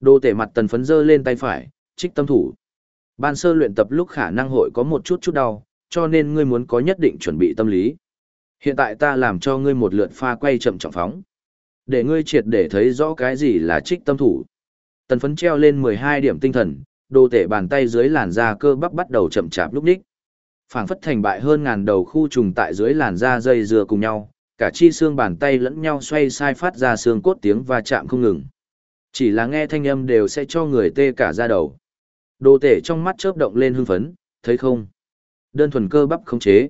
Đồ tể mặt tần phấn dơ lên tay phải, trích tâm thủ. Ban sơ luyện tập lúc khả năng hội có một chút chút đau, cho nên ngươi muốn có nhất định chuẩn bị tâm lý. Hiện tại ta làm cho ngươi một lượt pha quay chậm trọng phóng. Để ngươi triệt để thấy rõ cái gì là trích tâm thủ. Tần phấn treo lên 12 điểm tinh thần, đồ tể bàn tay dưới làn da cơ bắp bắt đầu chậm chạp lúc đích. phảng phất thành bại hơn ngàn đầu khu trùng tại dưới làn da dây dừa cùng nhau, cả chi xương bàn tay lẫn nhau xoay sai phát ra xương cốt tiếng và chạm không ngừng. Chỉ là nghe thanh âm đều sẽ cho người tê cả da đầu. Đồ tể trong mắt chớp động lên hưng phấn, thấy không? Đơn thuần cơ bắp khống chế.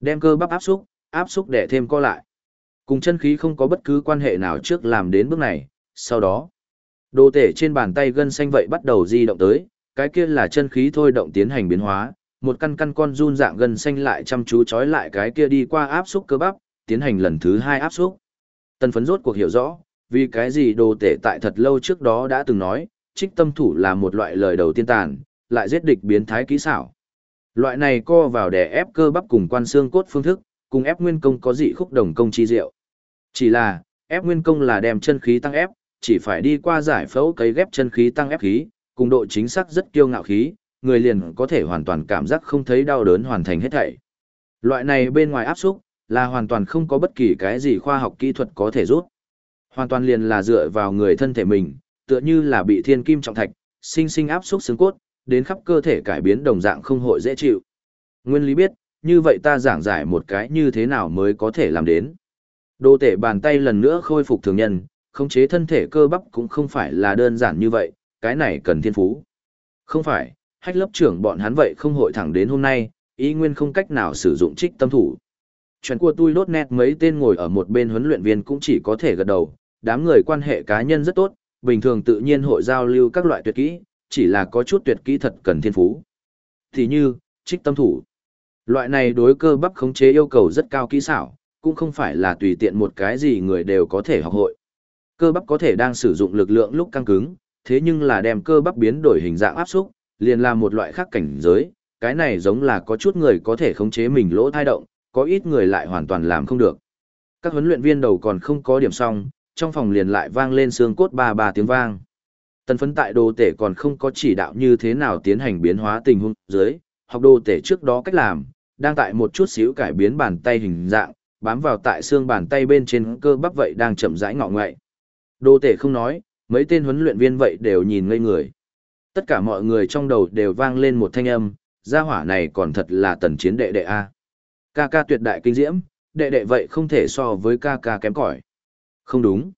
Đem cơ bắp áp xúc, áp xúc để thêm co lại. Cùng chân khí không có bất cứ quan hệ nào trước làm đến bước này, sau đó. Đồ tể trên bàn tay gân xanh vậy bắt đầu di động tới, cái kia là chân khí thôi động tiến hành biến hóa, một căn căn con run dạng gân xanh lại chăm chú trói lại cái kia đi qua áp xúc cơ bắp, tiến hành lần thứ hai áp xúc. Tần phấn rốt cuộc hiểu rõ, vì cái gì đồ tể tại thật lâu trước đó đã từng nói, trích tâm thủ là một loại lời đầu tiên tàn, lại giết địch biến thái kỹ xảo. Loại này co vào để ép cơ bắp cùng quan xương cốt phương thức, cùng ép nguyên công có dị khúc đồng công chi diệu. Chỉ là, ép nguyên công là đem chân khí tăng ép, chỉ phải đi qua giải phẫu cấy ghép chân khí tăng ép khí, cùng độ chính xác rất kiêu ngạo khí, người liền có thể hoàn toàn cảm giác không thấy đau đớn hoàn thành hết thảy. Loại này bên ngoài áp xúc, là hoàn toàn không có bất kỳ cái gì khoa học kỹ thuật có thể rút. Hoàn toàn liền là dựa vào người thân thể mình, tựa như là bị thiên kim trọng thạch, sinh sinh áp xúc xương cốt, đến khắp cơ thể cải biến đồng dạng không hội dễ chịu. Nguyên lý biết, như vậy ta giảng giải một cái như thế nào mới có thể làm đến. Đô tể bàn tay lần nữa khôi phục thường nhân, khống chế thân thể cơ bắp cũng không phải là đơn giản như vậy, cái này cần thiên phú. Không phải, hách lớp trưởng bọn hắn vậy không hội thẳng đến hôm nay, ý nguyên không cách nào sử dụng trích tâm thủ. Chuyện của tôi lốt nét mấy tên ngồi ở một bên huấn luyện viên cũng chỉ có thể gật đầu, đám người quan hệ cá nhân rất tốt, bình thường tự nhiên hội giao lưu các loại tuyệt kỹ, chỉ là có chút tuyệt kỹ thật cần thiên phú. Thì như, trích tâm thủ. Loại này đối cơ bắp khống chế yêu cầu rất cao kỹ xảo, cũng không phải là tùy tiện một cái gì người đều có thể học hội. Cơ bắp có thể đang sử dụng lực lượng lúc căng cứng, thế nhưng là đem cơ bắp biến đổi hình dạng áp xúc, liền là một loại khác cảnh giới, cái này giống là có chút người có thể khống chế mình lỗ thai động, có ít người lại hoàn toàn làm không được. Các huấn luyện viên đầu còn không có điểm xong, trong phòng liền lại vang lên xương cốt ba ba tiếng vang. Tần phấn tại đồ tể còn không có chỉ đạo như thế nào tiến hành biến hóa tình huống dưới, học đồ tể trước đó cách làm, đang tại một chút xíu cải biến bàn tay hình dạng, bám vào tại xương bàn tay bên trên cơ bắp vậy đang chậm rãi ngọ ngoại. Đồ tể không nói, mấy tên huấn luyện viên vậy đều nhìn ngây người. Tất cả mọi người trong đầu đều vang lên một thanh âm, gia hỏa này còn thật là tần chiến đệ đệ A. Ca ca tuyệt đại kinh diễm, đệ đệ vậy không thể so với ca ca kém cỏi. Không đúng.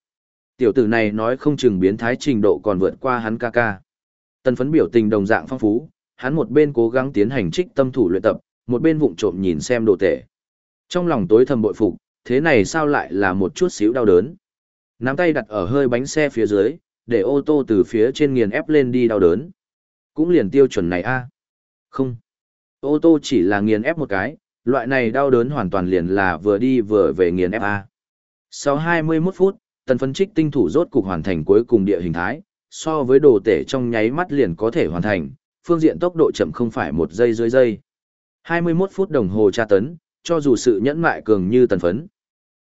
Tiểu tử này nói không chừng biến thái trình độ còn vượt qua hắn ca ca. Tần phấn biểu tình đồng dạng phong phú, hắn một bên cố gắng tiến hành trích tâm thủ luyện tập, một bên vụng trộm nhìn xem đồ tể. Trong lòng tối thầm bội phục, thế này sao lại là một chút xíu đau đớn. Nắm tay đặt ở hơi bánh xe phía dưới, để ô tô từ phía trên nghiền ép lên đi đau đớn. Cũng liền tiêu chuẩn này a Không. Ô tô chỉ là nghiền ép một cái, loại này đau đớn hoàn toàn liền là vừa đi vừa về nghiền ép a sau 21 phút, tần Phấn trích tinh thủ rốt cục hoàn thành cuối cùng địa hình thái, so với đồ tể trong nháy mắt liền có thể hoàn thành, phương diện tốc độ chậm không phải một giây dưới giây. 21 phút đồng hồ tra tấn, cho dù sự nhẫn mại cường như tần phấn.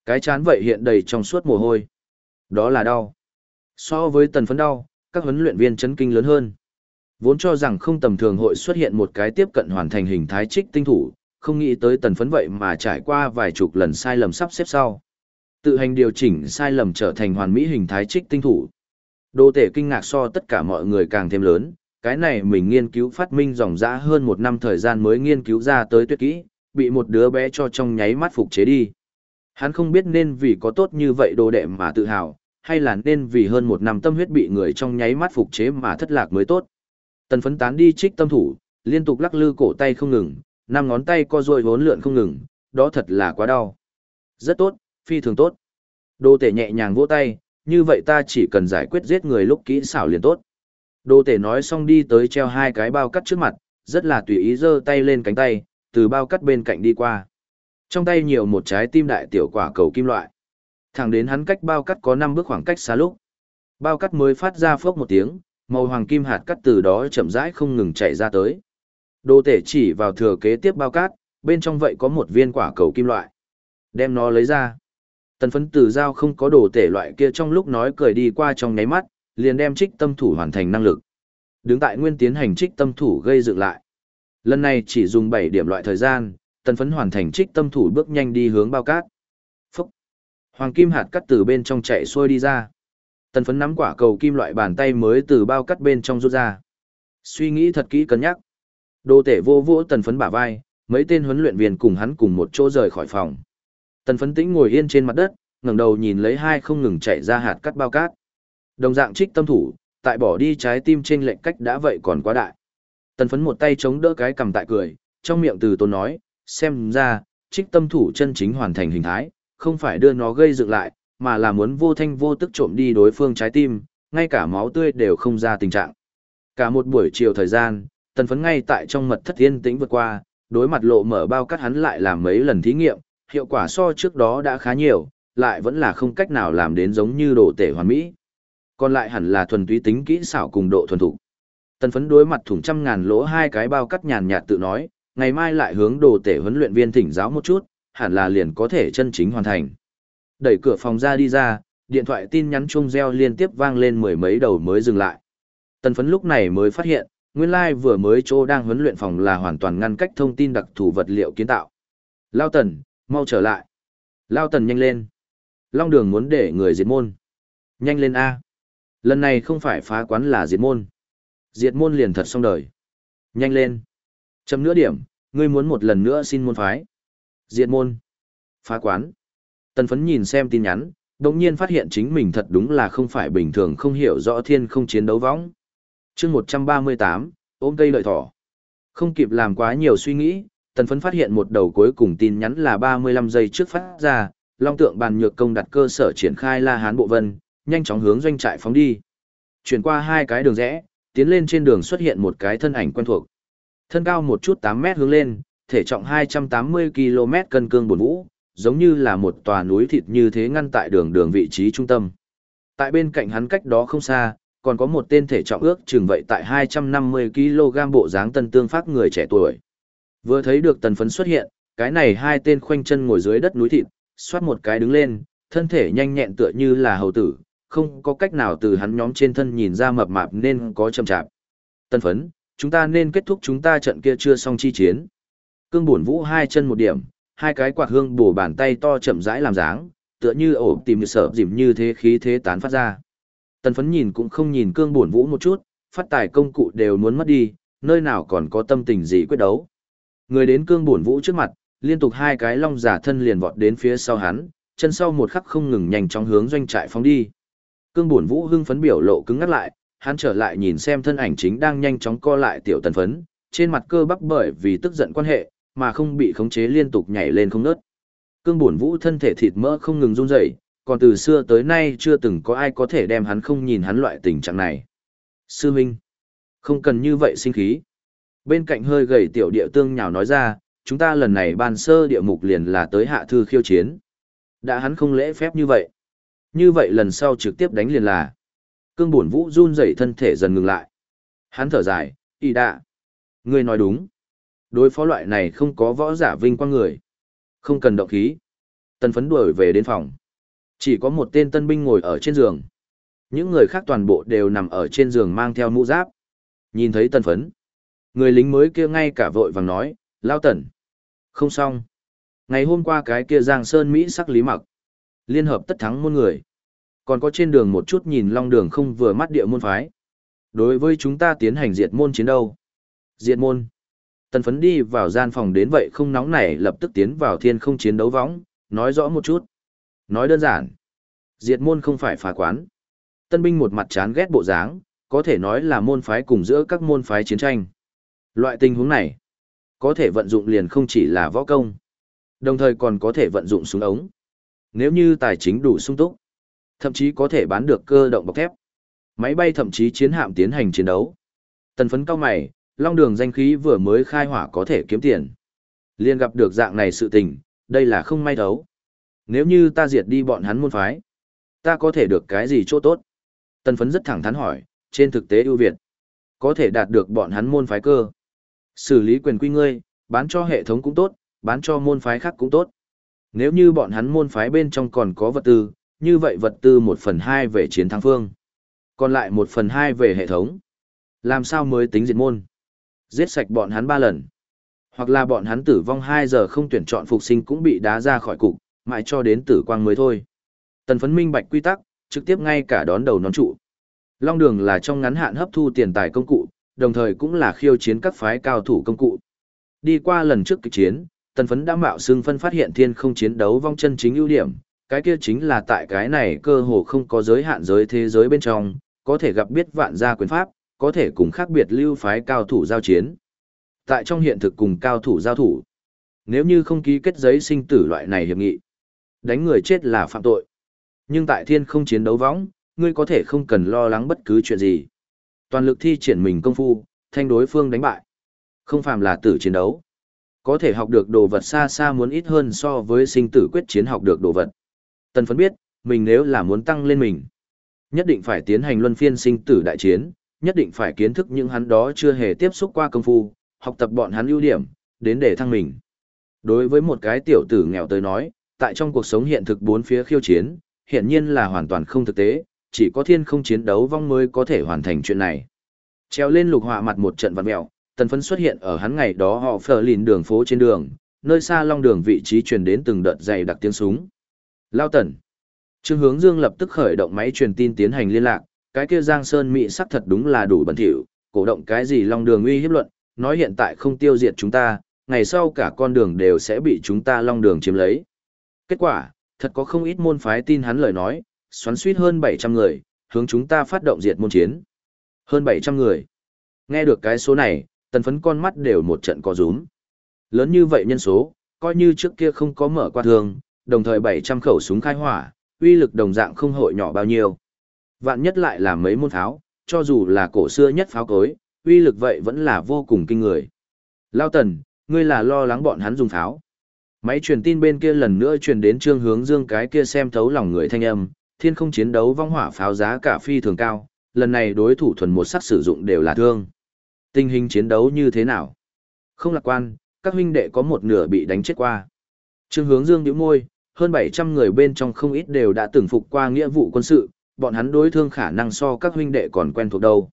Cái chán vậy hiện đầy trong suốt mồ hôi. Đó là đau. So với tần phấn đau, các huấn luyện viên chấn kinh lớn hơn. Vốn cho rằng không tầm thường hội xuất hiện một cái tiếp cận hoàn thành hình thái trích tinh thủ, không nghĩ tới tần phấn vậy mà trải qua vài chục lần sai lầm sắp xếp sau. Tự hành điều chỉnh sai lầm trở thành hoàn mỹ hình thái trích tinh thủ. Đô tể kinh ngạc so tất cả mọi người càng thêm lớn, cái này mình nghiên cứu phát minh dòng dã hơn một năm thời gian mới nghiên cứu ra tới tuyệt kỹ, bị một đứa bé cho trong nháy mắt phục chế đi. Hắn không biết nên vì có tốt như vậy đồ đệ mà tự hào, hay là nên vì hơn một năm tâm huyết bị người trong nháy mắt phục chế mà thất lạc mới tốt. Tần phấn tán đi trích tâm thủ, liên tục lắc lư cổ tay không ngừng, năm ngón tay co ruồi vốn lượn không ngừng, đó thật là quá đau. Rất tốt, phi thường tốt. Đô tể nhẹ nhàng vỗ tay, như vậy ta chỉ cần giải quyết giết người lúc kỹ xảo liền tốt. Đô tể nói xong đi tới treo hai cái bao cắt trước mặt, rất là tùy ý giơ tay lên cánh tay, từ bao cắt bên cạnh đi qua. Trong tay nhiều một trái tim đại tiểu quả cầu kim loại. Thẳng đến hắn cách bao cắt có 5 bước khoảng cách xa lúc. Bao cắt mới phát ra phốc một tiếng, màu hoàng kim hạt cắt từ đó chậm rãi không ngừng chạy ra tới. Đô tể chỉ vào thừa kế tiếp bao cát, bên trong vậy có một viên quả cầu kim loại. Đem nó lấy ra. Tần phấn tử giao không có đồ tể loại kia trong lúc nói cười đi qua trong nháy mắt, liền đem trích tâm thủ hoàn thành năng lực. Đứng tại nguyên tiến hành trích tâm thủ gây dựng lại. Lần này chỉ dùng 7 điểm loại thời gian, tần phấn hoàn thành trích tâm thủ bước nhanh đi hướng bao cát. Phúc! Hoàng kim hạt cắt từ bên trong chạy xuôi đi ra. Tần phấn nắm quả cầu kim loại bàn tay mới từ bao cắt bên trong rút ra. Suy nghĩ thật kỹ cân nhắc. Đô tể vô vô tần phấn bả vai, mấy tên huấn luyện viên cùng hắn cùng một chỗ rời khỏi phòng. Tần phấn tĩnh ngồi yên trên mặt đất, ngẩng đầu nhìn lấy hai không ngừng chạy ra hạt cắt bao cát. Đồng dạng trích tâm thủ, tại bỏ đi trái tim trên lệnh cách đã vậy còn quá đại. Tần phấn một tay chống đỡ cái cầm tại cười, trong miệng từ tốn nói, xem ra, trích tâm thủ chân chính hoàn thành hình thái, không phải đưa nó gây dựng lại, mà là muốn vô thanh vô tức trộm đi đối phương trái tim, ngay cả máu tươi đều không ra tình trạng. Cả một buổi chiều thời gian, tần phấn ngay tại trong mật thất yên tĩnh vượt qua, đối mặt lộ mở bao cắt hắn lại làm mấy lần thí nghiệm, hiệu quả so trước đó đã khá nhiều, lại vẫn là không cách nào làm đến giống như đồ tể hoàn mỹ. Còn lại hẳn là thuần túy tính kỹ xảo cùng độ thuần thục. Tần phấn đối mặt thủng trăm ngàn lỗ hai cái bao cắt nhàn nhạt tự nói, ngày mai lại hướng đồ tể huấn luyện viên thỉnh giáo một chút, hẳn là liền có thể chân chính hoàn thành. Đẩy cửa phòng ra đi ra, điện thoại tin nhắn chung reo liên tiếp vang lên mười mấy đầu mới dừng lại. Tần phấn lúc này mới phát hiện, nguyên lai like vừa mới chỗ đang huấn luyện phòng là hoàn toàn ngăn cách thông tin đặc thù vật liệu kiến tạo. Lao tần, mau trở lại. Lao tần nhanh lên. Long đường muốn để người diệt môn. Nhanh lên A. Lần này không phải phá quán là diệt môn. Diệt môn liền thật xong đời. Nhanh lên. Chấm nữa điểm, ngươi muốn một lần nữa xin môn phái. Diệt môn. Phá quán. Tần phấn nhìn xem tin nhắn, đồng nhiên phát hiện chính mình thật đúng là không phải bình thường không hiểu rõ thiên không chiến đấu võng. chương 138, ôm cây lợi thỏ. Không kịp làm quá nhiều suy nghĩ, tần phấn phát hiện một đầu cuối cùng tin nhắn là 35 giây trước phát ra, long tượng bàn nhược công đặt cơ sở triển khai la hán bộ vân, nhanh chóng hướng doanh trại phóng đi. Chuyển qua hai cái đường rẽ, tiến lên trên đường xuất hiện một cái thân ảnh quen thuộc. Thân cao một chút 8 mét hướng lên, thể trọng 280 km cân cương bổn vũ, giống như là một tòa núi thịt như thế ngăn tại đường đường vị trí trung tâm. Tại bên cạnh hắn cách đó không xa, còn có một tên thể trọng ước chừng vậy tại 250 kg bộ dáng tân tương phát người trẻ tuổi. Vừa thấy được tần phấn xuất hiện, cái này hai tên khoanh chân ngồi dưới đất núi thịt, xoát một cái đứng lên, thân thể nhanh nhẹn tựa như là hầu tử, không có cách nào từ hắn nhóm trên thân nhìn ra mập mạp nên có chậm chạp. Tần phấn, chúng ta nên kết thúc chúng ta trận kia chưa xong chi chiến. Cương buồn vũ hai chân một điểm, hai cái quạt hương bổ bàn tay to chậm rãi làm dáng, tựa như ổ tìm sợ dìm như thế khí thế tán phát ra. Tần phấn nhìn cũng không nhìn cương buồn vũ một chút, phát tài công cụ đều muốn mất đi, nơi nào còn có tâm tình gì quyết đấu. Người đến cương buồn vũ trước mặt, liên tục hai cái long giả thân liền vọt đến phía sau hắn, chân sau một khắc không ngừng nhanh chóng hướng doanh trại phóng đi. Cương buồn vũ hưng phấn biểu lộ cứng ngắt lại, hắn trở lại nhìn xem thân ảnh chính đang nhanh chóng co lại tiểu tần phấn, trên mặt cơ bắp bởi vì tức giận quan hệ, mà không bị khống chế liên tục nhảy lên không nớt. Cương buồn vũ thân thể thịt mỡ không ngừng run rẩy, còn từ xưa tới nay chưa từng có ai có thể đem hắn không nhìn hắn loại tình trạng này. Sư Minh, không cần như vậy sinh khí. Bên cạnh hơi gầy tiểu địa tương nhào nói ra, chúng ta lần này ban sơ địa mục liền là tới hạ thư khiêu chiến. Đã hắn không lễ phép như vậy. Như vậy lần sau trực tiếp đánh liền là. Cương buồn vũ run rẩy thân thể dần ngừng lại. Hắn thở dài, y đạ. Ngươi nói đúng. Đối phó loại này không có võ giả vinh quang người. Không cần động khí. tân phấn đuổi về đến phòng. Chỉ có một tên tân binh ngồi ở trên giường. Những người khác toàn bộ đều nằm ở trên giường mang theo mũ giáp. Nhìn thấy tân phấn. Người lính mới kia ngay cả vội vàng nói, lao tần. Không xong. Ngày hôm qua cái kia Giang Sơn Mỹ sắc lý mặc. Liên hợp tất thắng môn người. Còn có trên đường một chút nhìn long đường không vừa mắt địa môn phái. Đối với chúng ta tiến hành diệt môn chiến đâu. Diệt môn. Tần phấn đi vào gian phòng đến vậy không nóng nảy lập tức tiến vào thiên không chiến đấu võng, nói rõ một chút. Nói đơn giản. Diệt môn không phải phá quán. Tân binh một mặt chán ghét bộ dáng, có thể nói là môn phái cùng giữa các môn phái chiến tranh. Loại tình huống này, có thể vận dụng liền không chỉ là võ công, đồng thời còn có thể vận dụng súng ống. Nếu như tài chính đủ sung túc, thậm chí có thể bán được cơ động bọc thép. Máy bay thậm chí chiến hạm tiến hành chiến đấu. Tần phấn cao mày, long đường danh khí vừa mới khai hỏa có thể kiếm tiền. Liên gặp được dạng này sự tình, đây là không may thấu. Nếu như ta diệt đi bọn hắn môn phái, ta có thể được cái gì chỗ tốt? Tần phấn rất thẳng thắn hỏi, trên thực tế ưu việt, có thể đạt được bọn hắn môn phái cơ. Xử lý quyền quy ngươi, bán cho hệ thống cũng tốt, bán cho môn phái khác cũng tốt. Nếu như bọn hắn môn phái bên trong còn có vật tư, như vậy vật tư một phần hai về chiến thắng phương. Còn lại một phần hai về hệ thống. Làm sao mới tính diệt môn? Giết sạch bọn hắn ba lần. Hoặc là bọn hắn tử vong 2 giờ không tuyển chọn phục sinh cũng bị đá ra khỏi cục, mãi cho đến tử quang mới thôi. Tần phấn minh bạch quy tắc, trực tiếp ngay cả đón đầu nón trụ. Long đường là trong ngắn hạn hấp thu tiền tài công cụ, đồng thời cũng là khiêu chiến các phái cao thủ công cụ. Đi qua lần trước kịch chiến, tần phấn đã mạo xương phân phát hiện thiên không chiến đấu vong chân chính ưu điểm, cái kia chính là tại cái này cơ hồ không có giới hạn giới thế giới bên trong, có thể gặp biết vạn gia quyền pháp, có thể cùng khác biệt lưu phái cao thủ giao chiến. Tại trong hiện thực cùng cao thủ giao thủ, nếu như không ký kết giấy sinh tử loại này hiệp nghị, đánh người chết là phạm tội. Nhưng tại thiên không chiến đấu võng, ngươi có thể không cần lo lắng bất cứ chuyện gì. Toàn lực thi triển mình công phu, thanh đối phương đánh bại. Không phàm là tử chiến đấu. Có thể học được đồ vật xa xa muốn ít hơn so với sinh tử quyết chiến học được đồ vật. Tần phấn biết, mình nếu là muốn tăng lên mình, nhất định phải tiến hành luân phiên sinh tử đại chiến, nhất định phải kiến thức những hắn đó chưa hề tiếp xúc qua công phu, học tập bọn hắn ưu điểm, đến để thăng mình. Đối với một cái tiểu tử nghèo tới nói, tại trong cuộc sống hiện thực bốn phía khiêu chiến, hiện nhiên là hoàn toàn không thực tế, chỉ có thiên không chiến đấu vong mới có thể hoàn thành chuyện này. Treo lên lục họa mặt một trận vặn mẹo, tần phấn xuất hiện ở hắn ngày đó họ phở lìn đường phố trên đường, nơi xa long đường vị trí truyền đến từng đợt dày đặc tiếng súng. Lao tần. Trương hướng dương lập tức khởi động máy truyền tin tiến hành liên lạc, cái kia Giang Sơn Mỹ sắc thật đúng là đủ bẩn thỉu, cổ động cái gì long đường uy hiếp luận, nói hiện tại không tiêu diệt chúng ta, ngày sau cả con đường đều sẽ bị chúng ta long đường chiếm lấy. Kết quả, thật có không ít môn phái tin hắn lời nói, xoắn suýt hơn 700 người, hướng chúng ta phát động diệt môn chiến. Hơn 700 người. Nghe được cái số này, tần phấn con mắt đều một trận có rúm. Lớn như vậy nhân số, coi như trước kia không có mở qua thường, đồng thời 700 khẩu súng khai hỏa, uy lực đồng dạng không hội nhỏ bao nhiêu. Vạn nhất lại là mấy môn pháo, cho dù là cổ xưa nhất pháo cối, uy lực vậy vẫn là vô cùng kinh người. Lao tần, ngươi là lo lắng bọn hắn dùng pháo. Máy truyền tin bên kia lần nữa truyền đến trương hướng dương cái kia xem thấu lòng người thanh âm, thiên không chiến đấu vong hỏa pháo giá cả phi thường cao, lần này đối thủ thuần một sắc sử dụng đều là thương. Tình hình chiến đấu như thế nào? Không lạc quan, các huynh đệ có một nửa bị đánh chết qua. Trương hướng dương nhíu môi, hơn 700 người bên trong không ít đều đã từng phục qua nghĩa vụ quân sự, bọn hắn đối thương khả năng so các huynh đệ còn quen thuộc đâu.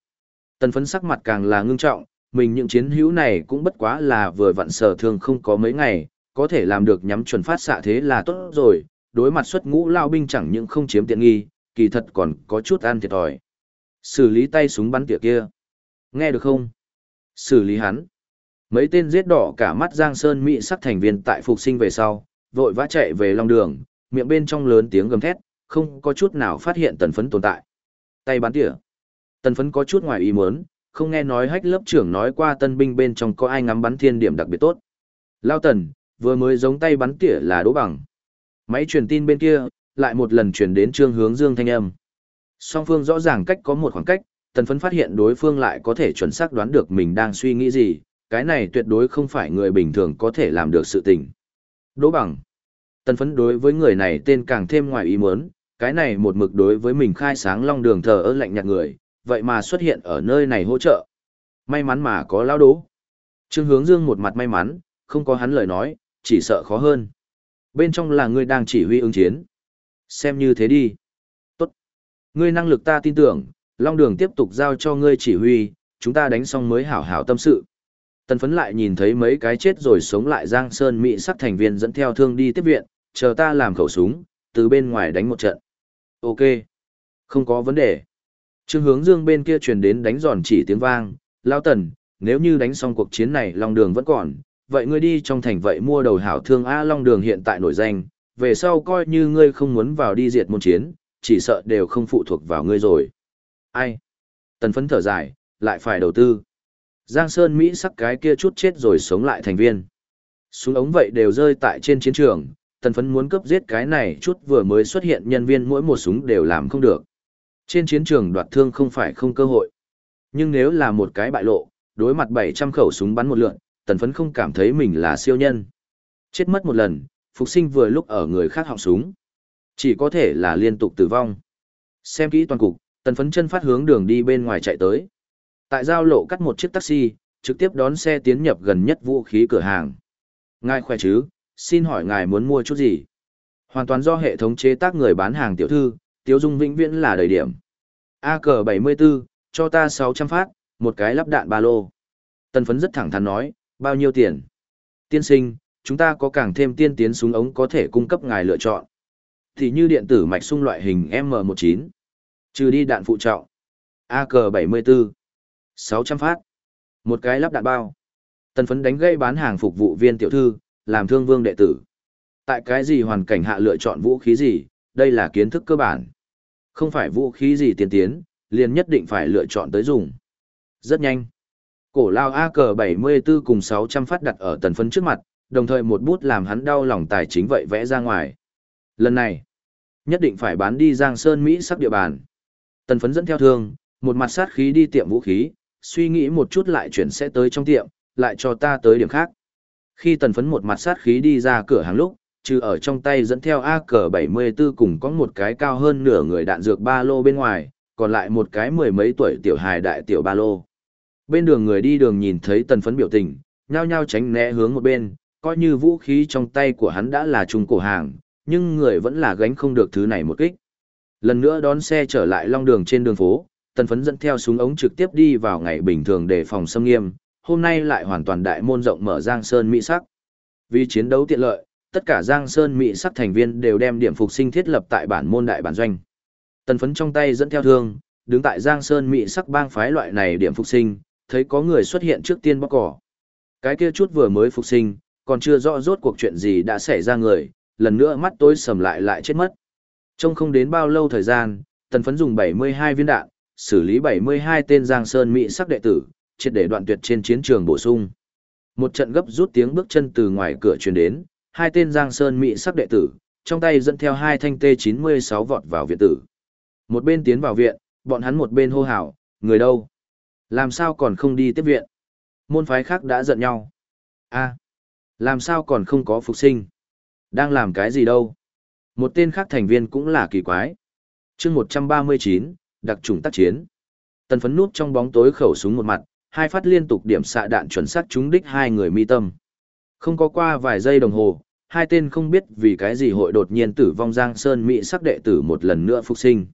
Tần phấn sắc mặt càng là ngưng trọng, mình những chiến hữu này cũng bất quá là vừa vặn sở thương không có mấy ngày, có thể làm được nhắm chuẩn phát xạ thế là tốt rồi, đối mặt xuất ngũ lao binh chẳng những không chiếm tiện nghi, kỳ thật còn có chút ăn thiệt thòi. Xử lý tay súng bắn tỉa kia. Nghe được không? Xử lý hắn. Mấy tên giết đỏ cả mắt Giang Sơn Mỹ sắc thành viên tại phục sinh về sau, vội vã chạy về long đường, miệng bên trong lớn tiếng gầm thét, không có chút nào phát hiện tần phấn tồn tại. Tay bắn tỉa. Tần phấn có chút ngoài ý muốn, không nghe nói hách lớp trưởng nói qua tân binh bên trong có ai ngắm bắn thiên điểm đặc biệt tốt. Lao tần, vừa mới giống tay bắn tỉa là đố bằng. Máy truyền tin bên kia, lại một lần truyền đến trương hướng dương thanh âm. Song phương rõ ràng cách có một khoảng cách, tần phấn phát hiện đối phương lại có thể chuẩn xác đoán được mình đang suy nghĩ gì, cái này tuyệt đối không phải người bình thường có thể làm được sự tình. Đỗ bằng. Tần phấn đối với người này tên càng thêm ngoài ý muốn, cái này một mực đối với mình khai sáng long đường thờ ơ lạnh nhạt người, vậy mà xuất hiện ở nơi này hỗ trợ. May mắn mà có lao đố. Trương hướng dương một mặt may mắn, không có hắn lời nói, chỉ sợ khó hơn. Bên trong là ngươi đang chỉ huy ứng chiến. Xem như thế đi. Tốt. Ngươi năng lực ta tin tưởng, Long Đường tiếp tục giao cho ngươi chỉ huy, chúng ta đánh xong mới hảo hảo tâm sự. Tần phấn lại nhìn thấy mấy cái chết rồi sống lại Giang Sơn Mỹ sắc thành viên dẫn theo thương đi tiếp viện, chờ ta làm khẩu súng, từ bên ngoài đánh một trận. Ok. Không có vấn đề. Trương hướng dương bên kia truyền đến đánh giòn chỉ tiếng vang, lao tần, nếu như đánh xong cuộc chiến này Long Đường vẫn còn, vậy ngươi đi trong thành vậy mua đầu hảo thương A Long Đường hiện tại nổi danh, về sau coi như ngươi không muốn vào đi diệt môn chiến, chỉ sợ đều không phụ thuộc vào ngươi rồi. Ai? Tần phấn thở dài, lại phải đầu tư. Giang Sơn Mỹ sắc cái kia chút chết rồi sống lại thành viên. Súng ống vậy đều rơi tại trên chiến trường, tần phấn muốn cấp giết cái này chút vừa mới xuất hiện nhân viên mỗi một súng đều làm không được. Trên chiến trường đoạt thương không phải không cơ hội. Nhưng nếu là một cái bại lộ, đối mặt 700 khẩu súng bắn một lượn, tần phấn không cảm thấy mình là siêu nhân. Chết mất một lần, phục sinh vừa lúc ở người khác họng súng. Chỉ có thể là liên tục tử vong. Xem kỹ toàn cục, tần phấn chân phát hướng đường đi bên ngoài chạy tới. Tại giao lộ cắt một chiếc taxi, trực tiếp đón xe tiến nhập gần nhất vũ khí cửa hàng. Ngài khỏe chứ, xin hỏi ngài muốn mua chút gì? Hoàn toàn do hệ thống chế tác người bán hàng tiểu thư, tiêu dung vĩnh viễn là đầy điểm. AK-74, cho ta 600 phát, một cái lắp đạn ba lô. Tần phấn rất thẳng thắn nói, bao nhiêu tiền? Tiên sinh, chúng ta có càng thêm tiên tiến súng ống có thể cung cấp ngài lựa chọn. Thì như điện tử mạch sung loại hình M19, trừ đi đạn phụ trọng. AK-74, 600 phát, một cái lắp đạn bao. Tần phấn đánh gây bán hàng phục vụ viên tiểu thư, làm thương vương đệ tử. Tại cái gì hoàn cảnh hạ lựa chọn vũ khí gì, đây là kiến thức cơ bản. Không phải vũ khí gì tiên tiến, liền nhất định phải lựa chọn tới dùng. Rất nhanh. Cổ lao AK-74 cùng 600 phát đặt ở tần phấn trước mặt, đồng thời một bút làm hắn đau lòng tài chính vậy vẽ ra ngoài. Lần này, nhất định phải bán đi Giang Sơn Mỹ sắp địa bàn. Tần phấn dẫn theo thương, một mặt sát khí đi tiệm vũ khí, suy nghĩ một chút lại chuyển sẽ tới trong tiệm, lại cho ta tới điểm khác. Khi tần phấn một mặt sát khí đi ra cửa hàng lúc, trừ ở trong tay dẫn theo AK-74 cùng có một cái cao hơn nửa người đạn dược ba lô bên ngoài, còn lại một cái mười mấy tuổi tiểu hài đại tiểu ba lô. Bên đường người đi đường nhìn thấy tần phấn biểu tình, nhao nhao tránh né hướng một bên, coi như vũ khí trong tay của hắn đã là trung cổ hàng, nhưng người vẫn là gánh không được thứ này một kích. Lần nữa đón xe trở lại long đường trên đường phố, tần phấn dẫn theo súng ống trực tiếp đi vào ngày bình thường để phòng xâm nghiêm, hôm nay lại hoàn toàn đại môn rộng mở Giang Sơn Mỹ sắc. Vì chiến đấu tiện lợi, tất cả Giang Sơn Mỹ sắc thành viên đều đem điểm phục sinh thiết lập tại bản môn đại bản doanh. Tần phấn trong tay dẫn theo thương, đứng tại Giang Sơn Mỹ sắc bang phái loại này điểm phục sinh, thấy có người xuất hiện trước tiên bóc cỏ. Cái kia chút vừa mới phục sinh, còn chưa rõ rốt cuộc chuyện gì đã xảy ra người, lần nữa mắt tối sầm lại lại chết mất. Trong không đến bao lâu thời gian, tần phấn dùng 72 viên đạn, xử lý 72 tên Giang Sơn Mỹ sắc đệ tử, triệt để đoạn tuyệt trên chiến trường bổ sung. Một trận gấp rút tiếng bước chân từ ngoài cửa truyền đến, hai tên Giang Sơn Mỹ sắc đệ tử, trong tay dẫn theo hai thanh T96 vọt vào viện tử. Một bên tiến vào viện, bọn hắn một bên hô hào, người đâu? Làm sao còn không đi tiếp viện? Môn phái khác đã giận nhau. a làm sao còn không có phục sinh? Đang làm cái gì đâu? Một tên khác thành viên cũng là kỳ quái. chương 139, đặc trùng tác chiến. Tần phấn nút trong bóng tối khẩu súng một mặt, hai phát liên tục điểm xạ đạn chuẩn xác trúng đích hai người mi tâm. Không có qua vài giây đồng hồ, hai tên không biết vì cái gì hội đột nhiên tử vong Giang Sơn Mỹ sắc đệ tử một lần nữa phục sinh.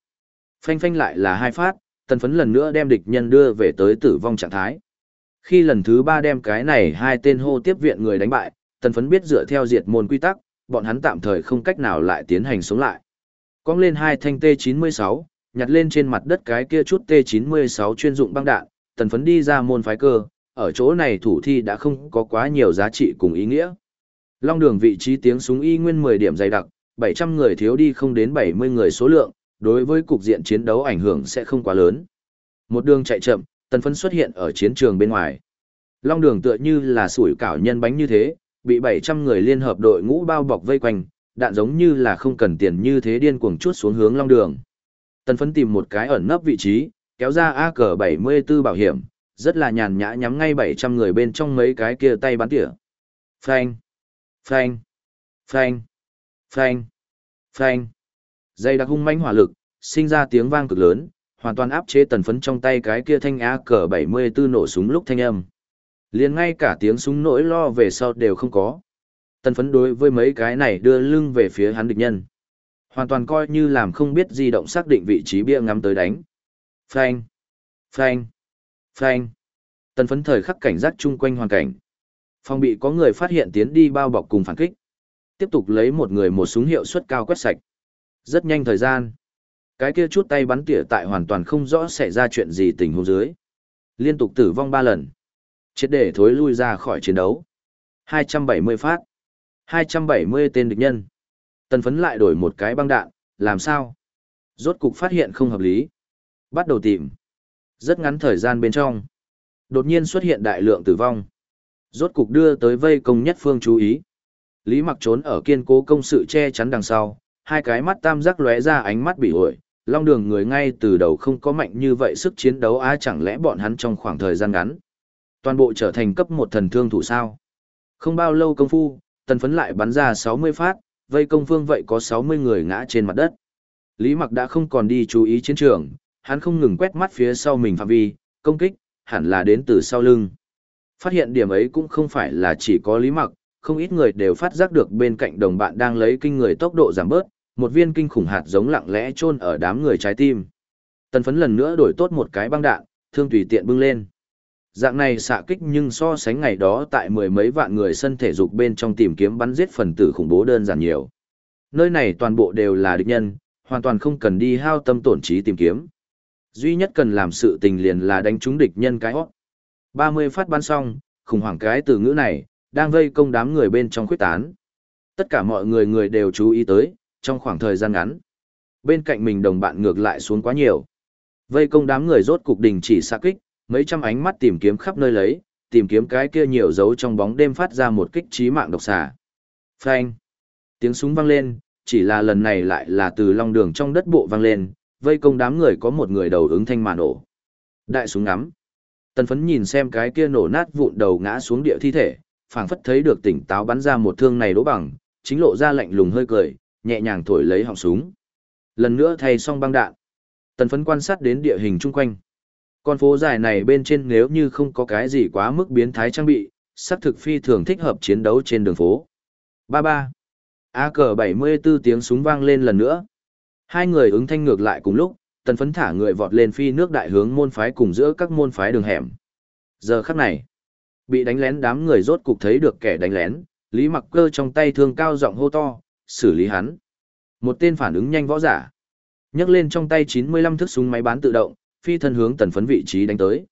Phanh phanh lại là hai phát, tần phấn lần nữa đem địch nhân đưa về tới tử vong trạng thái. Khi lần thứ ba đem cái này hai tên hô tiếp viện người đánh bại, tần phấn biết dựa theo diệt môn quy tắc, bọn hắn tạm thời không cách nào lại tiến hành sống lại. Cong lên hai thanh T96, nhặt lên trên mặt đất cái kia chút T96 chuyên dụng băng đạn, tần phấn đi ra môn phái cơ, ở chỗ này thủ thi đã không có quá nhiều giá trị cùng ý nghĩa. Long đường vị trí tiếng súng y nguyên 10 điểm dày đặc, 700 người thiếu đi không đến 70 người số lượng, đối với cục diện chiến đấu ảnh hưởng sẽ không quá lớn. Một đường chạy chậm, tần phấn xuất hiện ở chiến trường bên ngoài. Long đường tựa như là sủi cảo nhân bánh như thế, bị 700 người liên hợp đội ngũ bao bọc vây quanh, đạn giống như là không cần tiền như thế điên cuồng chuốt xuống hướng long đường. Tần phấn tìm một cái ẩn nấp vị trí, kéo ra AK-74 bảo hiểm, rất là nhàn nhã nhắm ngay 700 người bên trong mấy cái kia tay bắn tỉa. Phanh, phanh, phanh, phanh, phanh. Dây đặc hung mãnh hỏa lực, sinh ra tiếng vang cực lớn, hoàn toàn áp chế tần phấn trong tay cái kia thanh AK-74 nổ súng lúc thanh âm. liền ngay cả tiếng súng nỗi lo về sau đều không có. Tần phấn đối với mấy cái này đưa lưng về phía hắn địch nhân. Hoàn toàn coi như làm không biết di động xác định vị trí bia ngắm tới đánh. Phanh, phanh, phanh. Tần phấn thời khắc cảnh giác chung quanh hoàn cảnh. Phòng bị có người phát hiện tiến đi bao bọc cùng phản kích. Tiếp tục lấy một người một súng hiệu suất cao quét sạch. Rất nhanh thời gian. Cái kia chút tay bắn tỉa tại hoàn toàn không rõ xảy ra chuyện gì tình huống dưới. Liên tục tử vong ba lần. Chết để thối lui ra khỏi chiến đấu. 270 phát. 270 tên địch nhân. Tần phấn lại đổi một cái băng đạn, làm sao? Rốt cục phát hiện không hợp lý. Bắt đầu tìm. Rất ngắn thời gian bên trong. Đột nhiên xuất hiện đại lượng tử vong. Rốt cục đưa tới vây công nhất phương chú ý. Lý mặc trốn ở kiên cố công sự che chắn đằng sau, hai cái mắt tam giác lóe ra ánh mắt bị ổi. Long đường người ngay từ đầu không có mạnh như vậy sức chiến đấu á chẳng lẽ bọn hắn trong khoảng thời gian ngắn. Toàn bộ trở thành cấp một thần thương thủ sao. Không bao lâu công phu, tần phấn lại bắn ra 60 phát, vây công phương vậy có 60 người ngã trên mặt đất. Lý mặc đã không còn đi chú ý chiến trường, hắn không ngừng quét mắt phía sau mình phạm vi, công kích, hẳn là đến từ sau lưng. Phát hiện điểm ấy cũng không phải là chỉ có lý mặc, không ít người đều phát giác được bên cạnh đồng bạn đang lấy kinh người tốc độ giảm bớt, một viên kinh khủng hạt giống lặng lẽ chôn ở đám người trái tim. Tần phấn lần nữa đổi tốt một cái băng đạn, thương tùy tiện bưng lên. Dạng này xạ kích nhưng so sánh ngày đó tại mười mấy vạn người sân thể dục bên trong tìm kiếm bắn giết phần tử khủng bố đơn giản nhiều. Nơi này toàn bộ đều là địch nhân, hoàn toàn không cần đi hao tâm tổn trí tìm kiếm. Duy nhất cần làm sự tình liền là đánh trúng địch nhân cái hót. 30 phát bắn xong, khủng hoảng cái từ ngữ này, đang vây công đám người bên trong khuyết tán. Tất cả mọi người người đều chú ý tới, trong khoảng thời gian ngắn. Bên cạnh mình đồng bạn ngược lại xuống quá nhiều. Vây công đám người rốt cục đình chỉ xa kích, mấy trăm ánh mắt tìm kiếm khắp nơi lấy, tìm kiếm cái kia nhiều dấu trong bóng đêm phát ra một kích trí mạng độc xả Phanh! Tiếng súng vang lên, chỉ là lần này lại là từ long đường trong đất bộ vang lên, vây công đám người có một người đầu ứng thanh mà nổ. Đại súng ngắm. Tần phấn nhìn xem cái kia nổ nát vụn đầu ngã xuống địa thi thể, phảng phất thấy được tỉnh táo bắn ra một thương này đỗ bằng, chính lộ ra lạnh lùng hơi cười, nhẹ nhàng thổi lấy họng súng. Lần nữa thay xong băng đạn. Tần phấn quan sát đến địa hình chung quanh. Con phố dài này bên trên nếu như không có cái gì quá mức biến thái trang bị, sắc thực phi thường thích hợp chiến đấu trên đường phố. Ba ba. A cờ 74 tiếng súng vang lên lần nữa. Hai người ứng thanh ngược lại cùng lúc, tần phấn thả người vọt lên phi nước đại hướng môn phái cùng giữa các môn phái đường hẻm. Giờ khắc này, bị đánh lén đám người rốt cục thấy được kẻ đánh lén, Lý Mặc Cơ trong tay thương cao giọng hô to, xử lý hắn. Một tên phản ứng nhanh võ giả, nhấc lên trong tay 95 thước súng máy bán tự động, phi thân hướng tần phấn vị trí đánh tới.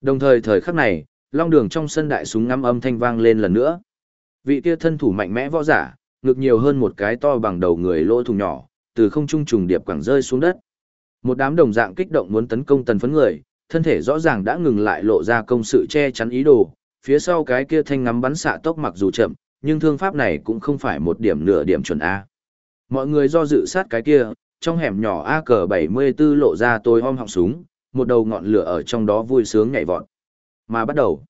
Đồng thời thời khắc này, long đường trong sân đại súng ngắm âm thanh vang lên lần nữa. Vị kia thân thủ mạnh mẽ võ giả, ngực nhiều hơn một cái to bằng đầu người lỗ thùng nhỏ, từ không trung trùng điệp quẳng rơi xuống đất. Một đám đồng dạng kích động muốn tấn công tần phấn người, thân thể rõ ràng đã ngừng lại lộ ra công sự che chắn ý đồ, phía sau cái kia thanh ngắm bắn xạ tốc mặc dù chậm, nhưng thương pháp này cũng không phải một điểm nửa điểm chuẩn A. Mọi người do dự sát cái kia, trong hẻm nhỏ A cờ 74 lộ ra tôi om họng súng, một đầu ngọn lửa ở trong đó vui sướng nhảy vọt. Mà bắt đầu,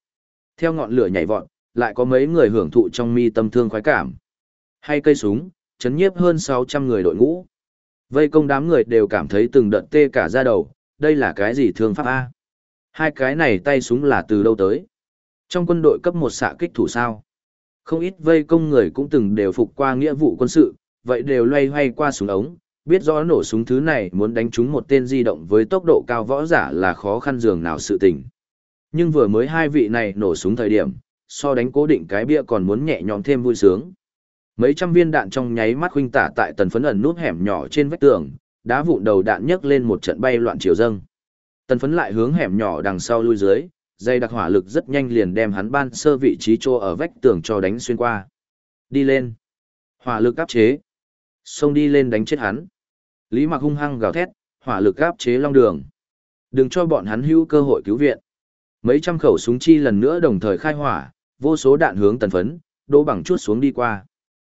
theo ngọn lửa nhảy vọt, lại có mấy người hưởng thụ trong mi tâm thương khoái cảm. Hay cây súng, chấn nhiếp hơn 600 người đội ngũ. Vây công đám người đều cảm thấy từng đợt tê cả da đầu, đây là cái gì thương pháp A? Hai cái này tay súng là từ đâu tới? Trong quân đội cấp một xạ kích thủ sao? Không ít vây công người cũng từng đều phục qua nghĩa vụ quân sự, vậy đều loay hoay qua súng ống, biết rõ nổ súng thứ này muốn đánh trúng một tên di động với tốc độ cao võ giả là khó khăn dường nào sự tình. Nhưng vừa mới hai vị này nổ súng thời điểm, so đánh cố định cái bia còn muốn nhẹ nhõm thêm vui sướng. Mấy trăm viên đạn trong nháy mắt huynh tả tại tần phấn ẩn nút hẻm nhỏ trên vách tường, đá vụn đầu đạn nhấc lên một trận bay loạn chiều dâng. Tần phấn lại hướng hẻm nhỏ đằng sau lui dưới, dây đặc hỏa lực rất nhanh liền đem hắn ban sơ vị trí chỗ ở vách tường cho đánh xuyên qua. Đi lên. Hỏa lực áp chế. Xông đi lên đánh chết hắn. Lý Mặc hung hăng gào thét, hỏa lực áp chế long đường. Đừng cho bọn hắn hữu cơ hội cứu viện. Mấy trăm khẩu súng chi lần nữa đồng thời khai hỏa, vô số đạn hướng tần phấn, đỗ bằng chút xuống đi qua.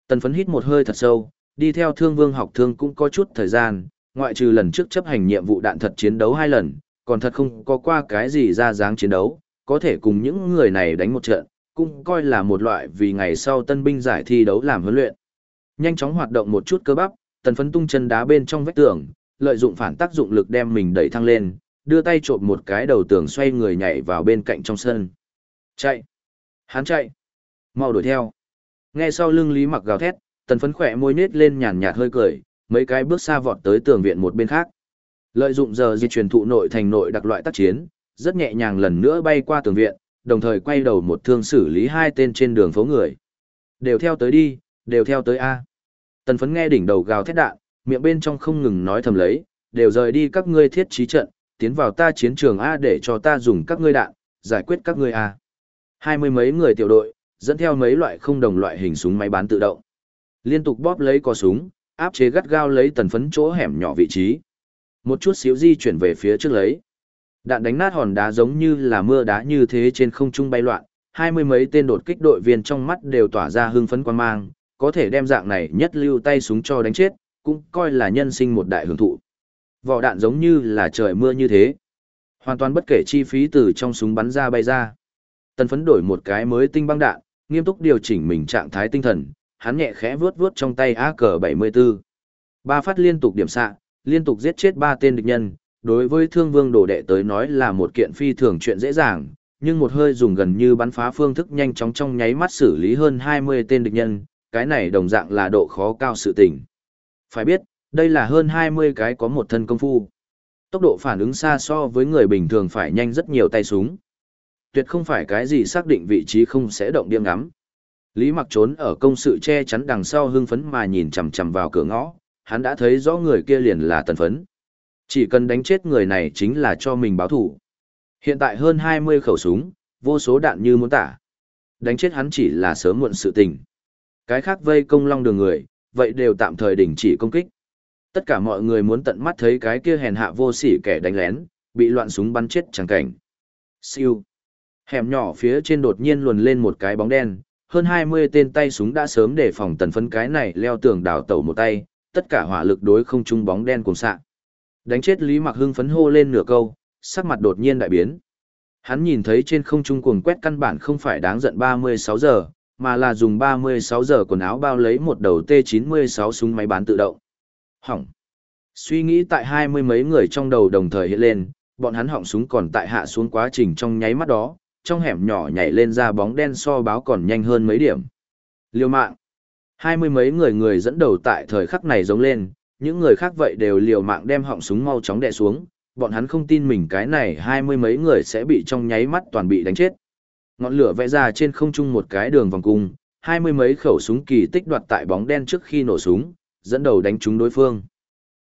Tần phấn hít một hơi thật sâu, đi theo thương vương học thương cũng có chút thời gian, ngoại trừ lần trước chấp hành nhiệm vụ đạn thật chiến đấu hai lần, còn thật không có qua cái gì ra dáng chiến đấu, có thể cùng những người này đánh một trận, cũng coi là một loại vì ngày sau tân binh giải thi đấu làm huấn luyện. Nhanh chóng hoạt động một chút cơ bắp, tần phấn tung chân đá bên trong vách tường, lợi dụng phản tác dụng lực đem mình đẩy thăng lên, đưa tay trộm một cái đầu tường xoay người nhảy vào bên cạnh trong sân. Chạy! Hắn chạy! mau đuổi theo! Nghe sau lưng Lý Mặc gào thét, tần phấn khỏe môi nết lên nhàn nhạt hơi cười, mấy cái bước xa vọt tới tường viện một bên khác. Lợi dụng giờ di truyền thụ nội thành nội đặc loại tác chiến, rất nhẹ nhàng lần nữa bay qua tường viện, đồng thời quay đầu một thương xử lý hai tên trên đường phố người. Đều theo tới đi, đều theo tới A. Tần phấn nghe đỉnh đầu gào thét đạn, miệng bên trong không ngừng nói thầm lấy, đều rời đi các ngươi thiết trí trận, tiến vào ta chiến trường A để cho ta dùng các ngươi đạn, giải quyết các ngươi A. Hai mươi mấy người tiểu đội, dẫn theo mấy loại không đồng loại hình súng máy bán tự động. Liên tục bóp lấy cò súng, áp chế gắt gao lấy tần phấn chỗ hẻm nhỏ vị trí. Một chút xíu di chuyển về phía trước lấy. Đạn đánh nát hòn đá giống như là mưa đá như thế trên không trung bay loạn, hai mươi mấy tên đột kích đội viên trong mắt đều tỏa ra hưng phấn quan mang, có thể đem dạng này nhất lưu tay súng cho đánh chết, cũng coi là nhân sinh một đại hưởng thụ. Vỏ đạn giống như là trời mưa như thế. Hoàn toàn bất kể chi phí từ trong súng bắn ra bay ra. Tần phấn đổi một cái mới tinh băng đạn, nghiêm túc điều chỉnh mình trạng thái tinh thần, hắn nhẹ khẽ vuốt vuốt trong tay AK-74. Ba phát liên tục điểm xạ, liên tục giết chết ba tên địch nhân, đối với thương vương đồ đệ tới nói là một kiện phi thường chuyện dễ dàng, nhưng một hơi dùng gần như bắn phá phương thức nhanh chóng trong nháy mắt xử lý hơn 20 tên địch nhân, cái này đồng dạng là độ khó cao sự tình. Phải biết, đây là hơn 20 cái có một thân công phu. Tốc độ phản ứng xa so với người bình thường phải nhanh rất nhiều tay súng. Tuyệt không phải cái gì xác định vị trí không sẽ động điểm ngắm. Lý mặc trốn ở công sự che chắn đằng sau hưng phấn mà nhìn chằm chằm vào cửa ngõ, hắn đã thấy rõ người kia liền là tần phấn. Chỉ cần đánh chết người này chính là cho mình báo thủ. Hiện tại hơn 20 khẩu súng, vô số đạn như muốn tả. Đánh chết hắn chỉ là sớm muộn sự tình. Cái khác vây công long đường người, vậy đều tạm thời đình chỉ công kích. Tất cả mọi người muốn tận mắt thấy cái kia hèn hạ vô sỉ kẻ đánh lén, bị loạn súng bắn chết chẳng cảnh. Siêu. Hẻm nhỏ phía trên đột nhiên luồn lên một cái bóng đen, hơn 20 tên tay súng đã sớm để phòng tần phấn cái này leo tường đào tẩu một tay, tất cả hỏa lực đối không trung bóng đen cùng xạ. Đánh chết Lý Mặc Hưng phấn hô lên nửa câu, sắc mặt đột nhiên đại biến. Hắn nhìn thấy trên không trung cuồng quét căn bản không phải đáng giận 36 giờ, mà là dùng 36 giờ quần áo bao lấy một đầu T96 súng máy bán tự động. Hỏng. Suy nghĩ tại hai mươi mấy người trong đầu đồng thời hiện lên, bọn hắn họng súng còn tại hạ xuống quá trình trong nháy mắt đó, trong hẻm nhỏ nhảy lên ra bóng đen so báo còn nhanh hơn mấy điểm. Liêu mạng. Hai mươi mấy người người dẫn đầu tại thời khắc này giống lên, những người khác vậy đều liều mạng đem họng súng mau chóng đè xuống, bọn hắn không tin mình cái này hai mươi mấy người sẽ bị trong nháy mắt toàn bị đánh chết. Ngọn lửa vẽ ra trên không trung một cái đường vòng cung, hai mươi mấy khẩu súng kỳ tích đoạt tại bóng đen trước khi nổ súng, dẫn đầu đánh trúng đối phương.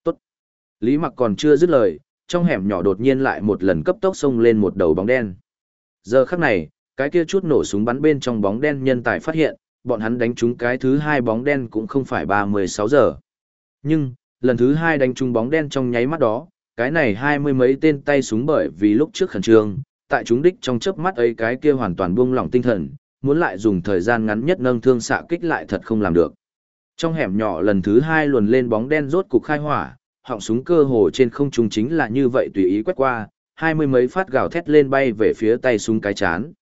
Tốt. Lý Mặc còn chưa dứt lời, trong hẻm nhỏ đột nhiên lại một lần cấp tốc xông lên một đầu bóng đen. Giờ khắc này, cái kia chút nổ súng bắn bên trong bóng đen nhân tài phát hiện, bọn hắn đánh trúng cái thứ hai bóng đen cũng không phải ba mươi sáu giờ. Nhưng, lần thứ hai đánh trúng bóng đen trong nháy mắt đó, cái này hai mươi mấy tên tay súng bởi vì lúc trước khẩn trương, tại chúng đích trong chớp mắt ấy cái kia hoàn toàn buông lỏng tinh thần, muốn lại dùng thời gian ngắn nhất nâng thương xạ kích lại thật không làm được. Trong hẻm nhỏ lần thứ hai luồn lên bóng đen rốt cục khai hỏa, họng súng cơ hồ trên không trung chính là như vậy tùy ý quét qua, hai mươi mấy phát gào thét lên bay về phía tay súng cái chán.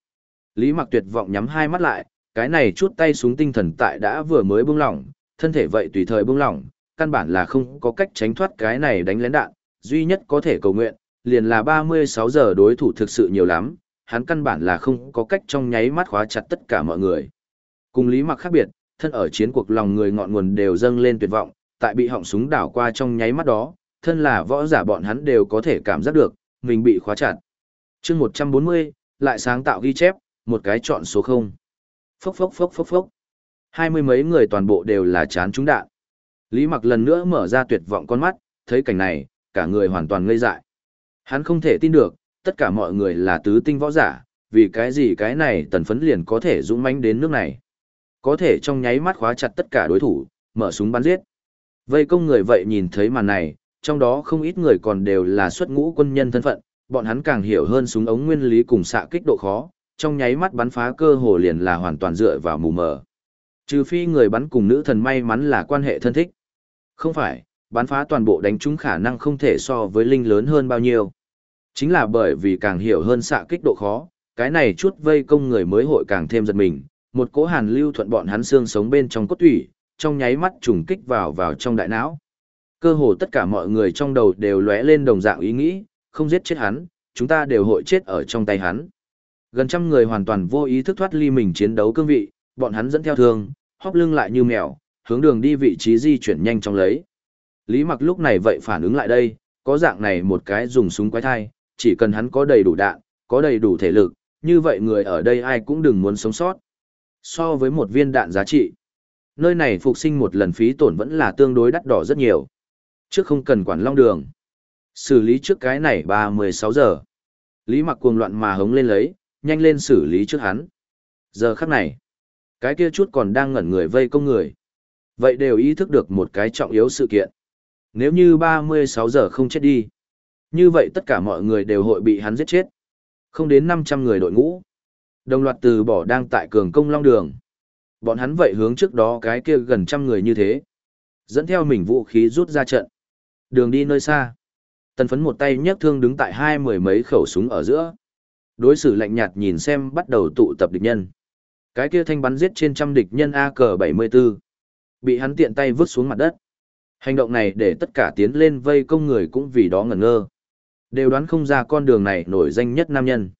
Lý Mặc tuyệt vọng nhắm hai mắt lại, cái này chút tay súng tinh thần tại đã vừa mới buông lỏng, thân thể vậy tùy thời buông lỏng, căn bản là không có cách tránh thoát cái này đánh lén đạn, duy nhất có thể cầu nguyện, liền là 36 giờ đối thủ thực sự nhiều lắm, hắn căn bản là không có cách trong nháy mắt khóa chặt tất cả mọi người. Cùng Lý Mặc khác biệt, thân ở chiến cuộc lòng người ngọn nguồn đều dâng lên tuyệt vọng, tại bị họng súng đảo qua trong nháy mắt đó, thân là võ giả bọn hắn đều có thể cảm giác được, mình bị khóa chặt. chương 140, lại sáng tạo ghi chép, một cái chọn số 0. Phốc phốc phốc phốc phốc. Hai mươi mấy người toàn bộ đều là chán trúng đạn. Lý Mặc lần nữa mở ra tuyệt vọng con mắt, thấy cảnh này, cả người hoàn toàn ngây dại. Hắn không thể tin được, tất cả mọi người là tứ tinh võ giả, vì cái gì cái này tần phấn liền có thể dũng mãnh đến nước này. Có thể trong nháy mắt khóa chặt tất cả đối thủ, mở súng bắn giết. Vây công người vậy nhìn thấy màn này, trong đó không ít người còn đều là xuất ngũ quân nhân thân phận, bọn hắn càng hiểu hơn súng ống nguyên lý cùng xạ kích độ khó, trong nháy mắt bắn phá cơ hồ liền là hoàn toàn dựa vào mù mờ. Trừ phi người bắn cùng nữ thần may mắn là quan hệ thân thích. Không phải, bắn phá toàn bộ đánh trúng khả năng không thể so với linh lớn hơn bao nhiêu. Chính là bởi vì càng hiểu hơn xạ kích độ khó, cái này chút vây công người mới hội càng thêm giật mình, một cỗ hàn lưu thuận bọn hắn xương sống bên trong cốt tủy, trong nháy mắt trùng kích vào vào trong đại não. Cơ hồ tất cả mọi người trong đầu đều lóe lên đồng dạng ý nghĩ, không giết chết hắn, chúng ta đều hội chết ở trong tay hắn. Gần trăm người hoàn toàn vô ý thức thoát ly mình chiến đấu cương vị, bọn hắn dẫn theo thương, hóp lưng lại như mèo, hướng đường đi vị trí di chuyển nhanh trong lấy. Lý Mặc lúc này vậy phản ứng lại đây, có dạng này một cái dùng súng quái thai, chỉ cần hắn có đầy đủ đạn, có đầy đủ thể lực, như vậy người ở đây ai cũng đừng muốn sống sót. So với một viên đạn giá trị, nơi này phục sinh một lần phí tổn vẫn là tương đối đắt đỏ rất nhiều. Trước không cần quản long đường. Xử lý trước cái này 36 giờ. Lý mặc cuồng loạn mà hống lên lấy, nhanh lên xử lý trước hắn. Giờ khắc này, cái kia chút còn đang ngẩn người vây công người. Vậy đều ý thức được một cái trọng yếu sự kiện. Nếu như 36 giờ không chết đi, như vậy tất cả mọi người đều hội bị hắn giết chết. Không đến 500 người đội ngũ. Đồng loạt từ bỏ đang tại cường công long đường. Bọn hắn vậy hướng trước đó cái kia gần trăm người như thế. Dẫn theo mình vũ khí rút ra trận. Đường đi nơi xa. Tần phấn một tay nhấc thương đứng tại hai mười mấy khẩu súng ở giữa. Đối xử lạnh nhạt nhìn xem bắt đầu tụ tập địch nhân. Cái kia thanh bắn giết trên trăm địch nhân AK-74. Bị hắn tiện tay vứt xuống mặt đất. Hành động này để tất cả tiến lên vây công người cũng vì đó ngẩn ngơ. Đều đoán không ra con đường này nổi danh nhất nam nhân.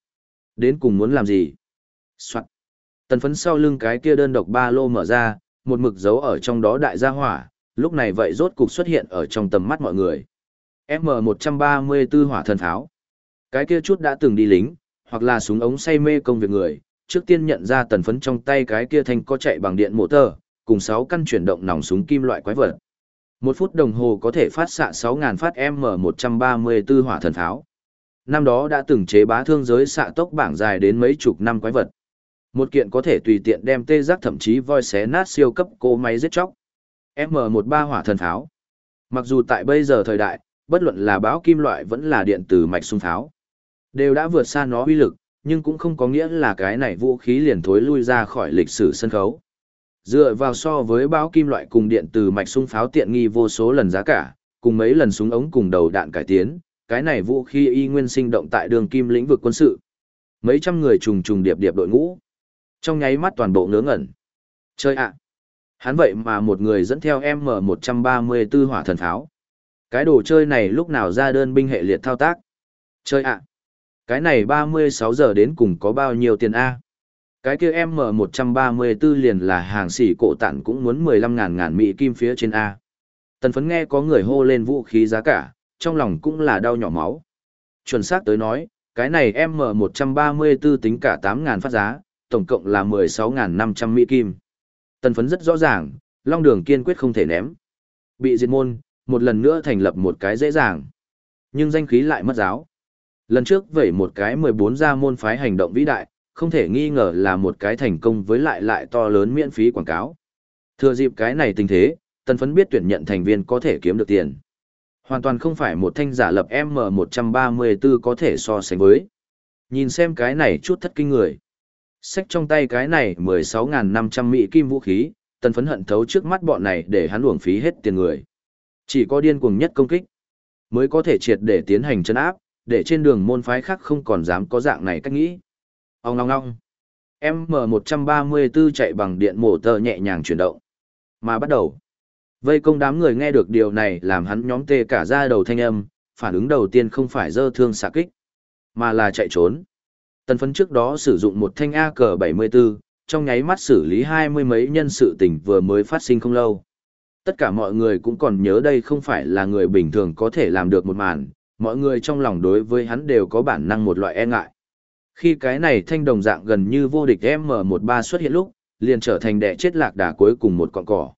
Đến cùng muốn làm gì? Soạn. Tần phấn sau lưng cái kia đơn độc ba lô mở ra, một mực dấu ở trong đó đại gia hỏa, lúc này vậy rốt cục xuất hiện ở trong tầm mắt mọi người. M134 hỏa thần tháo Cái kia chút đã từng đi lính, hoặc là súng ống say mê công việc người, trước tiên nhận ra tần phấn trong tay cái kia thanh có chạy bằng điện motor, cùng 6 căn chuyển động nòng súng kim loại quái vật. Một phút đồng hồ có thể phát xạ 6.000 phát M134 hỏa thần tháo Năm đó đã từng chế bá thương giới xạ tốc bảng dài đến mấy chục năm quái vật. Một kiện có thể tùy tiện đem tê giác thậm chí voi xé nát siêu cấp cô máy giết chóc. M13 hỏa thần tháo Mặc dù tại bây giờ thời đại, bất luận là báo kim loại vẫn là điện tử mạch sung tháo đều đã vượt xa nó uy lực, nhưng cũng không có nghĩa là cái này vũ khí liền thối lui ra khỏi lịch sử sân khấu. Dựa vào so với báo kim loại cùng điện từ mạch sung pháo tiện nghi vô số lần giá cả, cùng mấy lần súng ống cùng đầu đạn cải tiến, cái này vũ khí y nguyên sinh động tại đường kim lĩnh vực quân sự. Mấy trăm người trùng trùng điệp điệp đội ngũ. Trong nháy mắt toàn bộ ngớ ngẩn. Chơi ạ! Hắn vậy mà một người dẫn theo M134 hỏa thần pháo. Cái đồ chơi này lúc nào ra đơn binh hệ liệt thao tác. Chơi ạ! Cái này 36 giờ đến cùng có bao nhiêu tiền A? Cái kia M134 liền là hàng xỉ cổ tản cũng muốn 15 ngàn ngàn Mỹ kim phía trên A. Tần phấn nghe có người hô lên vũ khí giá cả, trong lòng cũng là đau nhỏ máu. Chuẩn xác tới nói, cái này M134 tính cả 8 ngàn phát giá, tổng cộng là 16 ngàn 500 Mỹ kim. Tần phấn rất rõ ràng, Long Đường kiên quyết không thể ném. Bị diệt môn, một lần nữa thành lập một cái dễ dàng. Nhưng danh khí lại mất giáo. Lần trước vậy một cái 14 gia môn phái hành động vĩ đại, không thể nghi ngờ là một cái thành công với lại lại to lớn miễn phí quảng cáo. Thừa dịp cái này tình thế, tần phấn biết tuyển nhận thành viên có thể kiếm được tiền. Hoàn toàn không phải một thanh giả lập M134 có thể so sánh với. Nhìn xem cái này chút thất kinh người. Sách trong tay cái này 16.500 mỹ kim vũ khí, tần phấn hận thấu trước mắt bọn này để hắn uổng phí hết tiền người. Chỉ có điên cuồng nhất công kích, mới có thể triệt để tiến hành chân áp, để trên đường môn phái khác không còn dám có dạng này cách nghĩ. Ông ngong ngong. M134 chạy bằng điện mổ tờ nhẹ nhàng chuyển động. Mà bắt đầu. Vây công đám người nghe được điều này làm hắn nhóm tê cả ra đầu thanh âm, phản ứng đầu tiên không phải dơ thương xạ kích, mà là chạy trốn. Tần phấn trước đó sử dụng một thanh AK-74, trong nháy mắt xử lý hai mươi mấy nhân sự tình vừa mới phát sinh không lâu. Tất cả mọi người cũng còn nhớ đây không phải là người bình thường có thể làm được một màn, mọi người trong lòng đối với hắn đều có bản năng một loại e ngại. Khi cái này thanh đồng dạng gần như vô địch M13 xuất hiện lúc, liền trở thành đẻ chết lạc đà cuối cùng một con cỏ.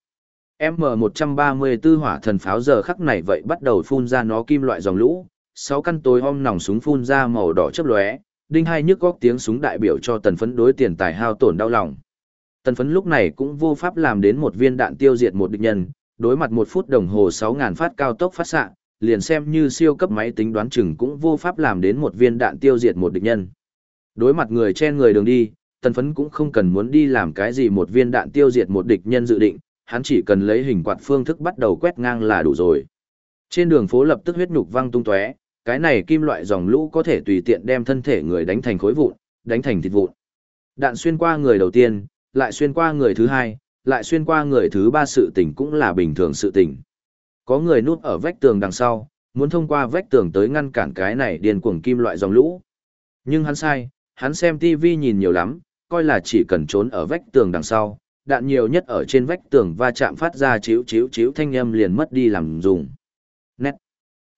M134 hỏa thần pháo giờ khắc này vậy bắt đầu phun ra nó kim loại dòng lũ, sáu căn tối om nòng súng phun ra màu đỏ chớp lóe, đinh hai nhức góc tiếng súng đại biểu cho tần phấn đối tiền tài hao tổn đau lòng. Tần phấn lúc này cũng vô pháp làm đến một viên đạn tiêu diệt một địch nhân, đối mặt một phút đồng hồ 6.000 phát cao tốc phát xạ, liền xem như siêu cấp máy tính đoán chừng cũng vô pháp làm đến một viên đạn tiêu diệt một địch nhân. Đối mặt người chen người đường đi, tần phấn cũng không cần muốn đi làm cái gì một viên đạn tiêu diệt một địch nhân dự định, hắn chỉ cần lấy hình quạt phương thức bắt đầu quét ngang là đủ rồi. Trên đường phố lập tức huyết nhục văng tung tóe, cái này kim loại dòng lũ có thể tùy tiện đem thân thể người đánh thành khối vụn, đánh thành thịt vụn. Đạn xuyên qua người đầu tiên, lại xuyên qua người thứ hai, lại xuyên qua người thứ ba sự tình cũng là bình thường sự tình. Có người núp ở vách tường đằng sau, muốn thông qua vách tường tới ngăn cản cái này điên cuồng kim loại dòng lũ. Nhưng hắn sai, hắn xem TV nhìn nhiều lắm, coi là chỉ cần trốn ở vách tường đằng sau, đạn nhiều nhất ở trên vách tường va chạm phát ra chiếu chiếu chiếu thanh âm liền mất đi làm dùng. Nét.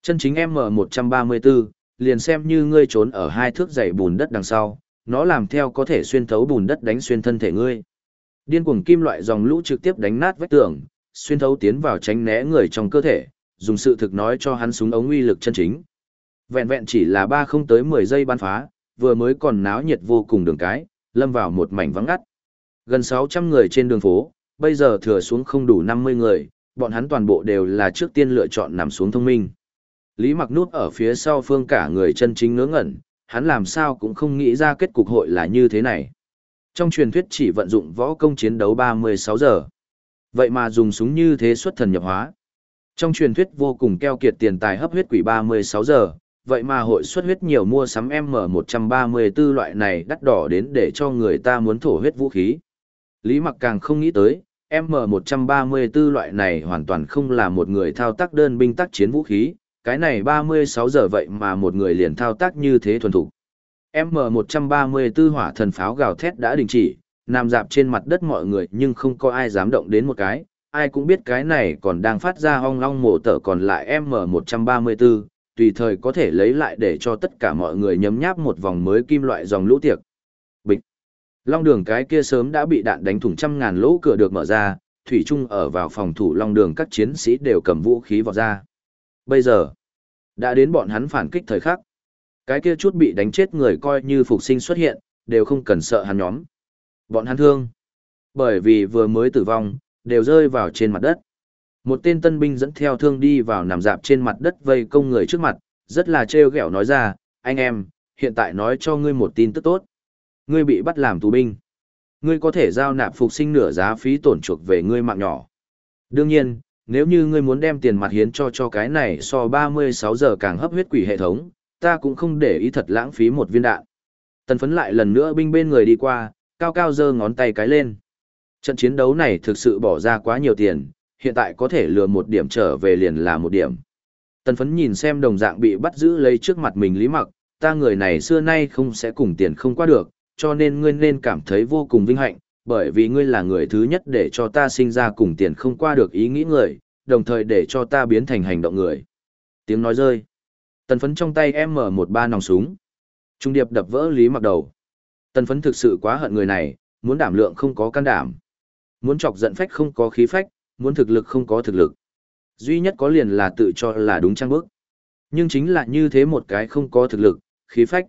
Chân chính M134, liền xem như ngươi trốn ở hai thước dày bùn đất đằng sau, nó làm theo có thể xuyên thấu bùn đất đánh xuyên thân thể ngươi. Điên cuồng kim loại dòng lũ trực tiếp đánh nát vách tường, xuyên thấu tiến vào tránh né người trong cơ thể, dùng sự thực nói cho hắn súng ống uy lực chân chính. Vẹn vẹn chỉ là ba không tới 10 giây ban phá, vừa mới còn náo nhiệt vô cùng đường cái, lâm vào một mảnh vắng ngắt. Gần 600 người trên đường phố, bây giờ thừa xuống không đủ 50 người, bọn hắn toàn bộ đều là trước tiên lựa chọn nằm xuống thông minh. Lý mặc nút ở phía sau phương cả người chân chính ngớ ngẩn, hắn làm sao cũng không nghĩ ra kết cục hội là như thế này. Trong truyền thuyết chỉ vận dụng võ công chiến đấu 36 giờ. Vậy mà dùng súng như thế xuất thần nhập hóa. Trong truyền thuyết vô cùng keo kiệt tiền tài hấp huyết quỷ 36 giờ, vậy mà hội xuất huyết nhiều mua sắm M134 loại này đắt đỏ đến để cho người ta muốn thổ huyết vũ khí. Lý Mặc càng không nghĩ tới, M134 loại này hoàn toàn không là một người thao tác đơn binh tác chiến vũ khí, cái này 36 giờ vậy mà một người liền thao tác như thế thuần thục. M134 hỏa thần pháo gào thét đã đình chỉ, nằm dạp trên mặt đất mọi người nhưng không có ai dám động đến một cái, ai cũng biết cái này còn đang phát ra hong long mổ tở còn lại M134, tùy thời có thể lấy lại để cho tất cả mọi người nhấm nháp một vòng mới kim loại dòng lũ tiệc. Bịch. Long đường cái kia sớm đã bị đạn đánh thủng trăm ngàn lỗ cửa được mở ra, thủy trung ở vào phòng thủ long đường các chiến sĩ đều cầm vũ khí vào ra. Bây giờ, đã đến bọn hắn phản kích thời khắc. Cái kia chút bị đánh chết người coi như phục sinh xuất hiện, đều không cần sợ hắn nhóm. Bọn hắn thương. Bởi vì vừa mới tử vong, đều rơi vào trên mặt đất. Một tên tân binh dẫn theo thương đi vào nằm dạp trên mặt đất vây công người trước mặt, rất là trêu ghẹo nói ra, anh em, hiện tại nói cho ngươi một tin tức tốt. Ngươi bị bắt làm tù binh. Ngươi có thể giao nạp phục sinh nửa giá phí tổn chuộc về ngươi mạng nhỏ. Đương nhiên, nếu như ngươi muốn đem tiền mặt hiến cho cho cái này so 36 giờ càng hấp huyết quỷ hệ thống, ta cũng không để ý thật lãng phí một viên đạn. Tần phấn lại lần nữa binh bên người đi qua, cao cao giơ ngón tay cái lên. Trận chiến đấu này thực sự bỏ ra quá nhiều tiền, hiện tại có thể lừa một điểm trở về liền là một điểm. Tần phấn nhìn xem đồng dạng bị bắt giữ lấy trước mặt mình lý mặc, ta người này xưa nay không sẽ cùng tiền không qua được, cho nên ngươi nên cảm thấy vô cùng vinh hạnh, bởi vì ngươi là người thứ nhất để cho ta sinh ra cùng tiền không qua được ý nghĩ người, đồng thời để cho ta biến thành hành động người. Tiếng nói rơi. Tần phấn trong tay em mở một ba nòng súng. Trung điệp đập vỡ lý mặc đầu. Tần phấn thực sự quá hận người này, muốn đảm lượng không có can đảm. Muốn chọc giận phách không có khí phách, muốn thực lực không có thực lực. Duy nhất có liền là tự cho là đúng trang bước. Nhưng chính là như thế một cái không có thực lực, khí phách,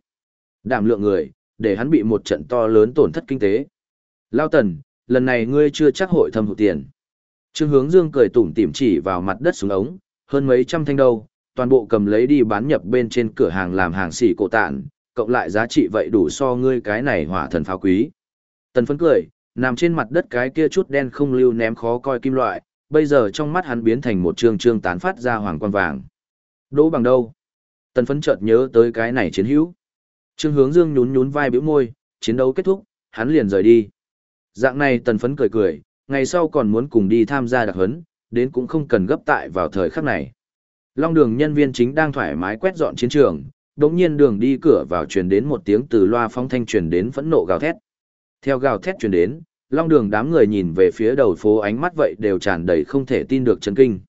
đảm lượng người, để hắn bị một trận to lớn tổn thất kinh tế. Lao tần, lần này ngươi chưa chắc hội thâm hụt tiền. Trương hướng dương cười tủm tỉm chỉ vào mặt đất xuống ống, hơn mấy trăm thanh đâu, toàn bộ cầm lấy đi bán nhập bên trên cửa hàng làm hàng xỉ cổ tạn, cộng lại giá trị vậy đủ so ngươi cái này hỏa thần pháo quý. Tần phấn cười, nằm trên mặt đất cái kia chút đen không lưu ném khó coi kim loại, bây giờ trong mắt hắn biến thành một trường trương tán phát ra hoàng quan vàng. Đỗ bằng đâu? Tần phấn chợt nhớ tới cái này chiến hữu. Trương hướng dương nhún nhún vai biểu môi, chiến đấu kết thúc, hắn liền rời đi. Dạng này tần phấn cười cười, ngày sau còn muốn cùng đi tham gia đặc huấn, đến cũng không cần gấp tại vào thời khắc này. Long đường nhân viên chính đang thoải mái quét dọn chiến trường, đống nhiên đường đi cửa vào truyền đến một tiếng từ loa phong thanh truyền đến phẫn nộ gào thét. Theo gào thét truyền đến, long đường đám người nhìn về phía đầu phố ánh mắt vậy đều tràn đầy không thể tin được chấn kinh.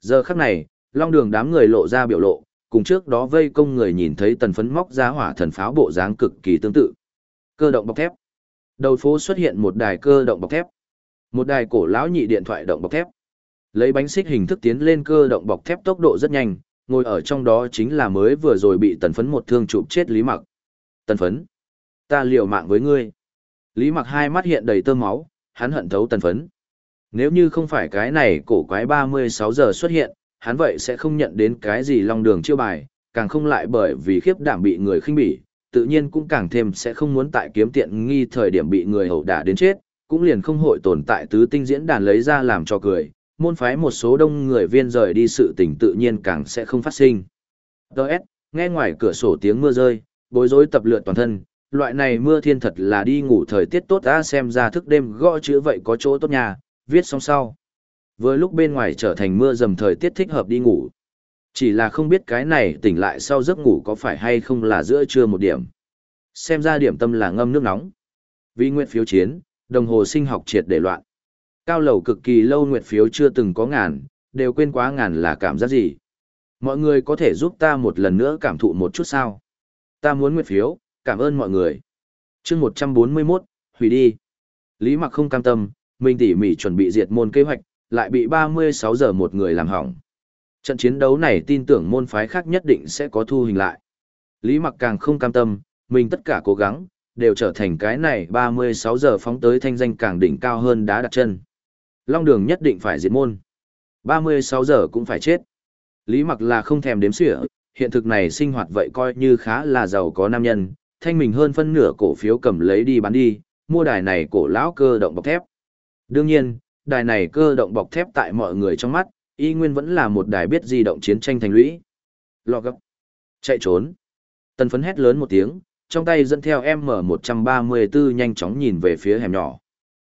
Giờ khắc này, long đường đám người lộ ra biểu lộ, cùng trước đó vây công người nhìn thấy tần phấn móc ra hỏa thần pháo bộ dáng cực kỳ tương tự. Cơ động bọc thép. Đầu phố xuất hiện một đài cơ động bọc thép. Một đài cổ lão nhị điện thoại động bọc thép. Lấy bánh xích hình thức tiến lên cơ động bọc thép tốc độ rất nhanh, ngồi ở trong đó chính là mới vừa rồi bị tần phấn một thương chụp chết Lý Mặc. Tần phấn, ta liều mạng với ngươi. Lý Mặc hai mắt hiện đầy tơ máu, hắn hận thấu tần phấn. Nếu như không phải cái này cổ quái 36 giờ xuất hiện, hắn vậy sẽ không nhận đến cái gì long đường chiêu bài, càng không lại bởi vì khiếp đảm bị người khinh bỉ, tự nhiên cũng càng thêm sẽ không muốn tại kiếm tiện nghi thời điểm bị người hậu đả đến chết, cũng liền không hội tồn tại tứ tinh diễn đàn lấy ra làm cho cười, môn phái một số đông người viên rời đi sự tình tự nhiên càng sẽ không phát sinh. Đợt, nghe ngoài cửa sổ tiếng mưa rơi, bối rối tập lượt toàn thân, loại này mưa thiên thật là đi ngủ thời tiết tốt đã xem ra thức đêm gõ chữ vậy có chỗ tốt nhà, viết xong sau. với lúc bên ngoài trở thành mưa dầm thời tiết thích hợp đi ngủ. Chỉ là không biết cái này tỉnh lại sau giấc ngủ có phải hay không là giữa trưa một điểm. Xem ra điểm tâm là ngâm nước nóng. Vì nguyện phiếu chiến, đồng hồ sinh học triệt để loạn. Cao lầu cực kỳ lâu nguyệt phiếu chưa từng có ngàn, đều quên quá ngàn là cảm giác gì. Mọi người có thể giúp ta một lần nữa cảm thụ một chút sao. Ta muốn nguyệt phiếu, cảm ơn mọi người. chương 141, hủy đi. Lý mặc không cam tâm, mình tỉ mỉ chuẩn bị diệt môn kế hoạch, lại bị 36 giờ một người làm hỏng. Trận chiến đấu này tin tưởng môn phái khác nhất định sẽ có thu hình lại. Lý mặc càng không cam tâm, mình tất cả cố gắng, đều trở thành cái này 36 giờ phóng tới thanh danh càng đỉnh cao hơn đá đặt chân. Long đường nhất định phải diệt môn. 36 giờ cũng phải chết. Lý mặc là không thèm đếm xỉa, hiện thực này sinh hoạt vậy coi như khá là giàu có nam nhân, thanh mình hơn phân nửa cổ phiếu cầm lấy đi bán đi, mua đài này cổ lão cơ động bọc thép. Đương nhiên, đài này cơ động bọc thép tại mọi người trong mắt, y nguyên vẫn là một đài biết di động chiến tranh thành lũy. Lọ gấp. Chạy trốn. Tần phấn hét lớn một tiếng, trong tay dẫn theo M134 nhanh chóng nhìn về phía hẻm nhỏ.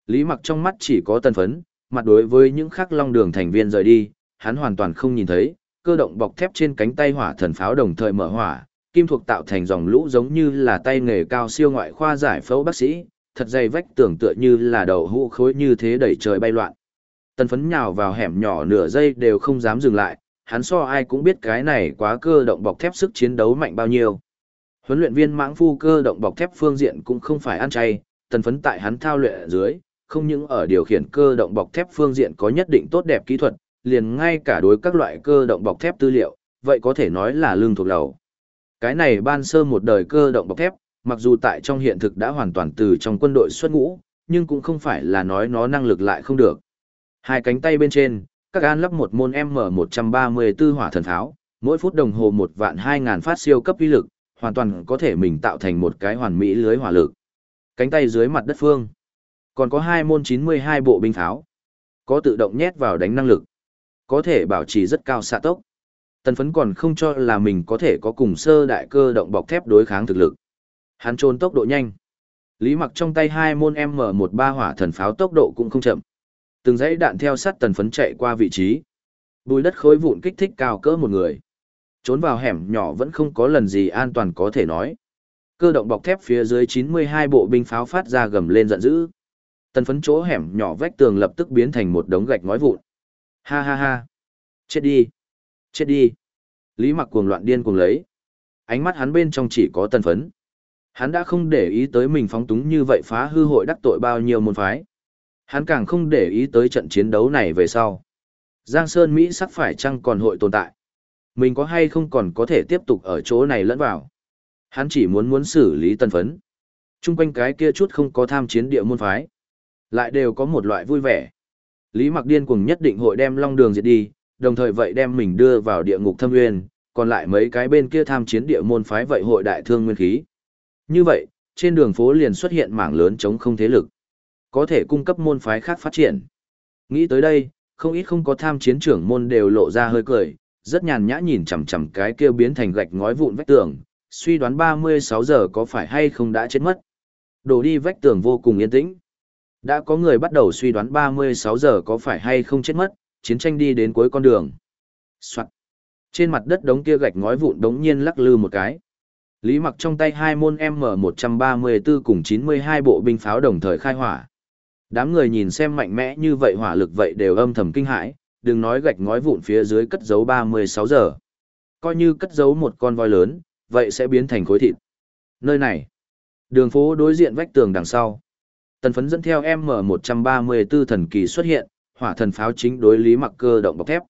Lý mặc trong mắt chỉ có tần phấn, mặt đối với những khắc long đường thành viên rời đi, hắn hoàn toàn không nhìn thấy, cơ động bọc thép trên cánh tay hỏa thần pháo đồng thời mở hỏa, kim thuộc tạo thành dòng lũ giống như là tay nghề cao siêu ngoại khoa giải phẫu bác sĩ, thật dày vách tưởng tựa như là đầu hũ khối như thế đẩy trời bay loạn. Tần phấn nhào vào hẻm nhỏ nửa giây đều không dám dừng lại, hắn so ai cũng biết cái này quá cơ động bọc thép sức chiến đấu mạnh bao nhiêu. Huấn luyện viên mãng phu cơ động bọc thép phương diện cũng không phải ăn chay, tần phấn tại hắn thao luyện ở dưới, không những ở điều khiển cơ động bọc thép phương diện có nhất định tốt đẹp kỹ thuật, liền ngay cả đối các loại cơ động bọc thép tư liệu, vậy có thể nói là lương thuộc đầu. Cái này ban sơ một đời cơ động bọc thép, mặc dù tại trong hiện thực đã hoàn toàn từ trong quân đội xuất ngũ, nhưng cũng không phải là nói nó năng lực lại không được. Hai cánh tay bên trên, các an lắp một môn M134 hỏa thần tháo, mỗi phút đồng hồ một vạn 2.000 phát siêu cấp uy lực, hoàn toàn có thể mình tạo thành một cái hoàn mỹ lưới hỏa lực. Cánh tay dưới mặt đất phương. Còn có hai môn 92 bộ binh pháo. Có tự động nhét vào đánh năng lực. Có thể bảo trì rất cao xạ tốc. Tần phấn còn không cho là mình có thể có cùng sơ đại cơ động bọc thép đối kháng thực lực. Hắn trôn tốc độ nhanh. Lý mặc trong tay hai môn M13 hỏa thần pháo tốc độ cũng không chậm. Từng dãy đạn theo sát tần phấn chạy qua vị trí. Bùi đất khối vụn kích thích cao cỡ một người. Trốn vào hẻm nhỏ vẫn không có lần gì an toàn có thể nói. Cơ động bọc thép phía dưới 92 bộ binh pháo phát ra gầm lên giận dữ. Tần phấn chỗ hẻm nhỏ vách tường lập tức biến thành một đống gạch ngói vụn. Ha ha ha. Chết đi. Chết đi. Lý mặc cuồng loạn điên cuồng lấy. Ánh mắt hắn bên trong chỉ có tần phấn. Hắn đã không để ý tới mình phóng túng như vậy phá hư hội đắc tội bao nhiêu môn phái. Hắn càng không để ý tới trận chiến đấu này về sau. Giang Sơn Mỹ sắp phải chăng còn hội tồn tại. Mình có hay không còn có thể tiếp tục ở chỗ này lẫn vào. Hắn chỉ muốn muốn xử lý tân phấn. Trung quanh cái kia chút không có tham chiến địa môn phái. Lại đều có một loại vui vẻ. Lý Mặc Điên cùng nhất định hội đem long đường diệt đi, đồng thời vậy đem mình đưa vào địa ngục thâm nguyên, còn lại mấy cái bên kia tham chiến địa môn phái vậy hội đại thương nguyên khí. Như vậy, trên đường phố liền xuất hiện mảng lớn chống không thế lực. Có thể cung cấp môn phái khác phát triển. Nghĩ tới đây, không ít không có tham chiến trưởng môn đều lộ ra hơi cười, rất nhàn nhã nhìn chằm chằm cái kia biến thành gạch ngói vụn vách tường, suy đoán 36 giờ có phải hay không đã chết mất. Đổ đi vách tường vô cùng yên tĩnh. Đã có người bắt đầu suy đoán 36 giờ có phải hay không chết mất, chiến tranh đi đến cuối con đường. Soạn. Trên mặt đất đống kia gạch ngói vụn đống nhiên lắc lư một cái. Lý mặc trong tay hai môn M134 cùng 92 bộ binh pháo đồng thời khai hỏa. Đám người nhìn xem mạnh mẽ như vậy hỏa lực vậy đều âm thầm kinh hãi, đừng nói gạch ngói vụn phía dưới cất giấu 36 giờ. Coi như cất giấu một con voi lớn, vậy sẽ biến thành khối thịt. Nơi này, đường phố đối diện vách tường đằng sau. Tần phấn dẫn theo M134 thần kỳ xuất hiện, hỏa thần pháo chính đối lý mặc cơ động bọc thép.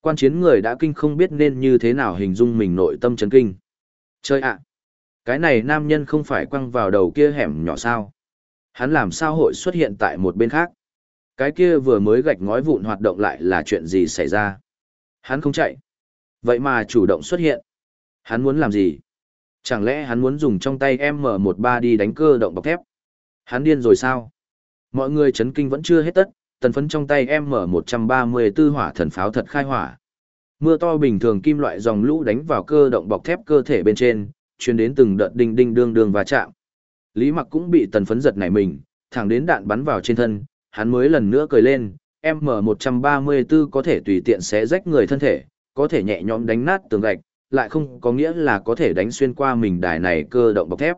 Quan chiến người đã kinh không biết nên như thế nào hình dung mình nội tâm chấn kinh. Chơi ạ! cái này nam nhân không phải quăng vào đầu kia hẻm nhỏ sao? Hắn làm sao hội xuất hiện tại một bên khác? Cái kia vừa mới gạch ngói vụn hoạt động lại là chuyện gì xảy ra? Hắn không chạy. Vậy mà chủ động xuất hiện. Hắn muốn làm gì? Chẳng lẽ hắn muốn dùng trong tay M13 đi đánh cơ động bọc thép? Hắn điên rồi sao? Mọi người chấn kinh vẫn chưa hết tất, tần phấn trong tay M134 hỏa thần pháo thật khai hỏa. Mưa to bình thường kim loại dòng lũ đánh vào cơ động bọc thép cơ thể bên trên, chuyên đến từng đợt đinh đinh đương đương và chạm. Lý Mặc cũng bị tần phấn giật nảy mình, thẳng đến đạn bắn vào trên thân, hắn mới lần nữa cười lên, M134 có thể tùy tiện xé rách người thân thể, có thể nhẹ nhõm đánh nát tường gạch, lại không có nghĩa là có thể đánh xuyên qua mình đài này cơ động bọc thép.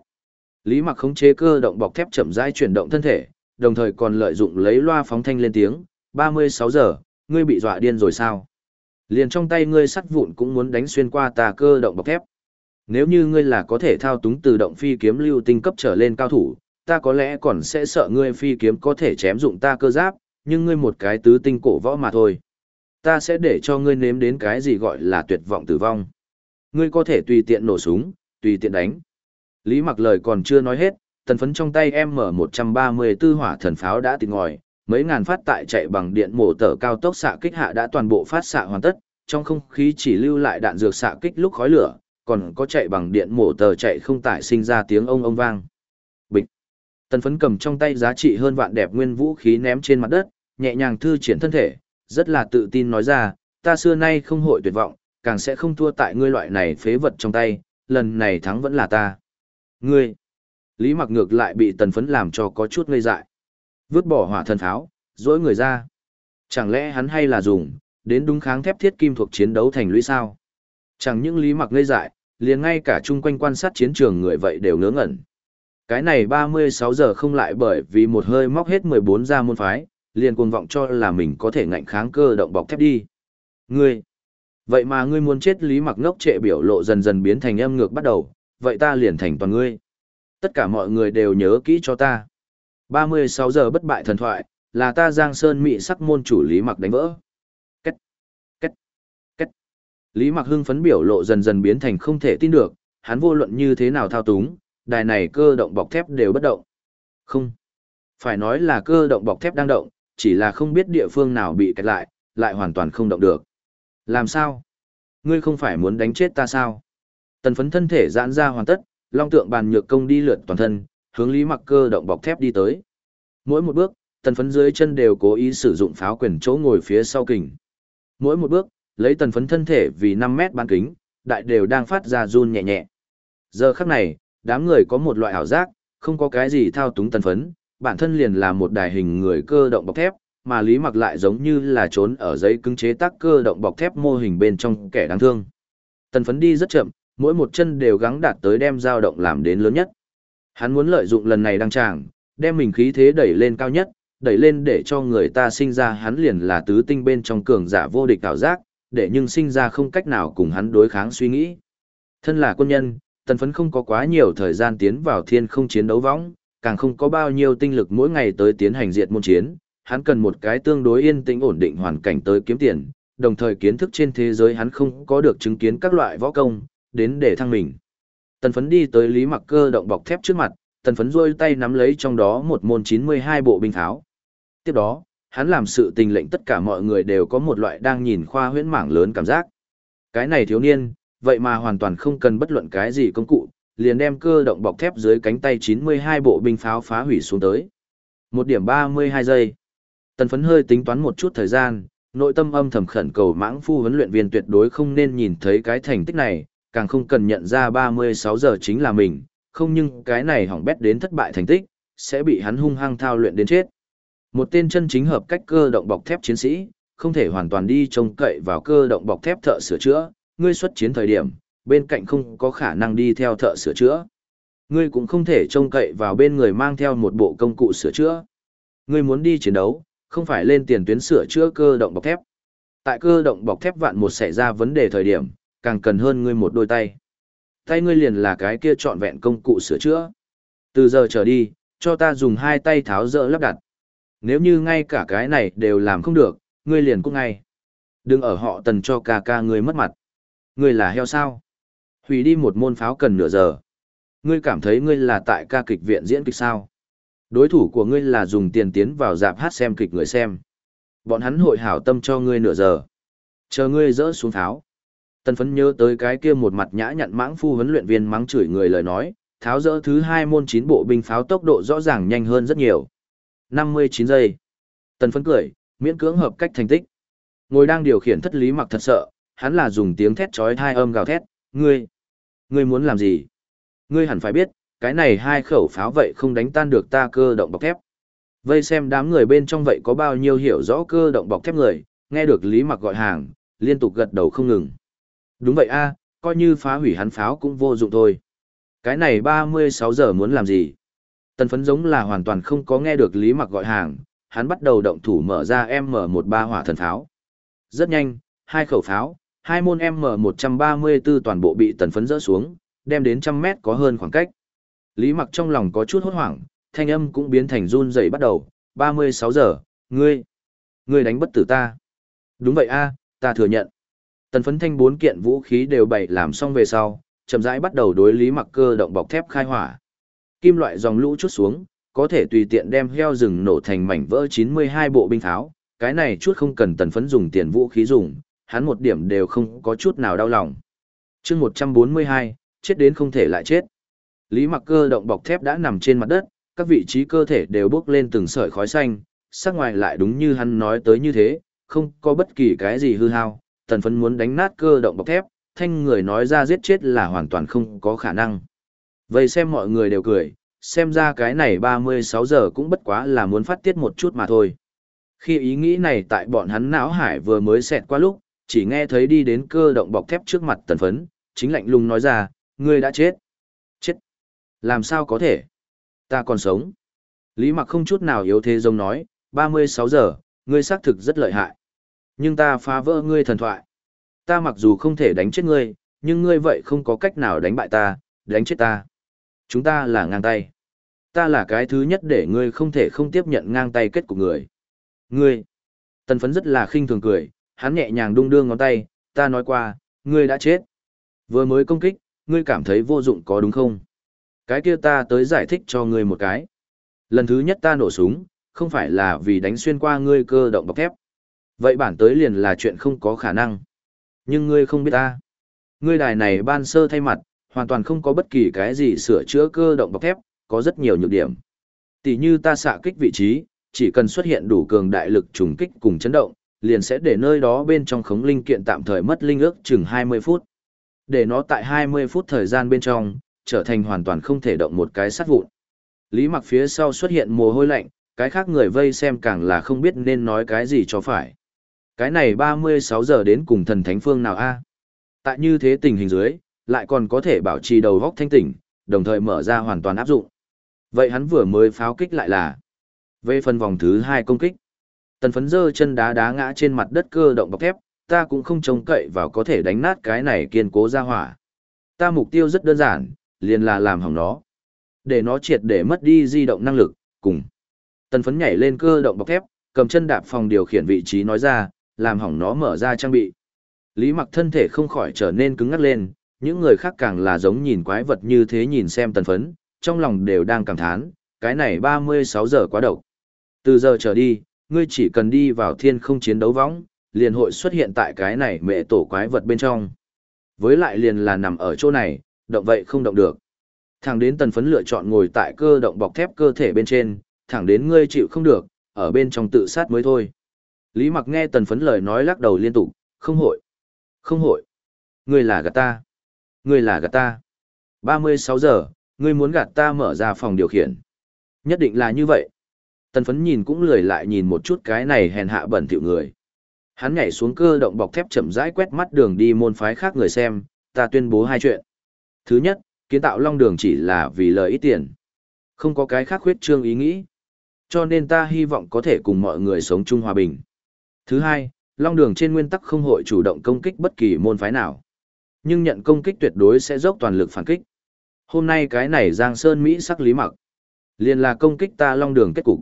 Lý Mặc khống chế cơ động bọc thép chậm rãi chuyển động thân thể, đồng thời còn lợi dụng lấy loa phóng thanh lên tiếng, 36 giờ, ngươi bị dọa điên rồi sao? Liền trong tay ngươi sắt vụn cũng muốn đánh xuyên qua tà cơ động bọc thép. Nếu như ngươi là có thể thao túng tự động phi kiếm lưu tinh cấp trở lên cao thủ, ta có lẽ còn sẽ sợ ngươi phi kiếm có thể chém dụng ta cơ giáp, nhưng ngươi một cái tứ tinh cổ võ mà thôi. Ta sẽ để cho ngươi nếm đến cái gì gọi là tuyệt vọng tử vong. Ngươi có thể tùy tiện nổ súng, tùy tiện đánh. Lý mặc lời còn chưa nói hết, tần phấn trong tay M134 hỏa thần pháo đã tịt ngòi, mấy ngàn phát tại chạy bằng điện mổ tở cao tốc xạ kích hạ đã toàn bộ phát xạ hoàn tất, trong không khí chỉ lưu lại đạn dược xạ kích lúc khói lửa, còn có chạy bằng điện mổ tờ chạy không tải sinh ra tiếng ông ông vang. Bịch. Tần phấn cầm trong tay giá trị hơn vạn đẹp nguyên vũ khí ném trên mặt đất, nhẹ nhàng thư triển thân thể, rất là tự tin nói ra, ta xưa nay không hội tuyệt vọng, càng sẽ không thua tại ngươi loại này phế vật trong tay, lần này thắng vẫn là ta. Ngươi. Lý mặc ngược lại bị tần phấn làm cho có chút ngây dại. Vứt bỏ hỏa thần tháo, dỗi người ra. Chẳng lẽ hắn hay là dùng, đến đúng kháng thép thiết kim thuộc chiến đấu thành lũy sao? Chẳng những lý mặc ngây dại, liền ngay cả chung quanh quan sát chiến trường người vậy đều ngớ ngẩn. Cái này 36 giờ không lại bởi vì một hơi móc hết 14 ra môn phái, liền cuồng vọng cho là mình có thể ngạnh kháng cơ động bọc thép đi. Ngươi, Vậy mà ngươi muốn chết Lý Mặc ngốc trệ biểu lộ dần dần biến thành âm ngược bắt đầu, vậy ta liền thành toàn ngươi. Tất cả mọi người đều nhớ kỹ cho ta. 36 giờ bất bại thần thoại, là ta Giang Sơn Mị sắc môn chủ Lý Mặc đánh vỡ. Cách, cách, cách. Lý Mặc hưng phấn biểu lộ dần dần biến thành không thể tin được, hắn vô luận như thế nào thao túng, đài này cơ động bọc thép đều bất động. Không. Phải nói là cơ động bọc thép đang động, chỉ là không biết địa phương nào bị kẹt lại, lại hoàn toàn không động được. Làm sao? Ngươi không phải muốn đánh chết ta sao? Tần phấn thân thể giãn ra hoàn tất, long tượng bàn nhược công đi lượt toàn thân, hướng Lý Mặc cơ động bọc thép đi tới. Mỗi một bước, tần phấn dưới chân đều cố ý sử dụng pháo quyền chỗ ngồi phía sau kình. Mỗi một bước, lấy tần phấn thân thể vì 5 mét bán kính, đại đều đang phát ra run nhẹ nhẹ. Giờ khắc này, đám người có một loại ảo giác, không có cái gì thao túng tần phấn, bản thân liền là một đài hình người cơ động bọc thép, mà Lý Mặc lại giống như là trốn ở giấy cứng chế tác cơ động bọc thép mô hình bên trong kẻ đáng thương. Tần phấn đi rất chậm, mỗi một chân đều gắng đạt tới đem dao động làm đến lớn nhất. Hắn muốn lợi dụng lần này đăng tràng, đem mình khí thế đẩy lên cao nhất, đẩy lên để cho người ta sinh ra hắn liền là tứ tinh bên trong cường giả vô địch ảo giác, để nhưng sinh ra không cách nào cùng hắn đối kháng suy nghĩ. Thân là quân nhân, tần phấn không có quá nhiều thời gian tiến vào thiên không chiến đấu võng, càng không có bao nhiêu tinh lực mỗi ngày tới tiến hành diệt môn chiến, hắn cần một cái tương đối yên tĩnh ổn định hoàn cảnh tới kiếm tiền, đồng thời kiến thức trên thế giới hắn không có được chứng kiến các loại võ công, đến để thăng mình. Tần phấn đi tới Lý Mặc Cơ động bọc thép trước mặt, tần phấn rôi tay nắm lấy trong đó một môn 92 bộ binh tháo. Tiếp đó, hắn làm sự tình lệnh tất cả mọi người đều có một loại đang nhìn khoa huyễn mảng lớn cảm giác. Cái này thiếu niên, vậy mà hoàn toàn không cần bất luận cái gì công cụ, liền đem cơ động bọc thép dưới cánh tay 92 bộ binh pháo phá hủy xuống tới. Một điểm 32 giây. Tần phấn hơi tính toán một chút thời gian, nội tâm âm thầm khẩn cầu mãng phu huấn luyện viên tuyệt đối không nên nhìn thấy cái thành tích này, càng không cần nhận ra 36 giờ chính là mình, không nhưng cái này hỏng bét đến thất bại thành tích, sẽ bị hắn hung hăng thao luyện đến chết. Một tên chân chính hợp cách cơ động bọc thép chiến sĩ, không thể hoàn toàn đi trông cậy vào cơ động bọc thép thợ sửa chữa, ngươi xuất chiến thời điểm, bên cạnh không có khả năng đi theo thợ sửa chữa. Ngươi cũng không thể trông cậy vào bên người mang theo một bộ công cụ sửa chữa. Ngươi muốn đi chiến đấu, không phải lên tiền tuyến sửa chữa cơ động bọc thép. Tại cơ động bọc thép vạn một xảy ra vấn đề thời điểm, càng cần hơn ngươi một đôi tay. Tay ngươi liền là cái kia trọn vẹn công cụ sửa chữa. Từ giờ trở đi, cho ta dùng hai tay tháo dỡ lắp đặt. Nếu như ngay cả cái này đều làm không được, ngươi liền cũng ngay. Đừng ở họ tần cho ca ca ngươi mất mặt. Ngươi là heo sao? Hủy đi một môn pháo cần nửa giờ. Ngươi cảm thấy ngươi là tại ca kịch viện diễn kịch sao? Đối thủ của ngươi là dùng tiền tiến vào dạp hát xem kịch người xem. Bọn hắn hội hảo tâm cho ngươi nửa giờ. Chờ ngươi dỡ xuống tháo. Tần phấn nhớ tới cái kia một mặt nhã nhặn mãng phu huấn luyện viên mắng chửi người lời nói, tháo dỡ thứ hai môn chín bộ binh pháo tốc độ rõ ràng nhanh hơn rất nhiều. 59 giây. Tần phấn cười, miễn cưỡng hợp cách thành tích. Ngồi đang điều khiển thất lý mặc thật sợ, hắn là dùng tiếng thét chói tai âm gào thét, ngươi, ngươi muốn làm gì? Ngươi hẳn phải biết, cái này hai khẩu pháo vậy không đánh tan được ta cơ động bọc thép. Vây xem đám người bên trong vậy có bao nhiêu hiểu rõ cơ động bọc thép người, nghe được Lý Mặc gọi hàng, liên tục gật đầu không ngừng. Đúng vậy a, coi như phá hủy hắn pháo cũng vô dụng thôi. Cái này 36 giờ muốn làm gì? Tần phấn giống là hoàn toàn không có nghe được Lý Mặc gọi hàng, hắn bắt đầu động thủ mở ra M13 hỏa thần pháo. Rất nhanh, hai khẩu pháo, hai môn M134 toàn bộ bị tần phấn rỡ xuống, đem đến trăm mét có hơn khoảng cách. Lý Mặc trong lòng có chút hốt hoảng, thanh âm cũng biến thành run rẩy bắt đầu, 36 giờ, ngươi, ngươi đánh bất tử ta. Đúng vậy a, ta thừa nhận. Tần phấn thanh bốn kiện vũ khí đều bày làm xong về sau, chậm rãi bắt đầu đối Lý Mặc cơ động bọc thép khai hỏa. Kim loại dòng lũ chút xuống, có thể tùy tiện đem heo rừng nổ thành mảnh vỡ 92 bộ binh tháo. cái này chút không cần tần phấn dùng tiền vũ khí dùng, hắn một điểm đều không có chút nào đau lòng. chương 142, chết đến không thể lại chết. Lý mặc cơ động bọc thép đã nằm trên mặt đất, các vị trí cơ thể đều bốc lên từng sợi khói xanh, sắc ngoài lại đúng như hắn nói tới như thế, không có bất kỳ cái gì hư hao, tần phấn muốn đánh nát cơ động bọc thép, thanh người nói ra giết chết là hoàn toàn không có khả năng. Vậy xem mọi người đều cười, xem ra cái này 36 giờ cũng bất quá là muốn phát tiết một chút mà thôi. Khi ý nghĩ này tại bọn hắn não hải vừa mới xẹt qua lúc, chỉ nghe thấy đi đến cơ động bọc thép trước mặt tần phấn, chính lạnh lùng nói ra, ngươi đã chết. Chết. Làm sao có thể? Ta còn sống. Lý mặc không chút nào yếu thế giống nói, 36 giờ, ngươi xác thực rất lợi hại. Nhưng ta phá vỡ ngươi thần thoại. Ta mặc dù không thể đánh chết ngươi, nhưng ngươi vậy không có cách nào đánh bại ta, đánh chết ta. Chúng ta là ngang tay. Ta là cái thứ nhất để ngươi không thể không tiếp nhận ngang tay kết của người. Ngươi. Tần phấn rất là khinh thường cười, hắn nhẹ nhàng đung đưa ngón tay, ta nói qua, ngươi đã chết. Vừa mới công kích, ngươi cảm thấy vô dụng có đúng không? Cái kia ta tới giải thích cho ngươi một cái. Lần thứ nhất ta nổ súng, không phải là vì đánh xuyên qua ngươi cơ động bọc thép. Vậy bản tới liền là chuyện không có khả năng. Nhưng ngươi không biết ta. Ngươi đài này ban sơ thay mặt, hoàn toàn không có bất kỳ cái gì sửa chữa cơ động bọc thép, có rất nhiều nhược điểm. Tỷ như ta xạ kích vị trí, chỉ cần xuất hiện đủ cường đại lực trùng kích cùng chấn động, liền sẽ để nơi đó bên trong khống linh kiện tạm thời mất linh ước chừng 20 phút. Để nó tại 20 phút thời gian bên trong, trở thành hoàn toàn không thể động một cái sắt vụn. Lý mặc phía sau xuất hiện mồ hôi lạnh, cái khác người vây xem càng là không biết nên nói cái gì cho phải. Cái này 36 giờ đến cùng thần thánh phương nào a? Tại như thế tình hình dưới, lại còn có thể bảo trì đầu góc thanh tỉnh, đồng thời mở ra hoàn toàn áp dụng. Vậy hắn vừa mới pháo kích lại là về phần vòng thứ hai công kích. Tần phấn dơ chân đá đá ngã trên mặt đất cơ động bọc thép, ta cũng không trông cậy vào có thể đánh nát cái này kiên cố ra hỏa. Ta mục tiêu rất đơn giản, liền là làm hỏng nó. Để nó triệt để mất đi di động năng lực, cùng. Tần phấn nhảy lên cơ động bọc thép, cầm chân đạp phòng điều khiển vị trí nói ra, làm hỏng nó mở ra trang bị. Lý mặc thân thể không khỏi trở nên cứng ngắt lên, những người khác càng là giống nhìn quái vật như thế nhìn xem tần phấn, trong lòng đều đang cảm thán, cái này 36 giờ quá độc. Từ giờ trở đi, ngươi chỉ cần đi vào thiên không chiến đấu võng, liền hội xuất hiện tại cái này mẹ tổ quái vật bên trong. Với lại liền là nằm ở chỗ này, động vậy không động được. Thẳng đến tần phấn lựa chọn ngồi tại cơ động bọc thép cơ thể bên trên, thẳng đến ngươi chịu không được, ở bên trong tự sát mới thôi. Lý mặc nghe tần phấn lời nói lắc đầu liên tục, không hội. Không hội. Ngươi là gạt ta. Ngươi là gạt ta. 36 giờ, ngươi muốn gạt ta mở ra phòng điều khiển. Nhất định là như vậy. Tần phấn nhìn cũng lười lại nhìn một chút cái này hèn hạ bẩn thỉu người. Hắn nhảy xuống cơ động bọc thép chậm rãi quét mắt đường đi môn phái khác người xem, ta tuyên bố hai chuyện. Thứ nhất, kiến tạo long đường chỉ là vì lợi ít tiền. Không có cái khác khuyết trương ý nghĩ. Cho nên ta hy vọng có thể cùng mọi người sống chung hòa bình. Thứ hai, long đường trên nguyên tắc không hội chủ động công kích bất kỳ môn phái nào. Nhưng nhận công kích tuyệt đối sẽ dốc toàn lực phản kích. Hôm nay cái này Giang Sơn Mỹ sắc lý mặc. liền là công kích ta long đường kết cục.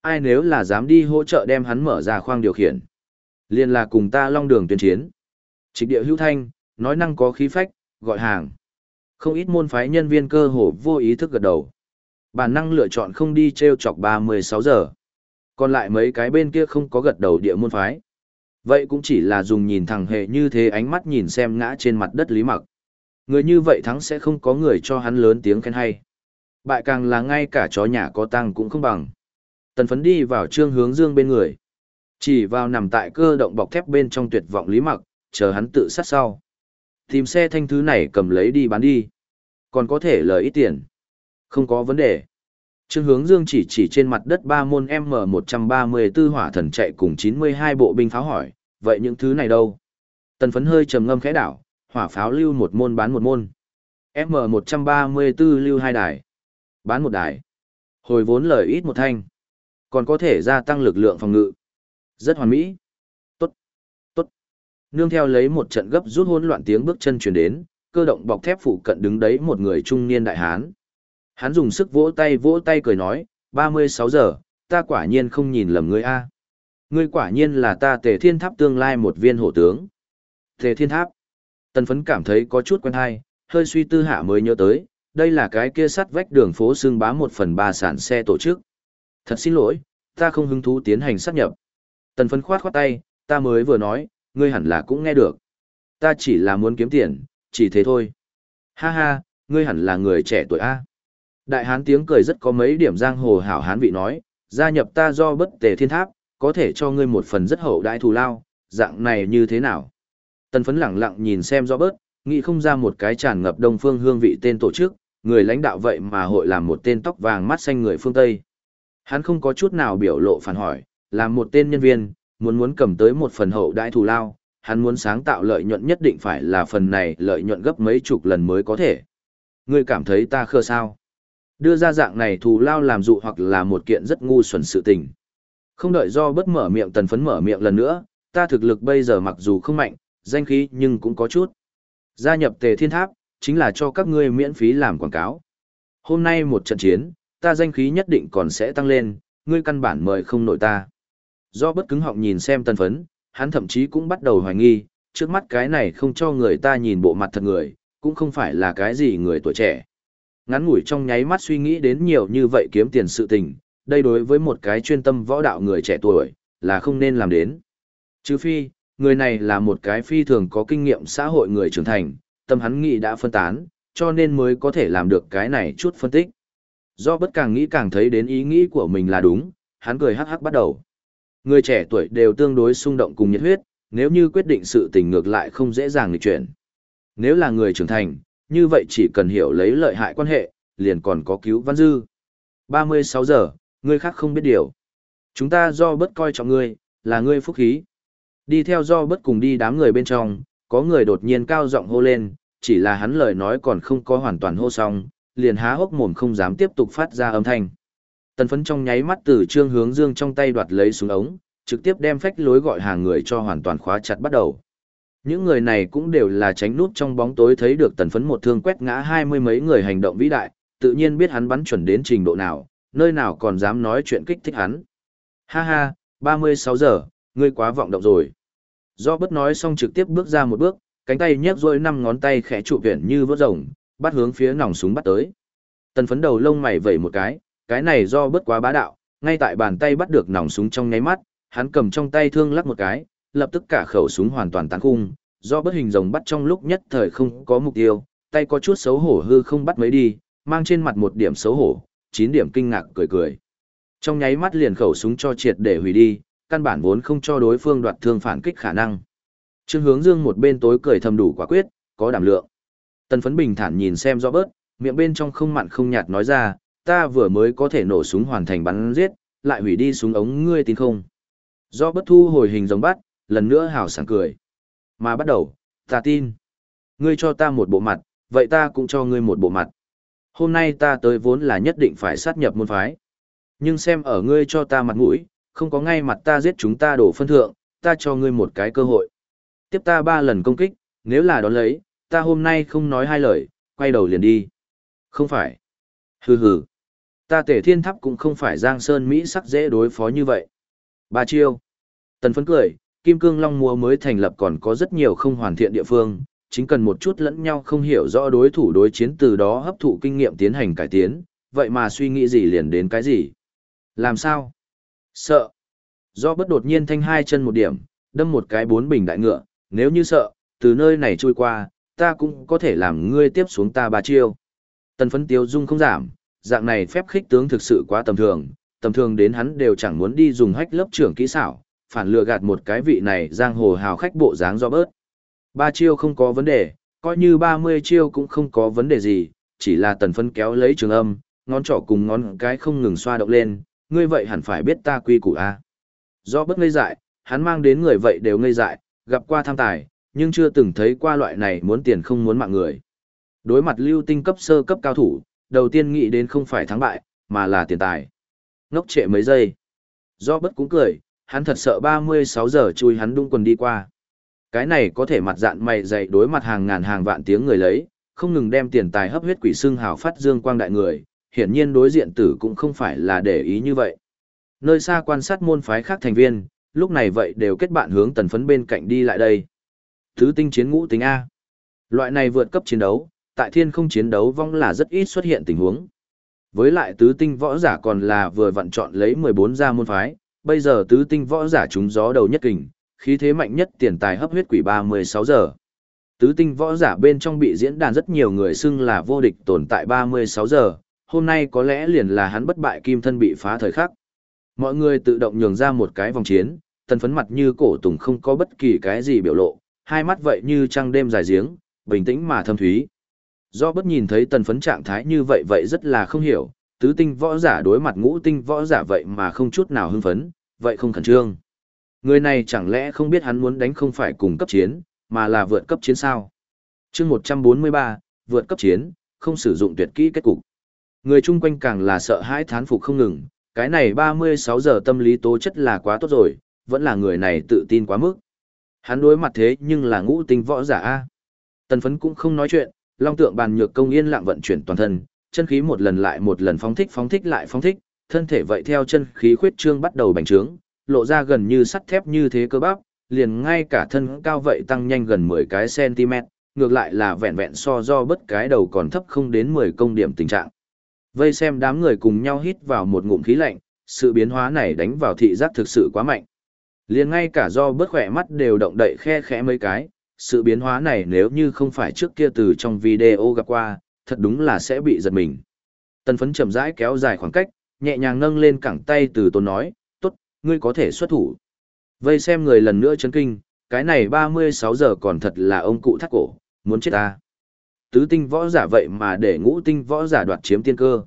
Ai nếu là dám đi hỗ trợ đem hắn mở ra khoang điều khiển. liền là cùng ta long đường tuyên chiến. Trịch địa hữu thanh, nói năng có khí phách, gọi hàng. Không ít môn phái nhân viên cơ hồ vô ý thức gật đầu. Bản năng lựa chọn không đi treo chọc 36 giờ. Còn lại mấy cái bên kia không có gật đầu địa môn phái. Vậy cũng chỉ là dùng nhìn thẳng hệ như thế ánh mắt nhìn xem ngã trên mặt đất lý mặc. Người như vậy thắng sẽ không có người cho hắn lớn tiếng khen hay. Bại càng là ngay cả chó nhà có tăng cũng không bằng. Tần phấn đi vào trương hướng dương bên người. Chỉ vào nằm tại cơ động bọc thép bên trong tuyệt vọng lý mặc, chờ hắn tự sát sau. Tìm xe thanh thứ này cầm lấy đi bán đi. Còn có thể lời ít tiền. Không có vấn đề. Trương hướng dương chỉ chỉ trên mặt đất ba môn M134 hỏa thần chạy cùng 92 bộ binh pháo hỏi, vậy những thứ này đâu? Tần phấn hơi trầm ngâm khẽ đảo, hỏa pháo lưu một môn bán một môn. M134 lưu hai đài. Bán một đài. Hồi vốn lời ít một thanh. Còn có thể gia tăng lực lượng phòng ngự. Rất hoàn mỹ. Tốt. Tốt. Nương theo lấy một trận gấp rút hỗn loạn tiếng bước chân chuyển đến, cơ động bọc thép phụ cận đứng đấy một người trung niên đại hán. Hắn dùng sức vỗ tay vỗ tay cười nói, 36 giờ, ta quả nhiên không nhìn lầm ngươi a. Ngươi quả nhiên là ta tề thiên tháp tương lai một viên hổ tướng. Tề thiên tháp. Tần phấn cảm thấy có chút quen hay, hơi suy tư hạ mới nhớ tới, đây là cái kia sắt vách đường phố xương bá một phần ba sản xe tổ chức. Thật xin lỗi, ta không hứng thú tiến hành sát nhập. Tần phấn khoát khoát tay, ta mới vừa nói, ngươi hẳn là cũng nghe được. Ta chỉ là muốn kiếm tiền, chỉ thế thôi. Ha ha, ngươi hẳn là người trẻ tuổi A. Đại hán tiếng cười rất có mấy điểm giang hồ hảo hán vị nói, gia nhập ta do bất tề thiên tháp, có thể cho ngươi một phần rất hậu đại thù lao, dạng này như thế nào? Tần phấn lẳng lặng nhìn xem do bớt, nghĩ không ra một cái tràn ngập đông phương hương vị tên tổ chức, người lãnh đạo vậy mà hội làm một tên tóc vàng mắt xanh người phương Tây. Hắn không có chút nào biểu lộ phản hỏi, làm một tên nhân viên, muốn muốn cầm tới một phần hậu đại thù lao, hắn muốn sáng tạo lợi nhuận nhất định phải là phần này lợi nhuận gấp mấy chục lần mới có thể. Ngươi cảm thấy ta khờ sao? Đưa ra dạng này thù lao làm dụ hoặc là một kiện rất ngu xuẩn sự tình. Không đợi do bất mở miệng tần phấn mở miệng lần nữa, ta thực lực bây giờ mặc dù không mạnh, danh khí nhưng cũng có chút. Gia nhập tề thiên tháp, chính là cho các ngươi miễn phí làm quảng cáo. Hôm nay một trận chiến, ta danh khí nhất định còn sẽ tăng lên, ngươi căn bản mời không nổi ta. Do bất cứng họng nhìn xem tần phấn, hắn thậm chí cũng bắt đầu hoài nghi, trước mắt cái này không cho người ta nhìn bộ mặt thật người, cũng không phải là cái gì người tuổi trẻ. Ngắn ngủi trong nháy mắt suy nghĩ đến nhiều như vậy kiếm tiền sự tình, đây đối với một cái chuyên tâm võ đạo người trẻ tuổi, là không nên làm đến. Chứ phi, người này là một cái phi thường có kinh nghiệm xã hội người trưởng thành, tâm hắn nghĩ đã phân tán, cho nên mới có thể làm được cái này chút phân tích. Do bất càng nghĩ càng thấy đến ý nghĩ của mình là đúng, hắn cười hắc hắc bắt đầu. Người trẻ tuổi đều tương đối xung động cùng nhiệt huyết, nếu như quyết định sự tình ngược lại không dễ dàng lịch chuyển. Nếu là người trưởng thành, như vậy chỉ cần hiểu lấy lợi hại quan hệ, liền còn có cứu văn dư. 36 giờ, người khác không biết điều. Chúng ta do bất coi trọng ngươi, là ngươi phúc khí. Đi theo do bất cùng đi đám người bên trong, có người đột nhiên cao giọng hô lên, chỉ là hắn lời nói còn không có hoàn toàn hô xong, liền há hốc mồm không dám tiếp tục phát ra âm thanh. Tần phấn trong nháy mắt từ trương hướng dương trong tay đoạt lấy xuống ống, trực tiếp đem phách lối gọi hàng người cho hoàn toàn khóa chặt bắt đầu. Những người này cũng đều là tránh nút trong bóng tối thấy được tần phấn một thương quét ngã hai mươi mấy người hành động vĩ đại, tự nhiên biết hắn bắn chuẩn đến trình độ nào, nơi nào còn dám nói chuyện kích thích hắn. Ha ha, 36 giờ, ngươi quá vọng động rồi. Do bất nói xong trực tiếp bước ra một bước, cánh tay nhấc rồi năm ngón tay khẽ trụ viện như vớt rồng, bắt hướng phía nòng súng bắt tới. Tần phấn đầu lông mày vẩy một cái, cái này do bất quá bá đạo, ngay tại bàn tay bắt được nòng súng trong nháy mắt, hắn cầm trong tay thương lắc một cái, lập tức cả khẩu súng hoàn toàn tán khung, do bất hình rồng bắt trong lúc nhất thời không có mục tiêu, tay có chút xấu hổ hư không bắt mấy đi, mang trên mặt một điểm xấu hổ, chín điểm kinh ngạc cười cười. Trong nháy mắt liền khẩu súng cho triệt để hủy đi, căn bản vốn không cho đối phương đoạt thương phản kích khả năng. Trương Hướng Dương một bên tối cười thầm đủ quả quyết, có đảm lượng. Tần phấn bình thản nhìn xem rõ bớt, miệng bên trong không mặn không nhạt nói ra, ta vừa mới có thể nổ súng hoàn thành bắn giết, lại hủy đi súng ống ngươi tin không. Do bất thu hồi hình giống bắt, lần nữa hào sảng cười. Mà bắt đầu, ta tin. Ngươi cho ta một bộ mặt, vậy ta cũng cho ngươi một bộ mặt. Hôm nay ta tới vốn là nhất định phải sát nhập môn phái. Nhưng xem ở ngươi cho ta mặt mũi, không có ngay mặt ta giết chúng ta đổ phân thượng, ta cho ngươi một cái cơ hội. Tiếp ta ba lần công kích, nếu là đón lấy, ta hôm nay không nói hai lời, quay đầu liền đi. Không phải. Hừ hừ. Ta tể thiên tháp cũng không phải giang sơn Mỹ sắc dễ đối phó như vậy. Ba chiêu. Tần phấn cười, Kim Cương Long Múa mới thành lập còn có rất nhiều không hoàn thiện địa phương, chính cần một chút lẫn nhau không hiểu rõ đối thủ đối chiến từ đó hấp thụ kinh nghiệm tiến hành cải tiến, vậy mà suy nghĩ gì liền đến cái gì. Làm sao? Sợ. Do bất đột nhiên thanh hai chân một điểm, đâm một cái bốn bình đại ngựa, nếu như sợ, từ nơi này trôi qua, ta cũng có thể làm ngươi tiếp xuống ta ba chiêu. Tần phấn tiêu dung không giảm, dạng này phép khích tướng thực sự quá tầm thường, tầm thường đến hắn đều chẳng muốn đi dùng hách lớp trưởng kỹ xảo, phản lừa gạt một cái vị này giang hồ hào khách bộ dáng do bớt. Ba chiêu không có vấn đề, coi như ba mươi chiêu cũng không có vấn đề gì, chỉ là tần phân kéo lấy trường âm, ngón trỏ cùng ngón cái không ngừng xoa động lên, ngươi vậy hẳn phải biết ta quy củ a. Do bất ngây dại, hắn mang đến người vậy đều ngây dại, gặp qua tham tài, nhưng chưa từng thấy qua loại này muốn tiền không muốn mạng người. Đối mặt lưu tinh cấp sơ cấp cao thủ, đầu tiên nghĩ đến không phải thắng bại, mà là tiền tài. Ngốc trệ mấy giây. Do bất cũng cười, hắn thật sợ 36 giờ chui hắn đung quần đi qua. Cái này có thể mặt dạn mày dày đối mặt hàng ngàn hàng vạn tiếng người lấy, không ngừng đem tiền tài hấp huyết quỷ xương hào phát dương quang đại người, hiển nhiên đối diện tử cũng không phải là để ý như vậy. Nơi xa quan sát môn phái khác thành viên, lúc này vậy đều kết bạn hướng tần phấn bên cạnh đi lại đây. Thứ tinh chiến ngũ tính A. Loại này vượt cấp chiến đấu, tại thiên không chiến đấu vong là rất ít xuất hiện tình huống. Với lại tứ tinh võ giả còn là vừa vận chọn lấy 14 gia môn phái, bây giờ tứ tinh võ giả chúng gió đầu nhất kình, khí thế mạnh nhất tiền tài hấp huyết quỷ 36 giờ. Tứ tinh võ giả bên trong bị diễn đàn rất nhiều người xưng là vô địch tồn tại 36 giờ, hôm nay có lẽ liền là hắn bất bại kim thân bị phá thời khắc. Mọi người tự động nhường ra một cái vòng chiến, tần phấn mặt như cổ tùng không có bất kỳ cái gì biểu lộ, hai mắt vậy như trăng đêm dài giếng, bình tĩnh mà thâm thúy. Do bất nhìn thấy tần phấn trạng thái như vậy vậy rất là không hiểu, tứ tinh võ giả đối mặt ngũ tinh võ giả vậy mà không chút nào hưng phấn, vậy không khẩn trương. Người này chẳng lẽ không biết hắn muốn đánh không phải cùng cấp chiến, mà là vượt cấp chiến sao? chương 143, vượt cấp chiến, không sử dụng tuyệt kỹ kết cục. Người chung quanh càng là sợ hãi thán phục không ngừng, cái này 36 giờ tâm lý tố chất là quá tốt rồi, vẫn là người này tự tin quá mức. Hắn đối mặt thế nhưng là ngũ tinh võ giả A. Tần phấn cũng không nói chuyện, long tượng bàn nhược công yên lặng vận chuyển toàn thân, chân khí một lần lại một lần phóng thích phóng thích lại phóng thích, thân thể vậy theo chân khí khuyết trương bắt đầu bành trướng, lộ ra gần như sắt thép như thế cơ bắp, liền ngay cả thân cao vậy tăng nhanh gần 10 cái cm, ngược lại là vẹn vẹn so do bất cái đầu còn thấp không đến 10 công điểm tình trạng. Vây xem đám người cùng nhau hít vào một ngụm khí lạnh, sự biến hóa này đánh vào thị giác thực sự quá mạnh. Liền ngay cả do bất khỏe mắt đều động đậy khe khẽ mấy cái, sự biến hóa này nếu như không phải trước kia từ trong video gặp qua, thật đúng là sẽ bị giật mình. Tần phấn chậm rãi kéo dài khoảng cách, nhẹ nhàng nâng lên cẳng tay từ tôn nói, tốt, ngươi có thể xuất thủ. Vây xem người lần nữa chấn kinh, cái này 36 giờ còn thật là ông cụ thắt cổ, muốn chết ta. Tứ tinh võ giả vậy mà để ngũ tinh võ giả đoạt chiếm tiên cơ.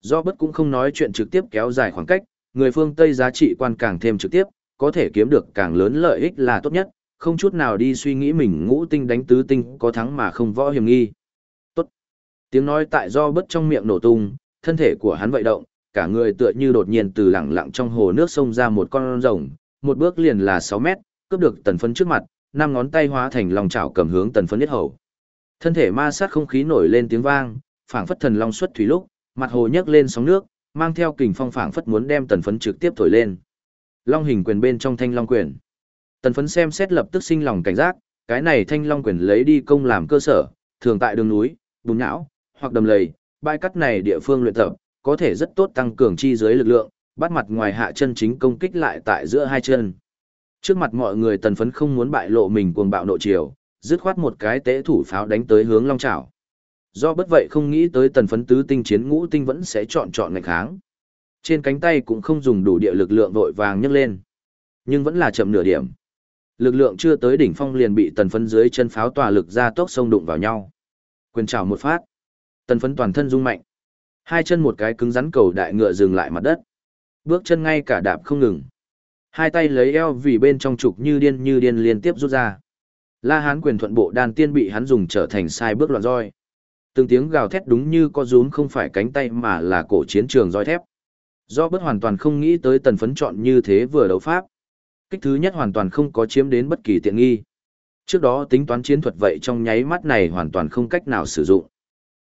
Do bất cũng không nói chuyện trực tiếp kéo dài khoảng cách, người phương Tây giá trị quan càng thêm trực tiếp, có thể kiếm được càng lớn lợi ích là tốt nhất, không chút nào đi suy nghĩ mình ngũ tinh đánh tứ tinh có thắng mà không võ hiểm nghi. Tiếng nói tại do bất trong miệng nổ tung, thân thể của hắn vậy động, cả người tựa như đột nhiên từ lặng lặng trong hồ nước sông ra một con rồng, một bước liền là 6 mét, cướp được tần phấn trước mặt, năm ngón tay hóa thành lòng chảo cầm hướng tần phấn nhất hầu. Thân thể ma sát không khí nổi lên tiếng vang, phảng phất thần long xuất thủy lúc, mặt hồ nhấc lên sóng nước, mang theo kình phong phảng phất muốn đem tần phấn trực tiếp thổi lên. Long hình quyền bên trong thanh long quyền. Tần phấn xem xét lập tức sinh lòng cảnh giác, cái này thanh long quyền lấy đi công làm cơ sở, thường tại đường núi, bùn nhão, hoặc đầm lầy, bãi cắt này địa phương luyện tập, có thể rất tốt tăng cường chi dưới lực lượng, bắt mặt ngoài hạ chân chính công kích lại tại giữa hai chân. Trước mặt mọi người tần phấn không muốn bại lộ mình cuồng bạo nộ chiều, dứt khoát một cái tế thủ pháo đánh tới hướng long trảo. Do bất vậy không nghĩ tới tần phấn tứ tinh chiến ngũ tinh vẫn sẽ chọn chọn ngạch kháng. Trên cánh tay cũng không dùng đủ địa lực lượng vội vàng nhấc lên. Nhưng vẫn là chậm nửa điểm. Lực lượng chưa tới đỉnh phong liền bị tần phấn dưới chân pháo tòa lực ra tốc sông đụng vào nhau. Quyền trào một phát. Tần phấn toàn thân rung mạnh. Hai chân một cái cứng rắn cầu đại ngựa dừng lại mặt đất. Bước chân ngay cả đạp không ngừng. Hai tay lấy eo vì bên trong trục như điên như điên liên tiếp rút ra. La Hán quyền thuận bộ đàn tiên bị hắn dùng trở thành sai bước loạn roi. Từng tiếng gào thét đúng như có rún không phải cánh tay mà là cổ chiến trường roi thép. Do bất hoàn toàn không nghĩ tới tần phấn chọn như thế vừa đấu pháp. Kích thứ nhất hoàn toàn không có chiếm đến bất kỳ tiện nghi. Trước đó tính toán chiến thuật vậy trong nháy mắt này hoàn toàn không cách nào sử dụng.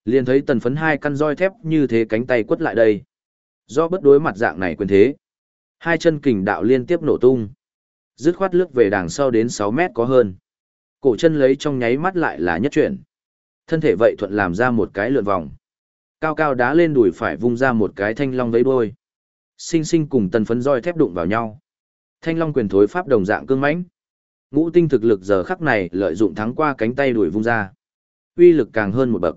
Liền thấy tần phấn hai căn roi thép như thế cánh tay quất lại đây. Do bất đối mặt dạng này quyền thế. Hai chân kình đạo liên tiếp nổ tung. Dứt khoát lướt về đằng sau đến 6 mét có hơn. Cổ chân lấy trong nháy mắt lại là nhất chuyển. Thân thể vậy thuận làm ra một cái lượn vòng. Cao cao đá lên đùi phải vung ra một cái thanh long vấy đôi. Sinh sinh cùng tần phấn roi thép đụng vào nhau. Thanh long quyền thối pháp đồng dạng cương mãnh. Ngũ tinh thực lực giờ khắc này lợi dụng thắng qua cánh tay đuổi vung ra. Uy lực càng hơn một bậc.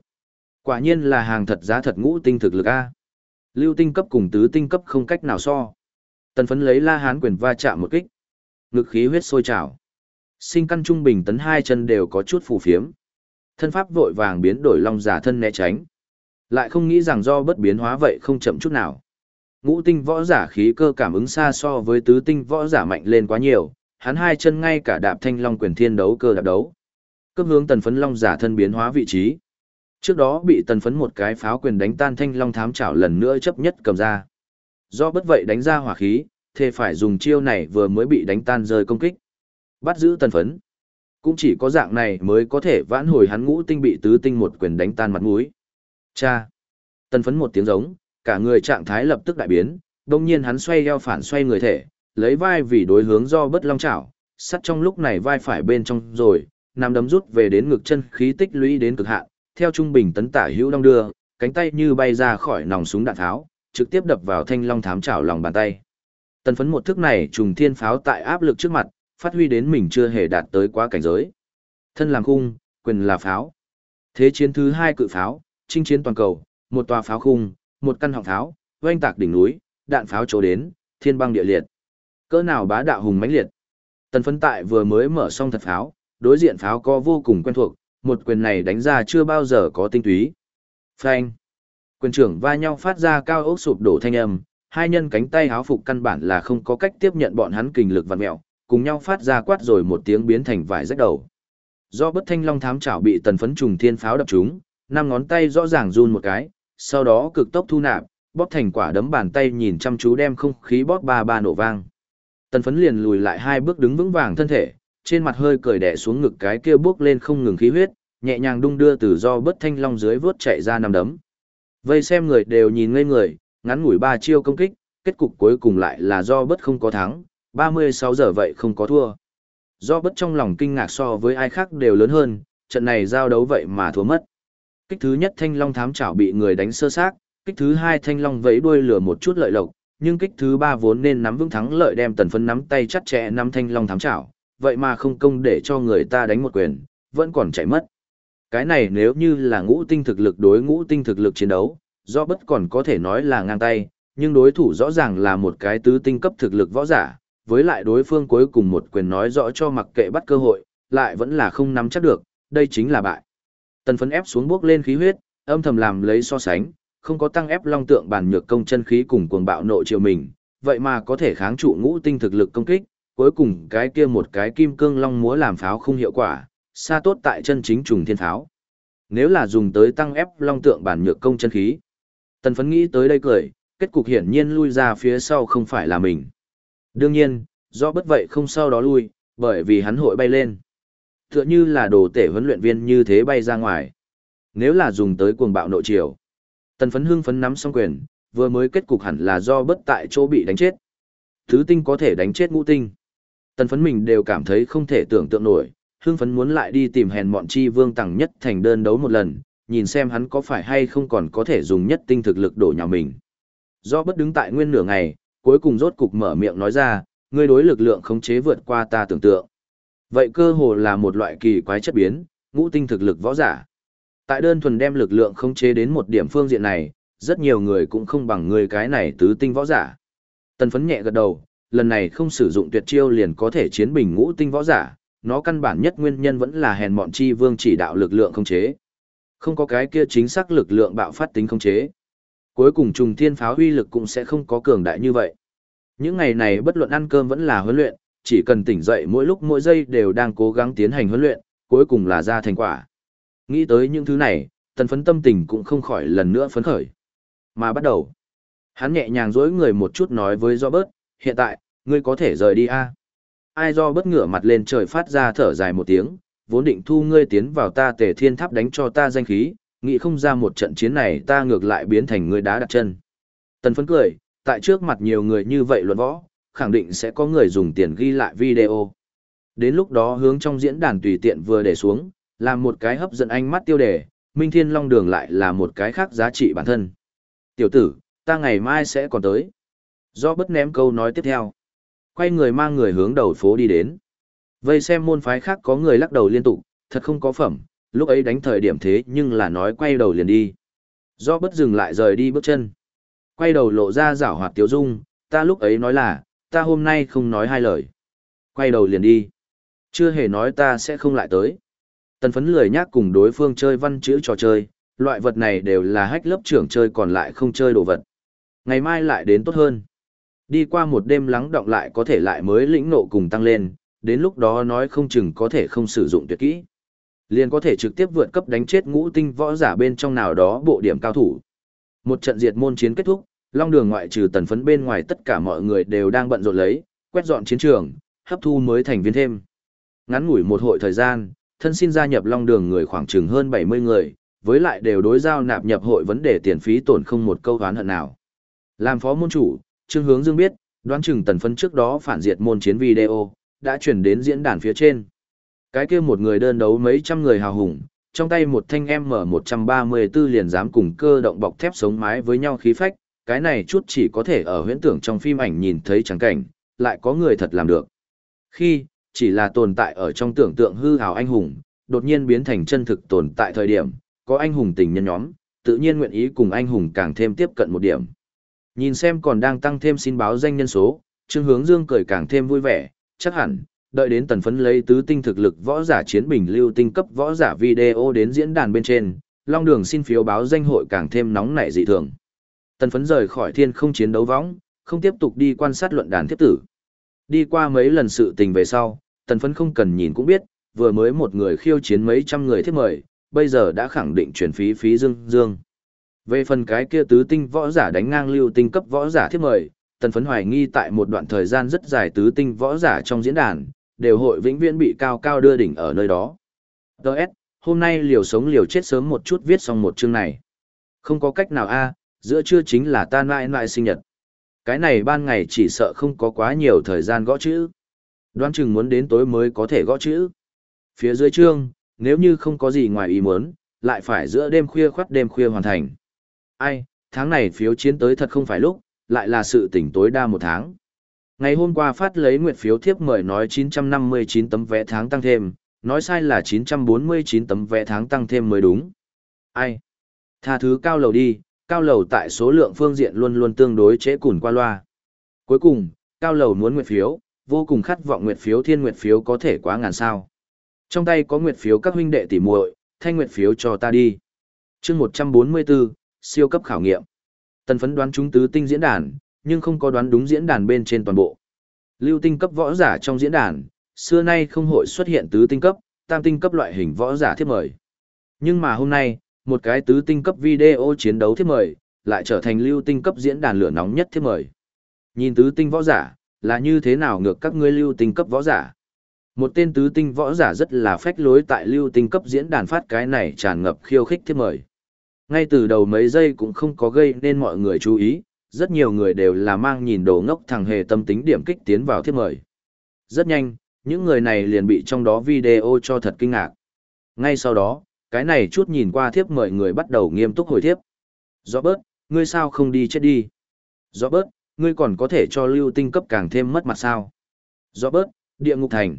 Quả nhiên là hàng thật giá thật ngũ tinh thực lực A. Lưu tinh cấp cùng tứ tinh cấp không cách nào so. Tần phấn lấy la hán quyền va chạm một kích. Ngực khí huyết sôi trào. Sinh căn trung bình tấn hai chân đều có chút phù phiếm. Thân pháp vội vàng biến đổi long giả thân né tránh. Lại không nghĩ rằng do bất biến hóa vậy không chậm chút nào. Ngũ tinh võ giả khí cơ cảm ứng xa so với tứ tinh võ giả mạnh lên quá nhiều, hắn hai chân ngay cả đạp thanh long quyền thiên đấu cơ đạp đấu. Cấp hướng tần phấn long giả thân biến hóa vị trí. Trước đó bị tần phấn một cái pháo quyền đánh tan thanh long thám chảo lần nữa chấp nhất cầm ra. Do bất vậy đánh ra hỏa khí, thề phải dùng chiêu này vừa mới bị đánh tan rơi công kích. Bắt giữ tần phấn. Cũng chỉ có dạng này mới có thể vãn hồi hắn ngũ tinh bị tứ tinh một quyền đánh tan mặt mũi. Cha! Tần phấn một tiếng giống, cả người trạng thái lập tức đại biến, đồng nhiên hắn xoay eo phản xoay người thể, lấy vai vì đối hướng do bất long chảo, sắt trong lúc này vai phải bên trong rồi, nằm đấm rút về đến ngực chân khí tích lũy đến cực hạn, theo trung bình tấn tả hữu đong đưa, cánh tay như bay ra khỏi nòng súng đạn tháo, trực tiếp đập vào thanh long thám chảo lòng bàn tay. Tần phấn một thức này trùng thiên pháo tại áp lực trước mặt, phát huy đến mình chưa hề đạt tới quá cảnh giới. Thân làm khung, quyền là pháo. Thế chiến thứ hai cự pháo, chinh chiến toàn cầu, một tòa pháo khung, một căn họng pháo, oanh tạc đỉnh núi, đạn pháo chỗ đến, thiên băng địa liệt. Cỡ nào bá đạo hùng mãnh liệt. Tần phấn tại vừa mới mở xong thật pháo, đối diện pháo có vô cùng quen thuộc, một quyền này đánh ra chưa bao giờ có tinh túy. Phanh. Quyền trưởng va nhau phát ra cao ốc sụp đổ thanh âm, hai nhân cánh tay háo phục căn bản là không có cách tiếp nhận bọn hắn kình lực vặn mẹo, cùng nhau phát ra quát rồi một tiếng biến thành vải rách đầu. Do bất thanh long thám chảo bị tần phấn trùng thiên pháo đập trúng, năm ngón tay rõ ràng run một cái, sau đó cực tốc thu nạp, bóp thành quả đấm bàn tay nhìn chăm chú đem không khí bóp ba ba nổ vang. Tần phấn liền lùi lại hai bước đứng vững vàng thân thể, trên mặt hơi cười đẻ xuống ngực cái kia bước lên không ngừng khí huyết, nhẹ nhàng đung đưa từ do bất thanh long dưới vớt chạy ra nằm đấm. Vây xem người đều nhìn ngây người, ngắn ngủi ba chiêu công kích, kết cục cuối cùng lại là do bất không có thắng, 36 giờ vậy không có thua. Do bất trong lòng kinh ngạc so với ai khác đều lớn hơn, trận này giao đấu vậy mà thua mất. Kích thứ nhất thanh long thám chảo bị người đánh sơ xác, kích thứ hai thanh long vẫy đuôi lửa một chút lợi lộc, nhưng kích thứ ba vốn nên nắm vững thắng lợi đem tần phấn nắm tay chặt chẽ nắm thanh long thám chảo, vậy mà không công để cho người ta đánh một quyền, vẫn còn chạy mất. Cái này nếu như là ngũ tinh thực lực đối ngũ tinh thực lực chiến đấu, do bất còn có thể nói là ngang tay, nhưng đối thủ rõ ràng là một cái tứ tinh cấp thực lực võ giả, với lại đối phương cuối cùng một quyền nói rõ cho mặc kệ bắt cơ hội, lại vẫn là không nắm chắc được, đây chính là bại. Tần phấn ép xuống bước lên khí huyết, âm thầm làm lấy so sánh, không có tăng ép long tượng bản nhược công chân khí cùng cuồng bạo nội chiều mình, vậy mà có thể kháng trụ ngũ tinh thực lực công kích, cuối cùng cái kia một cái kim cương long múa làm pháo không hiệu quả, xa tốt tại chân chính trùng thiên pháo. Nếu là dùng tới tăng ép long tượng bản nhược công chân khí. Tần phấn nghĩ tới đây cười, kết cục hiển nhiên lui ra phía sau không phải là mình. Đương nhiên, do bất vậy không sau đó lui, bởi vì hắn hội bay lên. Tựa như là đồ tể huấn luyện viên như thế bay ra ngoài. Nếu là dùng tới cuồng bạo nội chiều. Tần phấn hưng phấn nắm xong quyền, vừa mới kết cục hẳn là do bất tại chỗ bị đánh chết. Thứ tinh có thể đánh chết ngũ tinh. Tần phấn mình đều cảm thấy không thể tưởng tượng nổi, hương phấn muốn lại đi tìm hèn mọn chi vương tặng nhất thành đơn đấu một lần, nhìn xem hắn có phải hay không còn có thể dùng nhất tinh thực lực đổ nhà mình. Do bất đứng tại nguyên nửa ngày, cuối cùng rốt cục mở miệng nói ra, ngươi đối lực lượng khống chế vượt qua ta tưởng tượng. Vậy cơ hồ là một loại kỳ quái chất biến, ngũ tinh thực lực võ giả. Tại đơn thuần đem lực lượng khống chế đến một điểm phương diện này, rất nhiều người cũng không bằng người cái này tứ tinh võ giả. Tần phấn nhẹ gật đầu, lần này không sử dụng tuyệt chiêu liền có thể chiến bình ngũ tinh võ giả, nó căn bản nhất nguyên nhân vẫn là hèn mọn chi vương chỉ đạo lực lượng không chế. Không có cái kia chính xác lực lượng bạo phát tính không chế. Cuối cùng trùng thiên pháo huy lực cũng sẽ không có cường đại như vậy. Những ngày này bất luận ăn cơm vẫn là huấn luyện, chỉ cần tỉnh dậy mỗi lúc mỗi giây đều đang cố gắng tiến hành huấn luyện, cuối cùng là ra thành quả. Nghĩ tới những thứ này, tần phấn tâm tình cũng không khỏi lần nữa phấn khởi. Mà bắt đầu, hắn nhẹ nhàng dối người một chút nói với do bớt, hiện tại, ngươi có thể rời đi a Ai do bất ngửa mặt lên trời phát ra thở dài một tiếng, vốn định thu ngươi tiến vào ta tề thiên tháp đánh cho ta danh khí, nghĩ không ra một trận chiến này ta ngược lại biến thành ngươi đá đặt chân. Tần phấn cười, tại trước mặt nhiều người như vậy luận võ, khẳng định sẽ có người dùng tiền ghi lại video. Đến lúc đó hướng trong diễn đàn tùy tiện vừa để xuống, làm một cái hấp dẫn ánh mắt tiêu đề, Minh Thiên Long Đường lại là một cái khác giá trị bản thân. Tiểu tử, ta ngày mai sẽ còn tới. Do bất ném câu nói tiếp theo. Quay người mang người hướng đầu phố đi đến. Vây xem môn phái khác có người lắc đầu liên tục, thật không có phẩm, lúc ấy đánh thời điểm thế nhưng là nói quay đầu liền đi. Do bất dừng lại rời đi bước chân. Quay đầu lộ ra rảo hoạt tiếu dung, ta lúc ấy nói là, ta hôm nay không nói hai lời. Quay đầu liền đi. Chưa hề nói ta sẽ không lại tới. Tần phấn lười nhác cùng đối phương chơi văn chữ trò chơi, loại vật này đều là hách lớp trưởng chơi còn lại không chơi đồ vật. Ngày mai lại đến tốt hơn. Đi qua một đêm lắng động lại có thể lại mới lĩnh nộ cùng tăng lên, đến lúc đó nói không chừng có thể không sử dụng tuyệt kỹ. Liền có thể trực tiếp vượt cấp đánh chết ngũ tinh võ giả bên trong nào đó bộ điểm cao thủ. Một trận diệt môn chiến kết thúc, long đường ngoại trừ tần phấn bên ngoài tất cả mọi người đều đang bận rộn lấy, quét dọn chiến trường, hấp thu mới thành viên thêm. Ngắn ngủi một hội thời gian, thân xin gia nhập long đường người khoảng chừng hơn 70 người, với lại đều đối giao nạp nhập hội vấn đề tiền phí tổn không một câu oán hận nào. Làm phó môn chủ, Trương Hướng Dương biết, đoán chừng tần phấn trước đó phản diệt môn chiến video, đã chuyển đến diễn đàn phía trên. Cái kia một người đơn đấu mấy trăm người hào hùng, trong tay một thanh M134 liền dám cùng cơ động bọc thép sống mái với nhau khí phách, cái này chút chỉ có thể ở huyễn tưởng trong phim ảnh nhìn thấy trắng cảnh, lại có người thật làm được. Khi, chỉ là tồn tại ở trong tưởng tượng hư hào anh hùng, đột nhiên biến thành chân thực tồn tại thời điểm, có anh hùng tình nhân nhóm, tự nhiên nguyện ý cùng anh hùng càng thêm tiếp cận một điểm. Nhìn xem còn đang tăng thêm xin báo danh nhân số, Trương Hướng Dương cười càng thêm vui vẻ, chắc hẳn, đợi đến tần phấn lấy tứ tinh thực lực võ giả chiến bình lưu tinh cấp võ giả video đến diễn đàn bên trên, Long Đường xin phiếu báo danh hội càng thêm nóng nảy dị thường. Tần phấn rời khỏi thiên không chiến đấu võng, không tiếp tục đi quan sát luận đàn tiếp tử. Đi qua mấy lần sự tình về sau, tần phấn không cần nhìn cũng biết, vừa mới một người khiêu chiến mấy trăm người thiết mời, bây giờ đã khẳng định chuyển phí phí dương dương. Về phần cái kia tứ tinh võ giả đánh ngang lưu tinh cấp võ giả thiết mời, tần phấn hoài nghi tại một đoạn thời gian rất dài tứ tinh võ giả trong diễn đàn, đều hội vĩnh viễn bị cao cao đưa đỉnh ở nơi đó. Đợt, hôm nay liều sống liều chết sớm một chút viết xong một chương này. Không có cách nào a, giữa trưa chính là tan mãi mãi sinh nhật. Cái này ban ngày chỉ sợ không có quá nhiều thời gian gõ chữ. Đoán chừng muốn đến tối mới có thể gõ chữ. Phía dưới chương, nếu như không có gì ngoài ý muốn, lại phải giữa đêm khuya khoắt đêm khuya hoàn thành. Ai, tháng này phiếu chiến tới thật không phải lúc, lại là sự tỉnh tối đa một tháng. Ngày hôm qua phát lấy nguyệt phiếu thiếp mời nói 959 tấm vé tháng tăng thêm, nói sai là 949 tấm vé tháng tăng thêm mới đúng. Ai? Tha thứ cao lầu đi, cao lầu tại số lượng phương diện luôn luôn tương đối chế cùn qua loa. Cuối cùng, cao lầu muốn nguyệt phiếu, vô cùng khát vọng nguyệt phiếu thiên nguyệt phiếu có thể quá ngàn sao. Trong tay có nguyệt phiếu các huynh đệ tỉ muội, thanh nguyệt phiếu cho ta đi. chương 144, siêu cấp khảo nghiệm. Tần phấn đoán chúng tứ tinh diễn đàn, nhưng không có đoán đúng diễn đàn bên trên toàn bộ. Lưu tinh cấp võ giả trong diễn đàn, xưa nay không hội xuất hiện tứ tinh cấp, tam tinh cấp loại hình võ giả thiết mời. Nhưng mà hôm nay, một cái tứ tinh cấp video chiến đấu thiết mời, lại trở thành lưu tinh cấp diễn đàn lửa nóng nhất thiết mời. Nhìn tứ tinh võ giả, là như thế nào ngược các ngươi lưu tinh cấp võ giả. Một tên tứ tinh võ giả rất là phách lối tại lưu tinh cấp diễn đàn phát cái này tràn ngập khiêu khích thiết mời. Ngay từ đầu mấy giây cũng không có gây nên mọi người chú ý, rất nhiều người đều là mang nhìn đồ ngốc thằng hề tâm tính điểm kích tiến vào thiết mời. Rất nhanh, những người này liền bị trong đó video cho thật kinh ngạc. Ngay sau đó, cái này chút nhìn qua thiếp mời người bắt đầu nghiêm túc hồi thiếp. Rõ bớt, ngươi sao không đi chết đi? Rõ bớt, ngươi còn có thể cho lưu tinh cấp càng thêm mất mặt sao? Rõ bớt, địa ngục thành.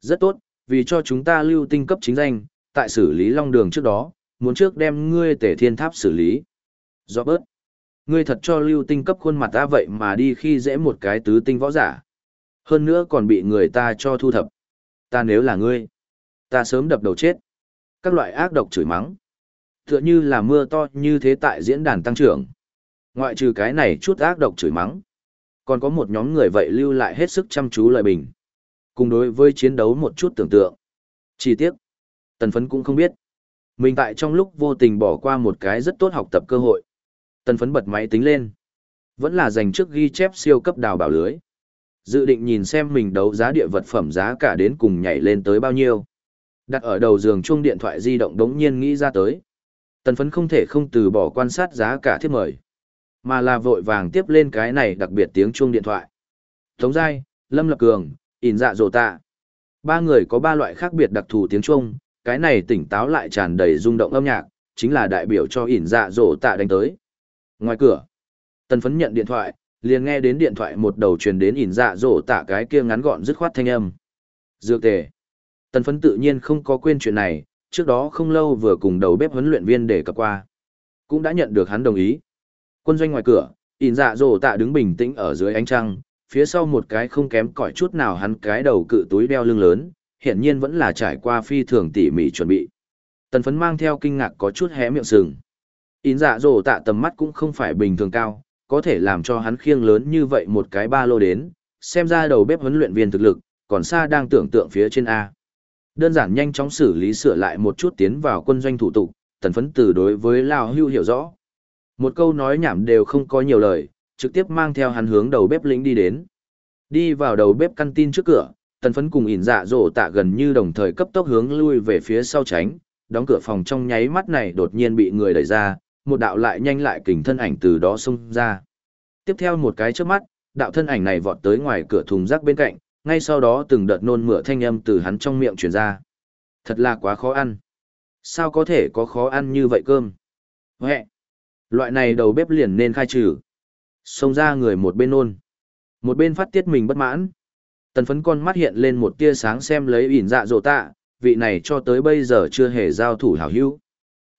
Rất tốt, vì cho chúng ta lưu tinh cấp chính danh, tại xử lý long đường trước đó, muốn trước đem ngươi tể thiên tháp xử lý. Rõ bớt. Ngươi thật cho lưu tinh cấp khuôn mặt ta vậy mà đi khi dễ một cái tứ tinh võ giả. Hơn nữa còn bị người ta cho thu thập. Ta nếu là ngươi, ta sớm đập đầu chết. Các loại ác độc chửi mắng. Tựa như là mưa to như thế tại diễn đàn tăng trưởng. Ngoại trừ cái này chút ác độc chửi mắng. Còn có một nhóm người vậy lưu lại hết sức chăm chú lời bình. Cùng đối với chiến đấu một chút tưởng tượng. Chi tiết. Tần phấn cũng không biết. Mình tại trong lúc vô tình bỏ qua một cái rất tốt học tập cơ hội. Tần phấn bật máy tính lên. Vẫn là dành trước ghi chép siêu cấp đào bảo lưới. Dự định nhìn xem mình đấu giá địa vật phẩm giá cả đến cùng nhảy lên tới bao nhiêu. Đặt ở đầu giường chuông điện thoại di động đống nhiên nghĩ ra tới. Tần phấn không thể không từ bỏ quan sát giá cả thiết mời. Mà là vội vàng tiếp lên cái này đặc biệt tiếng chuông điện thoại. Tống Giai, Lâm Lập Cường, ỉn dạ dồ tạ. Ba người có ba loại khác biệt đặc thù tiếng chuông, cái này tỉnh táo lại tràn đầy rung động âm nhạc, chính là đại biểu cho ỉn dạ dỗ tạ đánh tới. Ngoài cửa, tần phấn nhận điện thoại, liền nghe đến điện thoại một đầu truyền đến ỉn dạ dỗ tạ cái kia ngắn gọn dứt khoát thanh âm. Dược tề. Tần phấn tự nhiên không có quên chuyện này, trước đó không lâu vừa cùng đầu bếp huấn luyện viên để cập qua. Cũng đã nhận được hắn đồng ý. Quân doanh ngoài cửa, ỉn dạ dỗ tạ đứng bình tĩnh ở dưới ánh trăng, phía sau một cái không kém cỏi chút nào hắn cái đầu cự túi đeo lưng lớn, hiện nhiên vẫn là trải qua phi thường tỉ mỉ chuẩn bị. Tần phấn mang theo kinh ngạc có chút hé miệng sừng. Ín dạ dồ tạ tầm mắt cũng không phải bình thường cao, có thể làm cho hắn khiêng lớn như vậy một cái ba lô đến, xem ra đầu bếp huấn luyện viên thực lực, còn xa đang tưởng tượng phía trên A. Đơn giản nhanh chóng xử lý sửa lại một chút tiến vào quân doanh thủ tục, tần phấn từ đối với Lào Hưu hiểu rõ. Một câu nói nhảm đều không có nhiều lời, trực tiếp mang theo hắn hướng đầu bếp lĩnh đi đến. Đi vào đầu bếp căn tin trước cửa, tần phấn cùng ỉn dạ dỗ tạ gần như đồng thời cấp tốc hướng lui về phía sau tránh, đóng cửa phòng trong nháy mắt này đột nhiên bị người đẩy ra, một đạo lại nhanh lại kình thân ảnh từ đó xông ra. Tiếp theo một cái trước mắt, đạo thân ảnh này vọt tới ngoài cửa thùng rác bên cạnh, ngay sau đó từng đợt nôn mửa thanh âm từ hắn trong miệng truyền ra. Thật là quá khó ăn. Sao có thể có khó ăn như vậy cơm? Huệ! Loại này đầu bếp liền nên khai trừ. Xông ra người một bên nôn. Một bên phát tiết mình bất mãn. Tần phấn con mắt hiện lên một tia sáng xem lấy ỉn dạ dỗ tạ, vị này cho tới bây giờ chưa hề giao thủ hảo hữu.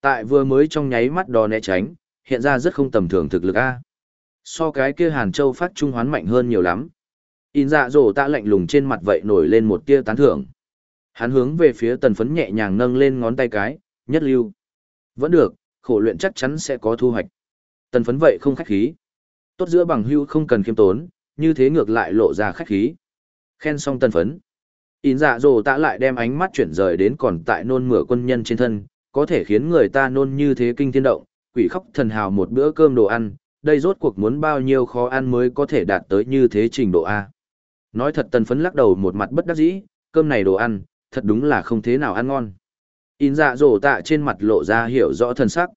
Tại vừa mới trong nháy mắt đò né tránh, hiện ra rất không tầm thường thực lực A. So cái kia Hàn Châu phát trung hoán mạnh hơn nhiều lắm. In dạ dỗ tạ lạnh lùng trên mặt vậy nổi lên một tia tán thưởng. Hắn hướng về phía tần phấn nhẹ nhàng nâng lên ngón tay cái, nhất lưu. Vẫn được, khổ luyện chắc chắn sẽ có thu hoạch. Tần phấn vậy không khách khí. Tốt giữa bằng hưu không cần khiêm tốn, như thế ngược lại lộ ra khách khí. Khen xong tần phấn. In dạ dồ tạ lại đem ánh mắt chuyển rời đến còn tại nôn mửa quân nhân trên thân, có thể khiến người ta nôn như thế kinh thiên động, quỷ khóc thần hào một bữa cơm đồ ăn, đây rốt cuộc muốn bao nhiêu khó ăn mới có thể đạt tới như thế trình độ A. Nói thật tần phấn lắc đầu một mặt bất đắc dĩ, cơm này đồ ăn, thật đúng là không thế nào ăn ngon. In dạ dồ tạ trên mặt lộ ra hiểu rõ thần sắc.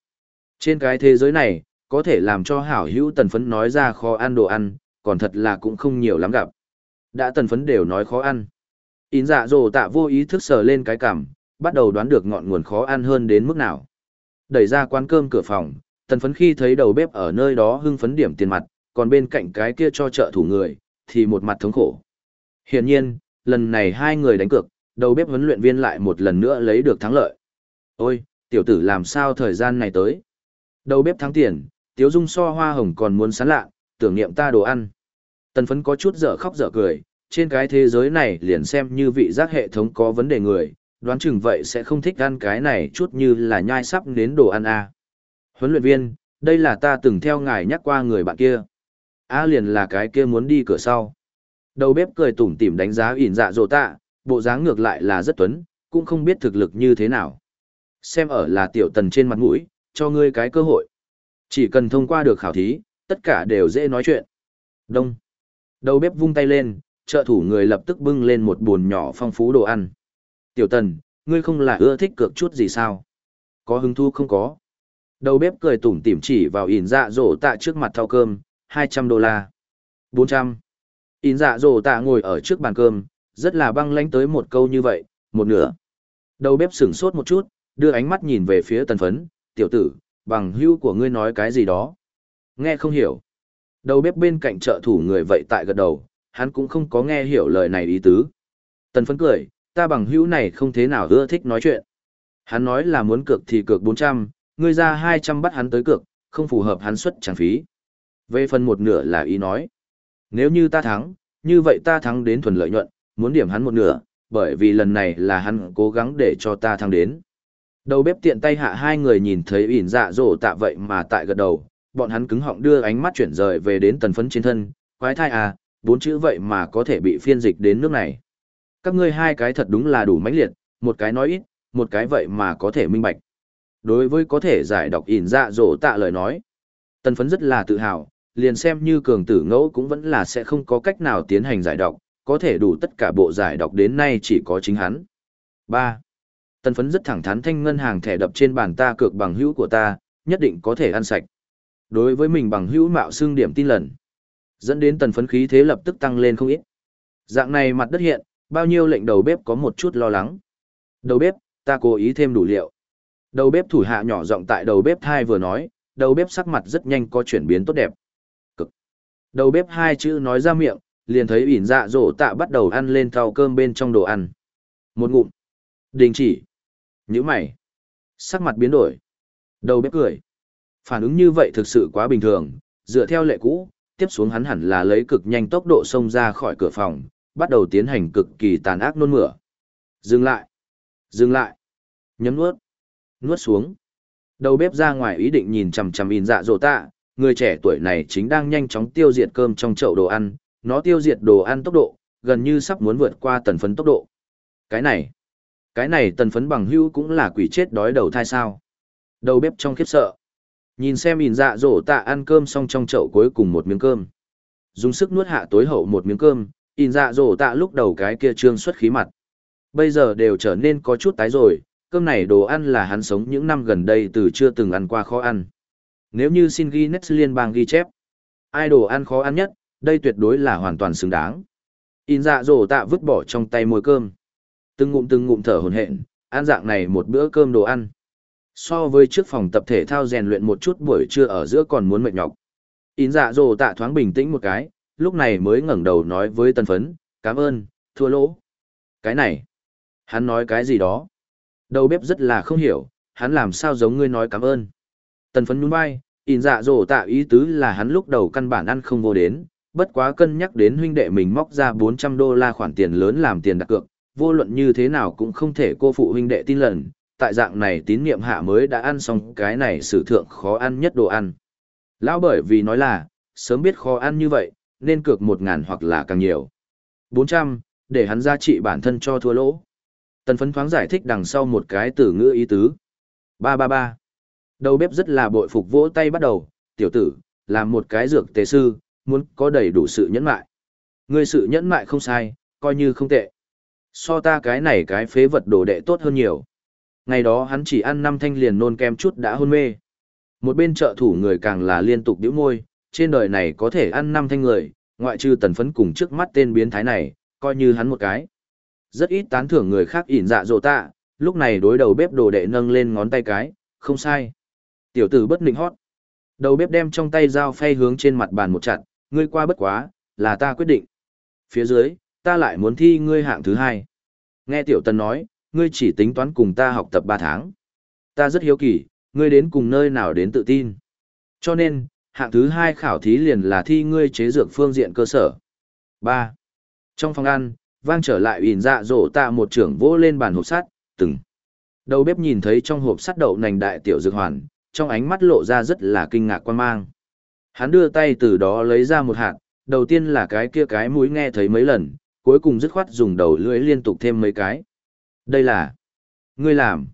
Trên cái thế giới này, có thể làm cho hảo hữu tần phấn nói ra khó ăn đồ ăn, còn thật là cũng không nhiều lắm gặp. Đã tần phấn đều nói khó ăn. Ín dạ dồ tạ vô ý thức sờ lên cái cằm, bắt đầu đoán được ngọn nguồn khó ăn hơn đến mức nào. Đẩy ra quán cơm cửa phòng, tần phấn khi thấy đầu bếp ở nơi đó hưng phấn điểm tiền mặt, còn bên cạnh cái kia cho trợ thủ người, thì một mặt thống khổ. Hiển nhiên, lần này hai người đánh cược, đầu bếp huấn luyện viên lại một lần nữa lấy được thắng lợi. Ôi, tiểu tử làm sao thời gian này tới? Đầu bếp thắng tiền, tiếu dung so hoa hồng còn muốn sán lạ, tưởng niệm ta đồ ăn. Tần phấn có chút dở khóc dở cười, trên cái thế giới này liền xem như vị giác hệ thống có vấn đề người, đoán chừng vậy sẽ không thích ăn cái này chút như là nhai sắp đến đồ ăn à. Huấn luyện viên, đây là ta từng theo ngài nhắc qua người bạn kia. A liền là cái kia muốn đi cửa sau. Đầu bếp cười tủm tỉm đánh giá ỉn dạ dỗ tạ, bộ dáng ngược lại là rất tuấn, cũng không biết thực lực như thế nào. Xem ở là tiểu tần trên mặt mũi, cho ngươi cái cơ hội. Chỉ cần thông qua được khảo thí, tất cả đều dễ nói chuyện. Đông. Đầu bếp vung tay lên, trợ thủ người lập tức bưng lên một buồn nhỏ phong phú đồ ăn. Tiểu tần, ngươi không là ưa thích cược chút gì sao? Có hứng thú không có? Đầu bếp cười tủm tỉm chỉ vào ỉn dạ dỗ tạ trước mặt thao cơm, 200 đô la. 400. In dạ dỗ tạ ngồi ở trước bàn cơm, rất là băng lánh tới một câu như vậy, một nửa. Đầu bếp sửng sốt một chút, đưa ánh mắt nhìn về phía tần phấn, tiểu tử, bằng hưu của ngươi nói cái gì đó. Nghe không hiểu. Đầu bếp bên cạnh trợ thủ người vậy tại gật đầu, hắn cũng không có nghe hiểu lời này ý tứ. Tần phấn cười, ta bằng hữu này không thế nào ưa thích nói chuyện. Hắn nói là muốn cược thì cược 400, ngươi ra 200 bắt hắn tới cược, không phù hợp hắn xuất chẳng phí. Về phần một nửa là ý nói. Nếu như ta thắng, như vậy ta thắng đến thuần lợi nhuận, muốn điểm hắn một nửa, bởi vì lần này là hắn cố gắng để cho ta thắng đến. Đầu bếp tiện tay hạ hai người nhìn thấy ỉn dạ dỗ tạ vậy mà tại gật đầu, bọn hắn cứng họng đưa ánh mắt chuyển rời về đến tần phấn trên thân, quái thai à, bốn chữ vậy mà có thể bị phiên dịch đến nước này. Các ngươi hai cái thật đúng là đủ mãnh liệt, một cái nói ít, một cái vậy mà có thể minh bạch. Đối với có thể giải đọc ỉn dạ dỗ tạ lời nói, tần phấn rất là tự hào, liền xem như cường tử ngẫu cũng vẫn là sẽ không có cách nào tiến hành giải đọc, có thể đủ tất cả bộ giải đọc đến nay chỉ có chính hắn. 3. Tần phấn rất thẳng thắn thanh ngân hàng thẻ đập trên bàn ta cược bằng hữu của ta, nhất định có thể ăn sạch. Đối với mình bằng hữu mạo xương điểm tin lần, dẫn đến tần phấn khí thế lập tức tăng lên không ít. Dạng này mặt đất hiện, bao nhiêu lệnh đầu bếp có một chút lo lắng. Đầu bếp, ta cố ý thêm đủ liệu. Đầu bếp thủ hạ nhỏ giọng tại đầu bếp thai vừa nói, đầu bếp sắc mặt rất nhanh có chuyển biến tốt đẹp. cực Đầu bếp hai chữ nói ra miệng, liền thấy ỉn dạ dỗ tạ bắt đầu ăn lên thau cơm bên trong đồ ăn. Một ngụm. Đình chỉ. Nhữ mày. Sắc mặt biến đổi. Đầu bếp cười. Phản ứng như vậy thực sự quá bình thường, dựa theo lệ cũ, tiếp xuống hắn hẳn là lấy cực nhanh tốc độ xông ra khỏi cửa phòng, bắt đầu tiến hành cực kỳ tàn ác nôn mửa. Dừng lại. Dừng lại. Nhấm nuốt. Nuốt xuống. Đầu bếp ra ngoài ý định nhìn chằm chằm in dạ dỗ tạ, người trẻ tuổi này chính đang nhanh chóng tiêu diệt cơm trong chậu đồ ăn, nó tiêu diệt đồ ăn tốc độ, gần như sắp muốn vượt qua tần phấn tốc độ. Cái này, cái này tần phấn bằng hưu cũng là quỷ chết đói đầu thai sao. Đầu bếp trong khiếp sợ. Nhìn xem ỉn dạ dỗ tạ ăn cơm xong trong chậu cuối cùng một miếng cơm. Dùng sức nuốt hạ tối hậu một miếng cơm, ỉn dạ dỗ tạ lúc đầu cái kia trương xuất khí mặt. Bây giờ đều trở nên có chút tái rồi, cơm này đồ ăn là hắn sống những năm gần đây từ chưa từng ăn qua khó ăn. Nếu như xin ghi Guinness liên bang ghi chép, ai đồ ăn khó ăn nhất, đây tuyệt đối là hoàn toàn xứng đáng. In dạ dỗ tạ vứt bỏ trong tay môi cơm. Từng ngụm từng ngụm thở hồn hện, ăn dạng này một bữa cơm đồ ăn. So với trước phòng tập thể thao rèn luyện một chút buổi trưa ở giữa còn muốn mệt nhọc. Ín dạ Dồ tạ thoáng bình tĩnh một cái, lúc này mới ngẩng đầu nói với tân phấn, cảm ơn, thua lỗ. Cái này, hắn nói cái gì đó. Đầu bếp rất là không hiểu, hắn làm sao giống ngươi nói cảm ơn. Tần phấn nhún vai, ín dạ Dồ tạ ý tứ là hắn lúc đầu căn bản ăn không vô đến, bất quá cân nhắc đến huynh đệ mình móc ra 400 đô la khoản tiền lớn làm tiền đặt cược, vô luận như thế nào cũng không thể cô phụ huynh đệ tin lần, tại dạng này tín niệm hạ mới đã ăn xong cái này sử thượng khó ăn nhất đồ ăn. Lão bởi vì nói là, sớm biết khó ăn như vậy, nên cược một ngàn hoặc là càng nhiều. 400, để hắn giá trị bản thân cho thua lỗ. Tần phấn thoáng giải thích đằng sau một cái từ ngữ ý tứ. 333. Đầu bếp rất là bội phục vỗ tay bắt đầu, tiểu tử, làm một cái dược tế sư, muốn có đầy đủ sự nhẫn mại. người sự nhẫn mại không sai, coi như không tệ. So ta cái này cái phế vật đồ đệ tốt hơn nhiều. Ngày đó hắn chỉ ăn năm thanh liền nôn kem chút đã hôn mê. Một bên trợ thủ người càng là liên tục điếu môi, trên đời này có thể ăn năm thanh người, ngoại trừ tần phấn cùng trước mắt tên biến thái này, coi như hắn một cái. Rất ít tán thưởng người khác ỉn dạ dỗ tạ, lúc này đối đầu bếp đồ đệ nâng lên ngón tay cái, không sai. Tiểu tử bất nịnh hót. Đầu bếp đem trong tay dao phay hướng trên mặt bàn một chặt, ngươi qua bất quá, là ta quyết định. Phía dưới, ta lại muốn thi ngươi hạng thứ hai. Nghe tiểu tần nói, ngươi chỉ tính toán cùng ta học tập ba tháng. Ta rất hiếu kỳ, ngươi đến cùng nơi nào đến tự tin. Cho nên, hạng thứ hai khảo thí liền là thi ngươi chế dược phương diện cơ sở. 3. Trong phòng ăn, vang trở lại ỉn dạ rổ tạ một trưởng vỗ lên bàn hộp sắt, từng. Đầu bếp nhìn thấy trong hộp sắt đậu nành đại tiểu dược hoàn, trong ánh mắt lộ ra rất là kinh ngạc quan mang. Hắn đưa tay từ đó lấy ra một hạt, đầu tiên là cái kia cái mũi nghe thấy mấy lần, cuối cùng dứt khoát dùng đầu lưỡi liên tục thêm mấy cái. Đây là... Ngươi làm.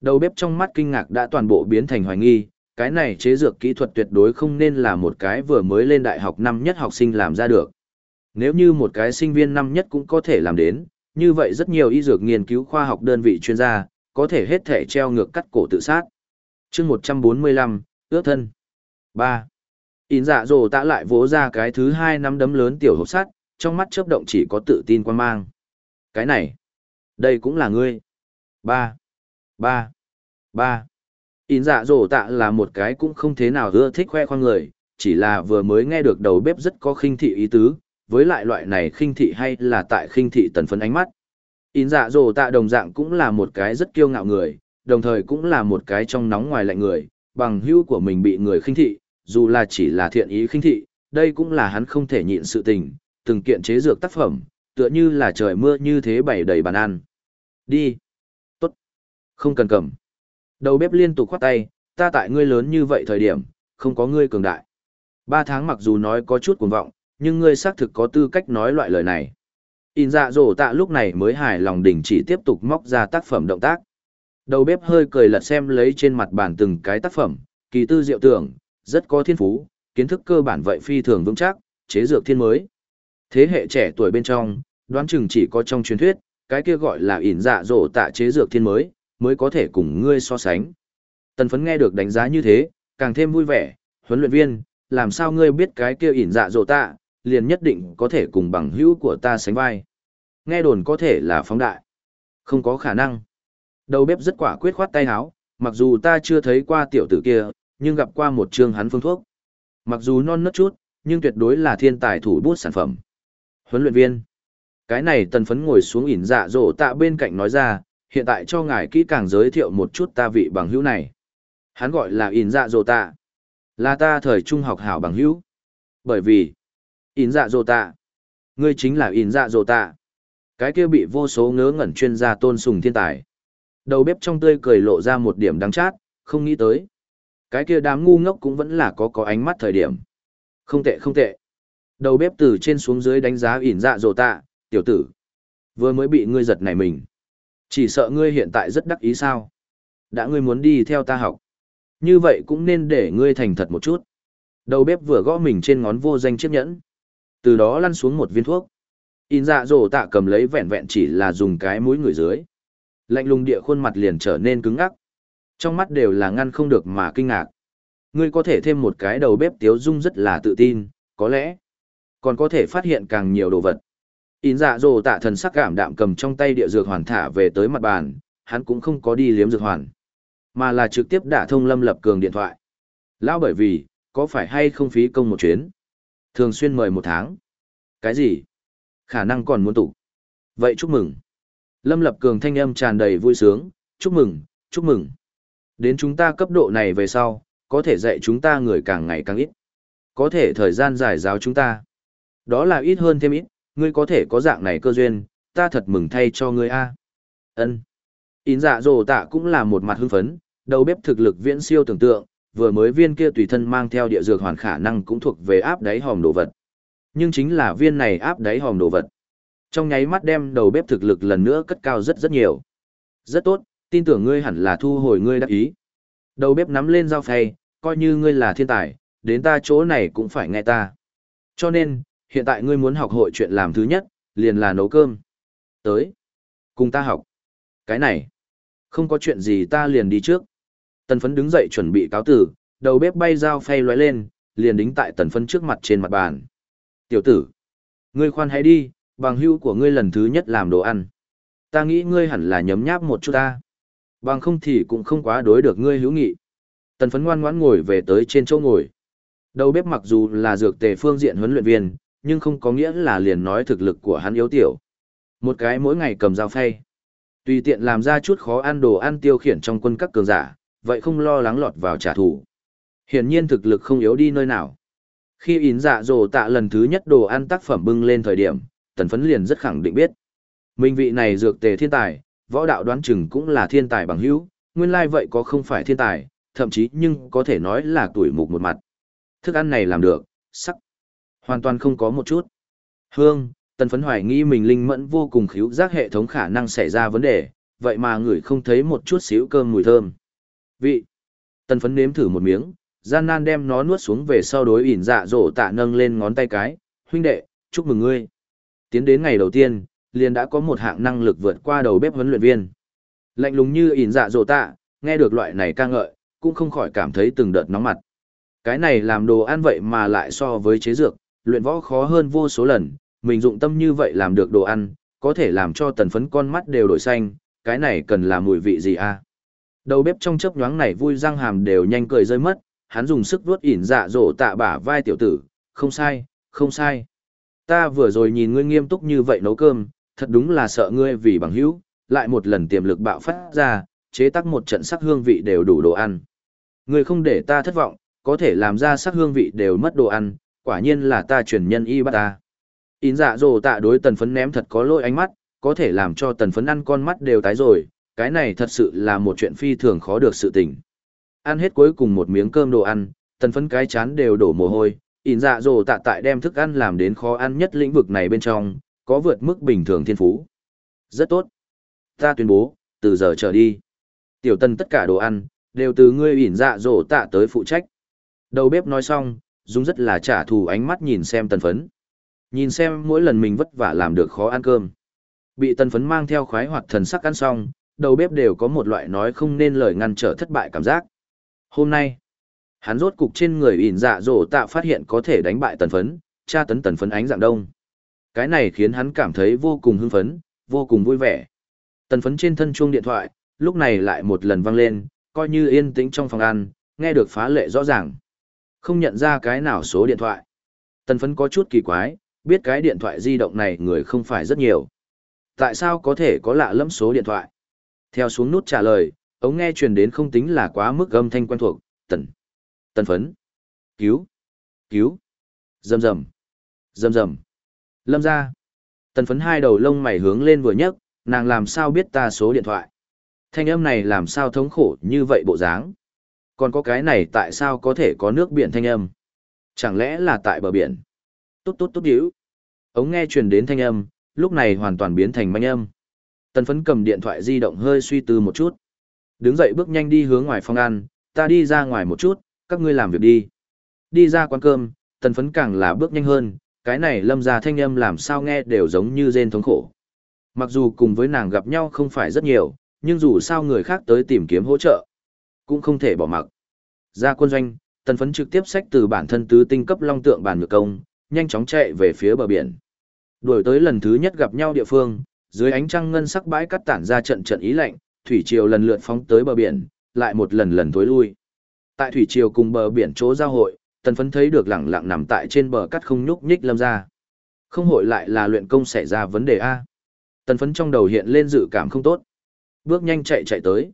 Đầu bếp trong mắt kinh ngạc đã toàn bộ biến thành hoài nghi, cái này chế dược kỹ thuật tuyệt đối không nên là một cái vừa mới lên đại học năm nhất học sinh làm ra được. Nếu như một cái sinh viên năm nhất cũng có thể làm đến, như vậy rất nhiều y dược nghiên cứu khoa học đơn vị chuyên gia, có thể hết thể treo ngược cắt cổ tự sát. chương 145, ước thân. 3. In dạ dồ tạ lại vỗ ra cái thứ hai năm đấm lớn tiểu hộp sắt, trong mắt chớp động chỉ có tự tin quan mang. Cái này, đây cũng là ngươi. 3. 3. 3. In dạ dồ tạ là một cái cũng không thế nào ưa thích khoe khoang người, chỉ là vừa mới nghe được đầu bếp rất có khinh thị ý tứ, với lại loại này khinh thị hay là tại khinh thị tần phấn ánh mắt. In dạ dồ tạ đồng dạng cũng là một cái rất kiêu ngạo người, đồng thời cũng là một cái trong nóng ngoài lạnh người, bằng hữu của mình bị người khinh thị, dù là chỉ là thiện ý khinh thị, đây cũng là hắn không thể nhịn sự tình, từng kiện chế dược tác phẩm, tựa như là trời mưa như thế bày đầy bàn ăn. Đi. Tốt. Không cần cầm. Đầu bếp liên tục khoát tay, ta tại ngươi lớn như vậy thời điểm, không có ngươi cường đại. Ba tháng mặc dù nói có chút cuồng vọng, nhưng ngươi xác thực có tư cách nói loại lời này. In dạ dỗ tạ lúc này mới hài lòng đình chỉ tiếp tục móc ra tác phẩm động tác. Đầu bếp hơi cười lật xem lấy trên mặt bàn từng cái tác phẩm, kỳ tư diệu tưởng, rất có thiên phú, kiến thức cơ bản vậy phi thường vững chắc, chế dược thiên mới. Thế hệ trẻ tuổi bên trong, đoán chừng chỉ có trong truyền thuyết, cái kia gọi là ỉn dạ dỗ tạ chế dược thiên mới, mới có thể cùng ngươi so sánh. Tần phấn nghe được đánh giá như thế, càng thêm vui vẻ, huấn luyện viên, làm sao ngươi biết cái kia ỉn dạ dỗ tạ, liền nhất định có thể cùng bằng hữu của ta sánh vai. Nghe đồn có thể là phóng đại. Không có khả năng. Đầu bếp rất quả quyết khoát tay háo, mặc dù ta chưa thấy qua tiểu tử kia, nhưng gặp qua một chương hắn phương thuốc. Mặc dù non nớt chút, nhưng tuyệt đối là thiên tài thủ bút sản phẩm. Huấn luyện viên. Cái này tần phấn ngồi xuống ỉn dạ dỗ tạ bên cạnh nói ra, hiện tại cho ngài kỹ càng giới thiệu một chút ta vị bằng hữu này. Hắn gọi là ỉn dạ dỗ tạ. Là ta thời trung học hảo bằng hữu. Bởi vì, ỉn dạ dỗ tạ. Ngươi chính là ỉn dạ dỗ tạ. Cái kia bị vô số ngớ ngẩn chuyên gia tôn sùng thiên tài. Đầu bếp trong tươi cười lộ ra một điểm đáng chát, không nghĩ tới. Cái kia đám ngu ngốc cũng vẫn là có có ánh mắt thời điểm. Không tệ không tệ. Đầu bếp từ trên xuống dưới đánh giá ỉn dạ dỗ tạ, tiểu tử. Vừa mới bị ngươi giật này mình. Chỉ sợ ngươi hiện tại rất đắc ý sao. Đã ngươi muốn đi theo ta học. Như vậy cũng nên để ngươi thành thật một chút. Đầu bếp vừa gõ mình trên ngón vô danh chiếc nhẫn. Từ đó lăn xuống một viên thuốc. In dạ dỗ tạ cầm lấy vẹn vẹn chỉ là dùng cái mũi người dưới. Lạnh lùng địa khuôn mặt liền trở nên cứng ngắc. Trong mắt đều là ngăn không được mà kinh ngạc. Ngươi có thể thêm một cái đầu bếp tiếu dung rất là tự tin, có lẽ còn có thể phát hiện càng nhiều đồ vật. In dạ dồ tạ thần sắc cảm đạm cầm trong tay địa dược hoàn thả về tới mặt bàn, hắn cũng không có đi liếm dược hoàn, mà là trực tiếp đả thông Lâm Lập Cường điện thoại. Lão bởi vì, có phải hay không phí công một chuyến? Thường xuyên mời một tháng. Cái gì? Khả năng còn muốn tụ. Vậy chúc mừng. Lâm Lập Cường thanh âm tràn đầy vui sướng, chúc mừng, chúc mừng. Đến chúng ta cấp độ này về sau, có thể dạy chúng ta người càng ngày càng ít. Có thể thời gian giải giáo chúng ta. Đó là ít hơn thêm ít, ngươi có thể có dạng này cơ duyên, ta thật mừng thay cho ngươi a. Ân. Ấn dạ dồ tạ cũng là một mặt hưng phấn, đầu bếp thực lực viễn siêu tưởng tượng, vừa mới viên kia tùy thân mang theo địa dược hoàn khả năng cũng thuộc về áp đáy hòm đồ vật. Nhưng chính là viên này áp đáy hòm đồ vật. Trong nháy mắt đem đầu bếp thực lực lần nữa cất cao rất rất nhiều. Rất tốt, tin tưởng ngươi hẳn là thu hồi ngươi đắc ý. Đầu bếp nắm lên dao phay, coi như ngươi là thiên tài, đến ta chỗ này cũng phải nghe ta. Cho nên, hiện tại ngươi muốn học hội chuyện làm thứ nhất, liền là nấu cơm. Tới. Cùng ta học. Cái này. Không có chuyện gì ta liền đi trước. Tần phấn đứng dậy chuẩn bị cáo tử, đầu bếp bay dao phay lóe lên, liền đính tại tần phấn trước mặt trên mặt bàn. Tiểu tử. Ngươi khoan hãy đi, bằng hữu của ngươi lần thứ nhất làm đồ ăn. Ta nghĩ ngươi hẳn là nhấm nháp một chút ta. Bằng không thì cũng không quá đối được ngươi hữu nghị. Tần phấn ngoan ngoãn ngồi về tới trên chỗ ngồi. Đầu bếp mặc dù là dược tề phương diện huấn luyện viên, nhưng không có nghĩa là liền nói thực lực của hắn yếu tiểu. Một cái mỗi ngày cầm dao phay. Tùy tiện làm ra chút khó ăn đồ ăn tiêu khiển trong quân các cường giả, vậy không lo lắng lọt vào trả thù. Hiển nhiên thực lực không yếu đi nơi nào. Khi ín dạ dồ tạ lần thứ nhất đồ ăn tác phẩm bưng lên thời điểm, tần phấn liền rất khẳng định biết. Minh vị này dược tề thiên tài, võ đạo đoán chừng cũng là thiên tài bằng hữu, nguyên lai vậy có không phải thiên tài, thậm chí nhưng có thể nói là tuổi mục một mặt. Thức ăn này làm được, sắc. Hoàn toàn không có một chút. Hương, tần phấn hoài nghi mình linh mẫn vô cùng khíu giác hệ thống khả năng xảy ra vấn đề, vậy mà người không thấy một chút xíu cơm mùi thơm. Vị. Tần phấn nếm thử một miếng, gian nan đem nó nuốt xuống về sau đối ỉn dạ dỗ tạ nâng lên ngón tay cái. Huynh đệ, chúc mừng ngươi. Tiến đến ngày đầu tiên, liền đã có một hạng năng lực vượt qua đầu bếp huấn luyện viên. Lạnh lùng như ỉn dạ dỗ tạ, nghe được loại này ca ngợi, cũng không khỏi cảm thấy từng đợt nóng mặt. Cái này làm đồ ăn vậy mà lại so với chế dược, luyện võ khó hơn vô số lần, mình dụng tâm như vậy làm được đồ ăn, có thể làm cho tần phấn con mắt đều đổi xanh, cái này cần là mùi vị gì à? Đầu bếp trong chớp nhoáng này vui răng hàm đều nhanh cười rơi mất, hắn dùng sức vuốt ỉn dạ dỗ tạ bả vai tiểu tử, không sai, không sai. Ta vừa rồi nhìn ngươi nghiêm túc như vậy nấu cơm, thật đúng là sợ ngươi vì bằng hữu, lại một lần tiềm lực bạo phát ra, chế tác một trận sắc hương vị đều đủ đồ ăn. Ngươi không để ta thất vọng, có thể làm ra sắc hương vị đều mất đồ ăn, quả nhiên là ta truyền nhân y bắt ta. Ín dạ dồ tạ đối tần phấn ném thật có lỗi ánh mắt, có thể làm cho tần phấn ăn con mắt đều tái rồi, cái này thật sự là một chuyện phi thường khó được sự tình. Ăn hết cuối cùng một miếng cơm đồ ăn, tần phấn cái chán đều đổ mồ hôi, ín dạ dồ tạ tại đem thức ăn làm đến khó ăn nhất lĩnh vực này bên trong, có vượt mức bình thường thiên phú. Rất tốt. Ta tuyên bố, từ giờ trở đi. Tiểu tần tất cả đồ ăn, đều từ ngươi ỉn dạ dồ tạ tới phụ trách. Đầu bếp nói xong, dùng rất là trả thù ánh mắt nhìn xem tần phấn. Nhìn xem mỗi lần mình vất vả làm được khó ăn cơm. Bị tần phấn mang theo khoái hoặc thần sắc ăn xong, đầu bếp đều có một loại nói không nên lời ngăn trở thất bại cảm giác. Hôm nay, hắn rốt cục trên người ỉn dạ dỗ tạ phát hiện có thể đánh bại tần phấn, tra tấn tần phấn ánh dạng đông. Cái này khiến hắn cảm thấy vô cùng hưng phấn, vô cùng vui vẻ. Tần phấn trên thân chuông điện thoại, lúc này lại một lần vang lên, coi như yên tĩnh trong phòng ăn, nghe được phá lệ rõ ràng. Không nhận ra cái nào số điện thoại. Tần phấn có chút kỳ quái, biết cái điện thoại di động này người không phải rất nhiều. Tại sao có thể có lạ lẫm số điện thoại? Theo xuống nút trả lời, ống nghe truyền đến không tính là quá mức âm thanh quen thuộc, tần, tần phấn, cứu, cứu, rầm rầm, rầm rầm, lâm ra. Tần phấn hai đầu lông mày hướng lên vừa nhấc, nàng làm sao biết ta số điện thoại. Thanh âm này làm sao thống khổ như vậy bộ dáng. Còn có cái này tại sao có thể có nước biển thanh âm? Chẳng lẽ là tại bờ biển? Tốt tốt tốt điếu. Ống nghe truyền đến thanh âm, lúc này hoàn toàn biến thành manh âm. Tần phấn cầm điện thoại di động hơi suy tư một chút. Đứng dậy bước nhanh đi hướng ngoài phòng ăn, ta đi ra ngoài một chút, các ngươi làm việc đi. Đi ra quán cơm, tần phấn càng là bước nhanh hơn, cái này lâm ra thanh âm làm sao nghe đều giống như rên thống khổ. Mặc dù cùng với nàng gặp nhau không phải rất nhiều, nhưng dù sao người khác tới tìm kiếm hỗ trợ, cũng không thể bỏ mặc. Ra quân doanh, tần phấn trực tiếp sách từ bản thân tứ tinh cấp long tượng bản ngược công, nhanh chóng chạy về phía bờ biển. Đuổi tới lần thứ nhất gặp nhau địa phương, dưới ánh trăng ngân sắc bãi cắt tản ra trận trận ý lạnh, thủy triều lần lượt phóng tới bờ biển, lại một lần lần tối lui. Tại thủy triều cùng bờ biển chỗ giao hội, tần phấn thấy được lẳng lặng nằm tại trên bờ cắt không nhúc nhích lâm ra. Không hội lại là luyện công xảy ra vấn đề A. Tần phấn trong đầu hiện lên dự cảm không tốt. Bước nhanh chạy chạy tới.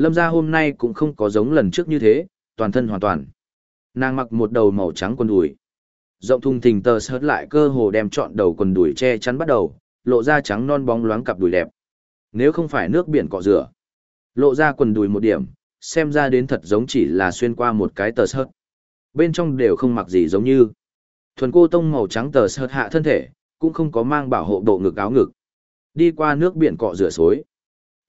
Lâm gia hôm nay cũng không có giống lần trước như thế, toàn thân hoàn toàn. Nàng mặc một đầu màu trắng quần đùi. Rộng thùng thình tờ sớt lại cơ hồ đem trọn đầu quần đùi che chắn bắt đầu, lộ ra trắng non bóng loáng cặp đùi đẹp. Nếu không phải nước biển cọ rửa, lộ ra quần đùi một điểm, xem ra đến thật giống chỉ là xuyên qua một cái tờ sớt. Bên trong đều không mặc gì giống như. Thuần cô tông màu trắng tờ sớt hạ thân thể, cũng không có mang bảo hộ bộ ngực áo ngực. Đi qua nước biển cọ rửa xối.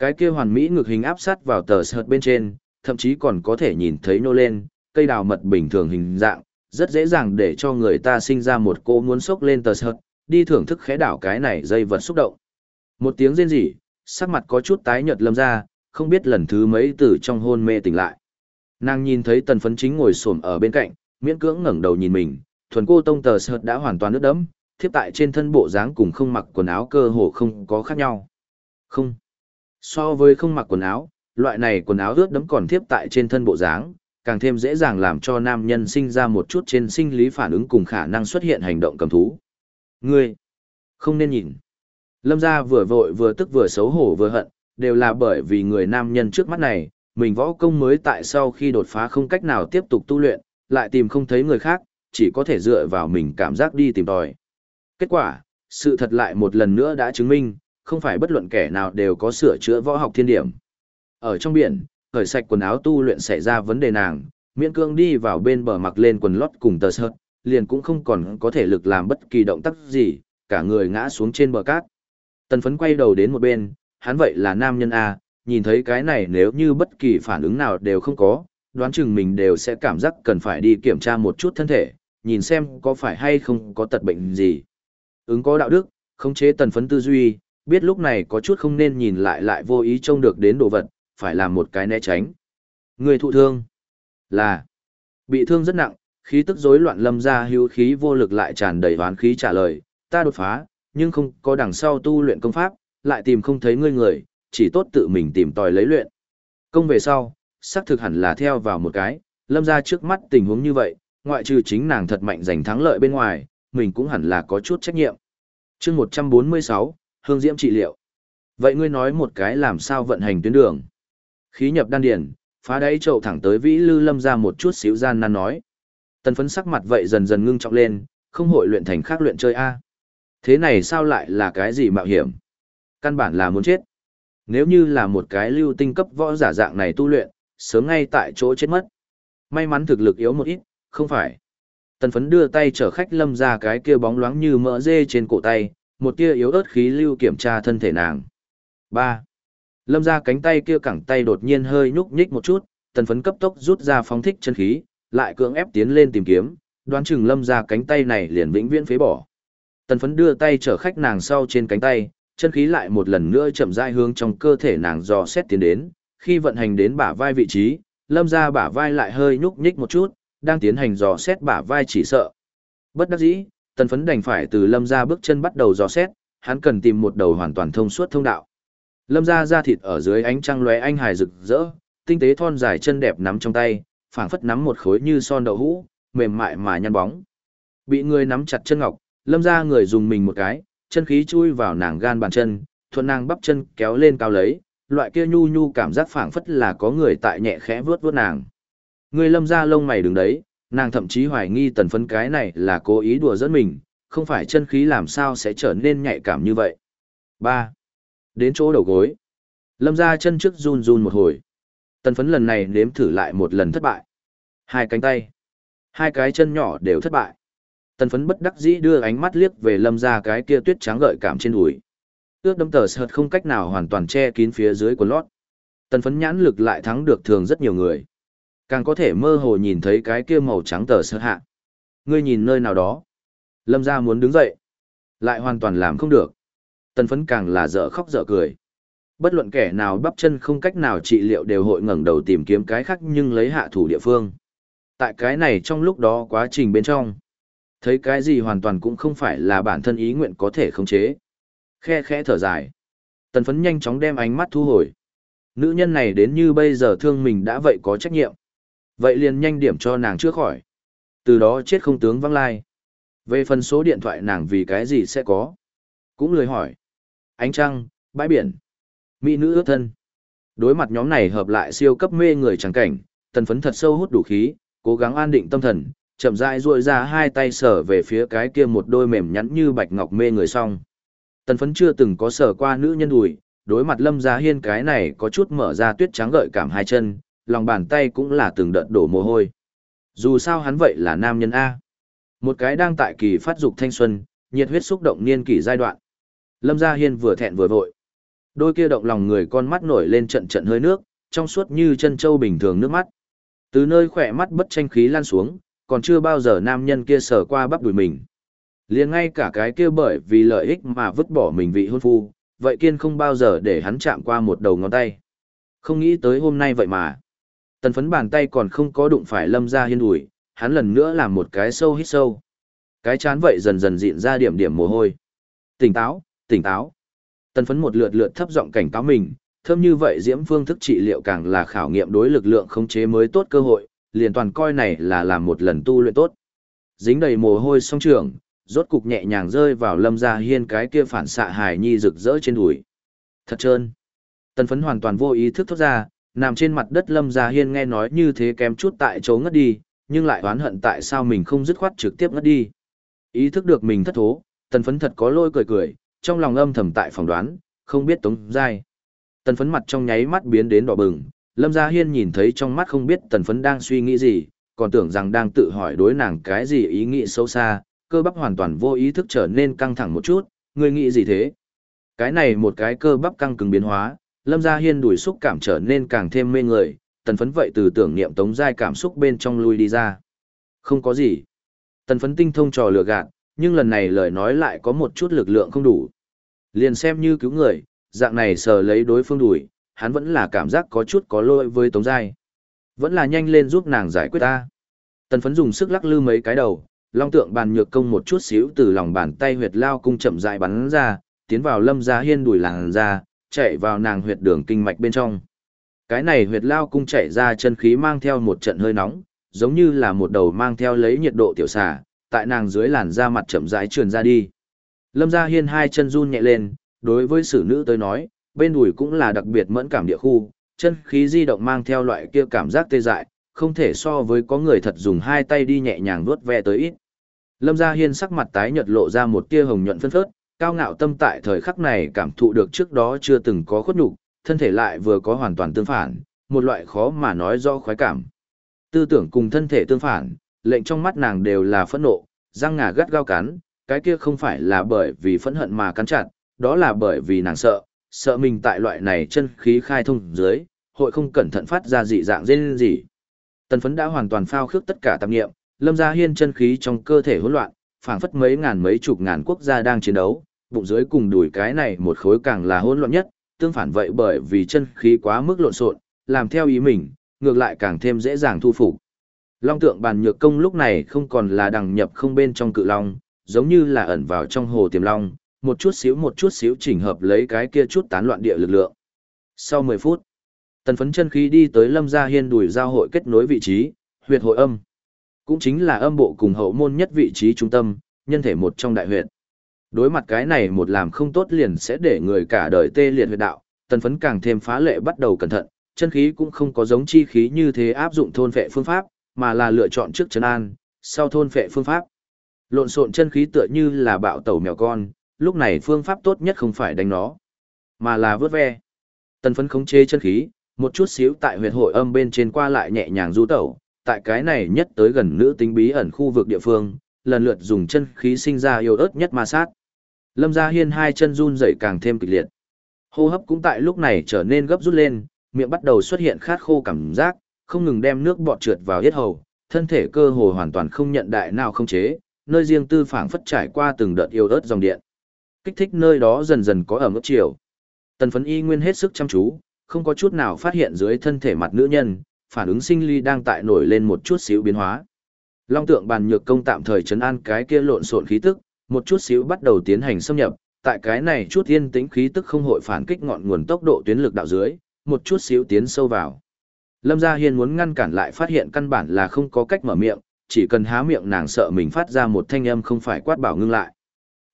Cái kia hoàn mỹ ngực hình áp sát vào tờ sợt bên trên, thậm chí còn có thể nhìn thấy nô lên, cây đào mật bình thường hình dạng, rất dễ dàng để cho người ta sinh ra một cô muốn sốc lên tờ sợt, đi thưởng thức khẽ đảo cái này dây vật xúc động. Một tiếng rên rỉ, sắc mặt có chút tái nhợt lâm ra, không biết lần thứ mấy từ trong hôn mê tỉnh lại. Nàng nhìn thấy tần phấn chính ngồi xổm ở bên cạnh, miễn cưỡng ngẩng đầu nhìn mình, thuần cô tông tờ sợt đã hoàn toàn nước đẫm, thiếp tại trên thân bộ dáng cùng không mặc quần áo cơ hồ không có khác nhau. Không. So với không mặc quần áo, loại này quần áo ướt đẫm còn thiếp tại trên thân bộ dáng, càng thêm dễ dàng làm cho nam nhân sinh ra một chút trên sinh lý phản ứng cùng khả năng xuất hiện hành động cầm thú. Ngươi, không nên nhìn. Lâm gia vừa vội vừa tức vừa xấu hổ vừa hận, đều là bởi vì người nam nhân trước mắt này, mình võ công mới tại sau khi đột phá không cách nào tiếp tục tu luyện, lại tìm không thấy người khác, chỉ có thể dựa vào mình cảm giác đi tìm tòi. Kết quả, sự thật lại một lần nữa đã chứng minh, không phải bất luận kẻ nào đều có sửa chữa võ học thiên điểm. Ở trong biển, khởi sạch quần áo tu luyện xảy ra vấn đề nàng, miễn cương đi vào bên bờ mặc lên quần lót cùng tờ sợt, liền cũng không còn có thể lực làm bất kỳ động tác gì, cả người ngã xuống trên bờ cát. Tần phấn quay đầu đến một bên, hắn vậy là nam nhân A, nhìn thấy cái này nếu như bất kỳ phản ứng nào đều không có, đoán chừng mình đều sẽ cảm giác cần phải đi kiểm tra một chút thân thể, nhìn xem có phải hay không có tật bệnh gì. Ứng có đạo đức, khống chế tần phấn tư duy, biết lúc này có chút không nên nhìn lại lại vô ý trông được đến đồ vật, phải làm một cái né tránh. Người thụ thương là bị thương rất nặng, khí tức rối loạn lâm ra hữu khí vô lực lại tràn đầy hoán khí trả lời, ta đột phá, nhưng không có đằng sau tu luyện công pháp, lại tìm không thấy ngươi người, chỉ tốt tự mình tìm tòi lấy luyện. Công về sau, xác thực hẳn là theo vào một cái, lâm ra trước mắt tình huống như vậy, ngoại trừ chính nàng thật mạnh giành thắng lợi bên ngoài, mình cũng hẳn là có chút trách nhiệm. chương 146, Hương Diễm trị liệu. Vậy ngươi nói một cái làm sao vận hành tuyến đường? Khí nhập đan điền, phá đáy trậu thẳng tới vĩ lư lâm ra một chút xíu gian nan nói. Tần phấn sắc mặt vậy dần dần ngưng trọng lên, không hội luyện thành khác luyện chơi A. Thế này sao lại là cái gì mạo hiểm? Căn bản là muốn chết. Nếu như là một cái lưu tinh cấp võ giả dạng này tu luyện, sớm ngay tại chỗ chết mất. May mắn thực lực yếu một ít, không phải. Tần phấn đưa tay chở khách lâm ra cái kia bóng loáng như mỡ dê trên cổ tay, một tia yếu ớt khí lưu kiểm tra thân thể nàng. 3. Lâm ra cánh tay kia cẳng tay đột nhiên hơi nhúc nhích một chút, tần phấn cấp tốc rút ra phóng thích chân khí, lại cưỡng ép tiến lên tìm kiếm, đoán chừng lâm ra cánh tay này liền vĩnh viễn phế bỏ. Tần phấn đưa tay chở khách nàng sau trên cánh tay, chân khí lại một lần nữa chậm rãi hướng trong cơ thể nàng dò xét tiến đến, khi vận hành đến bả vai vị trí, lâm ra bả vai lại hơi nhúc nhích một chút, đang tiến hành dò xét bả vai chỉ sợ. Bất đắc dĩ, tần phấn đành phải từ lâm ra bước chân bắt đầu dò xét, hắn cần tìm một đầu hoàn toàn thông suốt thông đạo. Lâm ra da thịt ở dưới ánh trăng lóe anh hài rực rỡ, tinh tế thon dài chân đẹp nắm trong tay, phảng phất nắm một khối như son đậu hũ, mềm mại mà nhăn bóng. Bị người nắm chặt chân ngọc, lâm ra người dùng mình một cái, chân khí chui vào nàng gan bàn chân, thuận nàng bắp chân kéo lên cao lấy, loại kia nhu nhu cảm giác phảng phất là có người tại nhẹ khẽ vướt vướt nàng. Người lâm ra lông mày đứng đấy, nàng thậm chí hoài nghi tần phấn cái này là cố ý đùa dẫn mình, không phải chân khí làm sao sẽ trở nên nhạy cảm như vậy. 3. Đến chỗ đầu gối. Lâm ra chân trước run run một hồi. Tần phấn lần này nếm thử lại một lần thất bại. Hai cánh tay. Hai cái chân nhỏ đều thất bại. Tần phấn bất đắc dĩ đưa ánh mắt liếc về lâm ra cái kia tuyết trắng gợi cảm trên đùi. Ước đâm tờ sợt không cách nào hoàn toàn che kín phía dưới của lót. Tần phấn nhãn lực lại thắng được thường rất nhiều người. Càng có thể mơ hồ nhìn thấy cái kia màu trắng tờ sơ hạ. Ngươi nhìn nơi nào đó. Lâm ra muốn đứng dậy. Lại hoàn toàn làm không được. Tần phấn càng là dở khóc dở cười. Bất luận kẻ nào bắp chân không cách nào trị liệu đều hội ngẩng đầu tìm kiếm cái khác nhưng lấy hạ thủ địa phương. Tại cái này trong lúc đó quá trình bên trong, thấy cái gì hoàn toàn cũng không phải là bản thân ý nguyện có thể khống chế. Khe khẽ thở dài. Tần phấn nhanh chóng đem ánh mắt thu hồi. Nữ nhân này đến như bây giờ thương mình đã vậy có trách nhiệm. Vậy liền nhanh điểm cho nàng chữa khỏi. Từ đó chết không tướng văng lai. Về phần số điện thoại nàng vì cái gì sẽ có. Cũng lười hỏi. Ánh trăng, bãi biển. Mỹ nữ ước thân. Đối mặt nhóm này hợp lại siêu cấp mê người trắng cảnh, tần phấn thật sâu hút đủ khí, cố gắng an định tâm thần, chậm rãi duỗi ra hai tay sở về phía cái kia một đôi mềm nhắn như bạch ngọc mê người song. Tần phấn chưa từng có sở qua nữ nhân đùi, đối mặt lâm gia hiên cái này có chút mở ra tuyết trắng gợi cảm hai chân, lòng bàn tay cũng là từng đợt đổ mồ hôi. Dù sao hắn vậy là nam nhân A. Một cái đang tại kỳ phát dục thanh xuân, nhiệt huyết xúc động niên kỷ giai đoạn. Lâm Gia Hiên vừa thẹn vừa vội. Đôi kia động lòng người con mắt nổi lên trận trận hơi nước, trong suốt như chân châu bình thường nước mắt. Từ nơi khỏe mắt bất tranh khí lan xuống, còn chưa bao giờ nam nhân kia sờ qua bắp đùi mình. liền ngay cả cái kia bởi vì lợi ích mà vứt bỏ mình vị hôn phu, vậy kiên không bao giờ để hắn chạm qua một đầu ngón tay. Không nghĩ tới hôm nay vậy mà. Tần phấn bàn tay còn không có đụng phải lâm ra hiên đùi, hắn lần nữa làm một cái sâu hít sâu. Cái chán vậy dần dần dịn ra điểm điểm mồ hôi. Tỉnh táo, tỉnh táo. Tần phấn một lượt lượt thấp giọng cảnh cáo mình, thơm như vậy diễm phương thức trị liệu càng là khảo nghiệm đối lực lượng khống chế mới tốt cơ hội, liền toàn coi này là làm một lần tu luyện tốt. Dính đầy mồ hôi song trường, rốt cục nhẹ nhàng rơi vào lâm gia hiên cái kia phản xạ hài nhi rực rỡ trên đùi. Thật trơn. Tần phấn hoàn toàn vô ý thức thoát ra, nằm trên mặt đất lâm gia hiên nghe nói như thế kém chút tại chỗ ngất đi, nhưng lại oán hận tại sao mình không dứt khoát trực tiếp ngất đi. Ý thức được mình thất thố, tần phấn thật có lôi cười cười, trong lòng âm thầm tại phòng đoán, không biết tống dai. Tần phấn mặt trong nháy mắt biến đến đỏ bừng, lâm gia hiên nhìn thấy trong mắt không biết tần phấn đang suy nghĩ gì, còn tưởng rằng đang tự hỏi đối nàng cái gì ý nghĩ sâu xa, cơ bắp hoàn toàn vô ý thức trở nên căng thẳng một chút, người nghĩ gì thế? Cái này một cái cơ bắp căng cứng biến hóa, lâm gia hiên đuổi xúc cảm trở nên càng thêm mê người, tần phấn vậy từ tưởng niệm tống giai cảm xúc bên trong lui đi ra. Không có gì. Tần phấn tinh thông trò lừa gạt, nhưng lần này lời nói lại có một chút lực lượng không đủ. Liền xem như cứu người, dạng này sờ lấy đối phương đuổi, hắn vẫn là cảm giác có chút có lỗi với tống giai. Vẫn là nhanh lên giúp nàng giải quyết ta. Tần phấn dùng sức lắc lư mấy cái đầu, long tượng bàn nhược công một chút xíu từ lòng bàn tay huyệt lao cung chậm dại bắn ra, tiến vào lâm gia hiên đùi làng ra, chạy vào nàng huyệt đường kinh mạch bên trong. Cái này huyệt lao cung chạy ra chân khí mang theo một trận hơi nóng, giống như là một đầu mang theo lấy nhiệt độ tiểu xà, tại nàng dưới làn da mặt chậm rãi truyền ra đi. Lâm Gia Hiên hai chân run nhẹ lên, đối với sử nữ tới nói, bên đùi cũng là đặc biệt mẫn cảm địa khu, chân khí di động mang theo loại kia cảm giác tê dại, không thể so với có người thật dùng hai tay đi nhẹ nhàng vuốt ve tới ít. Lâm Gia Hiên sắc mặt tái nhợt lộ ra một tia hồng nhuận phân phớt, cao ngạo tâm tại thời khắc này cảm thụ được trước đó chưa từng có khuất nhục, thân thể lại vừa có hoàn toàn tương phản, một loại khó mà nói do khoái cảm. Tư tưởng cùng thân thể tương phản, lệnh trong mắt nàng đều là phẫn nộ, răng ngà gắt gao cắn, cái kia không phải là bởi vì phẫn hận mà cắn chặt, đó là bởi vì nàng sợ, sợ mình tại loại này chân khí khai thông dưới, hội không cẩn thận phát ra dị dạng dên gì. Tần phấn đã hoàn toàn phao khước tất cả tạp nghiệm, lâm gia hiên chân khí trong cơ thể hỗn loạn, phảng phất mấy ngàn mấy chục ngàn quốc gia đang chiến đấu, bụng dưới cùng đùi cái này một khối càng là hỗn loạn nhất, tương phản vậy bởi vì chân khí quá mức lộn xộn, làm theo ý mình, ngược lại càng thêm dễ dàng thu phục. Long tượng bàn nhược công lúc này không còn là đằng nhập không bên trong cự long, giống như là ẩn vào trong hồ tiềm long, một chút xíu một chút xíu chỉnh hợp lấy cái kia chút tán loạn địa lực lượng. Sau 10 phút, tần phấn chân khí đi tới lâm gia hiên đùi giao hội kết nối vị trí, huyệt hội âm. Cũng chính là âm bộ cùng hậu môn nhất vị trí trung tâm, nhân thể một trong đại huyệt. Đối mặt cái này một làm không tốt liền sẽ để người cả đời tê liệt huyệt đạo, tần phấn càng thêm phá lệ bắt đầu cẩn thận, chân khí cũng không có giống chi khí như thế áp dụng thôn phệ phương pháp, mà là lựa chọn trước chân an, sau thôn phệ phương pháp. Lộn xộn chân khí tựa như là bạo tẩu mèo con, lúc này phương pháp tốt nhất không phải đánh nó, mà là vớt ve. Tần phấn khống chế chân khí, một chút xíu tại huyệt hội âm bên trên qua lại nhẹ nhàng du tẩu, tại cái này nhất tới gần nữ tính bí ẩn khu vực địa phương, lần lượt dùng chân khí sinh ra yêu ớt nhất ma sát. Lâm Gia Hiên hai chân run rẩy càng thêm kịch liệt. Hô hấp cũng tại lúc này trở nên gấp rút lên, miệng bắt đầu xuất hiện khát khô cảm giác, không ngừng đem nước bọt trượt vào yết hầu, thân thể cơ hồ hoàn toàn không nhận đại nào không chế, nơi riêng tư phảng phất trải qua từng đợt yêu ớt dòng điện. Kích thích nơi đó dần dần có ở mức chiều. Tần phấn y nguyên hết sức chăm chú, không có chút nào phát hiện dưới thân thể mặt nữ nhân, phản ứng sinh ly đang tại nổi lên một chút xíu biến hóa. Long tượng bàn nhược công tạm thời chấn an cái kia lộn xộn khí tức, một chút xíu bắt đầu tiến hành xâm nhập, tại cái này chút yên tĩnh khí tức không hội phản kích ngọn nguồn tốc độ tuyến lực đạo dưới, một chút xíu tiến sâu vào. Lâm Gia Hiên muốn ngăn cản lại phát hiện căn bản là không có cách mở miệng, chỉ cần há miệng nàng sợ mình phát ra một thanh âm không phải quát bảo ngưng lại,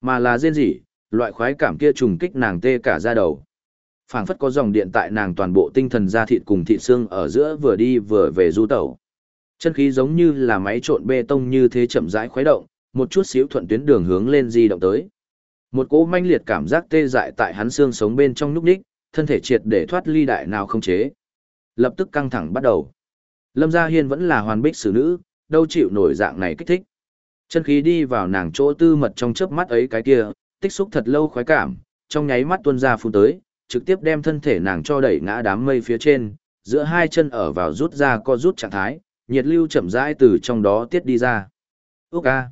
mà là rên rỉ, loại khoái cảm kia trùng kích nàng tê cả da đầu. Phảng phất có dòng điện tại nàng toàn bộ tinh thần da thịt cùng thịt xương ở giữa vừa đi vừa về du tẩu. Chân khí giống như là máy trộn bê tông như thế chậm rãi khuấy động, một chút xíu thuận tuyến đường hướng lên di động tới. Một cỗ manh liệt cảm giác tê dại tại hắn xương sống bên trong núc đích, thân thể triệt để thoát ly đại nào không chế. Lập tức căng thẳng bắt đầu. Lâm Gia Hiên vẫn là hoàn bích xử nữ, đâu chịu nổi dạng này kích thích. Chân khí đi vào nàng chỗ tư mật trong chớp mắt ấy cái kia, tích xúc thật lâu khoái cảm, trong nháy mắt tuôn ra phun tới, trực tiếp đem thân thể nàng cho đẩy ngã đám mây phía trên, giữa hai chân ở vào rút ra co rút trạng thái, nhiệt lưu chậm rãi từ trong đó tiết đi ra. Úc a.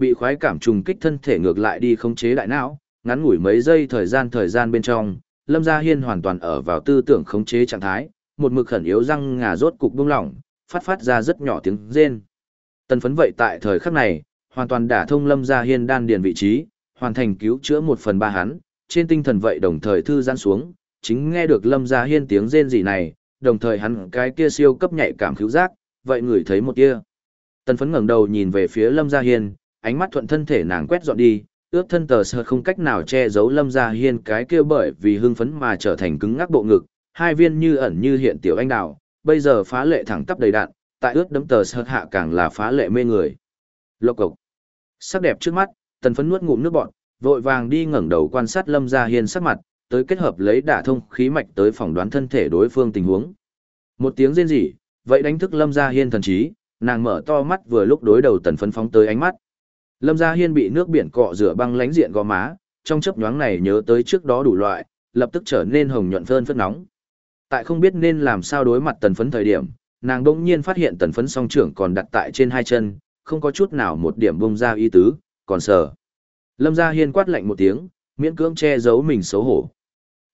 Bị khoái cảm trùng kích thân thể ngược lại đi khống chế đại não, ngắn ngủi mấy giây thời gian thời gian bên trong, Lâm Gia Hiên hoàn toàn ở vào tư tưởng khống chế trạng thái, một mực khẩn yếu răng ngà rốt cục buông lỏng, phát phát ra rất nhỏ tiếng rên. Tần phấn vậy tại thời khắc này, hoàn toàn đả thông Lâm Gia Hiên đan điền vị trí, hoàn thành cứu chữa một phần ba hắn, trên tinh thần vậy đồng thời thư giãn xuống, chính nghe được Lâm Gia Hiên tiếng rên gì này, đồng thời hắn cái kia siêu cấp nhạy cảm cứu giác, vậy người thấy một kia. Tần phấn ngẩng đầu nhìn về phía Lâm Gia Hiên, ánh mắt thuận thân thể nàng quét dọn đi, ướp thân tờ sơ không cách nào che giấu Lâm Gia Hiên cái kia bởi vì hưng phấn mà trở thành cứng ngắc bộ ngực, hai viên như ẩn như hiện tiểu anh đào, bây giờ phá lệ thẳng tắp đầy đạn, tại ướt đấm tờ sơ hạ càng là phá lệ mê người. Lộc cộc. Sắc đẹp trước mắt, tần phấn nuốt ngụm nước bọt, vội vàng đi ngẩng đầu quan sát Lâm Gia Hiên sắc mặt, tới kết hợp lấy đả thông khí mạch tới phỏng đoán thân thể đối phương tình huống. Một tiếng rên rỉ, vậy đánh thức Lâm Gia Hiên thần trí, nàng mở to mắt vừa lúc đối đầu tần phấn phóng tới ánh mắt. Lâm Gia Hiên bị nước biển cọ rửa băng lánh diện gò má, trong chớp nhoáng này nhớ tới trước đó đủ loại, lập tức trở nên hồng nhuận phơn phất nóng. Tại không biết nên làm sao đối mặt tần phấn thời điểm, nàng đông nhiên phát hiện tần phấn song trưởng còn đặt tại trên hai chân, không có chút nào một điểm bông ra y tứ, còn sờ. Lâm Gia Hiên quát lạnh một tiếng, miễn cưỡng che giấu mình xấu hổ.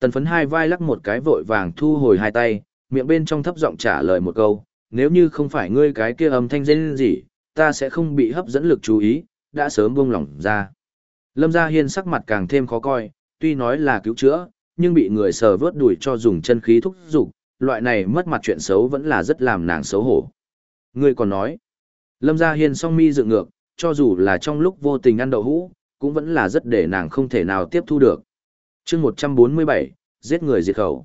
Tần phấn hai vai lắc một cái vội vàng thu hồi hai tay, miệng bên trong thấp giọng trả lời một câu, nếu như không phải ngươi cái kia âm thanh dên gì, ta sẽ không bị hấp dẫn lực chú ý, đã sớm buông lỏng ra. Lâm Gia Hiên sắc mặt càng thêm khó coi, tuy nói là cứu chữa, nhưng bị người sờ vớt đuổi cho dùng chân khí thúc dục, loại này mất mặt chuyện xấu vẫn là rất làm nàng xấu hổ. Người còn nói, Lâm Gia Hiên song mi dựng ngược, cho dù là trong lúc vô tình ăn đậu hũ, cũng vẫn là rất để nàng không thể nào tiếp thu được. chương 147, giết người diệt khẩu.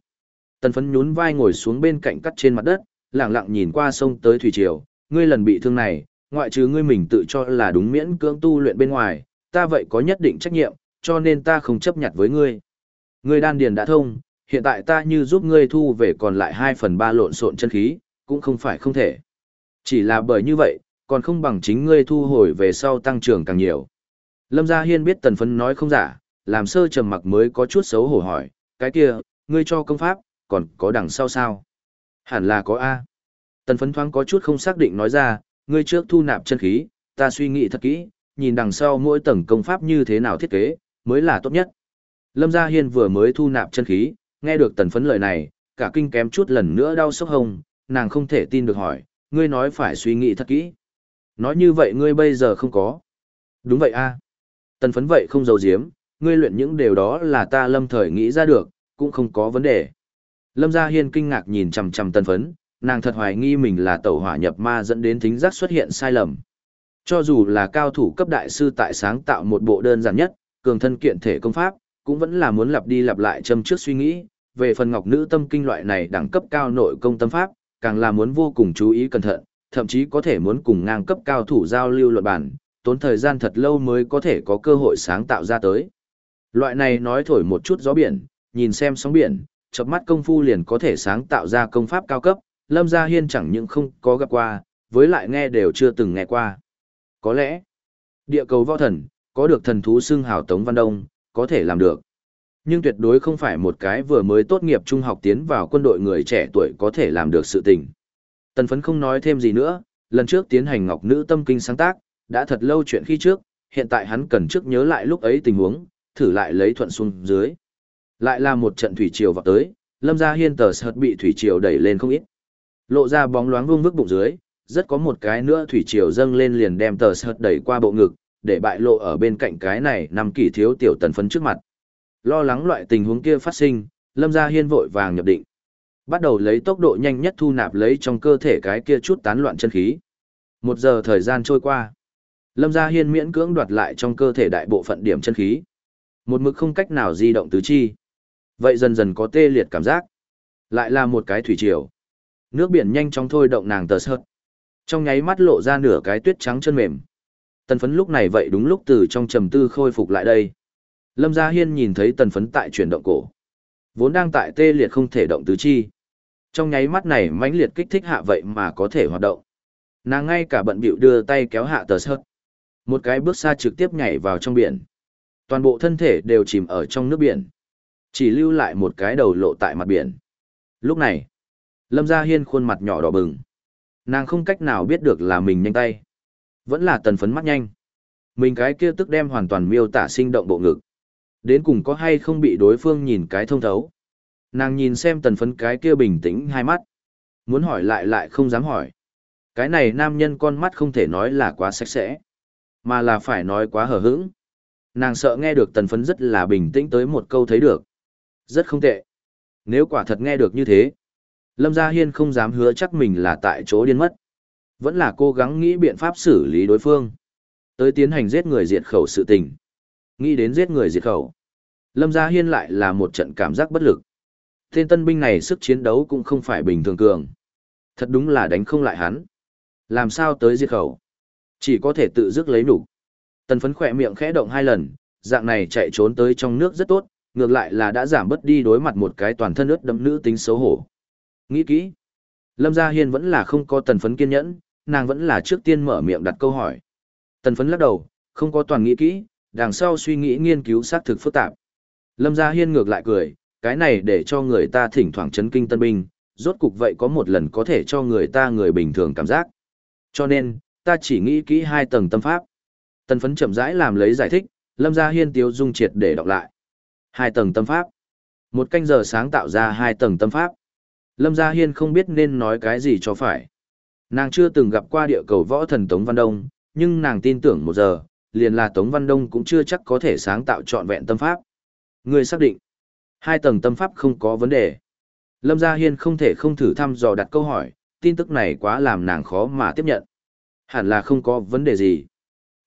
Tần phấn nhún vai ngồi xuống bên cạnh cắt trên mặt đất, lặng lặng nhìn qua sông tới thủy triều, ngươi lần bị thương này, ngoại trừ ngươi mình tự cho là đúng miễn cưỡng tu luyện bên ngoài, ta vậy có nhất định trách nhiệm, cho nên ta không chấp nhận với ngươi. Ngươi đan điền đã thông, hiện tại ta như giúp ngươi thu về còn lại 2 phần 3 lộn xộn chân khí, cũng không phải không thể. Chỉ là bởi như vậy, còn không bằng chính ngươi thu hồi về sau tăng trưởng càng nhiều. Lâm Gia Hiên biết tần phấn nói không giả, làm sơ trầm mặc mới có chút xấu hổ hỏi, cái kia, ngươi cho công pháp, còn có đằng sau sao? Hẳn là có A. Tần phấn thoáng có chút không xác định nói ra, ngươi trước thu nạp chân khí, ta suy nghĩ thật kỹ, nhìn đằng sau mỗi tầng công pháp như thế nào thiết kế, mới là tốt nhất. Lâm Gia Hiên vừa mới thu nạp chân khí, nghe được tần phấn lời này, cả kinh kém chút lần nữa đau sốc hồng, nàng không thể tin được hỏi, ngươi nói phải suy nghĩ thật kỹ. Nói như vậy ngươi bây giờ không có. Đúng vậy a Tần phấn vậy không giấu giếm, ngươi luyện những điều đó là ta lâm thời nghĩ ra được, cũng không có vấn đề. Lâm Gia Hiên kinh ngạc nhìn chằm chằm tần phấn, nàng thật hoài nghi mình là tẩu hỏa nhập ma dẫn đến thính giác xuất hiện sai lầm. Cho dù là cao thủ cấp đại sư tại sáng tạo một bộ đơn giản nhất, cường thân kiện thể công pháp, cũng vẫn là muốn lặp đi lặp lại châm trước suy nghĩ, về phần ngọc nữ tâm kinh loại này đẳng cấp cao nội công tâm pháp, càng là muốn vô cùng chú ý cẩn thận, thậm chí có thể muốn cùng ngang cấp cao thủ giao lưu luận bản, tốn thời gian thật lâu mới có thể có cơ hội sáng tạo ra tới. Loại này nói thổi một chút gió biển, nhìn xem sóng biển, chập mắt công phu liền có thể sáng tạo ra công pháp cao cấp, Lâm Gia Hiên chẳng những không có gặp qua, với lại nghe đều chưa từng nghe qua. Có lẽ, địa cầu võ thần, có được thần thú xưng hào Tống Văn Đông, có thể làm được. Nhưng tuyệt đối không phải một cái vừa mới tốt nghiệp trung học tiến vào quân đội người trẻ tuổi có thể làm được sự tình. Tần phấn không nói thêm gì nữa, lần trước tiến hành ngọc nữ tâm kinh sáng tác, đã thật lâu chuyện khi trước, hiện tại hắn cần trước nhớ lại lúc ấy tình huống, thử lại lấy thuận xuống dưới. Lại là một trận thủy triều vào tới, lâm gia hiên tờ sợt bị thủy triều đẩy lên không ít. Lộ ra bóng loáng vương vức bụng dưới, rất có một cái nữa thủy triều dâng lên liền đem tờ sợt đẩy qua bộ ngực, để bại lộ ở bên cạnh cái này nằm kỳ thiếu tiểu tần phấn trước mặt. Lo lắng loại tình huống kia phát sinh, Lâm Gia Hiên vội vàng nhập định. Bắt đầu lấy tốc độ nhanh nhất thu nạp lấy trong cơ thể cái kia chút tán loạn chân khí. Một giờ thời gian trôi qua. Lâm Gia Hiên miễn cưỡng đoạt lại trong cơ thể đại bộ phận điểm chân khí. Một mực không cách nào di động tứ chi. Vậy dần dần có tê liệt cảm giác. Lại là một cái thủy triều. Nước biển nhanh chóng thôi động nàng tờ sợt. Trong nháy mắt lộ ra nửa cái tuyết trắng chân mềm. Tần phấn lúc này vậy đúng lúc từ trong trầm tư khôi phục lại đây. Lâm Gia Hiên nhìn thấy tần phấn tại chuyển động cổ. Vốn đang tại tê liệt không thể động tứ chi. Trong nháy mắt này mãnh liệt kích thích hạ vậy mà có thể hoạt động. Nàng ngay cả bận bịu đưa tay kéo hạ tờ sợt. Một cái bước xa trực tiếp nhảy vào trong biển. Toàn bộ thân thể đều chìm ở trong nước biển. Chỉ lưu lại một cái đầu lộ tại mặt biển. Lúc này, Lâm Gia Hiên khuôn mặt nhỏ đỏ bừng. Nàng không cách nào biết được là mình nhanh tay. Vẫn là tần phấn mắt nhanh. Mình cái kia tức đem hoàn toàn miêu tả sinh động bộ ngực. Đến cùng có hay không bị đối phương nhìn cái thông thấu. Nàng nhìn xem tần phấn cái kia bình tĩnh hai mắt. Muốn hỏi lại lại không dám hỏi. Cái này nam nhân con mắt không thể nói là quá sạch sẽ. Mà là phải nói quá hở hững. Nàng sợ nghe được tần phấn rất là bình tĩnh tới một câu thấy được. Rất không tệ. Nếu quả thật nghe được như thế, Lâm Gia Hiên không dám hứa chắc mình là tại chỗ điên mất. Vẫn là cố gắng nghĩ biện pháp xử lý đối phương. Tới tiến hành giết người diệt khẩu sự tình. Nghĩ đến giết người diệt khẩu. Lâm Gia Hiên lại là một trận cảm giác bất lực. Tên tân binh này sức chiến đấu cũng không phải bình thường cường. Thật đúng là đánh không lại hắn. Làm sao tới diệt khẩu? Chỉ có thể tự dứt lấy đủ. Tần phấn khỏe miệng khẽ động hai lần, dạng này chạy trốn tới trong nước rất tốt, ngược lại là đã giảm bớt đi đối mặt một cái toàn thân ướt đẫm nữ tính xấu hổ. Nghĩ kỹ. Lâm Gia Hiên vẫn là không có tần phấn kiên nhẫn, nàng vẫn là trước tiên mở miệng đặt câu hỏi. Tần phấn lắc đầu, không có toàn nghĩ kỹ, đằng sau suy nghĩ nghiên cứu xác thực phức tạp. Lâm Gia Hiên ngược lại cười, cái này để cho người ta thỉnh thoảng chấn kinh tân binh, rốt cục vậy có một lần có thể cho người ta người bình thường cảm giác. Cho nên, ta chỉ nghĩ kỹ hai tầng tâm pháp. Tần phấn chậm rãi làm lấy giải thích, Lâm Gia Hiên tiêu dung triệt để đọc lại. Hai tầng tâm pháp. Một canh giờ sáng tạo ra hai tầng tâm pháp. Lâm Gia Hiên không biết nên nói cái gì cho phải. Nàng chưa từng gặp qua địa cầu võ thần Tống Văn Đông, nhưng nàng tin tưởng một giờ, liền là Tống Văn Đông cũng chưa chắc có thể sáng tạo trọn vẹn tâm pháp. Người xác định, hai tầng tâm pháp không có vấn đề. Lâm Gia Hiên không thể không thử thăm dò đặt câu hỏi, tin tức này quá làm nàng khó mà tiếp nhận. Hẳn là không có vấn đề gì.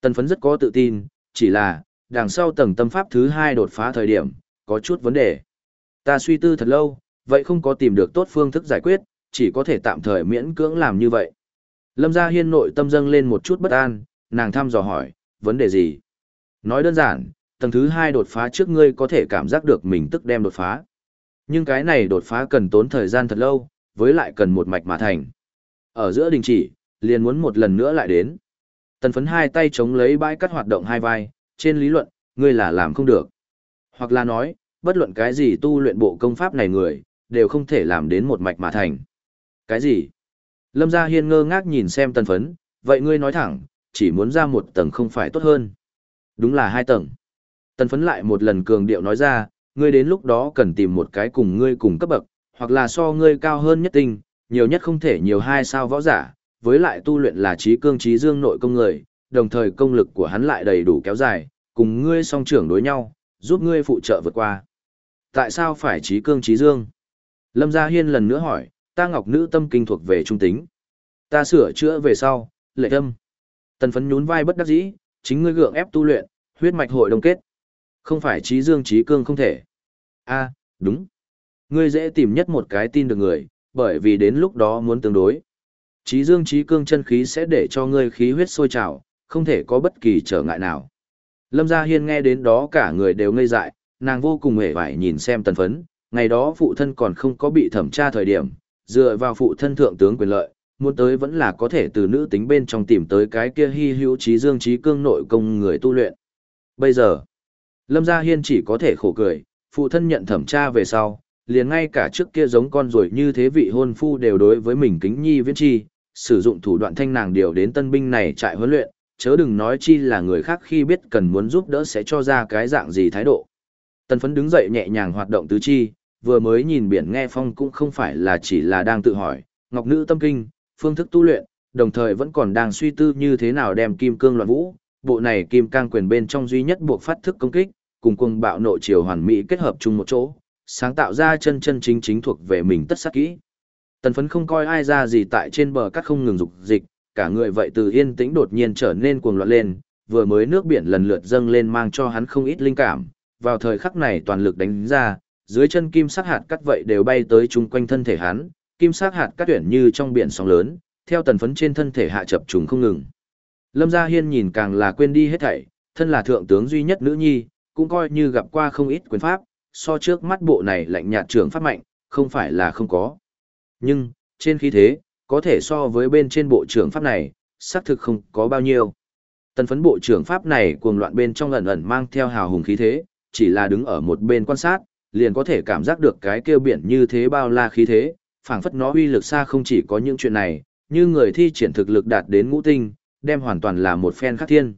Tần phấn rất có tự tin, chỉ là, đằng sau tầng tâm pháp thứ hai đột phá thời điểm, có chút vấn đề. Ta suy tư thật lâu, vậy không có tìm được tốt phương thức giải quyết, chỉ có thể tạm thời miễn cưỡng làm như vậy. Lâm Gia Hiên nội tâm dâng lên một chút bất an, nàng thăm dò hỏi, vấn đề gì? Nói đơn giản, tầng thứ hai đột phá trước ngươi có thể cảm giác được mình tức đem đột phá. Nhưng cái này đột phá cần tốn thời gian thật lâu, với lại cần một mạch mà thành. Ở giữa đình chỉ, liền muốn một lần nữa lại đến. Tần phấn hai tay chống lấy bãi cắt hoạt động hai vai, trên lý luận, ngươi là làm không được. Hoặc là nói, bất luận cái gì tu luyện bộ công pháp này người, đều không thể làm đến một mạch mà thành. Cái gì? Lâm Gia Hiên ngơ ngác nhìn xem tần phấn, vậy ngươi nói thẳng, chỉ muốn ra một tầng không phải tốt hơn. Đúng là hai tầng. Tần phấn lại một lần cường điệu nói ra, ngươi đến lúc đó cần tìm một cái cùng ngươi cùng cấp bậc, hoặc là so ngươi cao hơn nhất tinh, nhiều nhất không thể nhiều hai sao võ giả, với lại tu luyện là trí cương trí dương nội công người, đồng thời công lực của hắn lại đầy đủ kéo dài, cùng ngươi song trưởng đối nhau, giúp ngươi phụ trợ vượt qua. Tại sao phải trí cương trí dương? Lâm Gia Hiên lần nữa hỏi, ta ngọc nữ tâm kinh thuộc về trung tính. Ta sửa chữa về sau, lệ tâm. Tần phấn nhún vai bất đắc dĩ, chính ngươi gượng ép tu luyện, huyết mạch hội đồng kết. Không phải trí dương trí cương không thể. a đúng. Ngươi dễ tìm nhất một cái tin được người, bởi vì đến lúc đó muốn tương đối. Trí dương trí cương chân khí sẽ để cho ngươi khí huyết sôi trào, không thể có bất kỳ trở ngại nào. Lâm Gia Hiên nghe đến đó cả người đều ngây dại, nàng vô cùng hề vải nhìn xem tần phấn, ngày đó phụ thân còn không có bị thẩm tra thời điểm, dựa vào phụ thân thượng tướng quyền lợi, muốn tới vẫn là có thể từ nữ tính bên trong tìm tới cái kia hy hữu trí dương trí cương nội công người tu luyện. Bây giờ, Lâm Gia Hiên chỉ có thể khổ cười, phụ thân nhận thẩm tra về sau, liền ngay cả trước kia giống con rồi như thế vị hôn phu đều đối với mình kính nhi viễn chi, sử dụng thủ đoạn thanh nàng điều đến tân binh này trại huấn luyện, chớ đừng nói chi là người khác khi biết cần muốn giúp đỡ sẽ cho ra cái dạng gì thái độ. Tân phấn đứng dậy nhẹ nhàng hoạt động tứ chi, vừa mới nhìn biển nghe phong cũng không phải là chỉ là đang tự hỏi, ngọc nữ tâm kinh, phương thức tu luyện, đồng thời vẫn còn đang suy tư như thế nào đem kim cương loạn vũ, bộ này kim cang quyền bên trong duy nhất buộc phát thức công kích, cùng cuồng bạo nội chiều hoàn mỹ kết hợp chung một chỗ, sáng tạo ra chân chân chính chính thuộc về mình tất sắc kỹ. Tần phấn không coi ai ra gì tại trên bờ cát không ngừng dục dịch, cả người vậy từ yên tĩnh đột nhiên trở nên cuồng loạn lên, vừa mới nước biển lần lượt dâng lên mang cho hắn không ít linh cảm, vào thời khắc này toàn lực đánh ra, dưới chân kim sắc hạt cắt vậy đều bay tới chung quanh thân thể hắn, kim sắc hạt cắt tuyển như trong biển sóng lớn, theo tần phấn trên thân thể hạ chập trùng không ngừng. Lâm Gia Hiên nhìn càng là quên đi hết thảy, thân là thượng tướng duy nhất nữ nhi, cũng coi như gặp qua không ít quyền pháp, so trước mắt bộ này lạnh nhạt trưởng pháp mạnh, không phải là không có. Nhưng, trên khí thế, có thể so với bên trên bộ trưởng pháp này, xác thực không có bao nhiêu. Tần phấn bộ trưởng pháp này cuồng loạn bên trong ẩn ẩn mang theo hào hùng khí thế, chỉ là đứng ở một bên quan sát, liền có thể cảm giác được cái kêu biển như thế bao la khí thế, phảng phất nó uy lực xa không chỉ có những chuyện này, như người thi triển thực lực đạt đến ngũ tinh, đem hoàn toàn là một phen khắc thiên.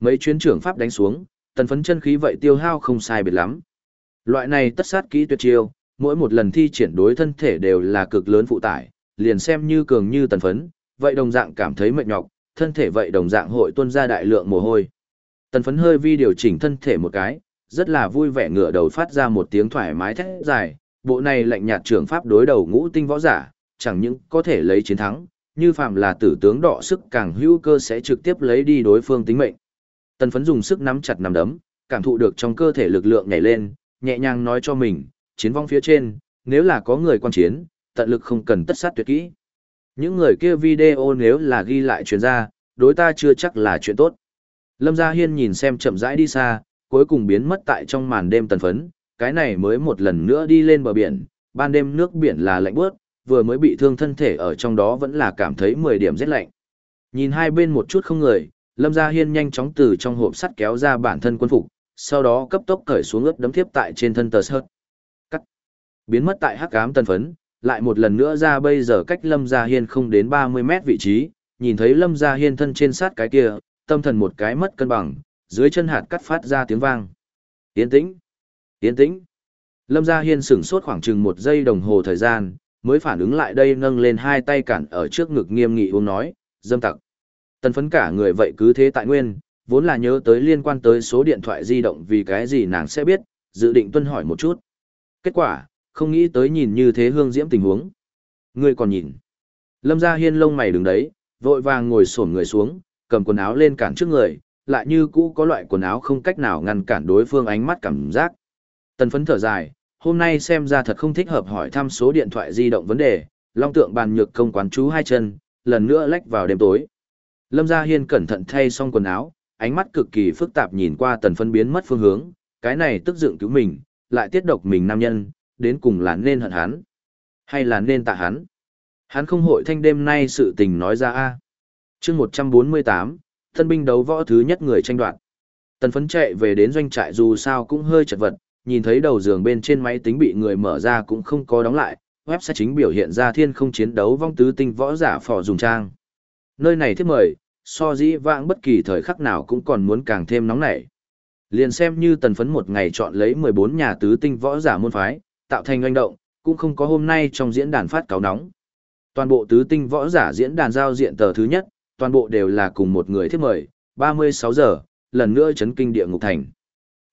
Mấy chuyến trưởng pháp đánh xuống, tần phấn chân khí vậy tiêu hao không sai biệt lắm. Loại này tất sát kỹ tuyệt chiêu, mỗi một lần thi triển đối thân thể đều là cực lớn phụ tải, liền xem như cường như tần phấn, vậy đồng dạng cảm thấy mệt nhọc, thân thể vậy đồng dạng hội tuôn ra đại lượng mồ hôi. Tần phấn hơi vi điều chỉnh thân thể một cái, rất là vui vẻ ngửa đầu phát ra một tiếng thoải mái thét dài, bộ này lạnh nhạt trưởng pháp đối đầu ngũ tinh võ giả, chẳng những có thể lấy chiến thắng, như phạm là tử tướng đọ sức càng hữu cơ sẽ trực tiếp lấy đi đối phương tính mệnh. Tần phấn dùng sức nắm chặt nắm đấm, cảm thụ được trong cơ thể lực lượng nhảy lên, nhẹ nhàng nói cho mình, chiến vong phía trên, nếu là có người quan chiến, tận lực không cần tất sát tuyệt kỹ. Những người kia video nếu là ghi lại chuyên ra, đối ta chưa chắc là chuyện tốt. Lâm Gia Hiên nhìn xem chậm rãi đi xa, cuối cùng biến mất tại trong màn đêm tần phấn, cái này mới một lần nữa đi lên bờ biển, ban đêm nước biển là lạnh bớt, vừa mới bị thương thân thể ở trong đó vẫn là cảm thấy 10 điểm rất lạnh. Nhìn hai bên một chút không người, Lâm Gia Hiên nhanh chóng từ trong hộp sắt kéo ra bản thân quân phục, sau đó cấp tốc cởi xuống ướp đấm thiếp tại trên thân tờ sớt. Cắt. Biến mất tại hắc ám tần phấn, lại một lần nữa ra bây giờ cách Lâm Gia Hiên không đến 30 mét vị trí, nhìn thấy Lâm Gia Hiên thân trên sát cái kia, tâm thần một cái mất cân bằng, dưới chân hạt cắt phát ra tiếng vang. Yên tĩnh, yên tĩnh. Lâm Gia Hiên sửng sốt khoảng chừng một giây đồng hồ thời gian, mới phản ứng lại đây nâng lên hai tay cản ở trước ngực nghiêm nghị uống nói, dâm tặc. Tần phấn cả người vậy cứ thế tại nguyên, vốn là nhớ tới liên quan tới số điện thoại di động vì cái gì nàng sẽ biết, dự định tuân hỏi một chút. Kết quả, không nghĩ tới nhìn như thế hương diễm tình huống. người còn nhìn. Lâm Gia Hiên lông mày đứng đấy, vội vàng ngồi xổm người xuống, cầm quần áo lên cản trước người, lại như cũ có loại quần áo không cách nào ngăn cản đối phương ánh mắt cảm giác. Tần phấn thở dài, hôm nay xem ra thật không thích hợp hỏi thăm số điện thoại di động vấn đề, long tượng bàn nhược công quán chú hai chân, lần nữa lách vào đêm tối. Lâm Gia Hiên cẩn thận thay xong quần áo, ánh mắt cực kỳ phức tạp nhìn qua tần phân biến mất phương hướng, cái này tức dựng cứu mình, lại tiết độc mình nam nhân, đến cùng là nên hận hắn, hay là nên tạ hắn. Hắn không hội thanh đêm nay sự tình nói ra a. Chương 148, thân binh đấu võ thứ nhất người tranh đoạt. Tần phấn chạy về đến doanh trại dù sao cũng hơi chật vật, nhìn thấy đầu giường bên trên máy tính bị người mở ra cũng không có đóng lại, website chính biểu hiện ra thiên không chiến đấu vong tứ tinh võ giả phò dùng trang. Nơi này thiết mời, so dĩ vãng bất kỳ thời khắc nào cũng còn muốn càng thêm nóng nảy. Liền xem như tần phấn một ngày chọn lấy 14 nhà tứ tinh võ giả môn phái, tạo thành oanh động, cũng không có hôm nay trong diễn đàn phát cáo nóng. Toàn bộ tứ tinh võ giả diễn đàn giao diện tờ thứ nhất, toàn bộ đều là cùng một người thiết mời, 36 giờ, lần nữa chấn kinh địa ngục thành.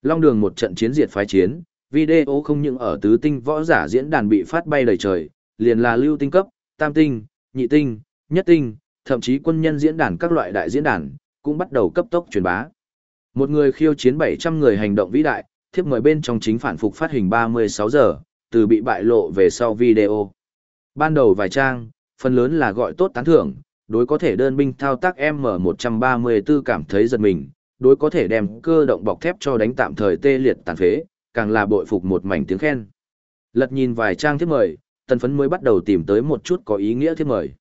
Long đường một trận chiến diệt phái chiến, video không những ở tứ tinh võ giả diễn đàn bị phát bay đầy trời, liền là lưu tinh cấp, tam tinh, nhị tinh, nhất tinh, thậm chí quân nhân diễn đàn các loại đại diễn đàn, cũng bắt đầu cấp tốc truyền bá. Một người khiêu chiến 700 người hành động vĩ đại, thiếp mời bên trong chính phản phục phát hình 36 giờ, từ bị bại lộ về sau video. Ban đầu vài trang, phần lớn là gọi tốt tán thưởng, đối có thể đơn binh thao tác M134 cảm thấy giật mình, đối có thể đem cơ động bọc thép cho đánh tạm thời tê liệt tàn phế, càng là bội phục một mảnh tiếng khen. Lật nhìn vài trang thiết mời, tần phấn mới bắt đầu tìm tới một chút có ý nghĩa thiết mời.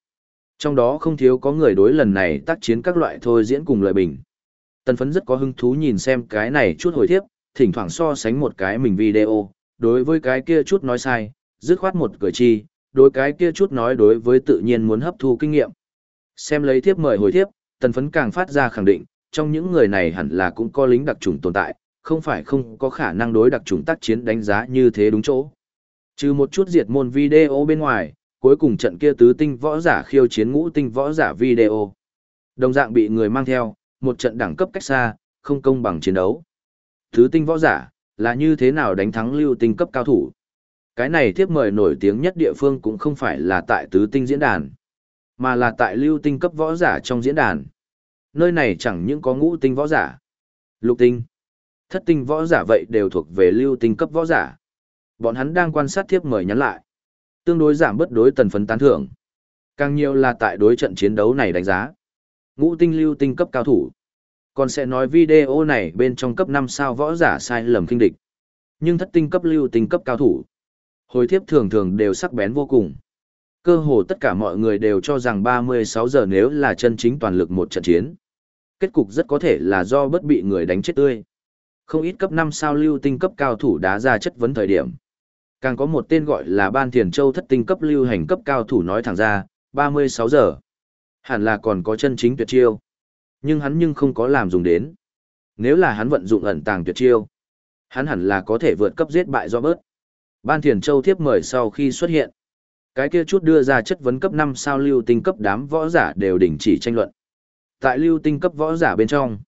Trong đó không thiếu có người đối lần này tác chiến các loại thôi diễn cùng lời bình. Tần phấn rất có hứng thú nhìn xem cái này chút hồi thiếp, thỉnh thoảng so sánh một cái mình video, đối với cái kia chút nói sai, dứt khoát một cười chi, đối cái kia chút nói đối với tự nhiên muốn hấp thu kinh nghiệm. Xem lấy thiếp mời hồi thiếp, tần phấn càng phát ra khẳng định, trong những người này hẳn là cũng có lính đặc trùng tồn tại, không phải không có khả năng đối đặc trùng tác chiến đánh giá như thế đúng chỗ. Trừ một chút diệt môn video bên ngoài, cuối cùng trận kia tứ tinh võ giả khiêu chiến ngũ tinh võ giả video. Đồng dạng bị người mang theo, một trận đẳng cấp cách xa, không công bằng chiến đấu. Tứ tinh võ giả, là như thế nào đánh thắng lưu tinh cấp cao thủ. Cái này tiếp mời nổi tiếng nhất địa phương cũng không phải là tại tứ tinh diễn đàn, mà là tại lưu tinh cấp võ giả trong diễn đàn. Nơi này chẳng những có ngũ tinh võ giả, lục tinh, thất tinh võ giả vậy đều thuộc về lưu tinh cấp võ giả. Bọn hắn đang quan sát tiếp mời nhắn lại tương đối giảm bớt đối tần phấn tán thưởng. Càng nhiều là tại đối trận chiến đấu này đánh giá. Ngũ tinh lưu tinh cấp cao thủ. Còn sẽ nói video này bên trong cấp 5 sao võ giả sai lầm kinh địch. Nhưng thất tinh cấp lưu tinh cấp cao thủ. Hồi thiếp thường thường đều sắc bén vô cùng. Cơ hồ tất cả mọi người đều cho rằng 36 giờ nếu là chân chính toàn lực một trận chiến. Kết cục rất có thể là do bất bị người đánh chết tươi. Không ít cấp 5 sao lưu tinh cấp cao thủ đá ra chất vấn thời điểm. Càng có một tên gọi là Ban Thiền Châu thất tinh cấp lưu hành cấp cao thủ nói thẳng ra, 36 giờ. Hẳn là còn có chân chính tuyệt chiêu. Nhưng hắn nhưng không có làm dùng đến. Nếu là hắn vận dụng ẩn tàng tuyệt chiêu, hắn hẳn là có thể vượt cấp giết bại do bớt. Ban Thiền Châu tiếp mời sau khi xuất hiện. Cái kia chút đưa ra chất vấn cấp 5 sao lưu tinh cấp đám võ giả đều đình chỉ tranh luận. Tại lưu tinh cấp võ giả bên trong,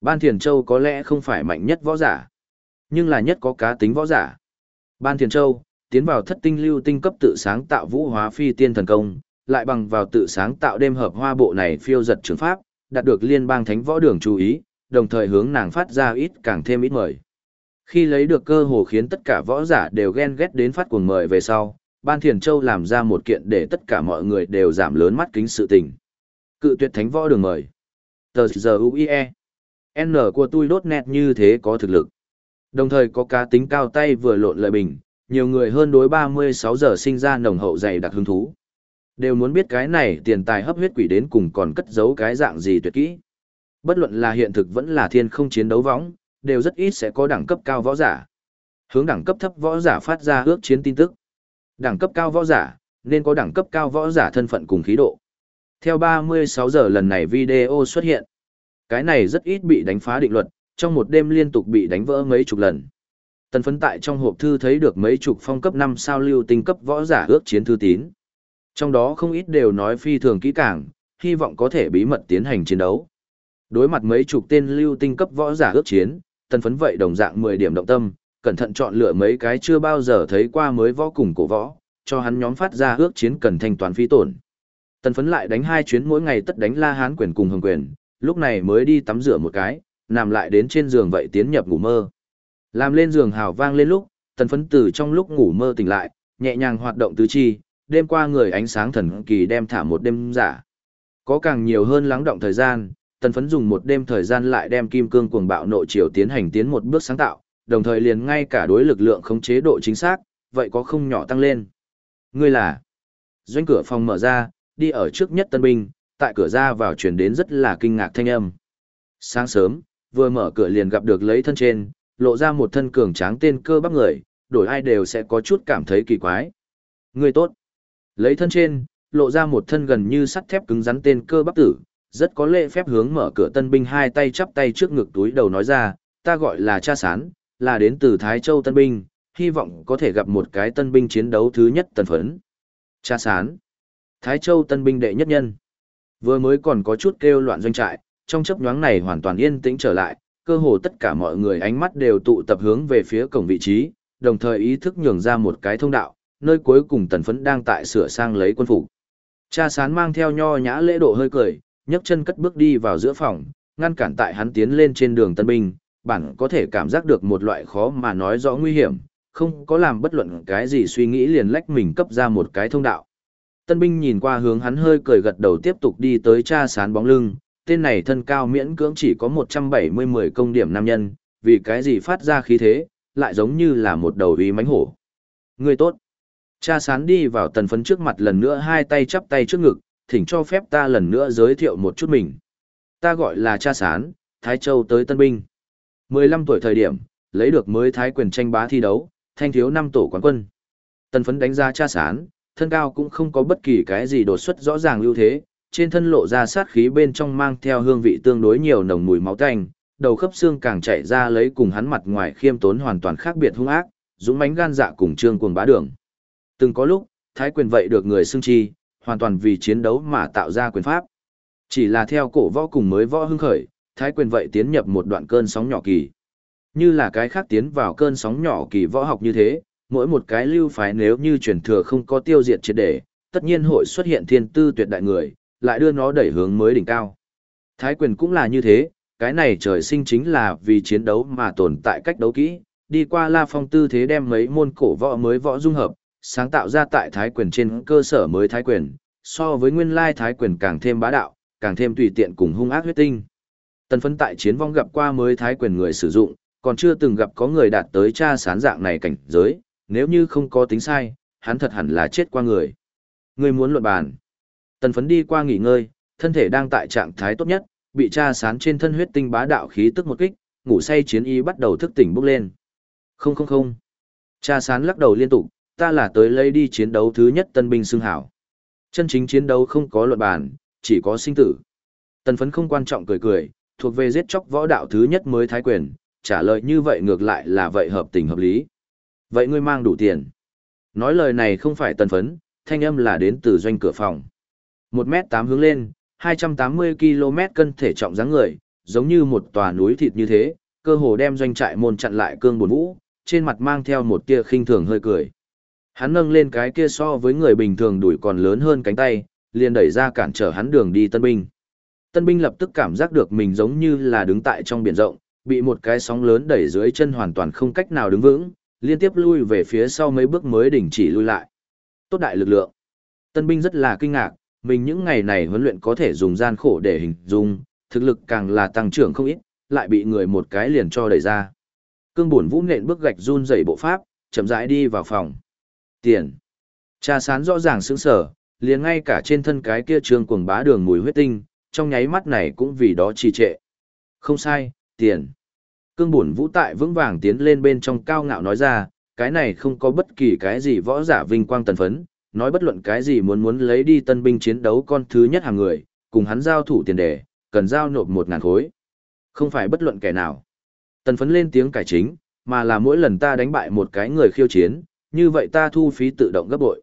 Ban Thiền Châu có lẽ không phải mạnh nhất võ giả, nhưng là nhất có cá tính võ giả. Ban Thiền Châu, tiến vào thất tinh lưu tinh cấp tự sáng tạo vũ hóa phi tiên thần công, lại bằng vào tự sáng tạo đêm hợp hoa bộ này phiêu giật trường pháp, đạt được liên bang thánh võ đường chú ý, đồng thời hướng nàng phát ra ít càng thêm ít mời. Khi lấy được cơ hồ khiến tất cả võ giả đều ghen ghét đến phát cuồng mời về sau, Ban Thiền Châu làm ra một kiện để tất cả mọi người đều giảm lớn mắt kính sự tình. Cự tuyệt thánh võ đường mời. Tờ giờ UIE. N của tôi đốt nét như thế có thực lực. Đồng thời có cá tính cao tay vừa lộn lợi bình, nhiều người hơn đối 36 giờ sinh ra nồng hậu dày đặc hứng thú. Đều muốn biết cái này tiền tài hấp huyết quỷ đến cùng còn cất giấu cái dạng gì tuyệt kỹ. Bất luận là hiện thực vẫn là thiên không chiến đấu võng, đều rất ít sẽ có đẳng cấp cao võ giả. Hướng đẳng cấp thấp võ giả phát ra ước chiến tin tức. Đẳng cấp cao võ giả, nên có đẳng cấp cao võ giả thân phận cùng khí độ. Theo 36 giờ lần này video xuất hiện, cái này rất ít bị đánh phá định luật, trong một đêm liên tục bị đánh vỡ mấy chục lần. Tần phấn tại trong hộp thư thấy được mấy chục phong cấp 5 sao lưu tinh cấp võ giả ước chiến thư tín. Trong đó không ít đều nói phi thường kỹ càng, hy vọng có thể bí mật tiến hành chiến đấu. Đối mặt mấy chục tên lưu tinh cấp võ giả ước chiến, tần phấn vậy đồng dạng 10 điểm động tâm, cẩn thận chọn lựa mấy cái chưa bao giờ thấy qua mới võ cùng cổ võ, cho hắn nhóm phát ra ước chiến cần thanh toán phi tổn. Tần phấn lại đánh hai chuyến mỗi ngày tất đánh la hán quyền cùng hồng quyền, lúc này mới đi tắm rửa một cái, nằm lại đến trên giường vậy tiến nhập ngủ mơ. Làm lên giường hào vang lên lúc, tần phấn từ trong lúc ngủ mơ tỉnh lại, nhẹ nhàng hoạt động tứ chi, đêm qua người ánh sáng thần kỳ đem thả một đêm giả. Có càng nhiều hơn lắng động thời gian, tần phấn dùng một đêm thời gian lại đem kim cương cuồng bạo nội chiều tiến hành tiến một bước sáng tạo, đồng thời liền ngay cả đối lực lượng không chế độ chính xác, vậy có không nhỏ tăng lên. Ngươi là doanh cửa phòng mở ra, đi ở trước nhất tân binh, tại cửa ra vào chuyển đến rất là kinh ngạc thanh âm. Sáng sớm, vừa mở cửa liền gặp được lấy thân trên, lộ ra một thân cường tráng tên cơ bắp người, đổi ai đều sẽ có chút cảm thấy kỳ quái. Người tốt. Lấy thân trên, lộ ra một thân gần như sắt thép cứng rắn tên cơ bắp tử, rất có lễ phép hướng mở cửa tân binh hai tay chắp tay trước ngực túi đầu nói ra, ta gọi là cha sán, là đến từ Thái Châu tân binh, hy vọng có thể gặp một cái tân binh chiến đấu thứ nhất tần phấn. Cha sán. Thái Châu tân binh đệ nhất nhân. Vừa mới còn có chút kêu loạn doanh trại, trong chấp nhoáng này hoàn toàn yên tĩnh trở lại, cơ hồ tất cả mọi người ánh mắt đều tụ tập hướng về phía cổng vị trí, đồng thời ý thức nhường ra một cái thông đạo, nơi cuối cùng tần phấn đang tại sửa sang lấy quân phục. Cha sán mang theo nho nhã lễ độ hơi cười, nhấc chân cất bước đi vào giữa phòng, ngăn cản tại hắn tiến lên trên đường tân binh, bản có thể cảm giác được một loại khó mà nói rõ nguy hiểm, không có làm bất luận cái gì suy nghĩ liền lách mình cấp ra một cái thông đạo. Tân binh nhìn qua hướng hắn hơi cười gật đầu tiếp tục đi tới cha sán bóng lưng, tên này thân cao miễn cưỡng chỉ có 170-10 công điểm nam nhân, vì cái gì phát ra khí thế, lại giống như là một đầu ý mánh hổ. Người tốt. Cha sán đi vào tần phấn trước mặt lần nữa hai tay chắp tay trước ngực, thỉnh cho phép ta lần nữa giới thiệu một chút mình. Ta gọi là cha sán, Thái Châu tới Tân Binh. 15 tuổi thời điểm, lấy được mới Thái quyền tranh bá thi đấu, thanh thiếu năm tổ quán quân. Tần phấn đánh ra cha sán, thân cao cũng không có bất kỳ cái gì đột xuất rõ ràng lưu thế, trên thân lộ ra sát khí bên trong mang theo hương vị tương đối nhiều nồng mùi máu tanh, đầu khớp xương càng chạy ra lấy cùng hắn mặt ngoài khiêm tốn hoàn toàn khác biệt hung ác, dũng mãnh gan dạ cùng trương cuồng bá đường. Từng có lúc, thái quyền vậy được người xưng chi, hoàn toàn vì chiến đấu mà tạo ra quyền pháp. Chỉ là theo cổ võ cùng mới võ hưng khởi, thái quyền vậy tiến nhập một đoạn cơn sóng nhỏ kỳ. Như là cái khác tiến vào cơn sóng nhỏ kỳ võ học như thế, mỗi một cái lưu phái nếu như truyền thừa không có tiêu diệt triệt để, tất nhiên hội xuất hiện thiên tư tuyệt đại người, lại đưa nó đẩy hướng mới đỉnh cao. Thái quyền cũng là như thế, cái này trời sinh chính là vì chiến đấu mà tồn tại cách đấu kỹ, đi qua La Phong tư thế đem mấy môn cổ võ mới võ dung hợp, sáng tạo ra tại thái quyền trên cơ sở mới thái quyền, so với nguyên lai thái quyền càng thêm bá đạo, càng thêm tùy tiện cùng hung ác huyết tinh. Tần phấn tại chiến vong gặp qua mới thái quyền người sử dụng, còn chưa từng gặp có người đạt tới tra sán dạng này cảnh giới, nếu như không có tính sai, hắn thật hẳn là chết qua người. Người muốn luận bàn. Tần phấn đi qua nghỉ ngơi, thân thể đang tại trạng thái tốt nhất, bị tra sán trên thân huyết tinh bá đạo khí tức một kích, ngủ say chiến y bắt đầu thức tỉnh bốc lên. Không không không. Cha sán lắc đầu liên tục, ta là tới lấy đi chiến đấu thứ nhất tân binh xương hảo. Chân chính chiến đấu không có luận bàn, chỉ có sinh tử. Tần phấn không quan trọng cười cười, thuộc về giết chóc võ đạo thứ nhất mới thái quyền, trả lời như vậy ngược lại là vậy hợp tình hợp lý. Vậy ngươi mang đủ tiền. Nói lời này không phải tần phấn, thanh âm là đến từ doanh cửa phòng. 1 mét 8 hướng lên, 280 km cân thể trọng dáng người, giống như một tòa núi thịt như thế, cơ hồ đem doanh trại môn chặn lại cương buồn vũ, trên mặt mang theo một tia khinh thường hơi cười. Hắn nâng lên cái kia so với người bình thường đuổi còn lớn hơn cánh tay, liền đẩy ra cản trở hắn đường đi tân binh. Tân binh lập tức cảm giác được mình giống như là đứng tại trong biển rộng, bị một cái sóng lớn đẩy dưới chân hoàn toàn không cách nào đứng vững, liên tiếp lui về phía sau mấy bước mới đình chỉ lui lại. Tốt đại lực lượng. Tân binh rất là kinh ngạc, mình những ngày này huấn luyện có thể dùng gian khổ để hình dung, thực lực càng là tăng trưởng không ít, lại bị người một cái liền cho đẩy ra. Cương buồn vũ nện bước gạch run dày bộ pháp, chậm rãi đi vào phòng. Tiền. Cha sán rõ ràng sững sở, liền ngay cả trên thân cái kia trường cuồng bá đường mùi huyết tinh, trong nháy mắt này cũng vì đó trì trệ. Không sai, tiền. Cương bổn vũ tại vững vàng tiến lên bên trong cao ngạo nói ra, cái này không có bất kỳ cái gì võ giả vinh quang tần phấn, nói bất luận cái gì muốn muốn lấy đi tân binh chiến đấu con thứ nhất hàng người, cùng hắn giao thủ tiền đề, cần giao nộp một ngàn khối. Không phải bất luận kẻ nào. Tần phấn lên tiếng cải chính, mà là mỗi lần ta đánh bại một cái người khiêu chiến, như vậy ta thu phí tự động gấp bội.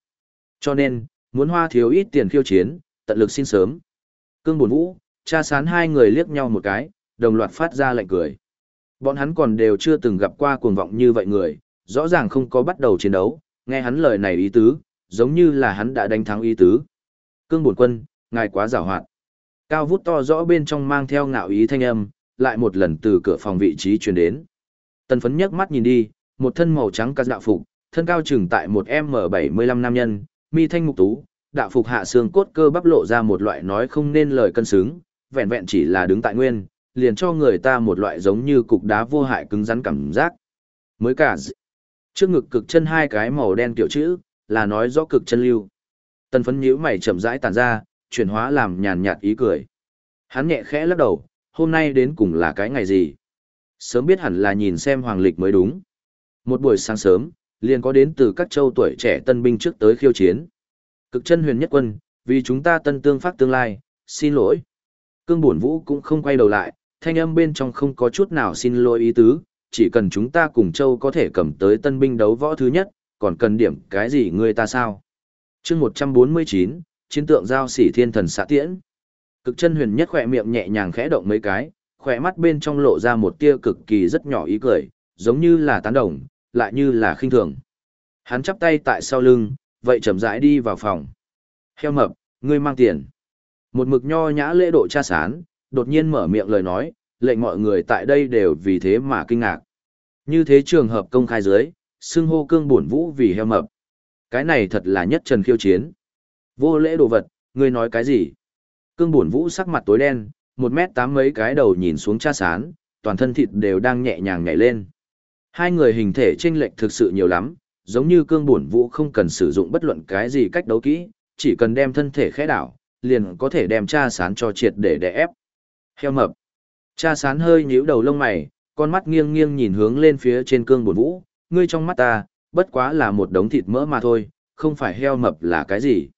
Cho nên, muốn hoa thiếu ít tiền khiêu chiến, tận lực xin sớm. Cương buồn vũ, cha sán hai người liếc nhau một cái, đồng loạt phát ra lạnh cười. Bọn hắn còn đều chưa từng gặp qua cuồng vọng như vậy người, rõ ràng không có bắt đầu chiến đấu, nghe hắn lời này ý tứ, giống như là hắn đã đánh thắng ý tứ. Cương buồn quân, ngài quá giảo hoạt. Cao vút to rõ bên trong mang theo ngạo ý thanh âm, lại một lần từ cửa phòng vị trí truyền đến. Tần phấn nhấc mắt nhìn đi, một thân màu trắng cắt đạo phục, thân cao chừng tại một M75 nam nhân, mi thanh mục tú, đạo phục hạ xương cốt cơ bắp lộ ra một loại nói không nên lời cân xứng, vẹn vẹn chỉ là đứng tại nguyên, liền cho người ta một loại giống như cục đá vô hại cứng rắn cảm giác. Mới cả d... trước ngực cực chân hai cái màu đen kiểu chữ, là nói rõ cực chân lưu. Tần phấn nhíu mày chậm rãi tàn ra, chuyển hóa làm nhàn nhạt ý cười. Hắn nhẹ khẽ lắc đầu, hôm nay đến cùng là cái ngày gì? Sớm biết hẳn là nhìn xem hoàng lịch mới đúng. Một buổi sáng sớm, liền có đến từ các châu tuổi trẻ tân binh trước tới khiêu chiến. Cực chân huyền nhất quân, vì chúng ta tân tương phát tương lai, xin lỗi. Cương bổn vũ cũng không quay đầu lại, thanh âm bên trong không có chút nào xin lỗi ý tứ, chỉ cần chúng ta cùng châu có thể cầm tới tân binh đấu võ thứ nhất, còn cần điểm cái gì người ta sao? chương 149, chiến tượng giao sỉ thiên thần xạ tiễn. Cực chân huyền nhất khỏe miệng nhẹ nhàng khẽ động mấy cái, khỏe mắt bên trong lộ ra một tia cực kỳ rất nhỏ ý cười, giống như là tán đồng, lại như là khinh thường. Hắn chắp tay tại sau lưng, vậy chậm rãi đi vào phòng. Heo mập, ngươi mang tiền. Một mực nho nhã lễ độ cha sán, đột nhiên mở miệng lời nói, lệnh mọi người tại đây đều vì thế mà kinh ngạc. Như thế trường hợp công khai dưới, xưng hô cương bổn vũ vì heo mập. Cái này thật là nhất trần khiêu chiến. Vô lễ đồ vật, ngươi nói cái gì? Cương bổn vũ sắc mặt tối đen, một mét tám mấy cái đầu nhìn xuống cha sán, toàn thân thịt đều đang nhẹ nhàng nhảy lên. Hai người hình thể chênh lệch thực sự nhiều lắm, giống như cương bổn vũ không cần sử dụng bất luận cái gì cách đấu kỹ, chỉ cần đem thân thể khẽ đảo, liền có thể đem cha sán cho triệt để đè ép. Heo mập. Cha sán hơi nhíu đầu lông mày, con mắt nghiêng nghiêng nhìn hướng lên phía trên cương bổn vũ, ngươi trong mắt ta, bất quá là một đống thịt mỡ mà thôi, không phải heo mập là cái gì.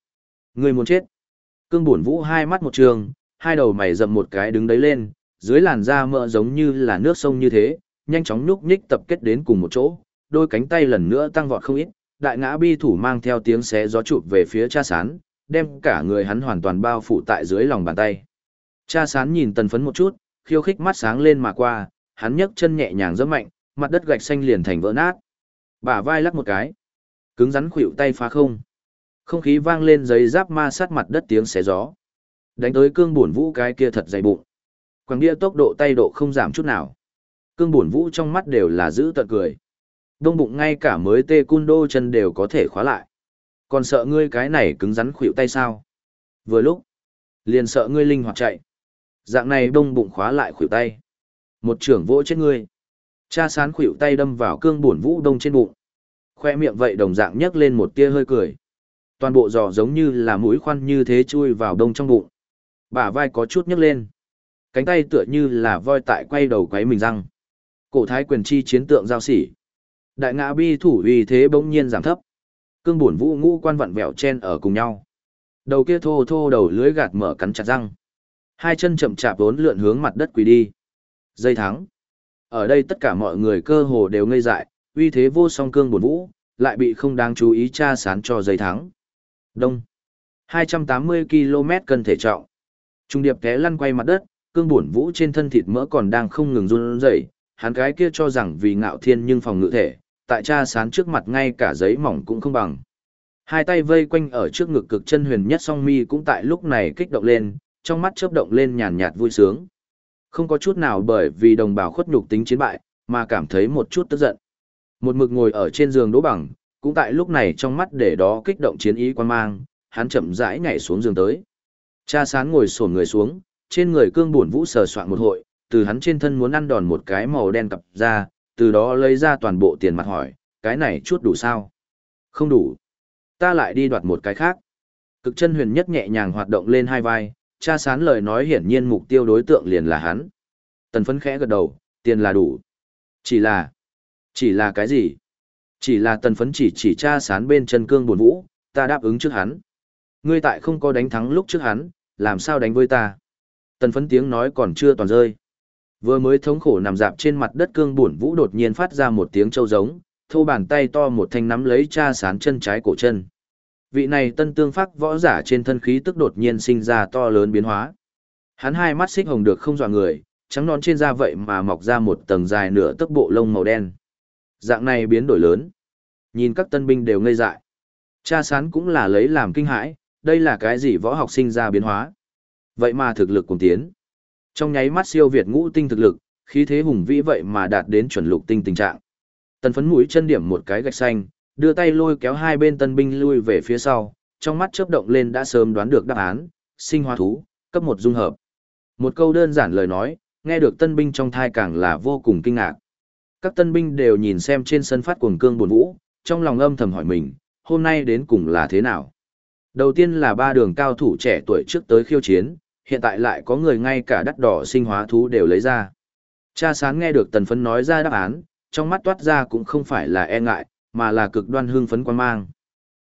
Ngươi muốn chết. Cương bổn vũ hai mắt một trường, hai đầu mày rậm một cái đứng đấy lên, dưới làn da mỡ giống như là nước sông như thế, nhanh chóng nhúc nhích tập kết đến cùng một chỗ, đôi cánh tay lần nữa tăng vọt không ít, đại ngã bi thủ mang theo tiếng xé gió chụp về phía cha sán, đem cả người hắn hoàn toàn bao phủ tại dưới lòng bàn tay. Cha sán nhìn tần phấn một chút, khiêu khích mắt sáng lên mà qua, hắn nhấc chân nhẹ nhàng giẫm mạnh, mặt đất gạch xanh liền thành vỡ nát. Bả vai lắc một cái, cứng rắn khuỵu tay phá không. Không khí vang lên giấy giáp ma sát mặt đất tiếng xé gió. Đánh tới cương buồn vũ cái kia thật dày bụng. Quảng địa tốc độ tay độ không giảm chút nào. Cương buồn vũ trong mắt đều là giữ tận cười. Đông bụng ngay cả mới tê cun đô chân đều có thể khóa lại. Còn sợ ngươi cái này cứng rắn khuỵu tay sao? Vừa lúc, liền sợ ngươi linh hoạt chạy. Dạng này đông bụng khóa lại khuỵu tay. Một trưởng vỗ chết ngươi. Cha sán khuỵu tay đâm vào cương bổn vũ đông trên bụng. Khoe miệng vậy đồng dạng nhấc lên một tia hơi cười. Toàn bộ giò giống như là mũi khoan như thế chui vào đông trong bụng. Bả vai có chút nhấc lên. Cánh tay tựa như là voi tại quay đầu quấy mình răng. Cổ thái quyền chi chiến tượng giao sỉ. Đại ngã bi thủ uy thế bỗng nhiên giảm thấp. Cương bổn vũ ngũ quan vặn vẹo chen ở cùng nhau. Đầu kia thô thô đầu lưới gạt mở cắn chặt răng. Hai chân chậm chạp vốn lượn hướng mặt đất quỳ đi. Dây thắng. Ở đây tất cả mọi người cơ hồ đều ngây dại, uy thế vô song cương bổn vũ, lại bị không đáng chú ý tra sán cho dây thắng. Đông. 280 km cân thể trọng. Trung điệp té lăn quay mặt đất, cương bổn vũ trên thân thịt mỡ còn đang không ngừng run rẩy, hắn cái kia cho rằng vì ngạo thiên nhưng phòng ngự thể, tại cha sán trước mặt ngay cả giấy mỏng cũng không bằng. Hai tay vây quanh ở trước ngực cực chân huyền nhất song mi cũng tại lúc này kích động lên, trong mắt chớp động lên nhàn nhạt vui sướng. Không có chút nào bởi vì đồng bào khuất nhục tính chiến bại, mà cảm thấy một chút tức giận. Một mực ngồi ở trên giường đỗ bằng, cũng tại lúc này trong mắt để đó kích động chiến ý quan mang, hắn chậm rãi nhảy xuống giường tới. Cha sán ngồi sổn người xuống, trên người cương buồn vũ sờ soạn một hội, từ hắn trên thân muốn ăn đòn một cái màu đen cặp ra, từ đó lấy ra toàn bộ tiền mặt hỏi, cái này chút đủ sao? Không đủ. Ta lại đi đoạt một cái khác. Cực chân huyền nhất nhẹ nhàng hoạt động lên hai vai, cha sán lời nói hiển nhiên mục tiêu đối tượng liền là hắn. Tần phấn khẽ gật đầu, tiền là đủ. Chỉ là... Chỉ là cái gì? Chỉ là tần phấn chỉ chỉ cha sán bên chân cương buồn vũ, ta đáp ứng trước hắn. Ngươi tại không có đánh thắng lúc trước hắn, làm sao đánh với ta? Tần phấn tiếng nói còn chưa toàn rơi. Vừa mới thống khổ nằm dạp trên mặt đất cương buồn vũ đột nhiên phát ra một tiếng trâu giống, thô bàn tay to một thanh nắm lấy cha sán chân trái cổ chân. Vị này tân tương phát võ giả trên thân khí tức đột nhiên sinh ra to lớn biến hóa. Hắn hai mắt xích hồng được không dọa người, trắng non trên da vậy mà mọc ra một tầng dài nửa tấc bộ lông màu đen. Dạng này biến đổi lớn. Nhìn các tân binh đều ngây dại. Cha sán cũng là lấy làm kinh hãi, đây là cái gì võ học sinh ra biến hóa. Vậy mà thực lực cùng tiến. Trong nháy mắt siêu việt ngũ tinh thực lực, khí thế hùng vĩ vậy mà đạt đến chuẩn lục tinh tình trạng. Tần phấn mũi chân điểm một cái gạch xanh, đưa tay lôi kéo hai bên tân binh lui về phía sau, trong mắt chớp động lên đã sớm đoán được đáp án, sinh hóa thú, cấp một dung hợp. Một câu đơn giản lời nói, nghe được tân binh trong thai càng là vô cùng kinh ngạc. Các tân binh đều nhìn xem trên sân phát cuồng cương buồn vũ, trong lòng âm thầm hỏi mình, hôm nay đến cùng là thế nào? Đầu tiên là ba đường cao thủ trẻ tuổi trước tới khiêu chiến, hiện tại lại có người ngay cả đắt đỏ sinh hóa thú đều lấy ra. Cha sáng nghe được tần phấn nói ra đáp án, trong mắt toát ra cũng không phải là e ngại, mà là cực đoan hương phấn quan mang.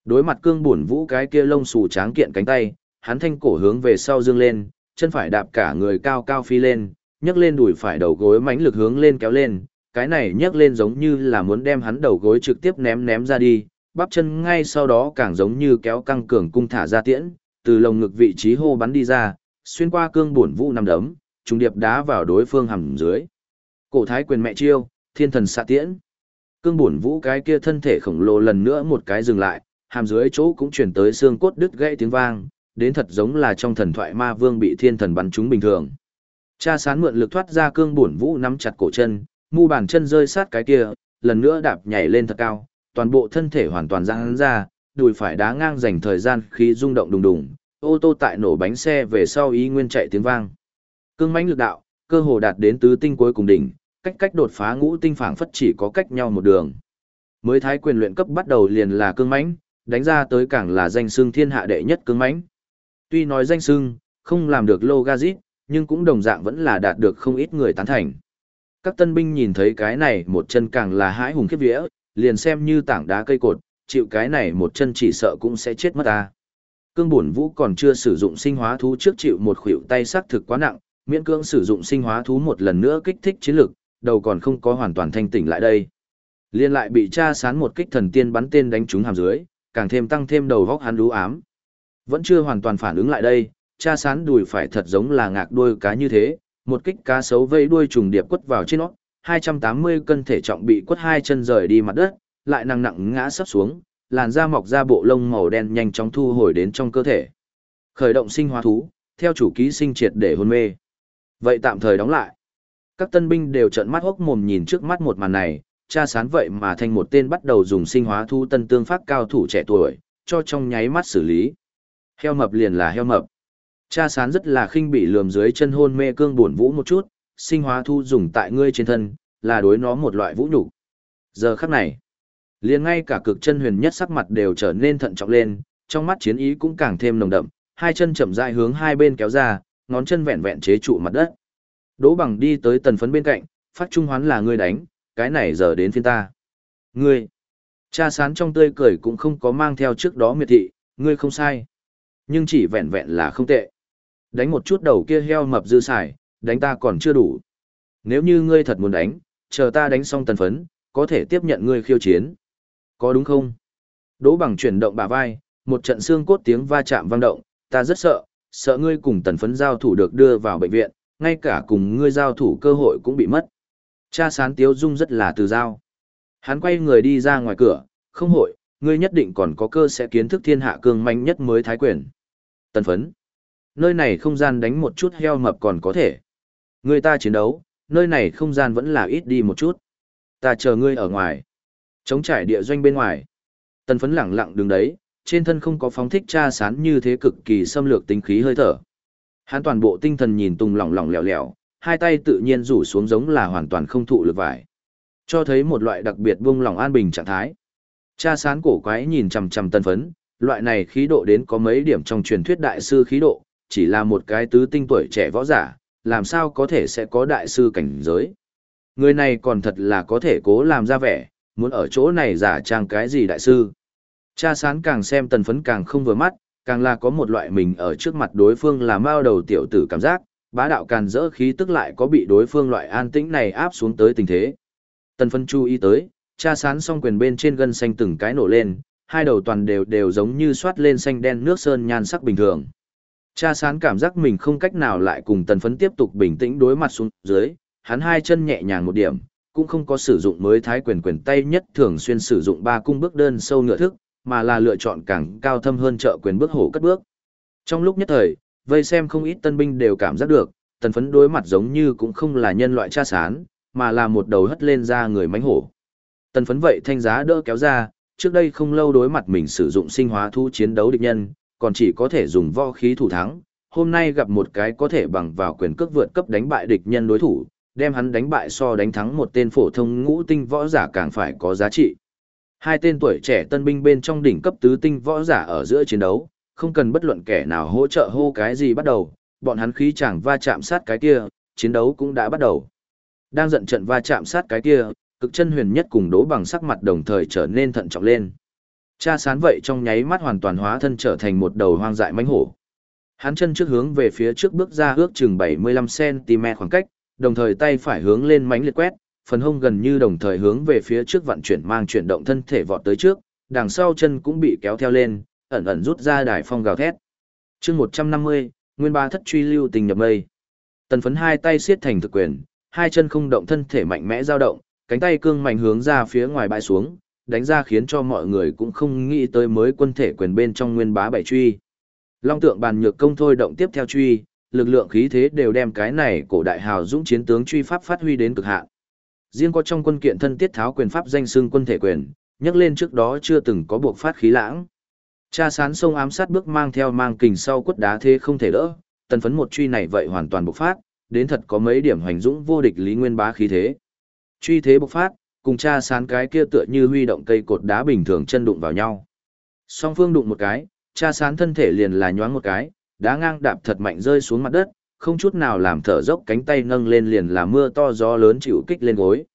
Đối mặt cương buồn vũ cái kia lông xù tráng kiện cánh tay, hắn thanh cổ hướng về sau dương lên, chân phải đạp cả người cao cao phi lên, nhấc lên đùi phải đầu gối mãnh lực hướng lên kéo lên, cái này nhấc lên giống như là muốn đem hắn đầu gối trực tiếp ném ném ra đi, bắp chân ngay sau đó càng giống như kéo căng cường cung thả ra tiễn, từ lồng ngực vị trí hô bắn đi ra, xuyên qua cương bổn vũ năm đấm, trùng điệp đá vào đối phương hầm dưới. Cổ thái quyền mẹ chiêu, thiên thần xạ tiễn. Cương bổn vũ cái kia thân thể khổng lồ lần nữa một cái dừng lại, hàm dưới chỗ cũng chuyển tới xương cốt đứt gãy tiếng vang, đến thật giống là trong thần thoại ma vương bị thiên thần bắn trúng bình thường. Cha sán mượn lực thoát ra cương bổn vũ nắm chặt cổ chân, mu bàn chân rơi sát cái kia, lần nữa đạp nhảy lên thật cao, toàn bộ thân thể hoàn toàn giãn ra, đùi phải đá ngang dành thời gian khi rung động đùng đùng, ô tô tại nổ bánh xe về sau ý nguyên chạy tiếng vang. Cương mãnh lực đạo, cơ hồ đạt đến tứ tinh cuối cùng đỉnh, cách cách đột phá ngũ tinh phảng phất chỉ có cách nhau một đường. Mới thái quyền luyện cấp bắt đầu liền là cương mãnh, đánh ra tới càng là danh xưng thiên hạ đệ nhất cương mãnh. Tuy nói danh xưng, không làm được lô gazit, nhưng cũng đồng dạng vẫn là đạt được không ít người tán thành. Các tân binh nhìn thấy cái này một chân càng là hãi hùng khiếp vía, liền xem như tảng đá cây cột, chịu cái này một chân chỉ sợ cũng sẽ chết mất ta. Cương bổn vũ còn chưa sử dụng sinh hóa thú trước chịu một khuỷu tay xác thực quá nặng, miễn cưỡng sử dụng sinh hóa thú một lần nữa kích thích chiến lực, đầu còn không có hoàn toàn thanh tỉnh lại đây. Liên lại bị cha sán một kích thần tiên bắn tên đánh trúng hàm dưới, càng thêm tăng thêm đầu góc hắn đú ám. Vẫn chưa hoàn toàn phản ứng lại đây, cha sán đùi phải thật giống là ngạc đuôi cá như thế, một kích cá sấu vây đuôi trùng điệp quất vào trên nó, 280 cân thể trọng bị quất hai chân rời đi mặt đất, lại nặng nặng ngã sấp xuống, làn da mọc ra bộ lông màu đen nhanh chóng thu hồi đến trong cơ thể. Khởi động sinh hóa thú, theo chủ ký sinh triệt để hôn mê. Vậy tạm thời đóng lại. Các tân binh đều trợn mắt hốc mồm nhìn trước mắt một màn này, cha sán vậy mà thành một tên bắt đầu dùng sinh hóa thú tân tương phát cao thủ trẻ tuổi, cho trong nháy mắt xử lý. Heo mập liền là heo mập. Cha sán rất là khinh bị lườm dưới chân hôn mê cương buồn vũ một chút, sinh hóa thu dùng tại ngươi trên thân, là đối nó một loại vũ nhục. Giờ khắc này, liền ngay cả cực chân huyền nhất sắc mặt đều trở nên thận trọng lên, trong mắt chiến ý cũng càng thêm nồng đậm, hai chân chậm rãi hướng hai bên kéo ra, ngón chân vẹn vẹn chế trụ mặt đất. Đỗ bằng đi tới tần phấn bên cạnh, phát trung hoán là ngươi đánh, cái này giờ đến phiên ta. Ngươi, cha sán trong tươi cười cũng không có mang theo trước đó miệt thị, ngươi không sai. Nhưng chỉ vẹn vẹn là không tệ. Đánh một chút đầu kia heo mập dư xài, đánh ta còn chưa đủ. Nếu như ngươi thật muốn đánh, chờ ta đánh xong tần phấn, có thể tiếp nhận ngươi khiêu chiến. Có đúng không? Đỗ bằng chuyển động bả vai, một trận xương cốt tiếng va chạm vang động, ta rất sợ, sợ ngươi cùng tần phấn giao thủ được đưa vào bệnh viện, ngay cả cùng ngươi giao thủ cơ hội cũng bị mất. Cha sán tiếu dung rất là từ giao. Hắn quay người đi ra ngoài cửa, không hội, ngươi nhất định còn có cơ sẽ kiến thức thiên hạ cương manh nhất mới thái quyền. Tần phấn. Nơi này không gian đánh một chút heo mập còn có thể. Người ta chiến đấu, nơi này không gian vẫn là ít đi một chút. Ta chờ ngươi ở ngoài. Chống trải địa doanh bên ngoài. Tần phấn lẳng lặng đứng đấy, trên thân không có phóng thích tra sán như thế cực kỳ xâm lược tính khí hơi thở. Hắn toàn bộ tinh thần nhìn tung lỏng lỏng lẻo lẻo, hai tay tự nhiên rủ xuống giống là hoàn toàn không thụ lực vải. Cho thấy một loại đặc biệt buông lỏng an bình trạng thái. Cha sán cổ quái nhìn chằm chằm tân phấn, loại này khí độ đến có mấy điểm trong truyền thuyết đại sư khí độ, chỉ là một cái tứ tinh tuổi trẻ võ giả, làm sao có thể sẽ có đại sư cảnh giới. Người này còn thật là có thể cố làm ra vẻ, muốn ở chỗ này giả trang cái gì đại sư. Cha sán càng xem tần phấn càng không vừa mắt, càng là có một loại mình ở trước mặt đối phương là mao đầu tiểu tử cảm giác, bá đạo càn dỡ khí tức lại có bị đối phương loại an tĩnh này áp xuống tới tình thế. Tần phấn chú ý tới, cha sán song quyền bên trên gân xanh từng cái nổ lên, hai đầu toàn đều đều giống như xoát lên xanh đen nước sơn nhan sắc bình thường. Cha sán cảm giác mình không cách nào lại cùng tần phấn tiếp tục bình tĩnh đối mặt xuống dưới, hắn hai chân nhẹ nhàng một điểm, cũng không có sử dụng mới thái quyền quyền tay nhất thường xuyên sử dụng ba cung bước đơn sâu ngựa thức, mà là lựa chọn càng cao thâm hơn trợ quyền bước hổ cất bước. Trong lúc nhất thời, vây xem không ít tân binh đều cảm giác được, tần phấn đối mặt giống như cũng không là nhân loại cha sán, mà là một đầu hất lên ra người mánh hổ. Tần phấn vậy thanh giá đỡ kéo ra, trước đây không lâu đối mặt mình sử dụng sinh hóa thu chiến đấu địch nhân, còn chỉ có thể dùng võ khí thủ thắng. Hôm nay gặp một cái có thể bằng vào quyền cước vượt cấp đánh bại địch nhân đối thủ, đem hắn đánh bại so đánh thắng một tên phổ thông ngũ tinh võ giả càng phải có giá trị. Hai tên tuổi trẻ tân binh bên trong đỉnh cấp tứ tinh võ giả ở giữa chiến đấu, không cần bất luận kẻ nào hỗ trợ hô cái gì bắt đầu, bọn hắn khí chẳng va chạm sát cái kia, chiến đấu cũng đã bắt đầu. Đang giận trận va chạm sát cái kia, cực chân huyền nhất cùng đố bằng sắc mặt đồng thời trở nên thận trọng lên. Cha sán vậy trong nháy mắt hoàn toàn hóa thân trở thành một đầu hoang dại mãnh hổ. Hắn chân trước hướng về phía trước bước ra ước chừng 75cm khoảng cách, đồng thời tay phải hướng lên mánh liệt quét, phần hông gần như đồng thời hướng về phía trước vận chuyển mang chuyển động thân thể vọt tới trước, đằng sau chân cũng bị kéo theo lên, ẩn ẩn rút ra đài phong gào thét. chương 150, nguyên ba thất truy lưu tình nhập mây. Tần phấn hai tay siết thành thực quyền, hai chân không động thân thể mạnh mẽ dao động, cánh tay cương mạnh hướng ra phía ngoài bãi xuống, đánh ra khiến cho mọi người cũng không nghĩ tới mới quân thể quyền bên trong nguyên bá bảy truy. Long tượng bàn nhược công thôi động tiếp theo truy, lực lượng khí thế đều đem cái này cổ đại hào dũng chiến tướng truy pháp phát huy đến cực hạn. Riêng có trong quân kiện thân tiết tháo quyền pháp danh xưng quân thể quyền, nhắc lên trước đó chưa từng có buộc phát khí lãng. Cha sán sông ám sát bước mang theo mang kình sau quất đá thế không thể đỡ, tần phấn một truy này vậy hoàn toàn bộc phát, đến thật có mấy điểm hoành dũng vô địch lý nguyên bá khí thế. Truy thế bộc phát, cùng cha sán cái kia tựa như huy động cây cột đá bình thường chân đụng vào nhau. Song phương đụng một cái, cha sán thân thể liền là nhoáng một cái, đá ngang đạp thật mạnh rơi xuống mặt đất, không chút nào làm thở dốc cánh tay nâng lên liền là mưa to gió lớn chịu kích lên gối.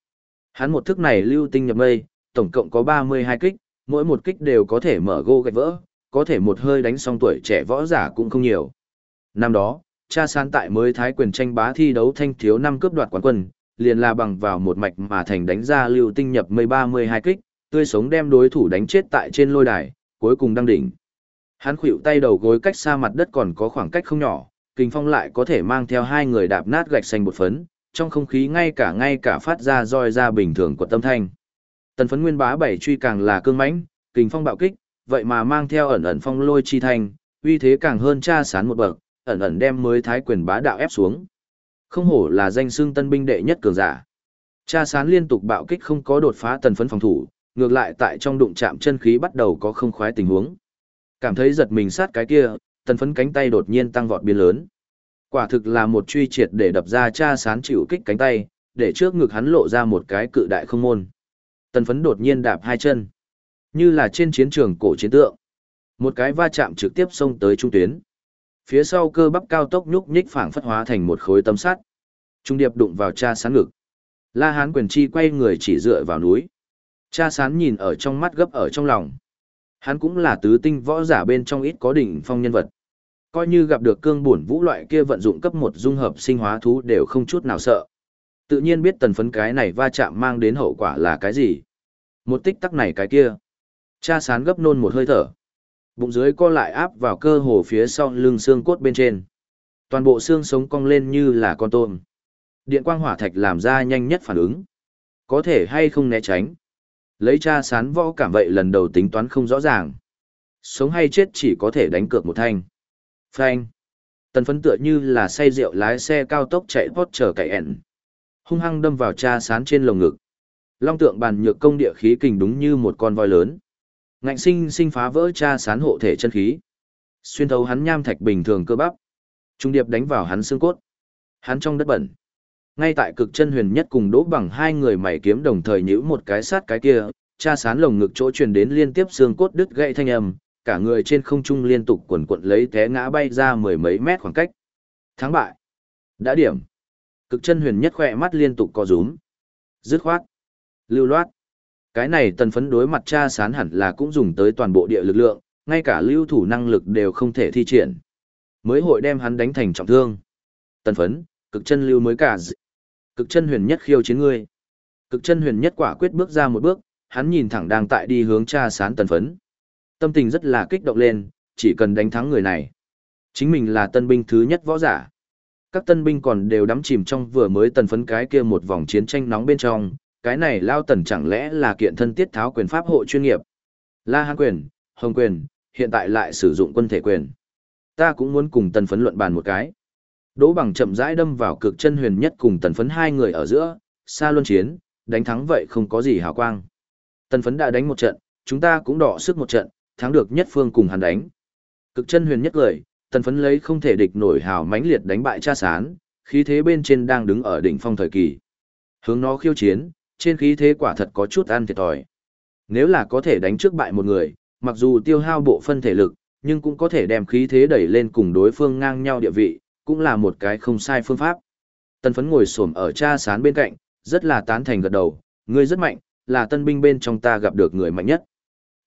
Hắn một thức này lưu tinh nhập mây, tổng cộng có 32 kích, mỗi một kích đều có thể mở gô gạch vỡ, có thể một hơi đánh xong tuổi trẻ võ giả cũng không nhiều. Năm đó, cha sán tại mới thái quyền tranh bá thi đấu thanh thiếu năm cướp đoạt quán quân, liền là bằng vào một mạch mà thành đánh ra lưu tinh nhập mây 32 kích, tươi sống đem đối thủ đánh chết tại trên lôi đài, cuối cùng đăng đỉnh. Hắn khuỵu tay đầu gối cách xa mặt đất còn có khoảng cách không nhỏ, kình phong lại có thể mang theo hai người đạp nát gạch xanh bột phấn, trong không khí ngay cả ngay cả phát ra roi ra bình thường của tâm thanh. Tần phấn nguyên bá bảy truy càng là cương mãnh, kình phong bạo kích, vậy mà mang theo ẩn ẩn phong lôi chi thanh, uy thế càng hơn cha sán một bậc, ẩn ẩn đem mới thái quyền bá đạo ép xuống. Không hổ là danh xưng tân binh đệ nhất cường giả. Cha sán liên tục bạo kích không có đột phá tần phấn phòng thủ, ngược lại tại trong đụng chạm chân khí bắt đầu có không khoái tình huống. Cảm thấy giật mình sát cái kia, tần phấn cánh tay đột nhiên tăng vọt biến lớn. Quả thực là một truy triệt để đập ra cha sán chịu kích cánh tay, để trước ngực hắn lộ ra một cái cự đại không môn. Tần phấn đột nhiên đạp hai chân. Như là trên chiến trường cổ chiến tượng. Một cái va chạm trực tiếp xông tới trung tuyến. Phía sau cơ bắp cao tốc nhúc nhích phảng phất hóa thành một khối tấm sắt. Trung điệp đụng vào cha sán ngực. La Hán quyền chi quay người chỉ dựa vào núi. Cha sán nhìn ở trong mắt gấp ở trong lòng. Hắn cũng là tứ tinh võ giả bên trong ít có đỉnh phong nhân vật. Coi như gặp được cương bổn vũ loại kia vận dụng cấp một dung hợp sinh hóa thú đều không chút nào sợ. Tự nhiên biết tần phấn cái này va chạm mang đến hậu quả là cái gì. Một tích tắc này cái kia. Cha sán gấp nôn một hơi thở. Bụng dưới co lại áp vào cơ hồ phía sau lưng xương cốt bên trên. Toàn bộ xương sống cong lên như là con tôm. Điện quang hỏa thạch làm ra nhanh nhất phản ứng. Có thể hay không né tránh. Lấy cha sán võ cảm vậy lần đầu tính toán không rõ ràng. Sống hay chết chỉ có thể đánh cược một thanh. Phanh. Tần phấn tựa như là say rượu lái xe cao tốc chạy hót chờ cậy ẻn. Hung hăng đâm vào cha sán trên lồng ngực. Long tượng bàn nhược công địa khí kình đúng như một con voi lớn. Ngạnh sinh sinh phá vỡ cha sán hộ thể chân khí. Xuyên thấu hắn nham thạch bình thường cơ bắp. Trung điệp đánh vào hắn xương cốt. Hắn trong đất bẩn. Ngay tại cực chân huyền nhất cùng đỗ bằng hai người mày kiếm đồng thời nhữ một cái sát cái kia, cha sán lồng ngực chỗ truyền đến liên tiếp xương cốt đứt gãy thanh âm, cả người trên không trung liên tục quần quận lấy té ngã bay ra mười mấy mét khoảng cách. Thắng bại. Đã điểm. Cực chân huyền nhất khỏe mắt liên tục co rúm. Dứt khoát. Lưu loát. Cái này tần phấn đối mặt cha sán hẳn là cũng dùng tới toàn bộ địa lực lượng, ngay cả lưu thủ năng lực đều không thể thi triển. Mới hội đem hắn đánh thành trọng thương. Tần phấn, cực chân lưu mới cả dị. Cực chân huyền nhất khiêu chiến ngươi. Cực chân huyền nhất quả quyết bước ra một bước, hắn nhìn thẳng đang tại đi hướng cha sán tần phấn. Tâm tình rất là kích động lên, chỉ cần đánh thắng người này. Chính mình là tân binh thứ nhất võ giả. Các tân binh còn đều đắm chìm trong vừa mới tần phấn cái kia một vòng chiến tranh nóng bên trong, cái này lao tần chẳng lẽ là kiện thân tiết tháo quyền pháp hộ chuyên nghiệp. La Hán quyền, Hồng quyền, hiện tại lại sử dụng quân thể quyền. Ta cũng muốn cùng tần phấn luận bàn một cái. Đỗ bằng chậm rãi đâm vào cực chân huyền nhất cùng tần phấn hai người ở giữa, xa luân chiến, đánh thắng vậy không có gì hào quang. Tần phấn đã đánh một trận, chúng ta cũng đỏ sức một trận, thắng được nhất phương cùng hắn đánh. Cực chân huyền nhất lời, tần phấn lấy không thể địch nổi hào mãnh liệt đánh bại cha sán, khí thế bên trên đang đứng ở đỉnh phong thời kỳ. Hướng nó khiêu chiến, trên khí thế quả thật có chút ăn thiệt thòi. Nếu là có thể đánh trước bại một người, mặc dù tiêu hao bộ phân thể lực, nhưng cũng có thể đem khí thế đẩy lên cùng đối phương ngang nhau địa vị, cũng là một cái không sai phương pháp. Tần phấn ngồi xổm ở cha sán bên cạnh, rất là tán thành gật đầu, ngươi rất mạnh, là tân binh bên trong ta gặp được người mạnh nhất.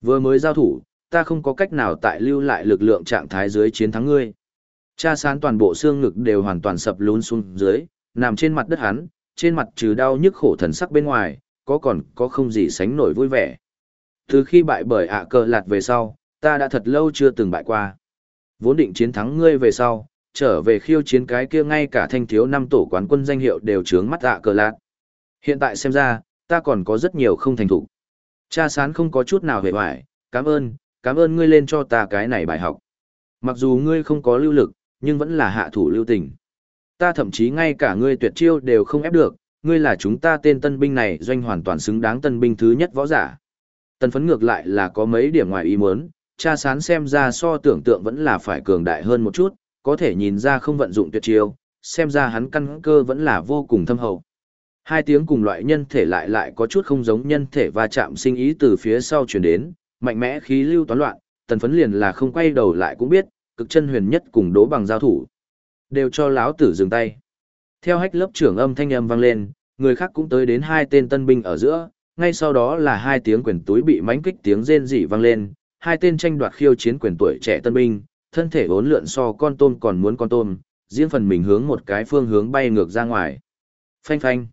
Vừa mới giao thủ, ta không có cách nào tại lưu lại lực lượng trạng thái dưới chiến thắng ngươi. Cha sán toàn bộ xương ngực đều hoàn toàn sập lún xuống dưới, nằm trên mặt đất hắn, trên mặt trừ đau nhức khổ thần sắc bên ngoài, có còn có không gì sánh nổi vui vẻ. Từ khi bại bởi ạ cờ lạt về sau, ta đã thật lâu chưa từng bại qua. Vốn định chiến thắng ngươi về sau, trở về khiêu chiến cái kia ngay cả thanh thiếu năm tổ quán quân danh hiệu đều trướng mắt ạ cờ lạt. Hiện tại xem ra, ta còn có rất nhiều không thành thủ. Cha sán không có chút nào hề hoài, cảm ơn, cảm ơn ngươi lên cho ta cái này bài học. Mặc dù ngươi không có lưu lực, nhưng vẫn là hạ thủ lưu tình. Ta thậm chí ngay cả ngươi tuyệt chiêu đều không ép được, ngươi là chúng ta tên tân binh này doanh hoàn toàn xứng đáng tân binh thứ nhất võ giả. Tân phấn ngược lại là có mấy điểm ngoài ý muốn, cha sán xem ra so tưởng tượng vẫn là phải cường đại hơn một chút, có thể nhìn ra không vận dụng tuyệt chiêu, xem ra hắn căn cơ vẫn là vô cùng thâm hậu. Hai tiếng cùng loại nhân thể lại lại có chút không giống nhân thể va chạm sinh ý từ phía sau chuyển đến, mạnh mẽ khí lưu toán loạn, tần phấn liền là không quay đầu lại cũng biết, cực chân huyền nhất cùng đố bằng giao thủ. Đều cho lão tử dừng tay. Theo hách lớp trưởng âm thanh âm vang lên, người khác cũng tới đến hai tên tân binh ở giữa, ngay sau đó là hai tiếng quyền túi bị mánh kích tiếng rên rỉ vang lên, hai tên tranh đoạt khiêu chiến quyền tuổi trẻ tân binh, thân thể vốn lượn so con tôm còn muốn con tôm, riêng phần mình hướng một cái phương hướng bay ngược ra ngoài. Phanh phanh.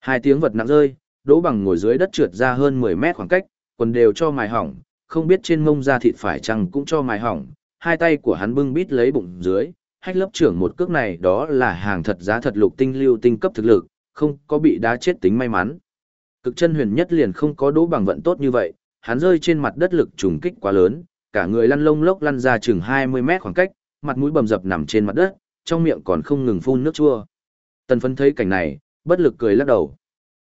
Hai tiếng vật nặng rơi, đỗ bằng ngồi dưới đất trượt ra hơn 10 mét khoảng cách, quần đều cho mài hỏng, không biết trên mông da thịt phải chăng cũng cho mài hỏng, hai tay của hắn bưng bít lấy bụng dưới, hách lớp trưởng một cước này đó là hàng thật giá thật lục tinh lưu tinh cấp thực lực, không có bị đá chết tính may mắn. Cực chân huyền nhất liền không có đỗ bằng vận tốt như vậy, hắn rơi trên mặt đất lực trùng kích quá lớn, cả người lăn lông lốc lăn ra chừng 20 mét khoảng cách, mặt mũi bầm dập nằm trên mặt đất, trong miệng còn không ngừng phun nước chua. Tần phấn thấy cảnh này, bất lực cười lắc đầu.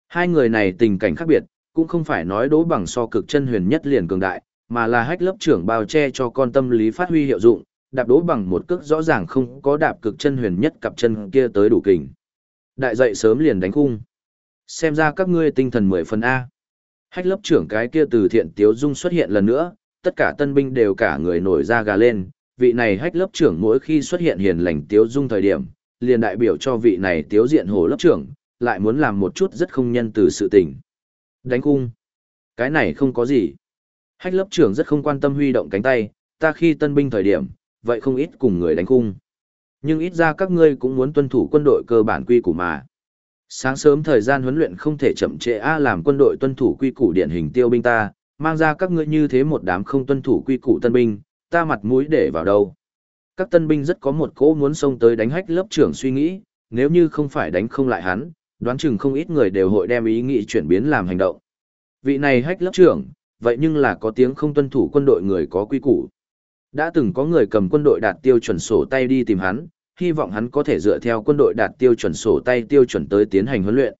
Hai người này tình cảnh khác biệt, cũng không phải nói đố bằng so cực chân huyền nhất liền cường đại, mà là hách lớp trưởng bao che cho con tâm lý phát huy hiệu dụng, đạp đố bằng một cước rõ ràng không có đạp cực chân huyền nhất cặp chân kia tới đủ kình. Đại dậy sớm liền đánh khung. Xem ra các ngươi tinh thần mười phần A. Hách lớp trưởng cái kia từ thiện tiếu dung xuất hiện lần nữa, tất cả tân binh đều cả người nổi ra gà lên, vị này hách lớp trưởng mỗi khi xuất hiện hiền lành tiếu dung thời điểm, liền đại biểu cho vị này tiếu diện hồ lớp trưởng, lại muốn làm một chút rất không nhân từ sự tình. Đánh cung. Cái này không có gì. Hách lớp trưởng rất không quan tâm huy động cánh tay, ta khi tân binh thời điểm, vậy không ít cùng người đánh cung, Nhưng ít ra các ngươi cũng muốn tuân thủ quân đội cơ bản quy củ mà. Sáng sớm thời gian huấn luyện không thể chậm trễ a làm quân đội tuân thủ quy củ điển hình tiêu binh ta, mang ra các ngươi như thế một đám không tuân thủ quy củ tân binh, ta mặt mũi để vào đâu. Các tân binh rất có một cỗ muốn xông tới đánh hách lớp trưởng suy nghĩ, nếu như không phải đánh không lại hắn, đoán chừng không ít người đều hội đem ý nghĩ chuyển biến làm hành động. Vị này hách lớp trưởng, vậy nhưng là có tiếng không tuân thủ quân đội người có quy củ. Đã từng có người cầm quân đội đạt tiêu chuẩn sổ tay đi tìm hắn, hy vọng hắn có thể dựa theo quân đội đạt tiêu chuẩn sổ tay tiêu chuẩn tới tiến hành huấn luyện.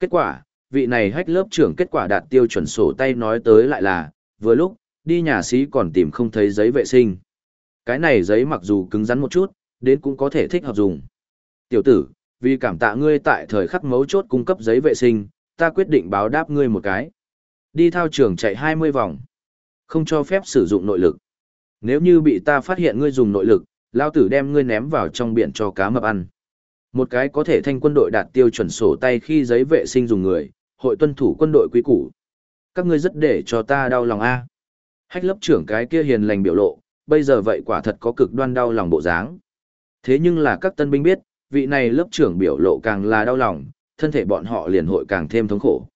Kết quả, vị này hách lớp trưởng kết quả đạt tiêu chuẩn sổ tay nói tới lại là, vừa lúc, đi nhà sĩ còn tìm không thấy giấy vệ sinh. Cái này giấy mặc dù cứng rắn một chút, đến cũng có thể thích hợp dùng. Tiểu tử, vì cảm tạ ngươi tại thời khắc mấu chốt cung cấp giấy vệ sinh, ta quyết định báo đáp ngươi một cái. Đi thao trường chạy 20 vòng. Không cho phép sử dụng nội lực. Nếu như bị ta phát hiện ngươi dùng nội lực, lao tử đem ngươi ném vào trong biển cho cá mập ăn. Một cái có thể thanh quân đội đạt tiêu chuẩn sổ tay khi giấy vệ sinh dùng người, hội tuân thủ quân đội quý củ. Các ngươi rất để cho ta đau lòng a. Hách lớp trưởng cái kia hiền lành biểu lộ, bây giờ vậy quả thật có cực đoan đau lòng bộ dáng. Thế nhưng là các tân binh biết, vị này lớp trưởng biểu lộ càng là đau lòng, thân thể bọn họ liền hội càng thêm thống khổ.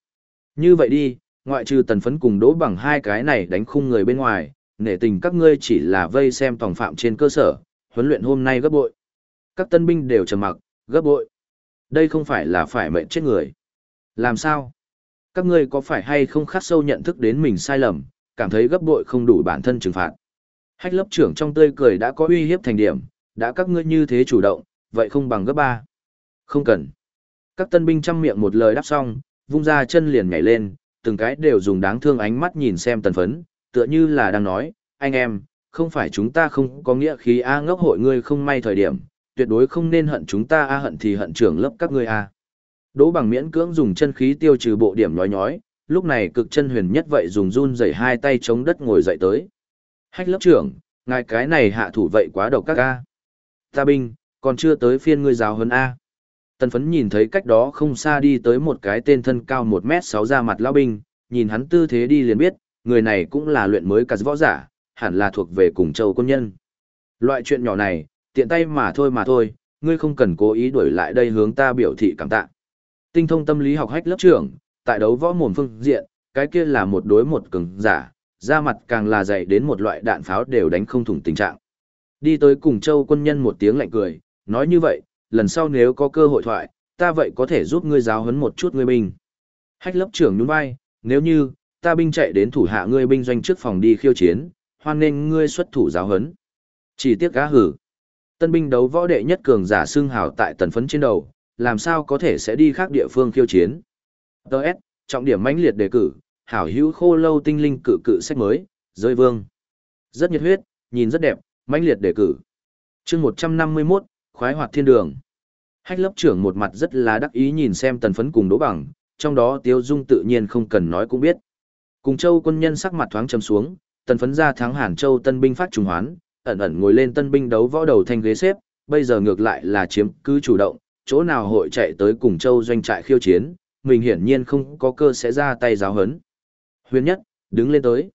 Như vậy đi, ngoại trừ tần phấn cùng đỗ bằng hai cái này đánh khung người bên ngoài, nể tình các ngươi chỉ là vây xem tòng phạm trên cơ sở, huấn luyện hôm nay gấp bội. Các tân binh đều trầm mặc, gấp bội. Đây không phải là phải mệnh chết người. Làm sao? Các ngươi có phải hay không khắc sâu nhận thức đến mình sai lầm, cảm thấy gấp bội không đủ bản thân trừng phạt. Hách lớp trưởng trong tươi cười đã có uy hiếp thành điểm, đã các ngươi như thế chủ động, vậy không bằng gấp ba. Không cần. Các tân binh chăm miệng một lời đáp xong, vung ra chân liền nhảy lên, từng cái đều dùng đáng thương ánh mắt nhìn xem tần phấn, tựa như là đang nói, anh em, không phải chúng ta không có nghĩa khí A ngốc hội ngươi không may thời điểm, tuyệt đối không nên hận chúng ta A hận thì hận trưởng lớp các ngươi A. Đỗ bằng miễn cưỡng dùng chân khí tiêu trừ bộ điểm nhói nhói, lúc này cực chân huyền nhất vậy dùng run rẩy hai tay chống đất ngồi dậy tới. Hách lớp trưởng, ngài cái này hạ thủ vậy quá độc các ca. Ta binh, còn chưa tới phiên ngươi giáo hơn A. Tần phấn nhìn thấy cách đó không xa đi tới một cái tên thân cao 1 mét 6 ra mặt lao binh, nhìn hắn tư thế đi liền biết, người này cũng là luyện mới cả võ giả, hẳn là thuộc về cùng châu quân nhân. Loại chuyện nhỏ này, tiện tay mà thôi mà thôi, ngươi không cần cố ý đuổi lại đây hướng ta biểu thị cảm tạ. Tinh thông tâm lý học hách lớp trưởng, tại đấu võ mồm phương diện, cái kia là một đối một cường giả, da mặt càng là dày đến một loại đạn pháo đều đánh không thủng tình trạng. Đi tới cùng châu quân nhân một tiếng lạnh cười, nói như vậy, lần sau nếu có cơ hội thoại, ta vậy có thể giúp ngươi giáo huấn một chút ngươi binh. Hách lớp trưởng nhún vai, nếu như, ta binh chạy đến thủ hạ ngươi binh doanh trước phòng đi khiêu chiến, hoan nên ngươi xuất thủ giáo huấn. Chỉ tiếc gã hử. Tân binh đấu võ đệ nhất cường giả xương hào tại tần phấn trên đầu, làm sao có thể sẽ đi khác địa phương khiêu chiến. Đợt, trọng điểm mãnh liệt đề cử, hảo hữu khô lâu tinh linh cự cự sách mới, rơi vương. Rất nhiệt huyết, nhìn rất đẹp, mãnh liệt đề cử. chương 151, khoái hoạt thiên đường. Hách lớp trưởng một mặt rất là đắc ý nhìn xem tần phấn cùng đỗ bằng, trong đó tiêu dung tự nhiên không cần nói cũng biết. Cùng châu quân nhân sắc mặt thoáng trầm xuống, tần phấn ra thắng Hàn Châu tân binh phát trùng hoán, ẩn ẩn ngồi lên tân binh đấu võ đầu thanh ghế xếp, bây giờ ngược lại là chiếm cứ chủ động, chỗ nào hội chạy tới cùng châu doanh trại khiêu chiến, mình hiển nhiên không có cơ sẽ ra tay giáo hấn. Huyền nhất, đứng lên tới.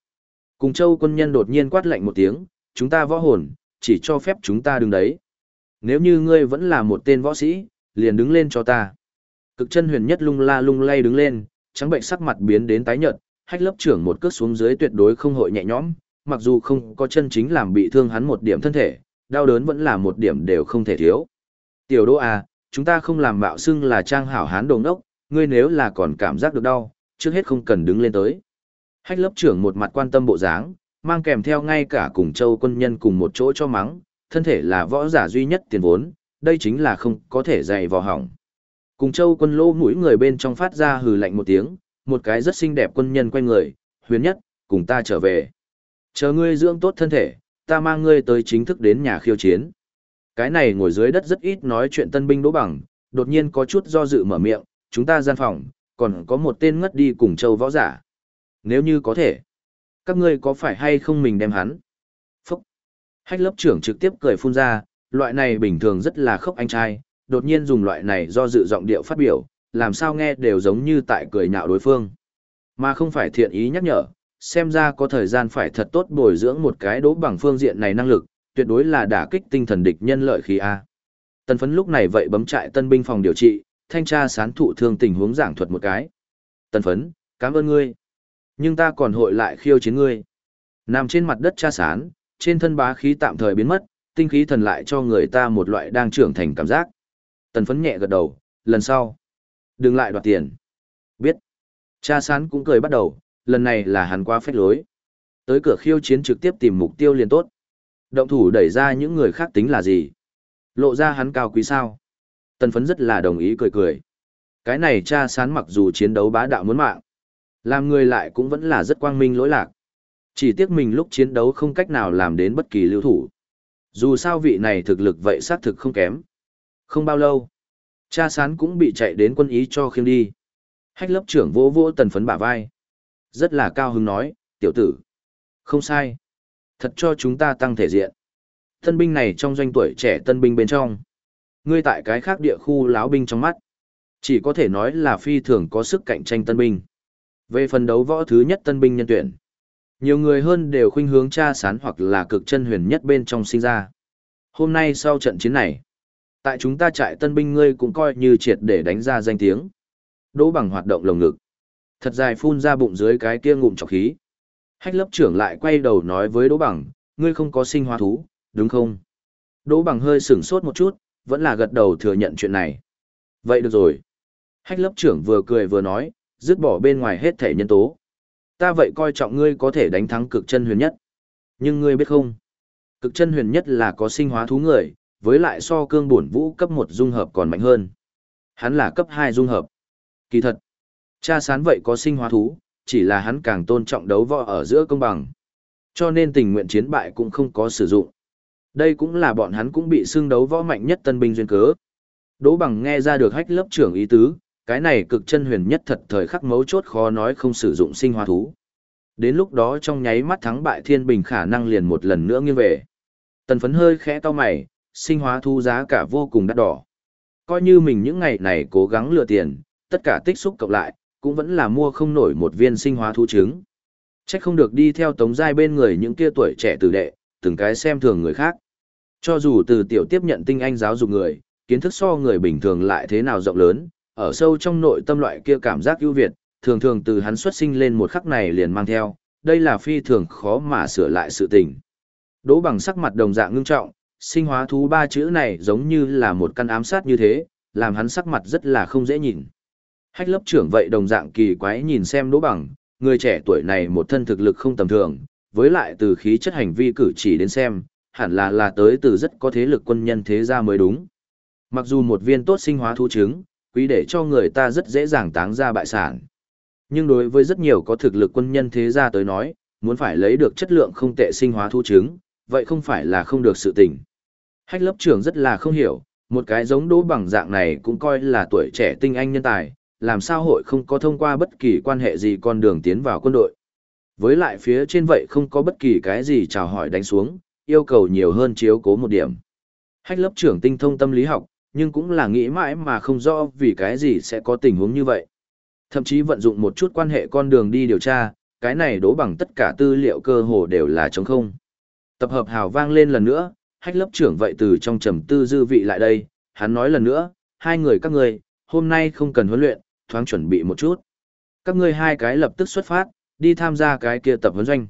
Cùng châu quân nhân đột nhiên quát lạnh một tiếng, chúng ta võ hồn, chỉ cho phép chúng ta đứng đấy. Nếu như ngươi vẫn là một tên võ sĩ, liền đứng lên cho ta. Cực chân huyền nhất lung la lung lay đứng lên, trắng bệnh sắc mặt biến đến tái nhợt, hách lớp trưởng một cước xuống dưới tuyệt đối không hội nhẹ nhõm, mặc dù không có chân chính làm bị thương hắn một điểm thân thể, đau đớn vẫn là một điểm đều không thể thiếu. Tiểu đô à, chúng ta không làm mạo xưng là trang hảo hán đồng đốc, ngươi nếu là còn cảm giác được đau, trước hết không cần đứng lên tới. Hách lớp trưởng một mặt quan tâm bộ dáng, mang kèm theo ngay cả cùng châu quân nhân cùng một chỗ cho mắng, thân thể là võ giả duy nhất tiền vốn, đây chính là không có thể dạy vò hỏng. Cùng châu quân lô mũi người bên trong phát ra hừ lạnh một tiếng, một cái rất xinh đẹp quân nhân quay người, huyền nhất, cùng ta trở về. Chờ ngươi dưỡng tốt thân thể, ta mang ngươi tới chính thức đến nhà khiêu chiến. Cái này ngồi dưới đất rất ít nói chuyện tân binh đỗ bằng, đột nhiên có chút do dự mở miệng, chúng ta gian phòng, còn có một tên ngất đi cùng châu võ giả. Nếu như có thể, các ngươi có phải hay không mình đem hắn? Phúc! Hách lớp trưởng trực tiếp cười phun ra, loại này bình thường rất là khốc anh trai, đột nhiên dùng loại này do dự giọng điệu phát biểu, làm sao nghe đều giống như tại cười nhạo đối phương. Mà không phải thiện ý nhắc nhở, xem ra có thời gian phải thật tốt bồi dưỡng một cái đố bằng phương diện này năng lực, tuyệt đối là đả kích tinh thần địch nhân lợi khí A. Tần phấn lúc này vậy bấm trại tân binh phòng điều trị, thanh tra sán thụ thương tình huống giảng thuật một cái. Tần phấn, cảm ơn ngươi. Nhưng ta còn hội lại khiêu chiến ngươi. Nằm trên mặt đất tra sán, trên thân bá khí tạm thời biến mất, tinh khí thần lại cho người ta một loại đang trưởng thành cảm giác. Tần phấn nhẹ gật đầu, lần sau. Đừng lại đoạt tiền. Biết. Cha sán cũng cười bắt đầu, lần này là hắn qua phách lối. Tới cửa khiêu chiến trực tiếp tìm mục tiêu liền tốt. Động thủ đẩy ra những người khác tính là gì? Lộ ra hắn cao quý sao? Tần phấn rất là đồng ý cười cười. Cái này cha sán mặc dù chiến đấu bá đạo muốn mạng. Làm người lại cũng vẫn là rất quang minh lỗi lạc. Chỉ tiếc mình lúc chiến đấu không cách nào làm đến bất kỳ lưu thủ. Dù sao vị này thực lực vậy xác thực không kém. Không bao lâu, cha sán cũng bị chạy đến quân ý cho khiêng đi. Hách lớp trưởng vỗ vỗ tần phấn bả vai. Rất là cao hứng nói, tiểu tử. Không sai. Thật cho chúng ta tăng thể diện. Tân binh này trong doanh tuổi trẻ tân binh bên trong. Ngươi tại cái khác địa khu láo binh trong mắt. Chỉ có thể nói là phi thường có sức cạnh tranh tân binh. Về phần đấu võ thứ nhất tân binh nhân tuyển. Nhiều người hơn đều khuynh hướng cha sán hoặc là cực chân huyền nhất bên trong sinh ra. Hôm nay sau trận chiến này, tại chúng ta trại tân binh ngươi cũng coi như triệt để đánh ra danh tiếng. Đỗ bằng hoạt động lồng ngực. Thật dài phun ra bụng dưới cái kia ngụm trọc khí. Hách lớp trưởng lại quay đầu nói với Đỗ bằng, ngươi không có sinh hóa thú, đúng không? Đỗ bằng hơi sửng sốt một chút, vẫn là gật đầu thừa nhận chuyện này. Vậy được rồi. Hách lớp trưởng vừa cười vừa nói, dứt bỏ bên ngoài hết thể nhân tố. Ta vậy coi trọng ngươi có thể đánh thắng cực chân huyền nhất. Nhưng ngươi biết không? Cực chân huyền nhất là có sinh hóa thú người, với lại so cương bổn vũ cấp một dung hợp còn mạnh hơn. Hắn là cấp hai dung hợp. Kỳ thật, cha sán vậy có sinh hóa thú, chỉ là hắn càng tôn trọng đấu võ ở giữa công bằng. Cho nên tình nguyện chiến bại cũng không có sử dụng. Đây cũng là bọn hắn cũng bị xưng đấu võ mạnh nhất tân binh duyên cớ. Đỗ bằng nghe ra được hách lớp trưởng ý tứ, cái này cực chân huyền nhất thật thời khắc mấu chốt khó nói không sử dụng sinh hóa thú. Đến lúc đó trong nháy mắt thắng bại thiên bình khả năng liền một lần nữa nghiêng về. Tần phấn hơi khẽ to mày, sinh hóa thú giá cả vô cùng đắt đỏ. Coi như mình những ngày này cố gắng lừa tiền, tất cả tích xúc cộng lại, cũng vẫn là mua không nổi một viên sinh hóa thú trứng. Chắc không được đi theo tống giai bên người những kia tuổi trẻ tử đệ, từng cái xem thường người khác. Cho dù từ tiểu tiếp nhận tinh anh giáo dục người, kiến thức so người bình thường lại thế nào rộng lớn, ở sâu trong nội tâm loại kia cảm giác ưu việt, thường thường từ hắn xuất sinh lên một khắc này liền mang theo, đây là phi thường khó mà sửa lại sự tình. Đỗ bằng sắc mặt đồng dạng ngưng trọng, sinh hóa thú ba chữ này giống như là một căn ám sát như thế, làm hắn sắc mặt rất là không dễ nhìn. Hách lớp trưởng vậy đồng dạng kỳ quái nhìn xem đỗ bằng, người trẻ tuổi này một thân thực lực không tầm thường, với lại từ khí chất hành vi cử chỉ đến xem, hẳn là là tới từ rất có thế lực quân nhân thế gia mới đúng. Mặc dù một viên tốt sinh hóa thu chứng quý để cho người ta rất dễ dàng táng ra bại sản. Nhưng đối với rất nhiều có thực lực quân nhân thế gia tới nói, muốn phải lấy được chất lượng không tệ sinh hóa thu chứng, vậy không phải là không được sự tình. Hách lớp trưởng rất là không hiểu, một cái giống đỗ bằng dạng này cũng coi là tuổi trẻ tinh anh nhân tài, làm sao hội không có thông qua bất kỳ quan hệ gì con đường tiến vào quân đội. Với lại phía trên vậy không có bất kỳ cái gì chào hỏi đánh xuống, yêu cầu nhiều hơn chiếu cố một điểm. Hách lớp trưởng tinh thông tâm lý học, nhưng cũng là nghĩ mãi mà không rõ vì cái gì sẽ có tình huống như vậy. Thậm chí vận dụng một chút quan hệ con đường đi điều tra, cái này đố bằng tất cả tư liệu cơ hồ đều là trống không. Tập hợp hào vang lên lần nữa, hách lớp trưởng vậy từ trong trầm tư dư vị lại đây, hắn nói lần nữa, hai người các người, hôm nay không cần huấn luyện, thoáng chuẩn bị một chút. Các ngươi hai cái lập tức xuất phát, đi tham gia cái kia tập huấn doanh.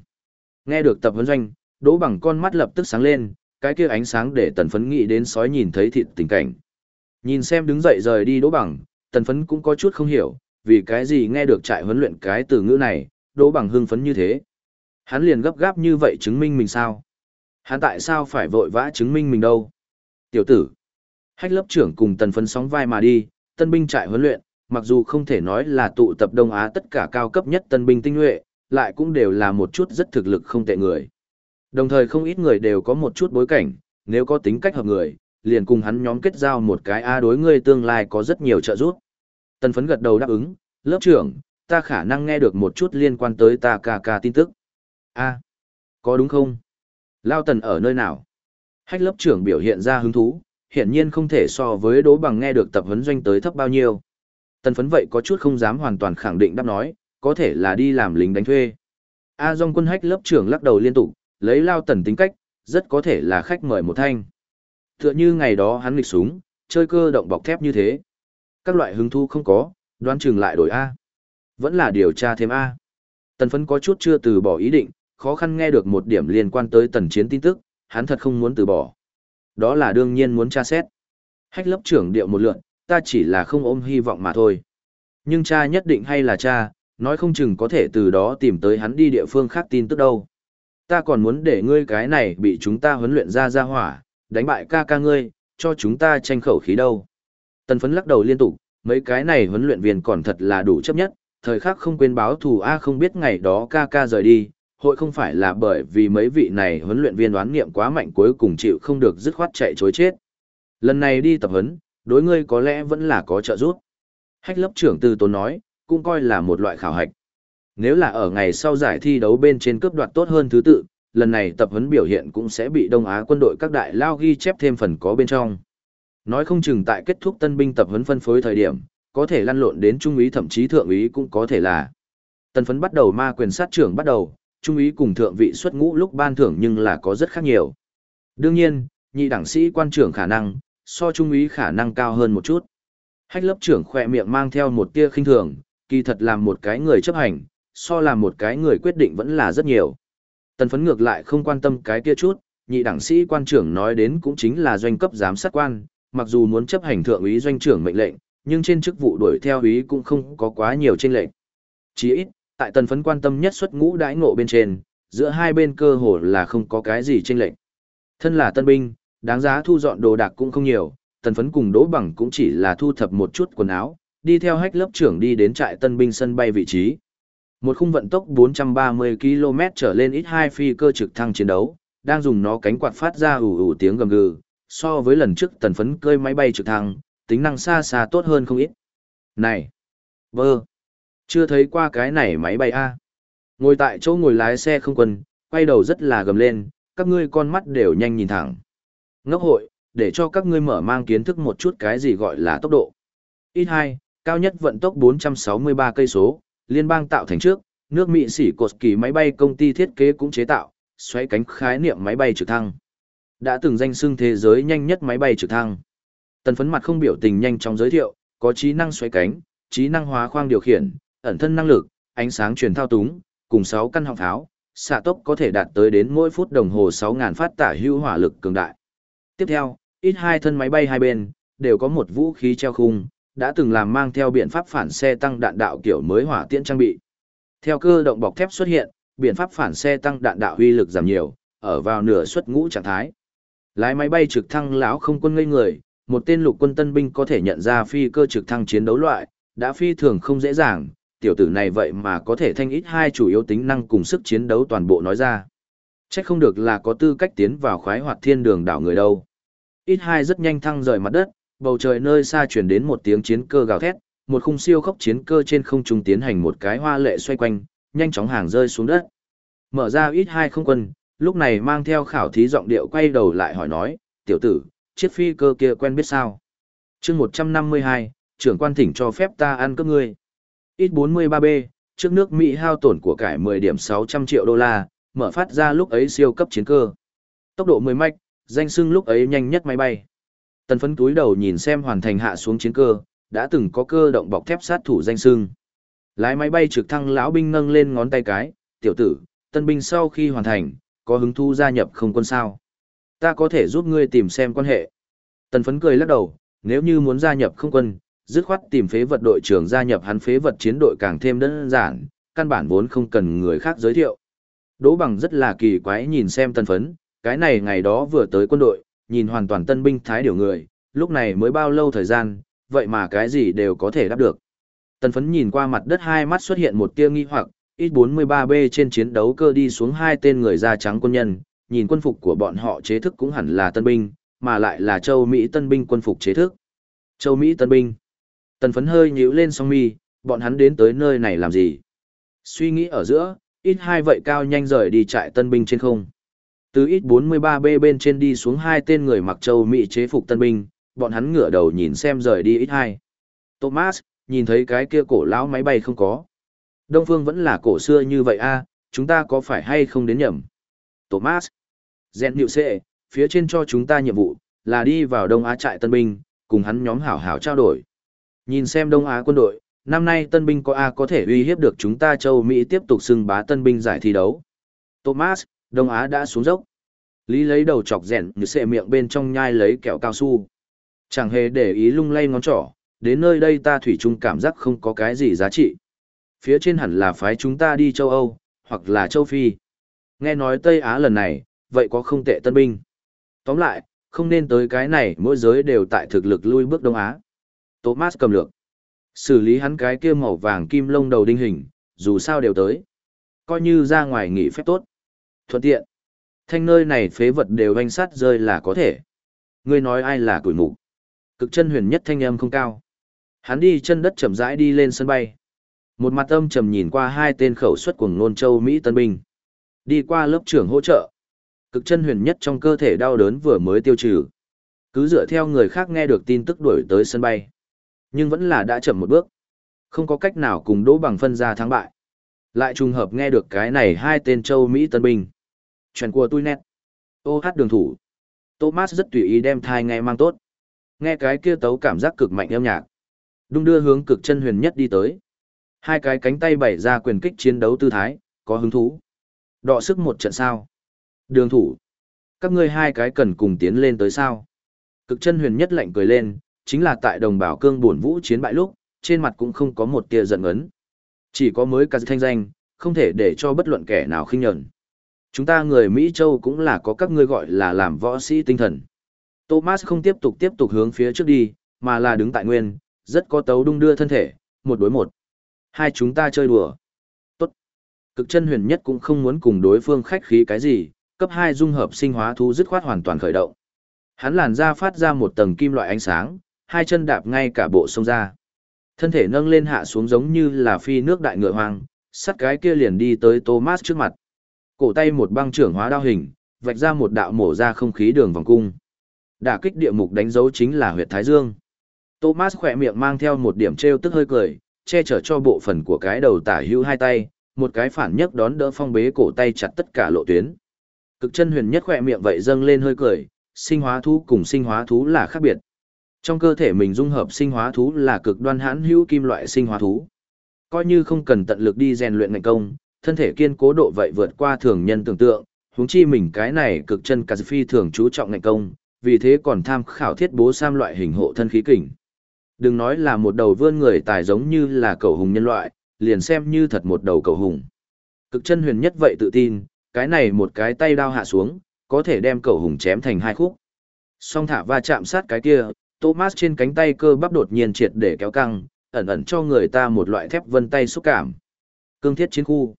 Nghe được tập huấn doanh, đỗ bằng con mắt lập tức sáng lên, cái kia ánh sáng để tần phấn nghĩ đến sói nhìn thấy thịt tình cảnh. Nhìn xem đứng dậy rời đi đỗ bằng, tần phấn cũng có chút không hiểu, vì cái gì nghe được trại huấn luyện cái từ ngữ này, đỗ bằng hưng phấn như thế. Hắn liền gấp gáp như vậy chứng minh mình sao? Hắn tại sao phải vội vã chứng minh mình đâu? Tiểu tử, hách lớp trưởng cùng tần phấn sóng vai mà đi, tân binh trại huấn luyện, mặc dù không thể nói là tụ tập Đông Á tất cả cao cấp nhất tân binh tinh nhuệ, lại cũng đều là một chút rất thực lực không tệ người. Đồng thời không ít người đều có một chút bối cảnh, nếu có tính cách hợp người, liền cùng hắn nhóm kết giao một cái A đối người tương lai có rất nhiều trợ giúp. Tần phấn gật đầu đáp ứng, lớp trưởng, ta khả năng nghe được một chút liên quan tới ta ca ca tin tức. A, có đúng không? Lao tần ở nơi nào? Hách lớp trưởng biểu hiện ra hứng thú, hiển nhiên không thể so với đố bằng nghe được tập huấn doanh tới thấp bao nhiêu. Tần phấn vậy có chút không dám hoàn toàn khẳng định đáp nói, có thể là đi làm lính đánh thuê. A dòng quân hách lớp trưởng lắc đầu liên tục, lấy lao tần tính cách, rất có thể là khách mời một thanh. Tựa như ngày đó hắn nghịch súng, chơi cơ động bọc thép như thế. Các loại hứng thu không có, đoán chừng lại đổi A. Vẫn là điều tra thêm A. Tần phấn có chút chưa từ bỏ ý định, khó khăn nghe được một điểm liên quan tới tần chiến tin tức, hắn thật không muốn từ bỏ. Đó là đương nhiên muốn tra xét. Hách lớp trưởng điệu một lượn, ta chỉ là không ôm hy vọng mà thôi. Nhưng cha nhất định hay là cha, nói không chừng có thể từ đó tìm tới hắn đi địa phương khác tin tức đâu. Ta còn muốn để ngươi cái này bị chúng ta huấn luyện ra ra hỏa, đánh bại ca ca ngươi, cho chúng ta tranh khẩu khí đâu. Tần phấn lắc đầu liên tục, mấy cái này huấn luyện viên còn thật là đủ chấp nhất, thời khắc không quên báo thù A không biết ngày đó ca ca rời đi, hội không phải là bởi vì mấy vị này huấn luyện viên đoán nghiệm quá mạnh cuối cùng chịu không được dứt khoát chạy chối chết. Lần này đi tập huấn, đối ngươi có lẽ vẫn là có trợ giúp. Hách lớp trưởng từ tốn nói, cũng coi là một loại khảo hạch. Nếu là ở ngày sau giải thi đấu bên trên cướp đoạt tốt hơn thứ tự, lần này tập huấn biểu hiện cũng sẽ bị Đông Á quân đội các đại lao ghi chép thêm phần có bên trong. Nói không chừng tại kết thúc tân binh tập huấn phân phối thời điểm, có thể lăn lộn đến trung úy thậm chí thượng úy cũng có thể là. Tân phấn bắt đầu ma quyền sát trưởng bắt đầu, trung úy cùng thượng vị xuất ngũ lúc ban thưởng nhưng là có rất khác nhiều. Đương nhiên, nhị đẳng sĩ quan trưởng khả năng, so trung úy khả năng cao hơn một chút. Hách lớp trưởng khỏe miệng mang theo một tia khinh thường, kỳ thật làm một cái người chấp hành, so làm một cái người quyết định vẫn là rất nhiều. Tần phấn ngược lại không quan tâm cái kia chút, nhị đẳng sĩ quan trưởng nói đến cũng chính là doanh cấp giám sát quan, mặc dù muốn chấp hành thượng úy doanh trưởng mệnh lệnh, nhưng trên chức vụ đuổi theo úy cũng không có quá nhiều chênh lệnh. Chỉ ít, tại tần phấn quan tâm nhất xuất ngũ đãi ngộ bên trên, giữa hai bên cơ hồ là không có cái gì chênh lệnh. Thân là tân binh, đáng giá thu dọn đồ đạc cũng không nhiều, tần phấn cùng đỗ bằng cũng chỉ là thu thập một chút quần áo, đi theo hách lớp trưởng đi đến trại tân binh sân bay vị trí. Một khung vận tốc 430 km trở lên ít hai phi cơ trực thăng chiến đấu, đang dùng nó cánh quạt phát ra ủ ủ tiếng gầm gừ, so với lần trước tần phấn cơi máy bay trực thăng, tính năng xa xa tốt hơn không ít. Này! Vơ! Chưa thấy qua cái này máy bay A. Ngồi tại chỗ ngồi lái xe không quân, quay đầu rất là gầm lên, các ngươi con mắt đều nhanh nhìn thẳng. Ngốc hội, để cho các ngươi mở mang kiến thức một chút cái gì gọi là tốc độ. Ít 2, cao nhất vận tốc 463 cây số, liên bang tạo thành trước, nước Mỹ xỉ cột kỳ máy bay công ty thiết kế cũng chế tạo, xoay cánh khái niệm máy bay trực thăng. Đã từng danh xưng thế giới nhanh nhất máy bay trực thăng. Tần phấn mặt không biểu tình nhanh chóng giới thiệu, có trí năng xoay cánh, trí năng hóa khoang điều khiển, ẩn thân năng lực, ánh sáng truyền thao túng, cùng 6 căn họng tháo, xạ tốc có thể đạt tới đến mỗi phút đồng hồ 6.000 phát tả hữu hỏa lực cường đại. Tiếp theo, ít hai thân máy bay hai bên, đều có một vũ khí treo khung, đã từng làm mang theo biện pháp phản xe tăng đạn đạo kiểu mới hỏa tiễn trang bị. Theo cơ động bọc thép xuất hiện, biện pháp phản xe tăng đạn đạo uy lực giảm nhiều, ở vào nửa suất ngũ trạng thái. Lái máy bay trực thăng lão không quân ngây người, một tên lục quân tân binh có thể nhận ra phi cơ trực thăng chiến đấu loại, đã phi thường không dễ dàng, tiểu tử này vậy mà có thể thanh ít hai chủ yếu tính năng cùng sức chiến đấu toàn bộ nói ra. Chắc không được là có tư cách tiến vào khoái hoạt thiên đường đảo người đâu. Ít hai rất nhanh thăng rời mặt đất, bầu trời nơi xa chuyển đến một tiếng chiến cơ gào thét, một khung siêu khốc chiến cơ trên không trung tiến hành một cái hoa lệ xoay quanh, nhanh chóng hàng rơi xuống đất. Mở ra ít hai không quân, lúc này mang theo khảo thí giọng điệu quay đầu lại hỏi nói, tiểu tử, chiếc phi cơ kia quen biết sao? chương 152, trưởng quan thỉnh cho phép ta ăn cướp ngươi. Ít 43B, trước nước Mỹ hao tổn của cải 10 điểm 600 triệu đô la, mở phát ra lúc ấy siêu cấp chiến cơ. Tốc độ 10 mạch, danh sưng lúc ấy nhanh nhất máy bay. Tần phấn túi đầu nhìn xem hoàn thành hạ xuống chiến cơ, đã từng có cơ động bọc thép sát thủ danh sưng. Lái máy bay trực thăng lão binh nâng lên ngón tay cái, tiểu tử, tân binh sau khi hoàn thành, có hứng thu gia nhập không quân sao. Ta có thể giúp ngươi tìm xem quan hệ. Tần phấn cười lắc đầu, nếu như muốn gia nhập không quân, dứt khoát tìm phế vật đội trưởng gia nhập hắn phế vật chiến đội càng thêm đơn giản, căn bản vốn không cần người khác giới thiệu. Đỗ bằng rất là kỳ quái nhìn xem tần phấn, cái này ngày đó vừa tới quân đội, nhìn hoàn toàn tân binh thái điều người, lúc này mới bao lâu thời gian, vậy mà cái gì đều có thể đáp được. Tần phấn nhìn qua mặt đất hai mắt xuất hiện một tia nghi hoặc, ít 43B trên chiến đấu cơ đi xuống hai tên người da trắng quân nhân, nhìn quân phục của bọn họ chế thức cũng hẳn là tân binh, mà lại là châu Mỹ tân binh quân phục chế thức. Châu Mỹ tân binh. Tần phấn hơi nhíu lên song mi, bọn hắn đến tới nơi này làm gì? Suy nghĩ ở giữa, ít hai vậy cao nhanh rời đi trại tân binh trên không. Từ ít 43B bên trên đi xuống hai tên người mặc châu Mỹ chế phục tân binh, bọn hắn ngửa đầu nhìn xem rời đi ít hai. Thomas, nhìn thấy cái kia cổ lão máy bay không có. Đông Phương vẫn là cổ xưa như vậy a, chúng ta có phải hay không đến nhầm? Thomas. Gen Niệu Sệ, phía trên cho chúng ta nhiệm vụ, là đi vào Đông Á trại tân binh, cùng hắn nhóm hảo hảo trao đổi. Nhìn xem Đông Á quân đội, năm nay tân binh có A có thể uy hiếp được chúng ta châu Mỹ tiếp tục xưng bá tân binh giải thi đấu. Thomas, Đông Á đã xuống dốc. Lý lấy đầu chọc rèn như xệ miệng bên trong nhai lấy kẹo cao su. Chẳng hề để ý lung lay ngón trỏ, đến nơi đây ta thủy chung cảm giác không có cái gì giá trị. Phía trên hẳn là phái chúng ta đi châu Âu, hoặc là châu Phi. Nghe nói Tây Á lần này, vậy có không tệ tân binh. Tóm lại, không nên tới cái này mỗi giới đều tại thực lực lui bước Đông Á. Thomas cầm lược. Xử lý hắn cái kia màu vàng kim lông đầu đinh hình, dù sao đều tới. Coi như ra ngoài nghỉ phép tốt. Thuận tiện. Thanh nơi này phế vật đều oanh sát rơi là có thể. Ngươi nói ai là tuổi mục. Cực chân huyền nhất thanh âm không cao. Hắn đi chân đất chậm rãi đi lên sân bay. Một mặt âm trầm nhìn qua hai tên khẩu xuất của ngôn châu Mỹ tân binh. Đi qua lớp trưởng hỗ trợ. Cực chân huyền nhất trong cơ thể đau đớn vừa mới tiêu trừ. Cứ dựa theo người khác nghe được tin tức đuổi tới sân bay. Nhưng vẫn là đã chậm một bước. Không có cách nào cùng đỗ bằng phân ra thắng bại. Lại trùng hợp nghe được cái này hai tên châu Mỹ tân binh. Chuyện của tôi nét. Ô hát đường thủ. Thomas rất tùy ý đem thai nghe mang tốt. Nghe cái kia tấu cảm giác cực mạnh âm nhạc. Đung đưa hướng cực chân huyền nhất đi tới. Hai cái cánh tay bày ra quyền kích chiến đấu tư thái, có hứng thú. Đọ sức một trận sao. Đường thủ. Các ngươi hai cái cần cùng tiến lên tới sao. Cực chân huyền nhất lạnh cười lên, chính là tại đồng bào cương buồn vũ chiến bại lúc, trên mặt cũng không có một tia giận ấn. Chỉ có mới cả thanh danh, không thể để cho bất luận kẻ nào khinh nhẫn. Chúng ta người Mỹ Châu cũng là có các ngươi gọi là làm võ sĩ tinh thần. Thomas không tiếp tục tiếp tục hướng phía trước đi, mà là đứng tại nguyên, rất có tấu đung đưa thân thể, một đối một. Hai chúng ta chơi đùa. Tốt. Cực chân huyền nhất cũng không muốn cùng đối phương khách khí cái gì, cấp 2 dung hợp sinh hóa thú dứt khoát hoàn toàn khởi động. Hắn làn da phát ra một tầng kim loại ánh sáng, hai chân đạp ngay cả bộ sông ra. Thân thể nâng lên hạ xuống giống như là phi nước đại ngựa hoang, sắt cái kia liền đi tới Thomas trước mặt. Cổ tay một băng trưởng hóa đao hình, vạch ra một đạo mổ ra không khí đường vòng cung. Đả kích địa mục đánh dấu chính là huyệt thái dương. Thomas khỏe miệng mang theo một điểm treo tức hơi cười, che chở cho bộ phận của cái đầu tả hữu hai tay, một cái phản nhất đón đỡ phong bế cổ tay chặt tất cả lộ tuyến. Cực chân huyền nhất khỏe miệng vậy dâng lên hơi cười, sinh hóa thú cùng sinh hóa thú là khác biệt. Trong cơ thể mình dung hợp sinh hóa thú là cực đoan hãn hữu kim loại sinh hóa thú. Coi như không cần tận lực đi rèn luyện ngành công, thân thể kiên cố độ vậy vượt qua thường nhân tưởng tượng, huống chi mình cái này cực chân cà phi thường chú trọng ngành công, vì thế còn tham khảo thiết bố sam loại hình hộ thân khí kình. Đừng nói là một đầu vươn người tài giống như là cầu hùng nhân loại, liền xem như thật một đầu cầu hùng. Cực chân huyền nhất vậy tự tin, cái này một cái tay đao hạ xuống, có thể đem cầu hùng chém thành hai khúc. Song thả va chạm sát cái kia, Thomas trên cánh tay cơ bắp đột nhiên triệt để kéo căng, ẩn ẩn cho người ta một loại thép vân tay xúc cảm. Cương thiết chiến khu.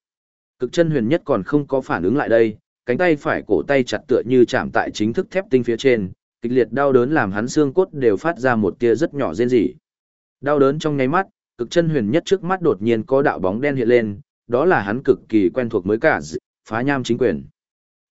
Cực chân huyền nhất còn không có phản ứng lại đây, cánh tay phải cổ tay chặt tựa như chạm tại chính thức thép tinh phía trên, kịch liệt đau đớn làm hắn xương cốt đều phát ra một tia rất nhỏ rên rỉ. Đau đớn trong nháy mắt, cực chân huyền nhất trước mắt đột nhiên có đạo bóng đen hiện lên, đó là hắn cực kỳ quen thuộc mới cả phá nham chính quyền.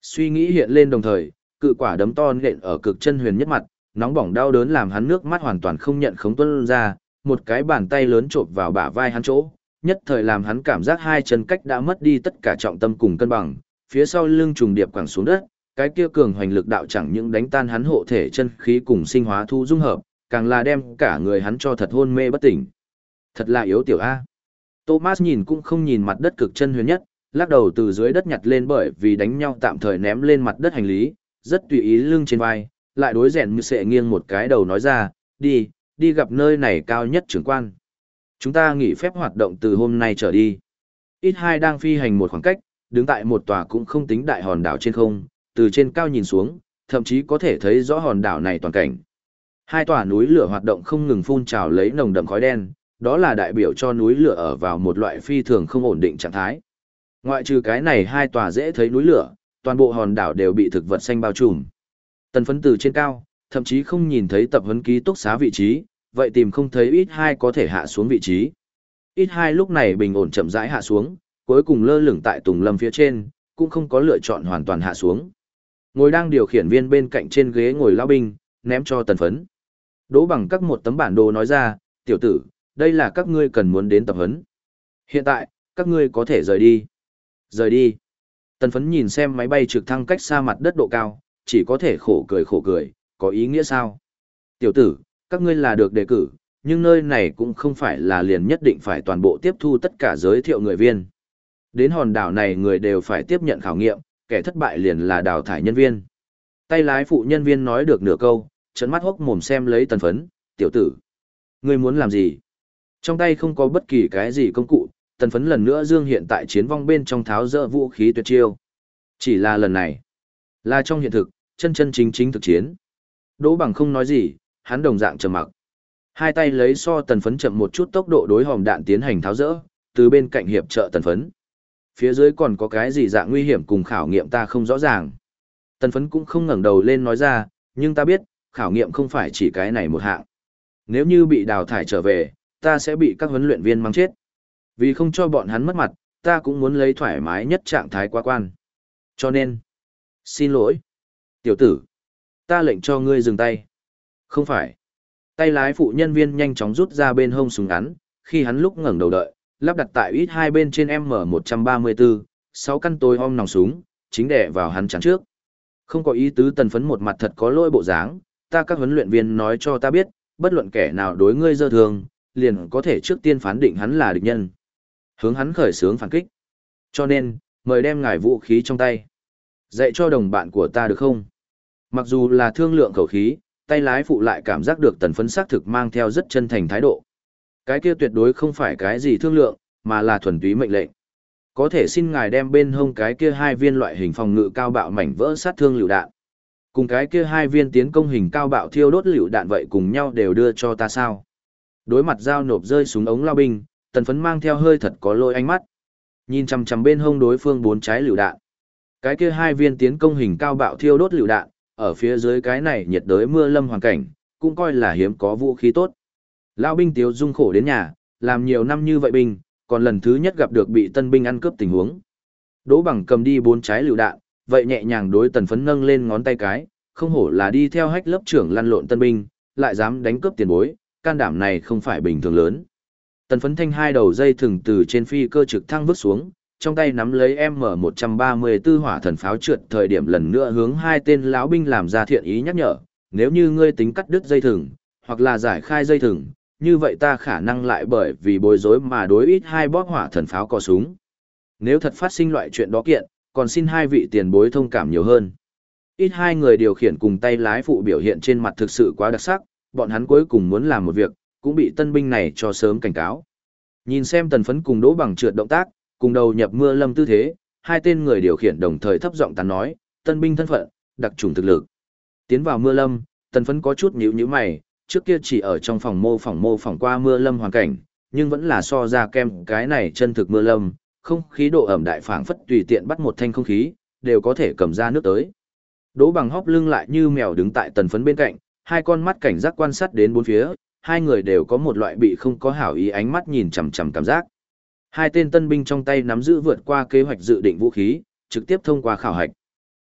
Suy nghĩ hiện lên đồng thời, cự quả đấm to nện ở cực chân huyền nhất mặt, nóng bỏng đau đớn làm hắn nước mắt hoàn toàn không nhận khống tuân ra, một cái bàn tay lớn chộp vào bả vai hắn chỗ, nhất thời làm hắn cảm giác hai chân cách đã mất đi tất cả trọng tâm cùng cân bằng, phía sau lưng trùng điệp quẳng xuống đất, cái kia cường hoành lực đạo chẳng những đánh tan hắn hộ thể chân khí cùng sinh hóa thu dung hợp, càng là đem cả người hắn cho thật hôn mê bất tỉnh. Thật là yếu tiểu A. Thomas nhìn cũng không nhìn mặt đất cực chân huyền nhất, lắc đầu từ dưới đất nhặt lên bởi vì đánh nhau tạm thời ném lên mặt đất hành lý, rất tùy ý lưng trên vai, lại đối rèn như sệ nghiêng một cái đầu nói ra, đi, đi gặp nơi này cao nhất trưởng quan. Chúng ta nghỉ phép hoạt động từ hôm nay trở đi. Ít hai đang phi hành một khoảng cách, đứng tại một tòa cũng không tính đại hòn đảo trên không, từ trên cao nhìn xuống, thậm chí có thể thấy rõ hòn đảo này toàn cảnh. Hai tòa núi lửa hoạt động không ngừng phun trào lấy nồng đậm khói đen, đó là đại biểu cho núi lửa ở vào một loại phi thường không ổn định trạng thái. Ngoại trừ cái này hai tòa dễ thấy núi lửa, toàn bộ hòn đảo đều bị thực vật xanh bao trùm. Tần phấn từ trên cao, thậm chí không nhìn thấy tập huấn ký túc xá vị trí, vậy tìm không thấy ít hai có thể hạ xuống vị trí. Ít hai lúc này bình ổn chậm rãi hạ xuống, cuối cùng lơ lửng tại tùng lâm phía trên, cũng không có lựa chọn hoàn toàn hạ xuống. Ngồi đang điều khiển viên bên cạnh trên ghế ngồi lao binh, ném cho tần phấn. Đỗ bằng các một tấm bản đồ nói ra, tiểu tử, đây là các ngươi cần muốn đến tập huấn. Hiện tại, các ngươi có thể rời đi. Rời đi. Tần phấn nhìn xem máy bay trực thăng cách xa mặt đất độ cao, chỉ có thể khổ cười khổ cười, có ý nghĩa sao? Tiểu tử, các ngươi là được đề cử, nhưng nơi này cũng không phải là liền nhất định phải toàn bộ tiếp thu tất cả giới thiệu người viên. Đến hòn đảo này người đều phải tiếp nhận khảo nghiệm, kẻ thất bại liền là đào thải nhân viên. Tay lái phụ nhân viên nói được nửa câu, trấn mắt hốc mồm xem lấy tần phấn, tiểu tử. Ngươi muốn làm gì? Trong tay không có bất kỳ cái gì công cụ, tần phấn lần nữa dương hiện tại chiến vong bên trong tháo dỡ vũ khí tuyệt chiêu. Chỉ là lần này, là trong hiện thực, chân chân chính chính thực chiến. Đỗ bằng không nói gì, hắn đồng dạng trầm mặc. Hai tay lấy so tần phấn chậm một chút tốc độ đối hòm đạn tiến hành tháo rỡ, từ bên cạnh hiệp trợ tần phấn. Phía dưới còn có cái gì dạng nguy hiểm cùng khảo nghiệm ta không rõ ràng. Tần phấn cũng không ngẩng đầu lên nói ra, nhưng ta biết, khảo nghiệm không phải chỉ cái này một hạng. Nếu như bị đào thải trở về, ta sẽ bị các huấn luyện viên mang chết. Vì không cho bọn hắn mất mặt, ta cũng muốn lấy thoải mái nhất trạng thái quá quan. Cho nên, xin lỗi. Tiểu tử, ta lệnh cho ngươi dừng tay. Không phải. Tay lái phụ nhân viên nhanh chóng rút ra bên hông súng ngắn, khi hắn lúc ngẩng đầu đợi, lắp đặt tại ít hai bên trên M134, sáu căn tối om nòng súng, chính đẻ vào hắn chắn trước. Không có ý tứ tần phấn một mặt thật có lỗi bộ dáng, ta các huấn luyện viên nói cho ta biết, bất luận kẻ nào đối ngươi dơ thường, liền có thể trước tiên phán định hắn là địch nhân. Hướng hắn khởi sướng phản kích. Cho nên, mời đem ngài vũ khí trong tay. Dạy cho đồng bạn của ta được không? Mặc dù là thương lượng khẩu khí, tay lái phụ lại cảm giác được tần phấn xác thực mang theo rất chân thành thái độ. Cái kia tuyệt đối không phải cái gì thương lượng, mà là thuần túy mệnh lệnh. Có thể xin ngài đem bên hông cái kia hai viên loại hình phòng ngự cao bạo mảnh vỡ sát thương lựu đạn. Cùng cái kia hai viên tiến công hình cao bạo thiêu đốt lựu đạn vậy cùng nhau đều đưa cho ta sao. Đối mặt dao nộp rơi xuống ống lao binh, tần phấn mang theo hơi thật có lôi ánh mắt. Nhìn chằm chằm bên hông đối phương bốn trái lựu đạn. Cái kia hai viên tiến công hình cao bạo thiêu đốt lựu đạn, ở phía dưới cái này nhiệt đới mưa lâm hoàn cảnh, cũng coi là hiếm có vũ khí tốt. Lão binh tiếu dung khổ đến nhà, làm nhiều năm như vậy binh, còn lần thứ nhất gặp được bị tân binh ăn cướp tình huống. Đỗ bằng cầm đi bốn trái lựu đạn, vậy nhẹ nhàng đối tần phấn nâng lên ngón tay cái, không hổ là đi theo hách lớp trưởng lăn lộn tân binh, lại dám đánh cướp tiền bối, can đảm này không phải bình thường lớn. Tần phấn thanh hai đầu dây thừng từ trên phi cơ trực thăng vứt xuống, trong tay nắm lấy M134 hỏa thần pháo trượt thời điểm lần nữa hướng hai tên lão binh làm ra thiện ý nhắc nhở, nếu như ngươi tính cắt đứt dây thừng, hoặc là giải khai dây thừng, như vậy ta khả năng lại bởi vì bối rối mà đối ít hai bóp hỏa thần pháo cò súng. Nếu thật phát sinh loại chuyện đó kiện, còn xin hai vị tiền bối thông cảm nhiều hơn. Ít hai người điều khiển cùng tay lái phụ biểu hiện trên mặt thực sự quá đặc sắc, bọn hắn cuối cùng muốn làm một việc, cũng bị tân binh này cho sớm cảnh cáo. Nhìn xem tần phấn cùng đỗ bằng trượt động tác, cùng đầu nhập mưa lâm tư thế, hai tên người điều khiển đồng thời thấp giọng tán nói, tân binh thân phận, đặc trùng thực lực. Tiến vào mưa lâm, tần phấn có chút nhíu nhíu mày, trước kia chỉ ở trong phòng mô phỏng mô phỏng qua mưa lâm hoàn cảnh, nhưng vẫn là so ra kem cái này chân thực mưa lâm, không khí độ ẩm đại phảng phất tùy tiện bắt một thanh không khí, đều có thể cầm ra nước tới. Đỗ bằng hóc lưng lại như mèo đứng tại tần phấn bên cạnh, hai con mắt cảnh giác quan sát đến bốn phía, hai người đều có một loại bị không có hảo ý ánh mắt nhìn chằm chằm cảm giác. Hai tên tân binh trong tay nắm giữ vượt qua kế hoạch dự định vũ khí, trực tiếp thông qua khảo hạch.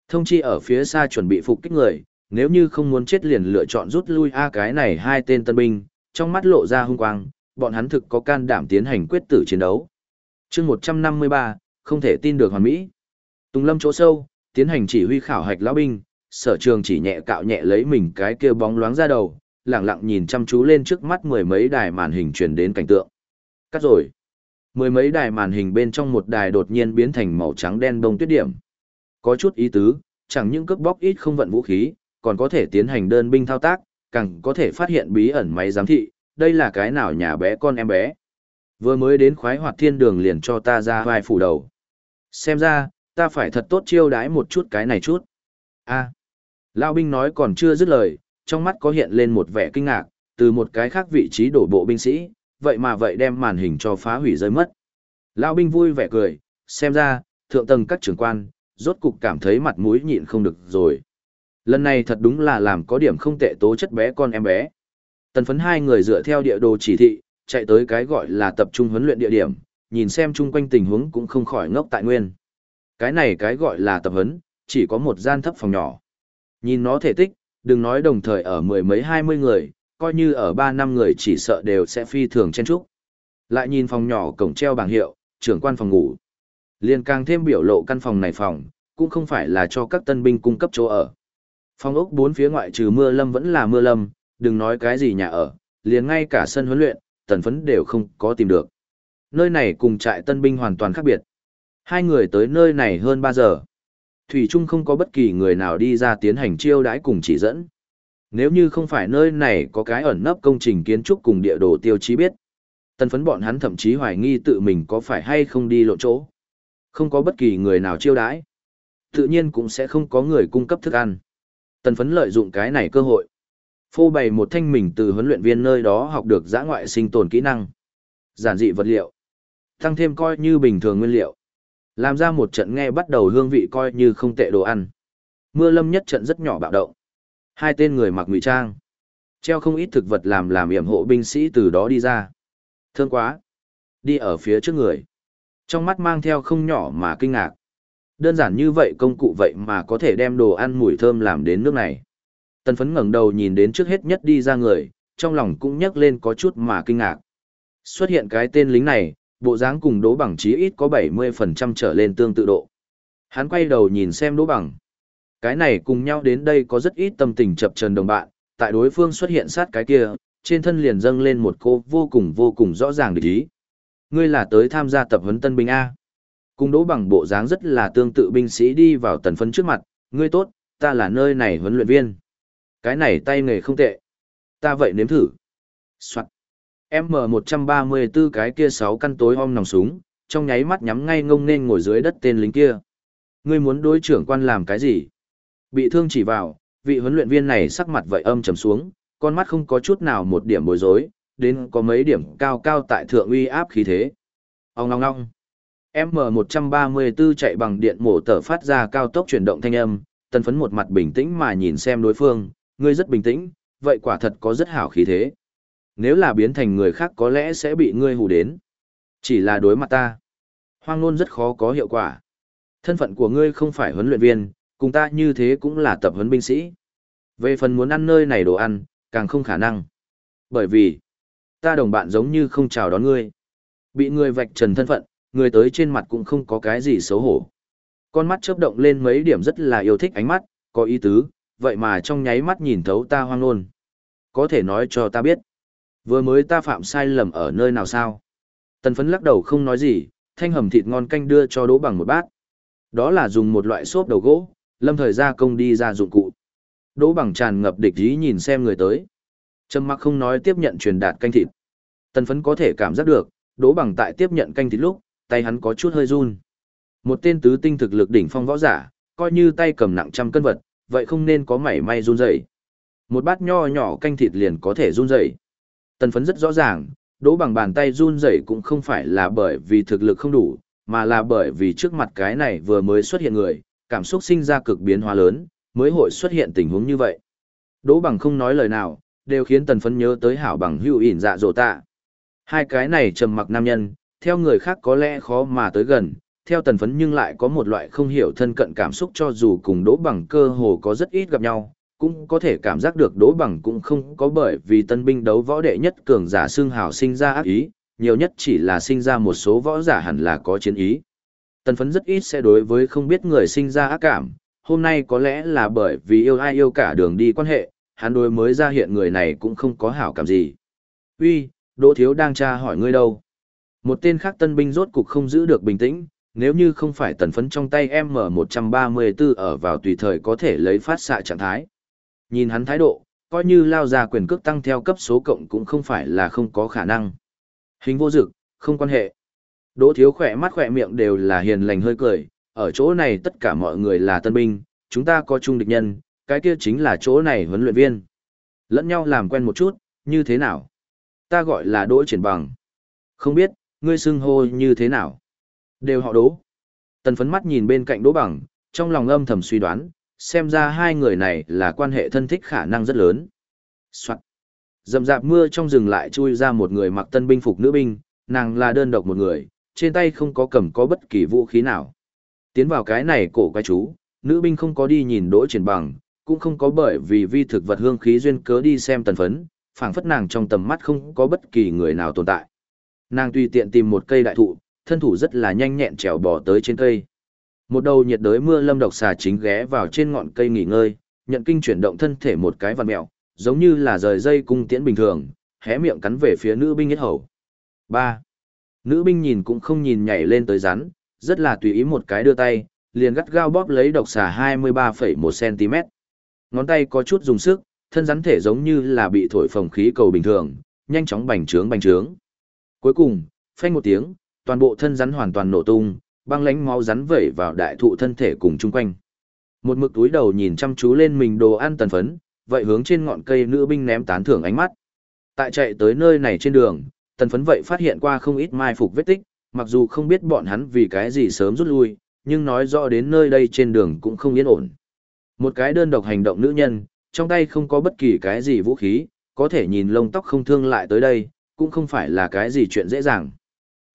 Thông chi ở phía xa chuẩn bị phục kích người, nếu như không muốn chết liền lựa chọn rút lui a cái này hai tên tân binh, trong mắt lộ ra hung quang, bọn hắn thực có can đảm tiến hành quyết tử chiến đấu. chương 153, không thể tin được hoàn mỹ. Tùng lâm chỗ sâu, tiến hành chỉ huy khảo hạch lão binh, sở trường chỉ nhẹ cạo nhẹ lấy mình cái kia bóng loáng ra đầu, lặng lặng nhìn chăm chú lên trước mắt mười mấy đài màn hình truyền đến cảnh tượng. Cắt rồi. Mười mấy đài màn hình bên trong một đài đột nhiên biến thành màu trắng đen đông tuyết điểm. Có chút ý tứ, chẳng những cướp bóc ít không vận vũ khí, còn có thể tiến hành đơn binh thao tác, càng có thể phát hiện bí ẩn máy giám thị, đây là cái nào nhà bé con em bé. Vừa mới đến khoái hoạt thiên đường liền cho ta ra vai phủ đầu. Xem ra, ta phải thật tốt chiêu đãi một chút cái này chút. a à, Lao binh nói còn chưa dứt lời, trong mắt có hiện lên một vẻ kinh ngạc, từ một cái khác vị trí đổ bộ binh sĩ, vậy mà vậy đem màn hình cho phá hủy rơi mất. Lão binh vui vẻ cười, xem ra, thượng tầng các trưởng quan, rốt cục cảm thấy mặt mũi nhịn không được rồi. Lần này thật đúng là làm có điểm không tệ tố chất bé con em bé. Tần phấn hai người dựa theo địa đồ chỉ thị, chạy tới cái gọi là tập trung huấn luyện địa điểm, nhìn xem chung quanh tình huống cũng không khỏi ngốc tại nguyên. Cái này cái gọi là tập huấn, chỉ có một gian thấp phòng nhỏ. Nhìn nó thể tích, đừng nói đồng thời ở mười mấy hai mươi người, coi như ở ba năm người chỉ sợ đều sẽ phi thường chen trúc. Lại nhìn phòng nhỏ cổng treo bảng hiệu, trưởng quan phòng ngủ. liên càng thêm biểu lộ căn phòng này phòng, cũng không phải là cho các tân binh cung cấp chỗ ở. Phòng ốc bốn phía ngoại trừ mưa lâm vẫn là mưa lâm, đừng nói cái gì nhà ở, liền ngay cả sân huấn luyện, tần phấn đều không có tìm được. Nơi này cùng trại tân binh hoàn toàn khác biệt. Hai người tới nơi này hơn 3 giờ. Thủy Trung không có bất kỳ người nào đi ra tiến hành chiêu đãi cùng chỉ dẫn. Nếu như không phải nơi này có cái ẩn nấp công trình kiến trúc cùng địa đồ tiêu chí biết, tân phấn bọn hắn thậm chí hoài nghi tự mình có phải hay không đi lộ chỗ. Không có bất kỳ người nào chiêu đãi. Tự nhiên cũng sẽ không có người cung cấp thức ăn. tân phấn lợi dụng cái này cơ hội. Phô bày một thanh mình từ huấn luyện viên nơi đó học được giã ngoại sinh tồn kỹ năng. Giản dị vật liệu. Tăng thêm coi như bình thường nguyên liệu. Làm ra một trận nghe bắt đầu hương vị coi như không tệ đồ ăn. Mưa lâm nhất trận rất nhỏ bạo động. Hai tên người mặc ngụy trang. Treo không ít thực vật làm làm yểm hộ binh sĩ từ đó đi ra. Thương quá. Đi ở phía trước người. Trong mắt mang theo không nhỏ mà kinh ngạc. Đơn giản như vậy công cụ vậy mà có thể đem đồ ăn mùi thơm làm đến nước này. Tần phấn ngẩng đầu nhìn đến trước hết nhất đi ra người, trong lòng cũng nhắc lên có chút mà kinh ngạc. Xuất hiện cái tên lính này, bộ dáng cùng đố bằng chí ít có 70% trở lên tương tự độ. Hắn quay đầu nhìn xem đố bằng. Cái này cùng nhau đến đây có rất ít tâm tình chập trần đồng bạn, tại đối phương xuất hiện sát cái kia, trên thân liền dâng lên một cô vô cùng vô cùng rõ ràng địch ý. Ngươi là tới tham gia tập huấn tân binh A. Cùng đỗ bằng bộ dáng rất là tương tự binh sĩ đi vào tần phấn trước mặt, ngươi tốt, ta là nơi này huấn luyện viên. Cái này tay nghề không tệ. Ta vậy nếm thử. Soạn. M134 cái kia 6 căn tối om nòng súng, trong nháy mắt nhắm ngay ngông nên ngồi dưới đất tên lính kia. Ngươi muốn đối trưởng quan làm cái gì? Bị thương chỉ vào, vị huấn luyện viên này sắc mặt vậy âm trầm xuống, con mắt không có chút nào một điểm bối rối, đến có mấy điểm cao cao tại thượng uy áp khí thế. Ông ngong ngong. M134 chạy bằng điện mổ tở phát ra cao tốc chuyển động thanh âm, tân phấn một mặt bình tĩnh mà nhìn xem đối phương, ngươi rất bình tĩnh, vậy quả thật có rất hảo khí thế. Nếu là biến thành người khác có lẽ sẽ bị ngươi hù đến. Chỉ là đối mặt ta. Hoang luôn rất khó có hiệu quả. Thân phận của ngươi không phải huấn luyện viên, cùng ta như thế cũng là tập huấn binh sĩ. Về phần muốn ăn nơi này đồ ăn, càng không khả năng. Bởi vì, ta đồng bạn giống như không chào đón ngươi. Bị ngươi vạch trần thân phận, người tới trên mặt cũng không có cái gì xấu hổ. Con mắt chớp động lên mấy điểm rất là yêu thích ánh mắt, có ý tứ, vậy mà trong nháy mắt nhìn thấu ta hoang luôn. Có thể nói cho ta biết. Vừa mới ta phạm sai lầm ở nơi nào sao? Tần phấn lắc đầu không nói gì, thanh hầm thịt ngon canh đưa cho đỗ bằng một bát. Đó là dùng một loại xốp đầu gỗ, lâm thời gia công đi ra dụng cụ. Đỗ bằng tràn ngập địch ý nhìn xem người tới. Trầm mặc không nói tiếp nhận truyền đạt canh thịt. Tần phấn có thể cảm giác được, đỗ bằng tại tiếp nhận canh thịt lúc, tay hắn có chút hơi run. Một tên tứ tinh thực lực đỉnh phong võ giả, coi như tay cầm nặng trăm cân vật, vậy không nên có mảy may run rẩy. Một bát nho nhỏ canh thịt liền có thể run rẩy. Tần phấn rất rõ ràng, đỗ bằng bàn tay run rẩy cũng không phải là bởi vì thực lực không đủ, mà là bởi vì trước mặt cái này vừa mới xuất hiện người, cảm xúc sinh ra cực biến hóa lớn, mới hội xuất hiện tình huống như vậy. Đỗ bằng không nói lời nào, đều khiến tần phấn nhớ tới hảo bằng hữu ỉn dạ dỗ tạ. Hai cái này trầm mặc nam nhân, theo người khác có lẽ khó mà tới gần, theo tần phấn nhưng lại có một loại không hiểu thân cận cảm xúc cho dù cùng đỗ bằng cơ hồ có rất ít gặp nhau, cũng có thể cảm giác được đỗ bằng cũng không có bởi vì tân binh đấu võ đệ nhất cường giả xương hào sinh ra ác ý, nhiều nhất chỉ là sinh ra một số võ giả hẳn là có chiến ý. Tần phấn rất ít sẽ đối với không biết người sinh ra ác cảm, hôm nay có lẽ là bởi vì yêu ai yêu cả đường đi quan hệ, hắn đối mới ra hiện người này cũng không có hảo cảm gì. Uy, Đỗ Thiếu đang tra hỏi ngươi đâu? Một tên khác tân binh rốt cục không giữ được bình tĩnh, nếu như không phải tần phấn trong tay M134 ở vào tùy thời có thể lấy phát xạ trạng thái. Nhìn hắn thái độ, coi như lao ra quyền cước tăng theo cấp số cộng cũng không phải là không có khả năng. Hình vô dực, không quan hệ. Đỗ thiếu khỏe mắt khỏe miệng đều là hiền lành hơi cười, ở chỗ này tất cả mọi người là tân binh, chúng ta có chung địch nhân, cái kia chính là chỗ này huấn luyện viên. Lẫn nhau làm quen một chút, như thế nào? Ta gọi là đỗ triển bằng. Không biết, ngươi xưng hô như thế nào? Đều họ đỗ. Tần phấn mắt nhìn bên cạnh đỗ bằng, trong lòng âm thầm suy đoán, xem ra hai người này là quan hệ thân thích khả năng rất lớn. Soạn. Dầm dạp mưa trong rừng lại chui ra một người mặc tân binh phục nữ binh, nàng là đơn độc một người, trên tay không có cầm có bất kỳ vũ khí nào. Tiến vào cái này cổ quái chú, nữ binh không có đi nhìn đỗ triển bằng, cũng không có bởi vì vi thực vật hương khí duyên cớ đi xem tần phấn, phảng phất nàng trong tầm mắt không có bất kỳ người nào tồn tại. Nàng tùy tiện tìm một cây đại thụ, thân thủ rất là nhanh nhẹn trèo bò tới trên cây. Một đầu nhiệt đới mưa lâm độc xà chính ghé vào trên ngọn cây nghỉ ngơi, nhận kinh chuyển động thân thể một cái vằn mèo, giống như là rời dây cung tiễn bình thường, hé miệng cắn về phía nữ binh nhất hầu. 3. Nữ binh nhìn cũng không nhìn nhảy lên tới rắn, rất là tùy ý một cái đưa tay, liền gắt gao bóp lấy độc xà 23,1cm. Ngón tay có chút dùng sức, thân rắn thể giống như là bị thổi phồng khí cầu bình thường, nhanh chóng bành trướng bành trướng. Cuối cùng, phanh một tiếng, toàn bộ thân rắn hoàn toàn nổ tung, băng lánh máu rắn vẩy vào đại thụ thân thể cùng chung quanh. Một mực túi đầu nhìn chăm chú lên mình đồ ăn tần phấn, vậy hướng trên ngọn cây nữ binh ném tán thưởng ánh mắt. Tại chạy tới nơi này trên đường, tần phấn vậy phát hiện qua không ít mai phục vết tích, mặc dù không biết bọn hắn vì cái gì sớm rút lui, nhưng nói rõ đến nơi đây trên đường cũng không yên ổn. Một cái đơn độc hành động nữ nhân, trong tay không có bất kỳ cái gì vũ khí, có thể nhìn lông tóc không thương lại tới đây, cũng không phải là cái gì chuyện dễ dàng.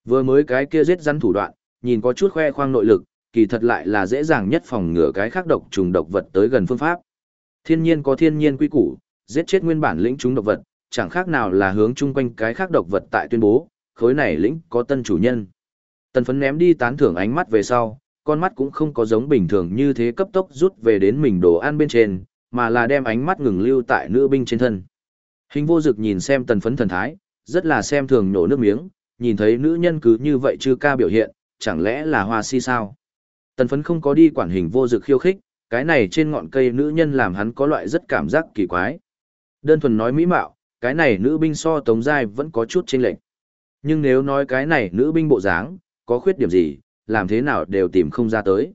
Vừa mới cái kia giết rắn thủ đoạn, nhìn có chút khoe khoang nội lực, kỳ thật lại là dễ dàng nhất phòng ngừa cái khác độc trùng độc vật tới gần phương pháp. Thiên nhiên có thiên nhiên quy củ, giết chết nguyên bản lĩnh chúng độc vật, chẳng khác nào là hướng chung quanh cái khác độc vật tại tuyên bố, khối này lĩnh có tân chủ nhân. Tần phấn ném đi tán thưởng ánh mắt về sau, con mắt cũng không có giống bình thường như thế cấp tốc rút về đến mình đồ ăn bên trên, mà là đem ánh mắt ngừng lưu tại nữ binh trên thân. Hình vô dực nhìn xem tần phấn thần thái, rất là xem thường nổ nước miếng, nhìn thấy nữ nhân cứ như vậy chưa ca biểu hiện, chẳng lẽ là hoa si sao? Tần phấn không có đi quản hình vô dực khiêu khích, cái này trên ngọn cây nữ nhân làm hắn có loại rất cảm giác kỳ quái. Đơn thuần nói mỹ mạo, cái này nữ binh so tống giai vẫn có chút chênh lệch. Nhưng nếu nói cái này nữ binh bộ dáng, có khuyết điểm gì, làm thế nào đều tìm không ra tới.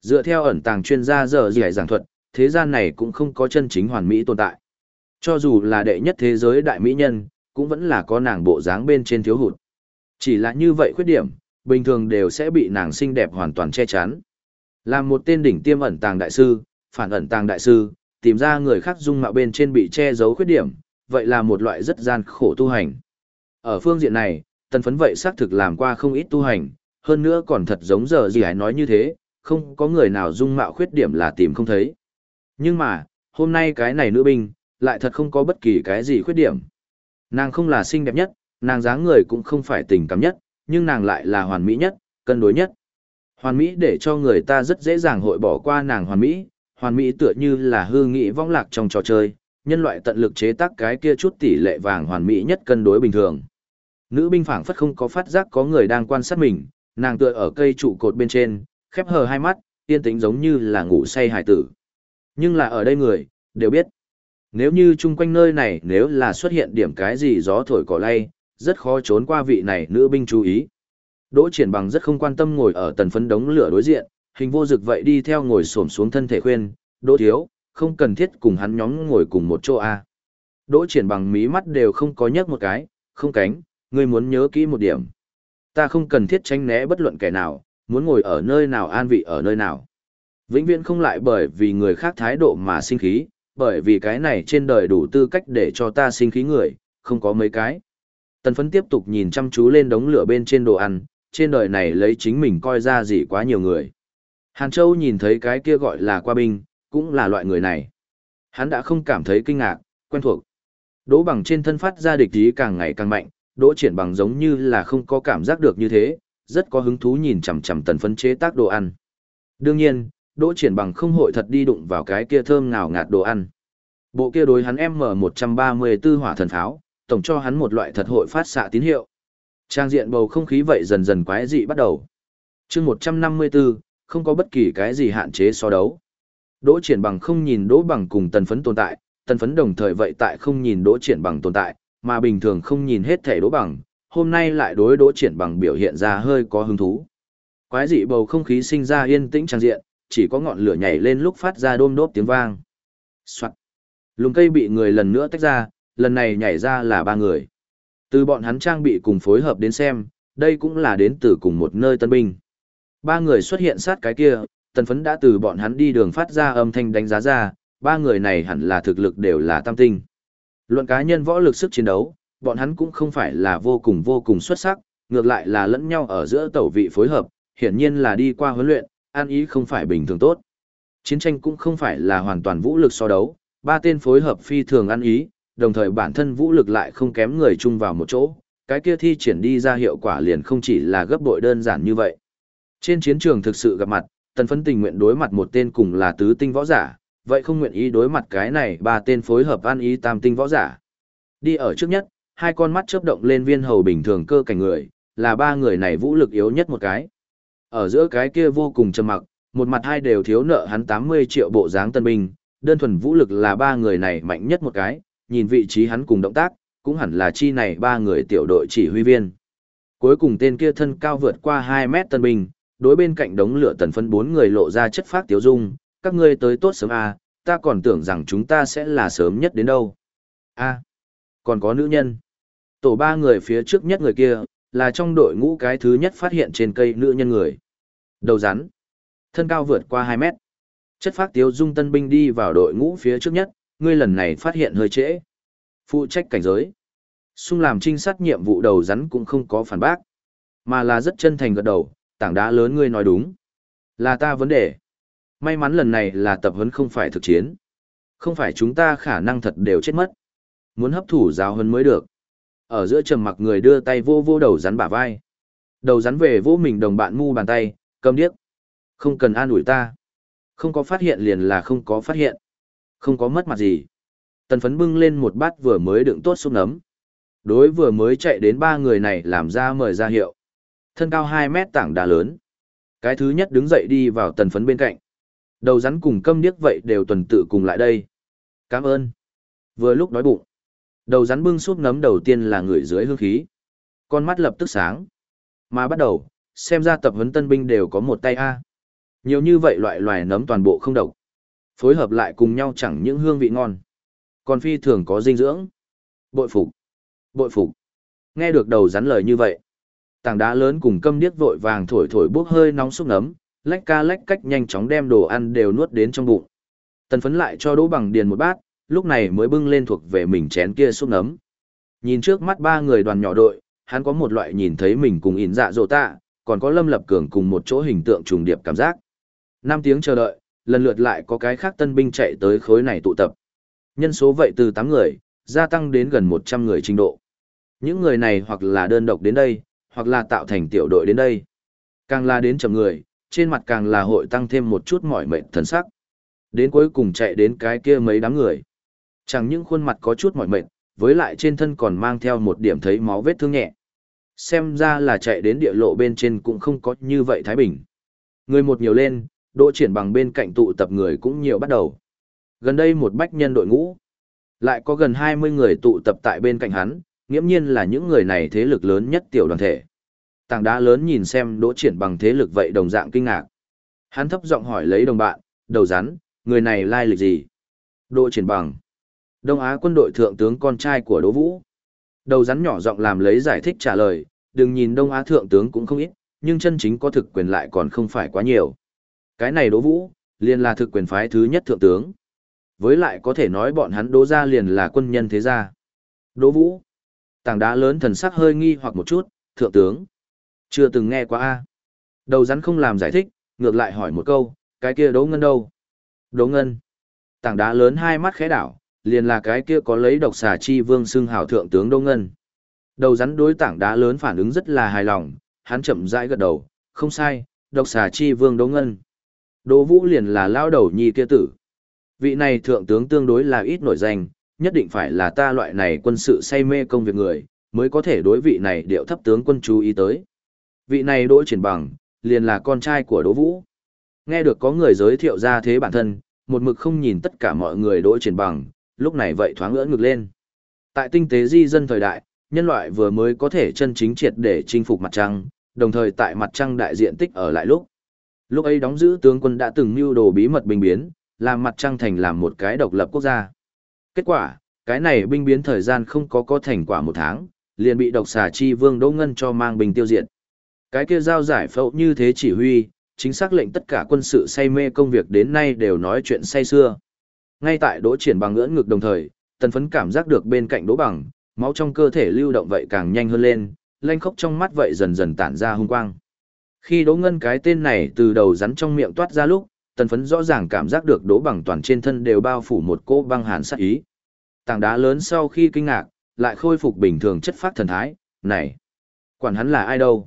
Dựa theo ẩn tàng chuyên gia giờ gì giảng thuật, thế gian này cũng không có chân chính hoàn mỹ tồn tại. Cho dù là đệ nhất thế giới đại mỹ nhân, cũng vẫn là có nàng bộ dáng bên trên thiếu hụt. Chỉ là như vậy khuyết điểm, bình thường đều sẽ bị nàng xinh đẹp hoàn toàn che chắn. Làm một tên đỉnh tiêm ẩn tàng đại sư, phản ẩn tàng đại sư, tìm ra người khác dung mạo bên trên bị che giấu khuyết điểm, vậy là một loại rất gian khổ tu hành. Ở phương diện này, tần phấn vậy xác thực làm qua không ít tu hành, hơn nữa còn thật giống giờ gì hãy nói như thế, không có người nào dung mạo khuyết điểm là tìm không thấy. Nhưng mà, hôm nay cái này nữ binh, lại thật không có bất kỳ cái gì khuyết điểm. Nàng không là xinh đẹp nhất, nàng dáng người cũng không phải tình cảm nhất, nhưng nàng lại là hoàn mỹ nhất, cân đối nhất. Hoàn mỹ để cho người ta rất dễ dàng hội bỏ qua nàng hoàn mỹ, hoàn mỹ tựa như là hư nghị vong lạc trong trò chơi, nhân loại tận lực chế tác cái kia chút tỷ lệ vàng hoàn mỹ nhất cân đối bình thường. Nữ binh phảng phất không có phát giác có người đang quan sát mình, nàng tựa ở cây trụ cột bên trên, khép hờ hai mắt, yên tĩnh giống như là ngủ say hải tử. Nhưng là ở đây người, đều biết. Nếu như chung quanh nơi này nếu là xuất hiện điểm cái gì gió thổi cỏ lay, rất khó trốn qua vị này nữ binh chú ý. Đỗ triển bằng rất không quan tâm ngồi ở tần phấn đống lửa đối diện, hình vô dực vậy đi theo ngồi xổm xuống thân thể khuyên, đỗ thiếu, không cần thiết cùng hắn nhóm ngồi cùng một chỗ a Đỗ triển bằng mí mắt đều không có nhấc một cái, không cánh, ngươi muốn nhớ kỹ một điểm. Ta không cần thiết tránh né bất luận kẻ nào, muốn ngồi ở nơi nào an vị ở nơi nào. Vĩnh viễn không lại bởi vì người khác thái độ mà sinh khí, bởi vì cái này trên đời đủ tư cách để cho ta sinh khí người, không có mấy cái. Tần phấn tiếp tục nhìn chăm chú lên đống lửa bên trên đồ ăn, trên đời này lấy chính mình coi ra gì quá nhiều người. Hàn Châu nhìn thấy cái kia gọi là qua binh, cũng là loại người này. Hắn đã không cảm thấy kinh ngạc, quen thuộc. Đỗ bằng trên thân phát ra địch ý càng ngày càng mạnh, đỗ triển bằng giống như là không có cảm giác được như thế, rất có hứng thú nhìn chằm chằm tần phấn chế tác đồ ăn. Đương nhiên, đỗ triển bằng không hội thật đi đụng vào cái kia thơm ngào ngạt đồ ăn. Bộ kia đối hắn M134 hỏa thần pháo, tổng cho hắn một loại thật hội phát xạ tín hiệu. Trang diện bầu không khí vậy dần dần quái dị bắt đầu. chương 154, không có bất kỳ cái gì hạn chế so đấu. Đỗ triển bằng không nhìn đỗ bằng cùng tần phấn tồn tại, tần phấn đồng thời vậy tại không nhìn đỗ triển bằng tồn tại, mà bình thường không nhìn hết thể đỗ bằng, hôm nay lại đối đỗ triển bằng biểu hiện ra hơi có hứng thú. Quái dị bầu không khí sinh ra yên tĩnh trang diện, chỉ có ngọn lửa nhảy lên lúc phát ra đôm đốp tiếng vang. Soạn. Lùng cây bị người lần nữa tách ra, lần này nhảy ra là ba người. Từ bọn hắn trang bị cùng phối hợp đến xem, đây cũng là đến từ cùng một nơi tân binh. Ba người xuất hiện sát cái kia, tần phấn đã từ bọn hắn đi đường phát ra âm thanh đánh giá ra, ba người này hẳn là thực lực đều là tam tinh. Luận cá nhân võ lực sức chiến đấu, bọn hắn cũng không phải là vô cùng vô cùng xuất sắc, ngược lại là lẫn nhau ở giữa tẩu vị phối hợp, hiển nhiên là đi qua huấn luyện, an ý không phải bình thường tốt. Chiến tranh cũng không phải là hoàn toàn vũ lực so đấu, ba tên phối hợp phi thường ăn ý, đồng thời bản thân vũ lực lại không kém người chung vào một chỗ, cái kia thi triển đi ra hiệu quả liền không chỉ là gấp bội đơn giản như vậy. Trên chiến trường thực sự gặp mặt, tần phấn tình nguyện đối mặt một tên cùng là tứ tinh võ giả, vậy không nguyện ý đối mặt cái này ba tên phối hợp an ý tam tinh võ giả. Đi ở trước nhất, hai con mắt chớp động lên viên hầu bình thường cơ cảnh người, là ba người này vũ lực yếu nhất một cái. Ở giữa cái kia vô cùng trầm mặc, một mặt hai đều thiếu nợ hắn 80 triệu bộ dáng tân binh, đơn thuần vũ lực là ba người này mạnh nhất một cái, nhìn vị trí hắn cùng động tác, cũng hẳn là chi này ba người tiểu đội chỉ huy viên. Cuối cùng tên kia thân cao vượt qua 2 mét tân binh, đối bên cạnh đống lửa tần phân bốn người lộ ra chất phát tiếu dung, các ngươi tới tốt sớm à, ta còn tưởng rằng chúng ta sẽ là sớm nhất đến đâu. a còn có nữ nhân. Tổ ba người phía trước nhất người kia, là trong đội ngũ cái thứ nhất phát hiện trên cây nữ nhân người. Đầu rắn. Thân cao vượt qua 2 mét. Chất phát tiếu dung tân binh đi vào đội ngũ phía trước nhất, ngươi lần này phát hiện hơi trễ. Phụ trách cảnh giới. Xung làm trinh sát nhiệm vụ đầu rắn cũng không có phản bác. Mà là rất chân thành gật đầu, tảng đá lớn ngươi nói đúng. Là ta vấn đề. May mắn lần này là tập huấn không phải thực chiến. Không phải chúng ta khả năng thật đều chết mất. Muốn hấp thủ giáo huấn mới được. Ở giữa trầm mặc người đưa tay vô vô đầu rắn bả vai. Đầu rắn về vô mình đồng bạn mu bàn tay, cầm điếc. Không cần an ủi ta. Không có phát hiện liền là không có phát hiện. Không có mất mặt gì. Tần phấn bưng lên một bát vừa mới đựng tốt súp nấm. Đối vừa mới chạy đến ba người này làm ra mời ra hiệu. Thân cao 2 mét tảng đá lớn. Cái thứ nhất đứng dậy đi vào tần phấn bên cạnh. Đầu rắn cùng câm điếc vậy đều tuần tự cùng lại đây. Cảm ơn. Vừa lúc đói bụng. Đầu rắn bưng suốt nấm đầu tiên là người dưới hương khí. Con mắt lập tức sáng. Mà bắt đầu, xem ra tập huấn tân binh đều có một tay A. Nhiều như vậy loại loài nấm toàn bộ không độc. Phối hợp lại cùng nhau chẳng những hương vị ngon. Còn phi thường có dinh dưỡng. Bội phục. Bội phục. Nghe được đầu rắn lời như vậy. Tảng đá lớn cùng câm điếc vội vàng thổi thổi bốc hơi nóng xúc nấm, lách ca lách cách nhanh chóng đem đồ ăn đều nuốt đến trong bụng. Tần phấn lại cho đỗ bằng điền một bát, lúc này mới bưng lên thuộc về mình chén kia xúc nấm. Nhìn trước mắt ba người đoàn nhỏ đội, hắn có một loại nhìn thấy mình cùng ỉn dạ dỗ tạ, còn có lâm lập cường cùng một chỗ hình tượng trùng điệp cảm giác. Năm tiếng chờ đợi, lần lượt lại có cái khác tân binh chạy tới khối này tụ tập. Nhân số vậy từ tám người, gia tăng đến gần 100 người trình độ. Những người này hoặc là đơn độc đến đây, hoặc là tạo thành tiểu đội đến đây. Càng là đến chậm người, trên mặt càng là hội tăng thêm một chút mỏi mệt thần sắc. Đến cuối cùng chạy đến cái kia mấy đám người. Chẳng những khuôn mặt có chút mỏi mệt, với lại trên thân còn mang theo một điểm thấy máu vết thương nhẹ. Xem ra là chạy đến địa lộ bên trên cũng không có như vậy Thái Bình. Người một nhiều lên, độ triển bằng bên cạnh tụ tập người cũng nhiều bắt đầu. Gần đây một bách nhân đội ngũ. Lại có gần 20 người tụ tập tại bên cạnh hắn, nghiễm nhiên là những người này thế lực lớn nhất tiểu đoàn thể. Tảng đá lớn nhìn xem đỗ triển bằng thế lực vậy đồng dạng kinh ngạc. Hắn thấp giọng hỏi lấy đồng bạn, đầu rắn, người này lai lịch gì? Đỗ triển bằng. Đông Á quân đội thượng tướng con trai của Đỗ Vũ. Đầu rắn nhỏ giọng làm lấy giải thích trả lời, đừng nhìn Đông Á thượng tướng cũng không ít, nhưng chân chính có thực quyền lại còn không phải quá nhiều. Cái này Đỗ Vũ, liền là thực quyền phái thứ nhất thượng tướng. Với lại có thể nói bọn hắn Đỗ gia liền là quân nhân thế gia. Đỗ Vũ. Tảng đá lớn thần sắc hơi nghi hoặc một chút, thượng tướng. Chưa từng nghe qua a. Đầu rắn không làm giải thích, ngược lại hỏi một câu, cái kia Đỗ Ngân đâu? Đỗ Ngân. Tảng đá lớn hai mắt khẽ đảo, liền là cái kia có lấy độc xà chi vương xưng hảo thượng tướng Đỗ Ngân. Đầu rắn đối tảng đá lớn phản ứng rất là hài lòng, hắn chậm rãi gật đầu, không sai, độc xà chi vương Đỗ Ngân. Đỗ Vũ liền là lao đầu nhi kia tử. Vị này thượng tướng tương đối là ít nổi danh, nhất định phải là ta loại này quân sự say mê công việc người, mới có thể đối vị này điệu thấp tướng quân chú ý tới. Vị này Đỗ Triển Bằng, liền là con trai của Đỗ Vũ. Nghe được có người giới thiệu ra thế bản thân, một mực không nhìn tất cả mọi người Đỗ Triển Bằng, lúc này vậy thoáng ưỡn ngực lên. Tại tinh tế di dân thời đại, nhân loại vừa mới có thể chân chính triệt để chinh phục mặt trăng, đồng thời tại mặt trăng đại diện tích ở lại lúc. Lúc ấy đóng giữ tướng quân đã từng mưu đồ bí mật bình biến, làm mặt trăng thành làm một cái độc lập quốc gia. Kết quả, cái này binh biến thời gian không có có thành quả một tháng, liền bị độc xà chi vương Đỗ Ngân cho mang bình tiêu diệt. Cái kia giao giải phẫu như thế chỉ huy, chính xác lệnh tất cả quân sự say mê công việc đến nay đều nói chuyện say xưa. Ngay tại đỗ triển bằng ngưỡng ngực đồng thời, tần phấn cảm giác được bên cạnh đỗ bằng, máu trong cơ thể lưu động vậy càng nhanh hơn lên, lanh khốc trong mắt vậy dần dần tản ra hung quang. Khi đỗ ngân cái tên này từ đầu rắn trong miệng toát ra lúc, tần phấn rõ ràng cảm giác được đỗ bằng toàn trên thân đều bao phủ một cô băng hàn sát ý. Tảng đá lớn sau khi kinh ngạc, lại khôi phục bình thường chất phát thần thái, này, quản hắn là ai đâu.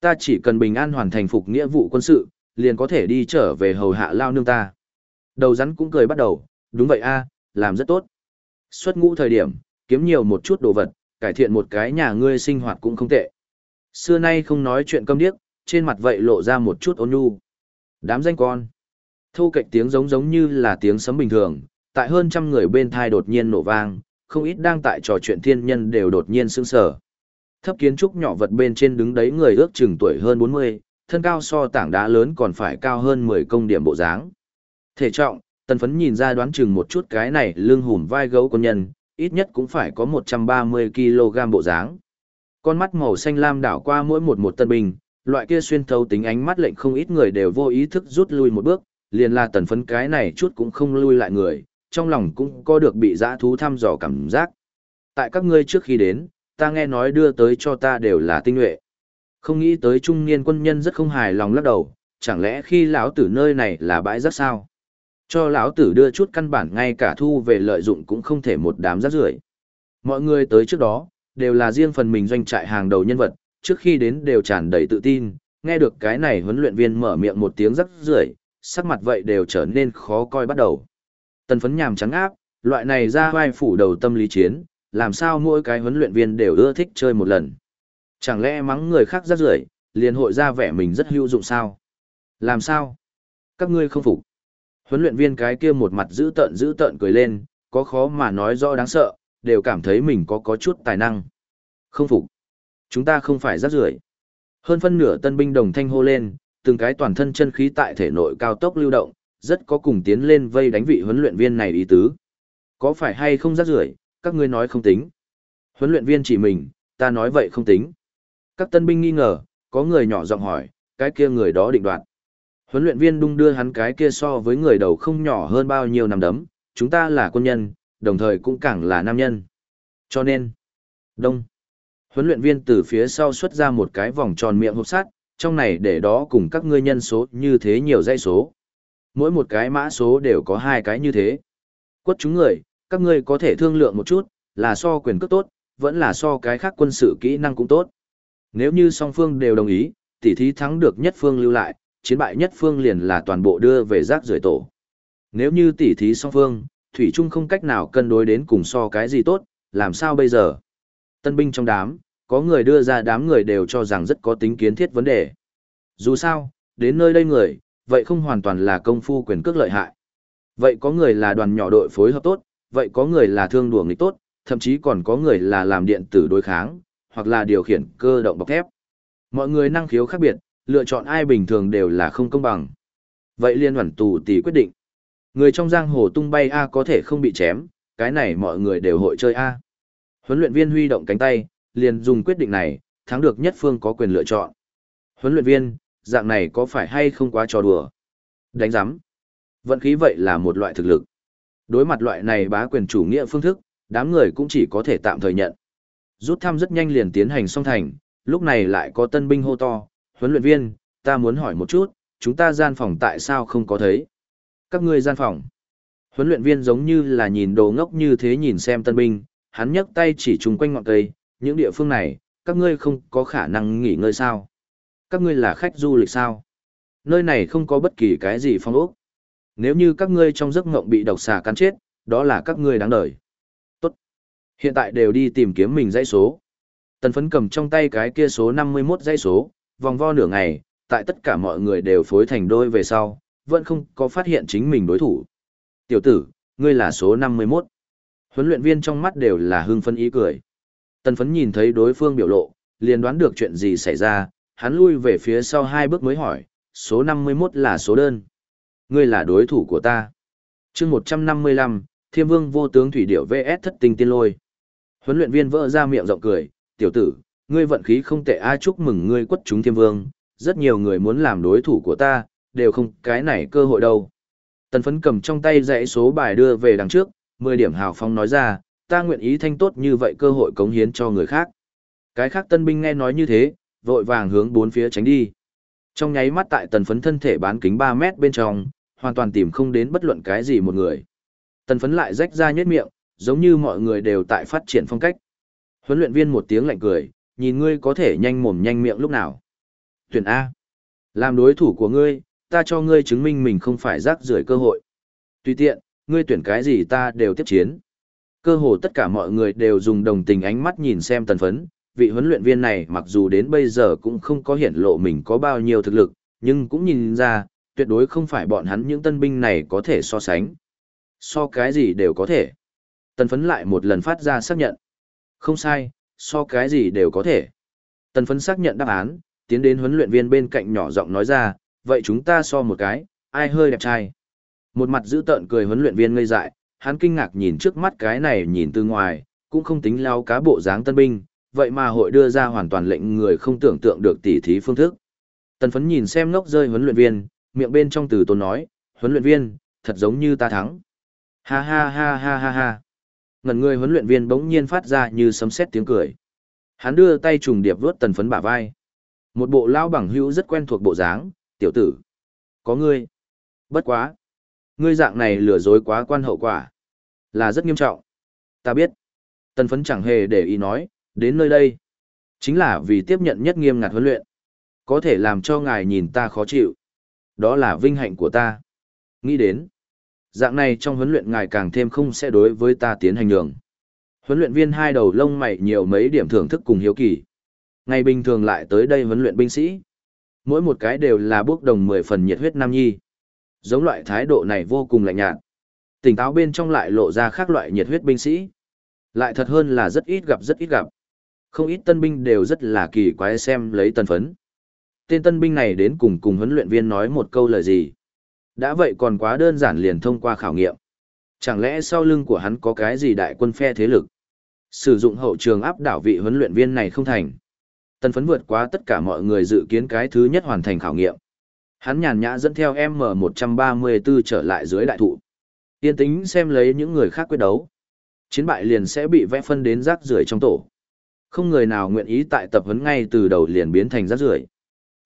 Ta chỉ cần bình an hoàn thành phục nghĩa vụ quân sự, liền có thể đi trở về hầu hạ lao nương ta. Đầu rắn cũng cười bắt đầu, đúng vậy a, làm rất tốt. Xuất ngũ thời điểm, kiếm nhiều một chút đồ vật, cải thiện một cái nhà ngươi sinh hoạt cũng không tệ. Xưa nay không nói chuyện câm điếc, trên mặt vậy lộ ra một chút ôn nhu. Đám danh con. Thu cạnh tiếng giống giống như là tiếng sấm bình thường, tại hơn trăm người bên thai đột nhiên nổ vang, không ít đang tại trò chuyện thiên nhân đều đột nhiên sững sờ. Thấp kiến trúc nhỏ vật bên trên đứng đấy người ước chừng tuổi hơn 40, thân cao so tảng đá lớn còn phải cao hơn 10 công điểm bộ dáng. Thể trọng, tần phấn nhìn ra đoán chừng một chút cái này lưng hùm vai gấu con nhân, ít nhất cũng phải có 130kg bộ dáng. Con mắt màu xanh lam đảo qua mỗi một một tân binh, loại kia xuyên thấu tính ánh mắt lệnh không ít người đều vô ý thức rút lui một bước, liền là tần phấn cái này chút cũng không lui lại người, trong lòng cũng có được bị dã thú thăm dò cảm giác. Tại các ngươi trước khi đến, ta nghe nói đưa tới cho ta đều là tinh nhuệ. Không nghĩ tới trung niên quân nhân rất không hài lòng lắc đầu, chẳng lẽ khi lão tử nơi này là bãi rác sao? Cho lão tử đưa chút căn bản ngay cả thu về lợi dụng cũng không thể một đám rác rưởi. Mọi người tới trước đó, đều là riêng phần mình doanh trại hàng đầu nhân vật, trước khi đến đều tràn đầy tự tin, nghe được cái này huấn luyện viên mở miệng một tiếng rắc rưởi, sắc mặt vậy đều trở nên khó coi bắt đầu. Tần phấn nhàm trắng áp, loại này ra vai phủ đầu tâm lý chiến, làm sao mỗi cái huấn luyện viên đều ưa thích chơi một lần. Chẳng lẽ mắng người khác rắc rưởi liền hội ra vẻ mình rất hữu dụng sao? Làm sao? Các ngươi không phục. Huấn luyện viên cái kia một mặt giữ tợn giữ tợn cười lên, có khó mà nói rõ đáng sợ, đều cảm thấy mình có có chút tài năng. Không phục. Chúng ta không phải rắc rưởi. Hơn phân nửa tân binh đồng thanh hô lên, từng cái toàn thân chân khí tại thể nội cao tốc lưu động, rất có cùng tiến lên vây đánh vị huấn luyện viên này ý tứ. Có phải hay không rắc rưởi, các ngươi nói không tính. Huấn luyện viên chỉ mình, ta nói vậy không tính. Các tân binh nghi ngờ, có người nhỏ giọng hỏi, cái kia người đó định đoạt. Huấn luyện viên đung đưa hắn cái kia so với người đầu không nhỏ hơn bao nhiêu năm đấm, chúng ta là quân nhân, đồng thời cũng càng là nam nhân. Cho nên, đông. Huấn luyện viên từ phía sau xuất ra một cái vòng tròn miệng hộp sắt, trong này để đó cùng các ngươi nhân số như thế nhiều dãy số. Mỗi một cái mã số đều có hai cái như thế. Quất chúng người, các ngươi có thể thương lượng một chút, là so quyền cước tốt, vẫn là so cái khác quân sự kỹ năng cũng tốt. Nếu như song phương đều đồng ý, tỷ thí thắng được nhất phương lưu lại, chiến bại nhất phương liền là toàn bộ đưa về rác rưởi tổ. Nếu như tỷ thí song phương, Thủy Trung không cách nào cân đối đến cùng so cái gì tốt, làm sao bây giờ? Tân binh trong đám, có người đưa ra đám người đều cho rằng rất có tính kiến thiết vấn đề. Dù sao, đến nơi đây người, vậy không hoàn toàn là công phu quyền cước lợi hại. Vậy có người là đoàn nhỏ đội phối hợp tốt, vậy có người là thương đùa nghịch tốt, thậm chí còn có người là làm điện tử đối kháng, hoặc là điều khiển cơ động bọc thép. Mọi người năng khiếu khác biệt, lựa chọn ai bình thường đều là không công bằng. Vậy liên hoàn tù tỷ quyết định. Người trong giang hồ tung bay A có thể không bị chém, cái này mọi người đều hội chơi A. Huấn luyện viên huy động cánh tay, liền dùng quyết định này, thắng được nhất phương có quyền lựa chọn. Huấn luyện viên, dạng này có phải hay không quá trò đùa? Đánh giám. Vận khí vậy là một loại thực lực. Đối mặt loại này bá quyền chủ nghĩa phương thức, đám người cũng chỉ có thể tạm thời nhận. Rút thăm rất nhanh liền tiến hành xong thành, lúc này lại có tân binh hô to, huấn luyện viên, ta muốn hỏi một chút, chúng ta gian phòng tại sao không có thấy? Các ngươi gian phòng. Huấn luyện viên giống như là nhìn đồ ngốc như thế nhìn xem tân binh, hắn nhấc tay chỉ trùng quanh ngọn cây, những địa phương này, các ngươi không có khả năng nghỉ ngơi sao? Các ngươi là khách du lịch sao? Nơi này không có bất kỳ cái gì phong ốc. Nếu như các ngươi trong giấc ngộng bị độc xà cắn chết, đó là các ngươi đáng đời. Tốt. Hiện tại đều đi tìm kiếm mình dãy số. Tần phấn cầm trong tay cái kia số 51 dãy số, vòng vo nửa ngày, tại tất cả mọi người đều phối thành đôi về sau, vẫn không có phát hiện chính mình đối thủ. Tiểu tử, ngươi là số 51. Huấn luyện viên trong mắt đều là hưng phân ý cười. Tần phấn nhìn thấy đối phương biểu lộ, liền đoán được chuyện gì xảy ra, hắn lui về phía sau hai bước mới hỏi, số 51 là số đơn. Ngươi là đối thủ của ta. chương 155, Thiêm Vương vô tướng thủy điệu VS thất tinh tiên lôi. Huấn luyện viên vỡ ra miệng rộng cười, tiểu tử, ngươi vận khí không tệ ai chúc mừng ngươi quất chúng Thiêm Vương, rất nhiều người muốn làm đối thủ của ta, đều không cái này cơ hội đâu. Tần phấn cầm trong tay dãy số bài đưa về đằng trước, 10 điểm hào phong nói ra, ta nguyện ý thanh tốt như vậy cơ hội cống hiến cho người khác. Cái khác tân binh nghe nói như thế, vội vàng hướng bốn phía tránh đi. Trong nháy mắt tại tần phấn thân thể bán kính 3 mét bên trong, hoàn toàn tìm không đến bất luận cái gì một người. Tần phấn lại rách ra nhất miệng, giống như mọi người đều tại phát triển phong cách. Huấn luyện viên một tiếng lạnh cười, nhìn ngươi có thể nhanh mồm nhanh miệng lúc nào. Tuyển A. Làm đối thủ của ngươi, ta cho ngươi chứng minh mình không phải rác rưởi cơ hội. Tùy tiện, ngươi tuyển cái gì ta đều tiếp chiến. Cơ hồ tất cả mọi người đều dùng đồng tình ánh mắt nhìn xem tần phấn, vị huấn luyện viên này mặc dù đến bây giờ cũng không có hiển lộ mình có bao nhiêu thực lực, nhưng cũng nhìn ra, tuyệt đối không phải bọn hắn những tân binh này có thể so sánh. So cái gì đều có thể. Tần phấn lại một lần phát ra xác nhận. Không sai, so cái gì đều có thể. Tần phấn xác nhận đáp án, tiến đến huấn luyện viên bên cạnh nhỏ giọng nói ra, vậy chúng ta so một cái, ai hơi đẹp trai. Một mặt giữ tợn cười huấn luyện viên ngây dại, hắn kinh ngạc nhìn trước mắt cái này nhìn từ ngoài, cũng không tính lao cá bộ dáng tân binh, vậy mà hội đưa ra hoàn toàn lệnh người không tưởng tượng được tỉ thí phương thức. Tần phấn nhìn xem ngốc rơi huấn luyện viên, miệng bên trong từ tôn nói, huấn luyện viên, thật giống như ta thắng. Ha ha ha ha ha ha. Ngần người huấn luyện viên bỗng nhiên phát ra như sấm sét tiếng cười. Hắn đưa tay trùng điệp vướt tần phấn bả vai. Một bộ lao bằng hữu rất quen thuộc bộ dáng, tiểu tử. Có ngươi. Bất quá. Ngươi dạng này lừa dối quá quan hậu quả. Là rất nghiêm trọng. Ta biết. Tần phấn chẳng hề để ý nói, đến nơi đây. Chính là vì tiếp nhận nhất nghiêm ngặt huấn luyện. Có thể làm cho ngài nhìn ta khó chịu. Đó là vinh hạnh của ta. Nghĩ đến. Dạng này trong huấn luyện ngài càng thêm không sẽ đối với ta tiến hành nhường. Huấn luyện viên hai đầu lông mày nhiều mấy điểm thưởng thức cùng hiếu kỳ. Ngày bình thường lại tới đây huấn luyện binh sĩ. Mỗi một cái đều là bước đồng mười phần nhiệt huyết nam nhi. Giống loại thái độ này vô cùng lạnh nhạt. Tỉnh táo bên trong lại lộ ra khác loại nhiệt huyết binh sĩ. Lại thật hơn là rất ít gặp, rất ít gặp. Không ít tân binh đều rất là kỳ quái xem lấy tân phấn. Tên tân binh này đến cùng cùng huấn luyện viên nói một câu lời gì. Đã vậy còn quá đơn giản liền thông qua khảo nghiệm. Chẳng lẽ sau lưng của hắn có cái gì đại quân phe thế lực? Sử dụng hậu trường áp đảo vị huấn luyện viên này không thành. Tân phấn vượt quá tất cả mọi người dự kiến cái thứ nhất hoàn thành khảo nghiệm. Hắn nhàn nhã dẫn theo M134 trở lại dưới đại thụ. Yên tĩnh xem lấy những người khác quyết đấu. Chiến bại liền sẽ bị vẽ phân đến rác rưởi trong tổ. Không người nào nguyện ý tại tập huấn ngay từ đầu liền biến thành rác rưởi.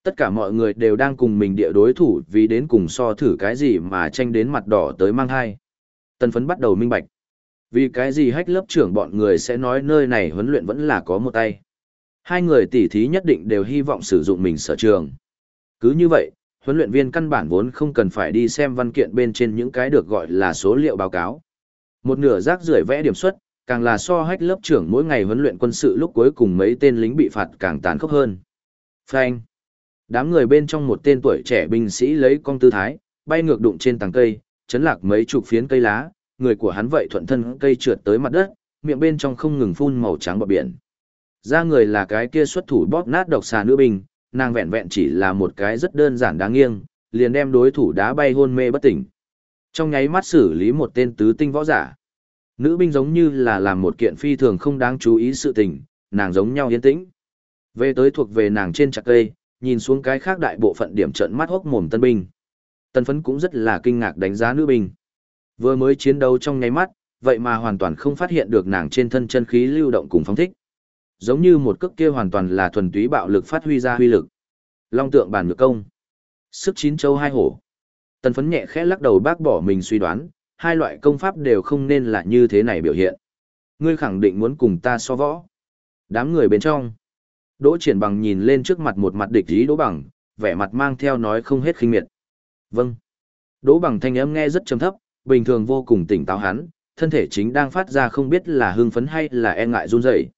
Tất cả mọi người đều đang cùng mình địa đối thủ vì đến cùng so thử cái gì mà tranh đến mặt đỏ tới mang hai. Tân phấn bắt đầu minh bạch. Vì cái gì hách lớp trưởng bọn người sẽ nói nơi này huấn luyện vẫn là có một tay. Hai người tỉ thí nhất định đều hy vọng sử dụng mình sở trường. Cứ như vậy, huấn luyện viên căn bản vốn không cần phải đi xem văn kiện bên trên những cái được gọi là số liệu báo cáo. Một nửa rác rưởi vẽ điểm xuất, càng là so hách lớp trưởng mỗi ngày huấn luyện quân sự lúc cuối cùng mấy tên lính bị phạt càng tàn khốc hơn. Phanh. Đám người bên trong một tên tuổi trẻ binh sĩ lấy con tư thái, bay ngược đụng trên tàng cây, chấn lạc mấy chục phiến cây lá, người của hắn vậy thuận thân cây trượt tới mặt đất, miệng bên trong không ngừng phun màu trắng bọt biển. Ra người là cái kia xuất thủ bóp nát độc xà nữ binh, nàng vẹn vẹn chỉ là một cái rất đơn giản đáng nghiêng, liền đem đối thủ đá bay hôn mê bất tỉnh. Trong nháy mắt xử lý một tên tứ tinh võ giả. Nữ binh giống như là làm một kiện phi thường không đáng chú ý sự tình, nàng giống nhau yên tĩnh. Về tới thuộc về nàng trên chặt cây, nhìn xuống cái khác đại bộ phận điểm trận mắt hốc mồm tân binh. Tân phấn cũng rất là kinh ngạc đánh giá nữ binh. Vừa mới chiến đấu trong nháy mắt, vậy mà hoàn toàn không phát hiện được nàng trên thân chân khí lưu động cùng phóng thích. Giống như một cước kia hoàn toàn là thuần túy bạo lực phát huy ra huy lực. Long tượng bản ngược công. Sức chín châu hai hổ. Tần phấn nhẹ khẽ lắc đầu bác bỏ mình suy đoán, hai loại công pháp đều không nên là như thế này biểu hiện. Ngươi khẳng định muốn cùng ta so võ. Đám người bên trong. Đỗ triển bằng nhìn lên trước mặt một mặt địch ý đỗ bằng, vẻ mặt mang theo nói không hết khinh miệt. Vâng. Đỗ bằng thanh âm nghe rất trầm thấp, bình thường vô cùng tỉnh táo hắn, thân thể chính đang phát ra không biết là hưng phấn hay là e ngại run rẩy.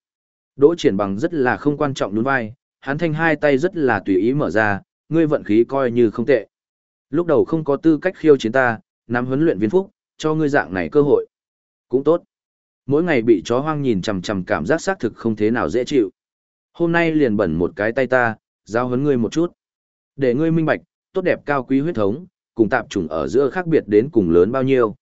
Đỗ triển bằng rất là không quan trọng đúng vai, hắn thanh hai tay rất là tùy ý mở ra, ngươi vận khí coi như không tệ. Lúc đầu không có tư cách khiêu chiến ta, nắm huấn luyện viên phúc, cho ngươi dạng này cơ hội. Cũng tốt. Mỗi ngày bị chó hoang nhìn chằm chằm cảm giác xác thực không thế nào dễ chịu. Hôm nay liền bẩn một cái tay ta, giao huấn ngươi một chút. Để ngươi minh bạch, tốt đẹp cao quý huyết thống, cùng tạp chủng ở giữa khác biệt đến cùng lớn bao nhiêu.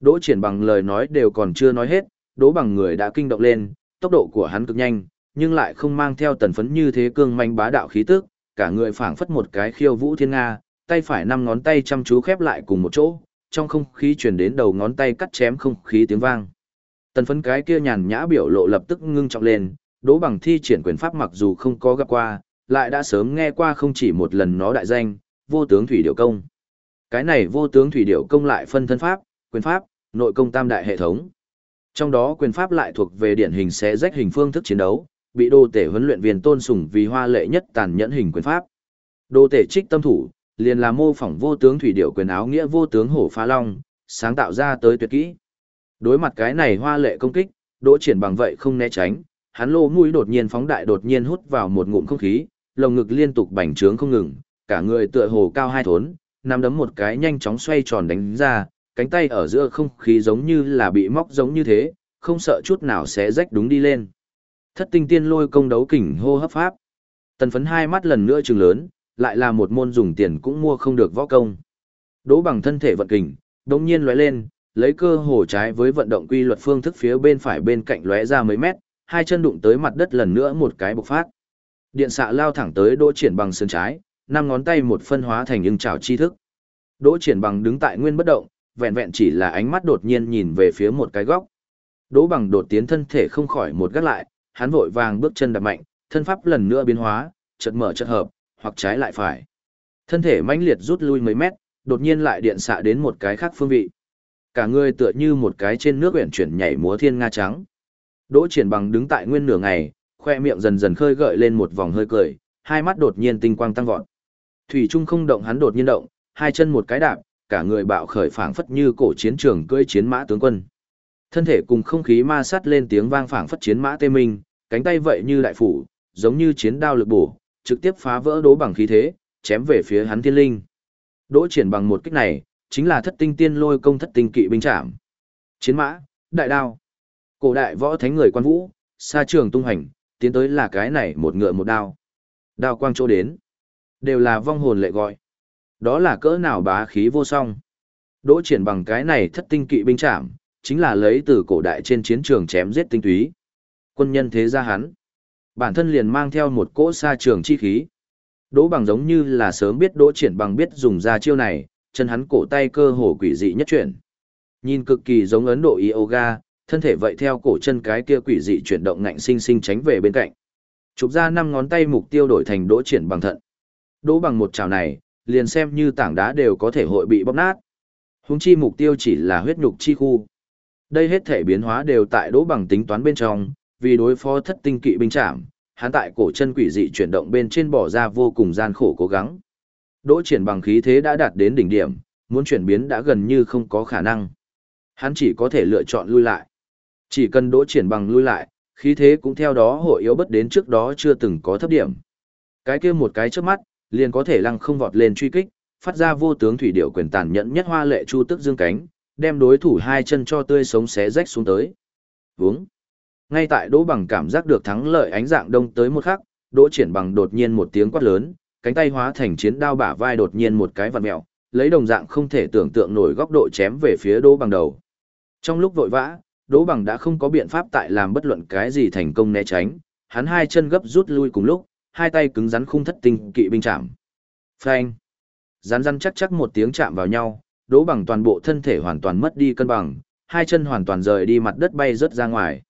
Đỗ triển bằng lời nói đều còn chưa nói hết, đỗ bằng người đã kinh động lên, tốc độ của hắn cực nhanh, nhưng lại không mang theo tần phấn như thế cương manh bá đạo khí tức, cả người phảng phất một cái khiêu vũ thiên nga, tay phải năm ngón tay chăm chú khép lại cùng một chỗ, trong không khí truyền đến đầu ngón tay cắt chém không khí tiếng vang. Tần phấn cái kia nhàn nhã biểu lộ lập tức ngưng trọng lên, đỗ bằng thi triển quyền pháp mặc dù không có gặp qua, lại đã sớm nghe qua không chỉ một lần nó đại danh, vô tướng thủy điệu công. Cái này vô tướng thủy điệu công lại phân thân pháp, quyền pháp, nội công tam đại hệ thống. Trong đó quyền pháp lại thuộc về điển hình sẽ rách hình phương thức chiến đấu, bị đô tể huấn luyện viên tôn sùng vì hoa lệ nhất tàn nhẫn hình quyền pháp. Đô tể trích tâm thủ, liền là mô phỏng vô tướng thủy điệu quyền áo nghĩa vô tướng hổ phá long, sáng tạo ra tới tuyệt kỹ. Đối mặt cái này hoa lệ công kích, đỗ triển bằng vậy không né tránh, hắn lô mũi đột nhiên phóng đại đột nhiên hút vào một ngụm không khí, lồng ngực liên tục bành trướng không ngừng, cả người tựa hồ cao hai thốn, nắm đấm một cái nhanh chóng xoay tròn đánh ra, cánh tay ở giữa không khí giống như là bị móc giống như thế, không sợ chút nào sẽ rách đúng đi lên. Thất tinh tiên lôi công đấu kình hô hấp pháp. Tần phấn hai mắt lần nữa trừng lớn, lại là một môn dùng tiền cũng mua không được võ công. Đỗ bằng thân thể vận kình, đồng nhiên lóe lên, lấy cơ hồ trái với vận động quy luật phương thức phía bên phải bên cạnh lóe ra mấy mét, hai chân đụng tới mặt đất lần nữa một cái bộc phát. Điện xạ lao thẳng tới đỗ triển bằng sườn trái, năm ngón tay một phân hóa thành những trào chi thức. Đỗ triển bằng đứng tại nguyên bất động, vẹn vẹn chỉ là ánh mắt đột nhiên nhìn về phía một cái góc. Đỗ bằng đột tiến thân thể không khỏi một gắt lại, hắn vội vàng bước chân đạp mạnh, thân pháp lần nữa biến hóa, chợt mở chợt hợp, hoặc trái lại phải. Thân thể mãnh liệt rút lui mấy mét, đột nhiên lại điện xạ đến một cái khác phương vị. Cả người tựa như một cái trên nước uyển chuyển nhảy múa thiên nga trắng. Đỗ triển bằng đứng tại nguyên nửa ngày, khoe miệng dần dần khơi gợi lên một vòng hơi cười, hai mắt đột nhiên tinh quang tăng vọt. Thủy Trung không động hắn đột nhiên động, hai chân một cái đạp, cả người bạo khởi phảng phất như cổ chiến trường cưỡi chiến mã tướng quân. Thân thể cùng không khí ma sát lên tiếng vang phảng phất chiến mã tê minh, cánh tay vậy như đại phủ, giống như chiến đao lực bổ, trực tiếp phá vỡ đố bằng khí thế, chém về phía hắn thiên linh. Đỗ triển bằng một kích này, chính là thất tinh tiên lôi công thất tinh kỵ binh trảm. Chiến mã, đại đao. Cổ đại võ thánh người quan vũ, xa trường tung hành, tiến tới là cái này một ngựa một đao. Đao quang chỗ đến. Đều là vong hồn lệ gọi. Đó là cỡ nào bá khí vô song. Đỗ triển bằng cái này thất tinh kỵ binh trảm, chính là lấy từ cổ đại trên chiến trường chém giết tinh túy. Quân nhân thế ra hắn. Bản thân liền mang theo một cỗ xa trường chi khí. Đỗ bằng giống như là sớm biết đỗ triển bằng biết dùng ra chiêu này, chân hắn cổ tay cơ hồ quỷ dị nhất chuyển. Nhìn cực kỳ giống Ấn Độ yoga, thân thể vậy theo cổ chân cái kia quỷ dị chuyển động ngạnh sinh sinh tránh về bên cạnh. Chụp ra năm ngón tay mục tiêu đổi thành đỗ triển bằng thận. Đỗ bằng một chảo này, liền xem như tảng đá đều có thể hội bị bóp nát. Húng chi mục tiêu chỉ là huyết nhục chi khu. Đây hết thể biến hóa đều tại đỗ bằng tính toán bên trong, vì đối phó thất tinh kỵ binh trảm, hắn tại cổ chân quỷ dị chuyển động bên trên bỏ ra vô cùng gian khổ cố gắng. Đỗ triển bằng khí thế đã đạt đến đỉnh điểm, muốn chuyển biến đã gần như không có khả năng. Hắn chỉ có thể lựa chọn lui lại. Chỉ cần đỗ triển bằng lui lại, khí thế cũng theo đó hội yếu bất đến trước đó chưa từng có thấp điểm. Cái kia một cái trước mắt, liền có thể lăng không vọt lên truy kích, phát ra vô tướng thủy điệu quyền tàn nhẫn nhất hoa lệ chu tức dương cánh, đem đối thủ hai chân cho tươi sống xé rách xuống tới. Vướng. Ngay tại Đỗ Bằng cảm giác được thắng lợi ánh dạng đông tới một khắc, Đỗ Triển Bằng đột nhiên một tiếng quát lớn, cánh tay hóa thành chiến đao bả vai đột nhiên một cái vặn mèo, lấy đồng dạng không thể tưởng tượng nổi góc độ chém về phía Đỗ Bằng đầu. Trong lúc vội vã, Đỗ Bằng đã không có biện pháp tại làm bất luận cái gì thành công né tránh, hắn hai chân gấp rút lui cùng lúc, hai tay cứng rắn khung thất tinh kỵ binh chạm. Phanh. Rắn rắn chắc chắc một tiếng chạm vào nhau, Đỗ Bằng toàn bộ thân thể hoàn toàn mất đi cân bằng, hai chân hoàn toàn rời đi mặt đất bay rớt ra ngoài.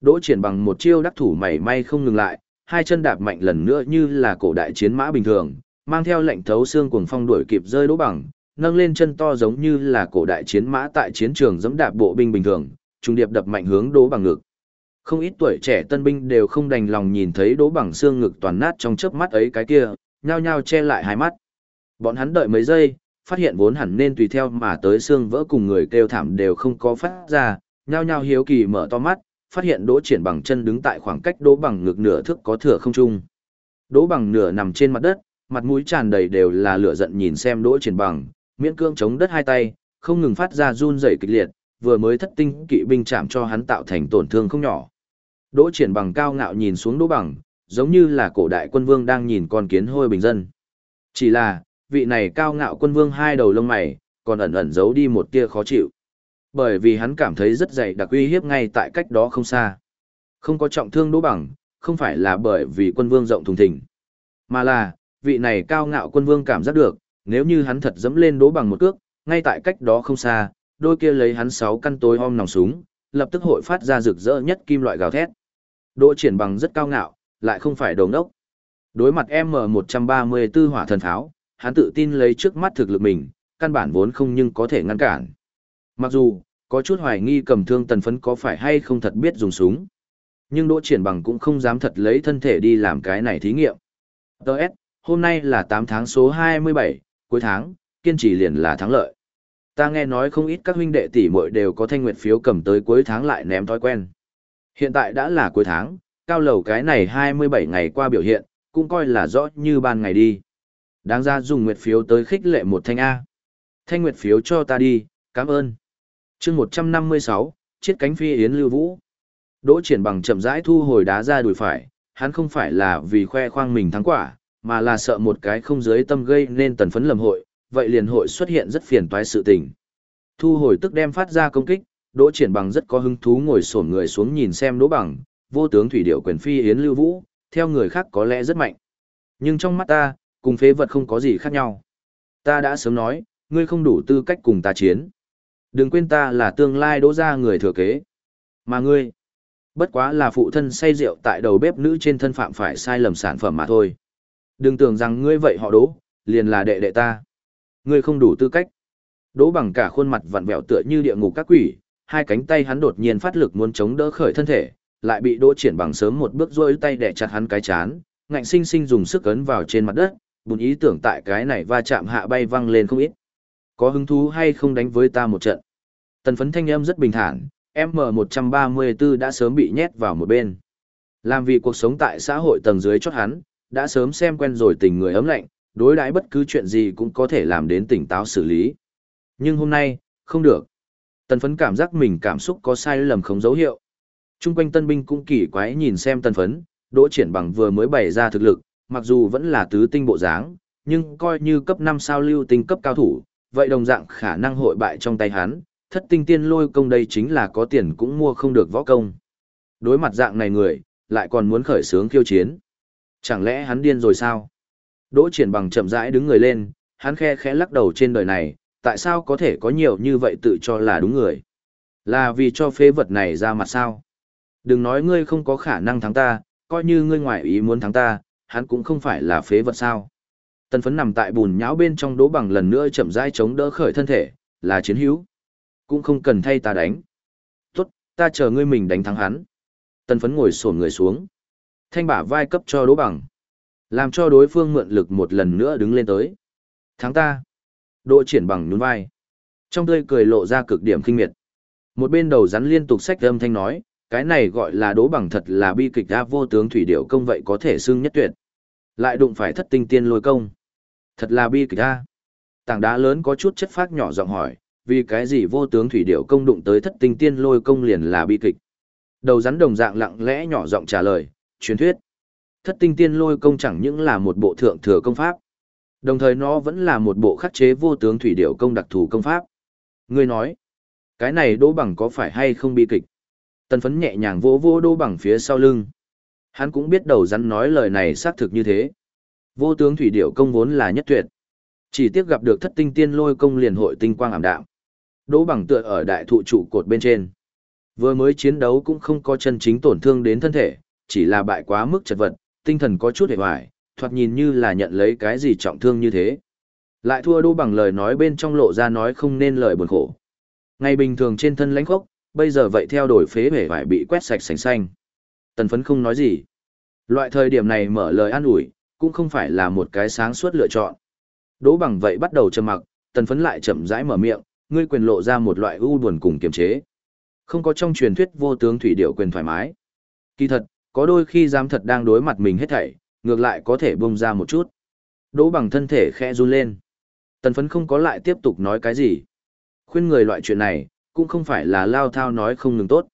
Đỗ triển bằng một chiêu đắc thủ mảy may không ngừng lại, hai chân đạp mạnh lần nữa như là cổ đại chiến mã bình thường, mang theo lệnh thấu xương cuồng phong đuổi kịp rơi đỗ bằng, nâng lên chân to giống như là cổ đại chiến mã tại chiến trường giẫm đạp bộ binh bình thường, trung điệp đập mạnh hướng đỗ bằng ngực. Không ít tuổi trẻ tân binh đều không đành lòng nhìn thấy đố bằng xương ngực toàn nát trong chớp mắt ấy cái kia, nhao nhao che lại hai mắt. Bọn hắn đợi mấy giây, phát hiện vốn hẳn nên tùy theo mà tới xương vỡ cùng người kêu thảm đều không có phát ra, nhao nhao hiếu kỳ mở to mắt, phát hiện đỗ triển bằng chân đứng tại khoảng cách đỗ bằng ngực nửa thước có thừa không trung. Đỗ bằng nửa nằm trên mặt đất, mặt mũi tràn đầy đều là lửa giận nhìn xem đỗ triển bằng, miễn cương chống đất hai tay, không ngừng phát ra run rẩy kịch liệt, vừa mới thất tinh kỵ binh chạm cho hắn tạo thành tổn thương không nhỏ. Đỗ triển bằng cao ngạo nhìn xuống đỗ bằng, giống như là cổ đại quân vương đang nhìn con kiến hôi bình dân. Chỉ là, vị này cao ngạo quân vương hai đầu lông mày, còn ẩn ẩn giấu đi một tia khó chịu bởi vì hắn cảm thấy rất dày đặc uy hiếp ngay tại cách đó không xa. Không có trọng thương đỗ bằng, không phải là bởi vì quân vương rộng thùng thình, mà là, vị này cao ngạo quân vương cảm giác được, nếu như hắn thật dẫm lên đỗ bằng một cước, ngay tại cách đó không xa, đôi kia lấy hắn sáu căn tối om nòng súng, lập tức hội phát ra rực rỡ nhất kim loại gào thét. Đỗ triển bằng rất cao ngạo, lại không phải đồng đốc. Đối mặt M134 hỏa thần tháo, hắn tự tin lấy trước mắt thực lực mình, căn bản vốn không nhưng có thể ngăn cản. Mặc dù, có chút hoài nghi cầm thương tần phấn có phải hay không thật biết dùng súng. Nhưng Đỗ Triển Bằng cũng không dám thật lấy thân thể đi làm cái này thí nghiệm. Đợt, hôm nay là 8 tháng số 27, cuối tháng, kiên trì liền là thắng lợi. Ta nghe nói không ít các huynh đệ tỷ muội đều có thanh nguyện phiếu cầm tới cuối tháng lại ném thói quen. Hiện tại đã là cuối tháng, cao lầu cái này 27 ngày qua biểu hiện, cũng coi là rõ như ban ngày đi. Đáng ra dùng nguyệt phiếu tới khích lệ một thanh A. Thanh nguyệt phiếu cho ta đi, cảm ơn. chương 156, chiếc cánh phi yến lưu vũ. Đỗ triển bằng chậm rãi thu hồi đá ra đùi phải, hắn không phải là vì khoe khoang mình thắng quả, mà là sợ một cái không dưới tâm gây nên tần phấn lầm hội, vậy liền hội xuất hiện rất phiền toái sự tình. Thu hồi tức đem phát ra công kích, Đỗ Triển Bằng rất có hứng thú ngồi xổm người xuống nhìn xem Đỗ Bằng, vô tướng thủy điệu quyền phi yến lưu vũ, theo người khác có lẽ rất mạnh. Nhưng trong mắt ta, cùng phế vật không có gì khác nhau. Ta đã sớm nói, ngươi không đủ tư cách cùng ta chiến. Đừng quên ta là tương lai đỗ gia người thừa kế. Mà ngươi, bất quá là phụ thân say rượu tại đầu bếp nữ trên thân phạm phải sai lầm sản phẩm mà thôi. Đừng tưởng rằng ngươi vậy họ đỗ, liền là đệ đệ ta. Ngươi không đủ tư cách. Đỗ bằng cả khuôn mặt vặn vẹo tựa như địa ngục các quỷ, hai cánh tay hắn đột nhiên phát lực muốn chống đỡ khởi thân thể, lại bị Đỗ Triển bằng sớm một bước rôi tay đè chặt hắn cái chán, ngạnh sinh sinh dùng sức ấn vào trên mặt đất, bùn ý tưởng tại cái này va chạm hạ bay văng lên không ít. Có hứng thú hay không đánh với ta một trận? Tần phấn thanh âm rất bình thản, M134 đã sớm bị nhét vào một bên. Làm vì cuộc sống tại xã hội tầng dưới chót hắn, đã sớm xem quen rồi tình người ấm lạnh, đối đãi bất cứ chuyện gì cũng có thể làm đến tỉnh táo xử lý. Nhưng hôm nay, không được. Tần phấn cảm giác mình cảm xúc có sai lầm không dấu hiệu. Trung quanh tân binh cũng kỳ quái nhìn xem tần phấn, đỗ triển bằng vừa mới bày ra thực lực, mặc dù vẫn là tứ tinh bộ dáng, nhưng coi như cấp 5 sao lưu tinh cấp cao thủ, vậy đồng dạng khả năng hội bại trong tay hắn, thất tinh tiên lôi công đây chính là có tiền cũng mua không được võ công. Đối mặt dạng này người, lại còn muốn khởi sướng khiêu chiến. Chẳng lẽ hắn điên rồi sao? Đỗ triển bằng chậm rãi đứng người lên, hắn khe khẽ lắc đầu trên đời này, tại sao có thể có nhiều như vậy tự cho là đúng người? Là vì cho phế vật này ra mặt sao? Đừng nói ngươi không có khả năng thắng ta, coi như ngươi ngoại ý muốn thắng ta, hắn cũng không phải là phế vật sao. Tần phấn nằm tại bùn nhão bên trong đố bằng lần nữa chậm rãi chống đỡ khởi thân thể, là chiến hữu. Cũng không cần thay ta đánh. Tốt, ta chờ ngươi mình đánh thắng hắn. Tần phấn ngồi sổn người xuống. Thanh bả vai cấp cho đố bằng. Làm cho đối phương mượn lực một lần nữa đứng lên tới. Thắng ta. Đỗ triển bằng nhún vai. Trong tươi cười lộ ra cực điểm kinh miệt. Một bên đầu rắn liên tục sách âm thanh nói, cái này gọi là đố bằng thật là bi kịch đa vô tướng thủy điệu công vậy có thể xưng nhất tuyệt. Lại đụng phải thất tinh tiên lôi công. Thật là bi kịch đa. Tảng đá lớn có chút chất phát nhỏ giọng hỏi, vì cái gì vô tướng thủy điệu công đụng tới thất tinh tiên lôi công liền là bi kịch. Đầu rắn đồng dạng lặng lẽ nhỏ giọng trả lời, truyền thuyết. Thất tinh tiên lôi công chẳng những là một bộ thượng thừa công pháp. Đồng thời nó vẫn là một bộ khắc chế vô tướng thủy điệu công đặc thù công pháp. Ngươi nói, cái này đỗ bằng có phải hay không bi kịch? Tần phấn nhẹ nhàng vỗ vỗ Đỗ bằng phía sau lưng. Hắn cũng biết đầu rắn nói lời này xác thực như thế. Vô tướng thủy điệu công vốn là nhất tuyệt. Chỉ tiếc gặp được thất tinh tiên lôi công liền hội tinh quang ảm đạm. Đỗ bằng tựa ở đại thụ trụ cột bên trên. Vừa mới chiến đấu cũng không có chân chính tổn thương đến thân thể, chỉ là bại quá mức chật vật, tinh thần có chút hề hoài, thoạt nhìn như là nhận lấy cái gì trọng thương như thế. Lại thua đô bằng lời nói bên trong lộ ra nói không nên lời buồn khổ. Ngày bình thường trên thân lãnh khốc, bây giờ vậy theo đổi phế bể phải bị quét sạch sành xanh. Tần phấn không nói gì. Loại thời điểm này mở lời an ủi, cũng không phải là một cái sáng suốt lựa chọn. Đỗ bằng vậy bắt đầu trầm mặc, tần phấn lại chậm rãi mở miệng, ngươi quyền lộ ra một loại ưu buồn cùng kiềm chế. Không có trong truyền thuyết vô tướng thủy điệu quyền thoải mái. Kỳ thật, có đôi khi dám thật đang đối mặt mình hết thảy, ngược lại có thể bông ra một chút. Đỗ bằng thân thể khẽ run lên. Tần phấn không có lại tiếp tục nói cái gì. Khuyên người loại chuyện này, cũng không phải là lao thao nói không ngừng tốt.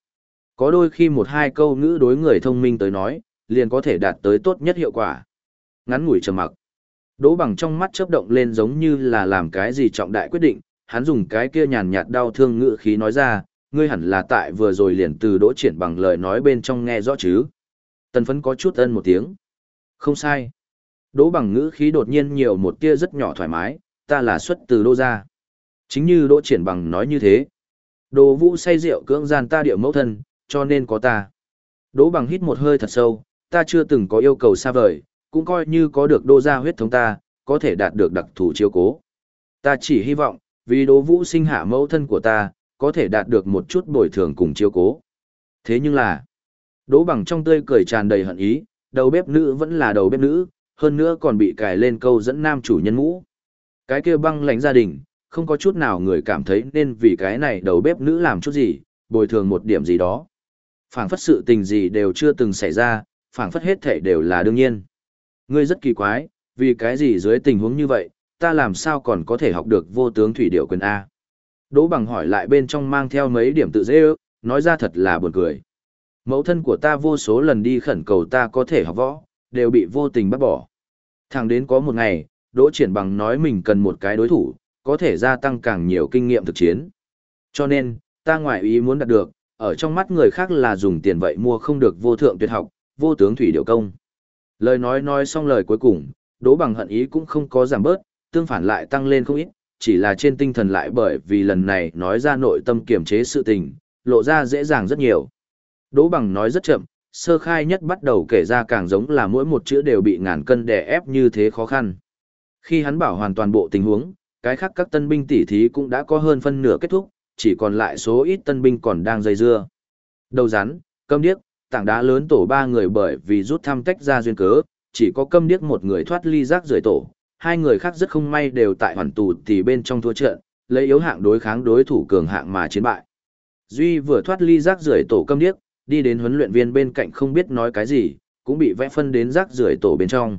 Có đôi khi một hai câu ngữ đối người thông minh tới nói, liền có thể đạt tới tốt nhất hiệu quả. Ngắn ngủi trầm mặc. Đỗ bằng trong mắt chớp động lên giống như là làm cái gì trọng đại quyết định, hắn dùng cái kia nhàn nhạt đau thương ngữ khí nói ra, ngươi hẳn là tại vừa rồi liền từ đỗ triển bằng lời nói bên trong nghe rõ chứ. Tần phấn có chút ân một tiếng. Không sai. Đỗ bằng ngữ khí đột nhiên nhiều một tia rất nhỏ thoải mái, ta là xuất từ đô gia. Chính như đỗ triển bằng nói như thế. Đồ vũ say rượu cưỡng gian ta điệu mẫu thân, cho nên có ta. Đỗ bằng hít một hơi thật sâu, ta chưa từng có yêu cầu xa vời, cũng coi như có được đô gia huyết thống ta, có thể đạt được đặc thù chiếu cố. Ta chỉ hy vọng, vì đỗ vũ sinh hạ mẫu thân của ta, có thể đạt được một chút bồi thường cùng chiếu cố. Thế nhưng là, Đỗ bằng trong tươi cười tràn đầy hận ý, đầu bếp nữ vẫn là đầu bếp nữ, hơn nữa còn bị cài lên câu dẫn nam chủ nhân ngũ. Cái kia băng lãnh gia đình, không có chút nào người cảm thấy nên vì cái này đầu bếp nữ làm chút gì, bồi thường một điểm gì đó. phảng phất sự tình gì đều chưa từng xảy ra, phảng phất hết thể đều là đương nhiên. Ngươi rất kỳ quái, vì cái gì dưới tình huống như vậy, ta làm sao còn có thể học được vô tướng thủy điệu quyền A. Đỗ bằng hỏi lại bên trong mang theo mấy điểm tự dễ ước, nói ra thật là buồn cười. Mẫu thân của ta vô số lần đi khẩn cầu ta có thể học võ, đều bị vô tình bắt bỏ. Thẳng đến có một ngày, Đỗ Triển Bằng nói mình cần một cái đối thủ, có thể gia tăng càng nhiều kinh nghiệm thực chiến. Cho nên, ta ngoại ý muốn đạt được, ở trong mắt người khác là dùng tiền vậy mua không được vô thượng tuyệt học, vô tướng thủy điệu công. Lời nói nói xong lời cuối cùng, Đỗ Bằng hận ý cũng không có giảm bớt, tương phản lại tăng lên không ít, chỉ là trên tinh thần lại bởi vì lần này nói ra nội tâm kiềm chế sự tình, lộ ra dễ dàng rất nhiều. Đỗ Bằng nói rất chậm, sơ khai nhất bắt đầu kể ra càng giống là mỗi một chữ đều bị ngàn cân đè ép như thế khó khăn. Khi hắn bảo hoàn toàn bộ tình huống, cái khác các tân binh tỉ thí cũng đã có hơn phân nửa kết thúc, chỉ còn lại số ít tân binh còn đang dây dưa. Đầu rắn, câm điếc, tảng đá lớn tổ ba người bởi vì rút thăm tách ra duyên cớ, chỉ có câm điếc một người thoát ly rác rưởi tổ, hai người khác rất không may đều tại hoàn tù thì bên trong thua trận, lấy yếu hạng đối kháng đối thủ cường hạng mà chiến bại. Duy vừa thoát ly rác rưởi tổ câm điếc, đi đến huấn luyện viên bên cạnh không biết nói cái gì, cũng bị vẽ phân đến rác rưởi tổ bên trong.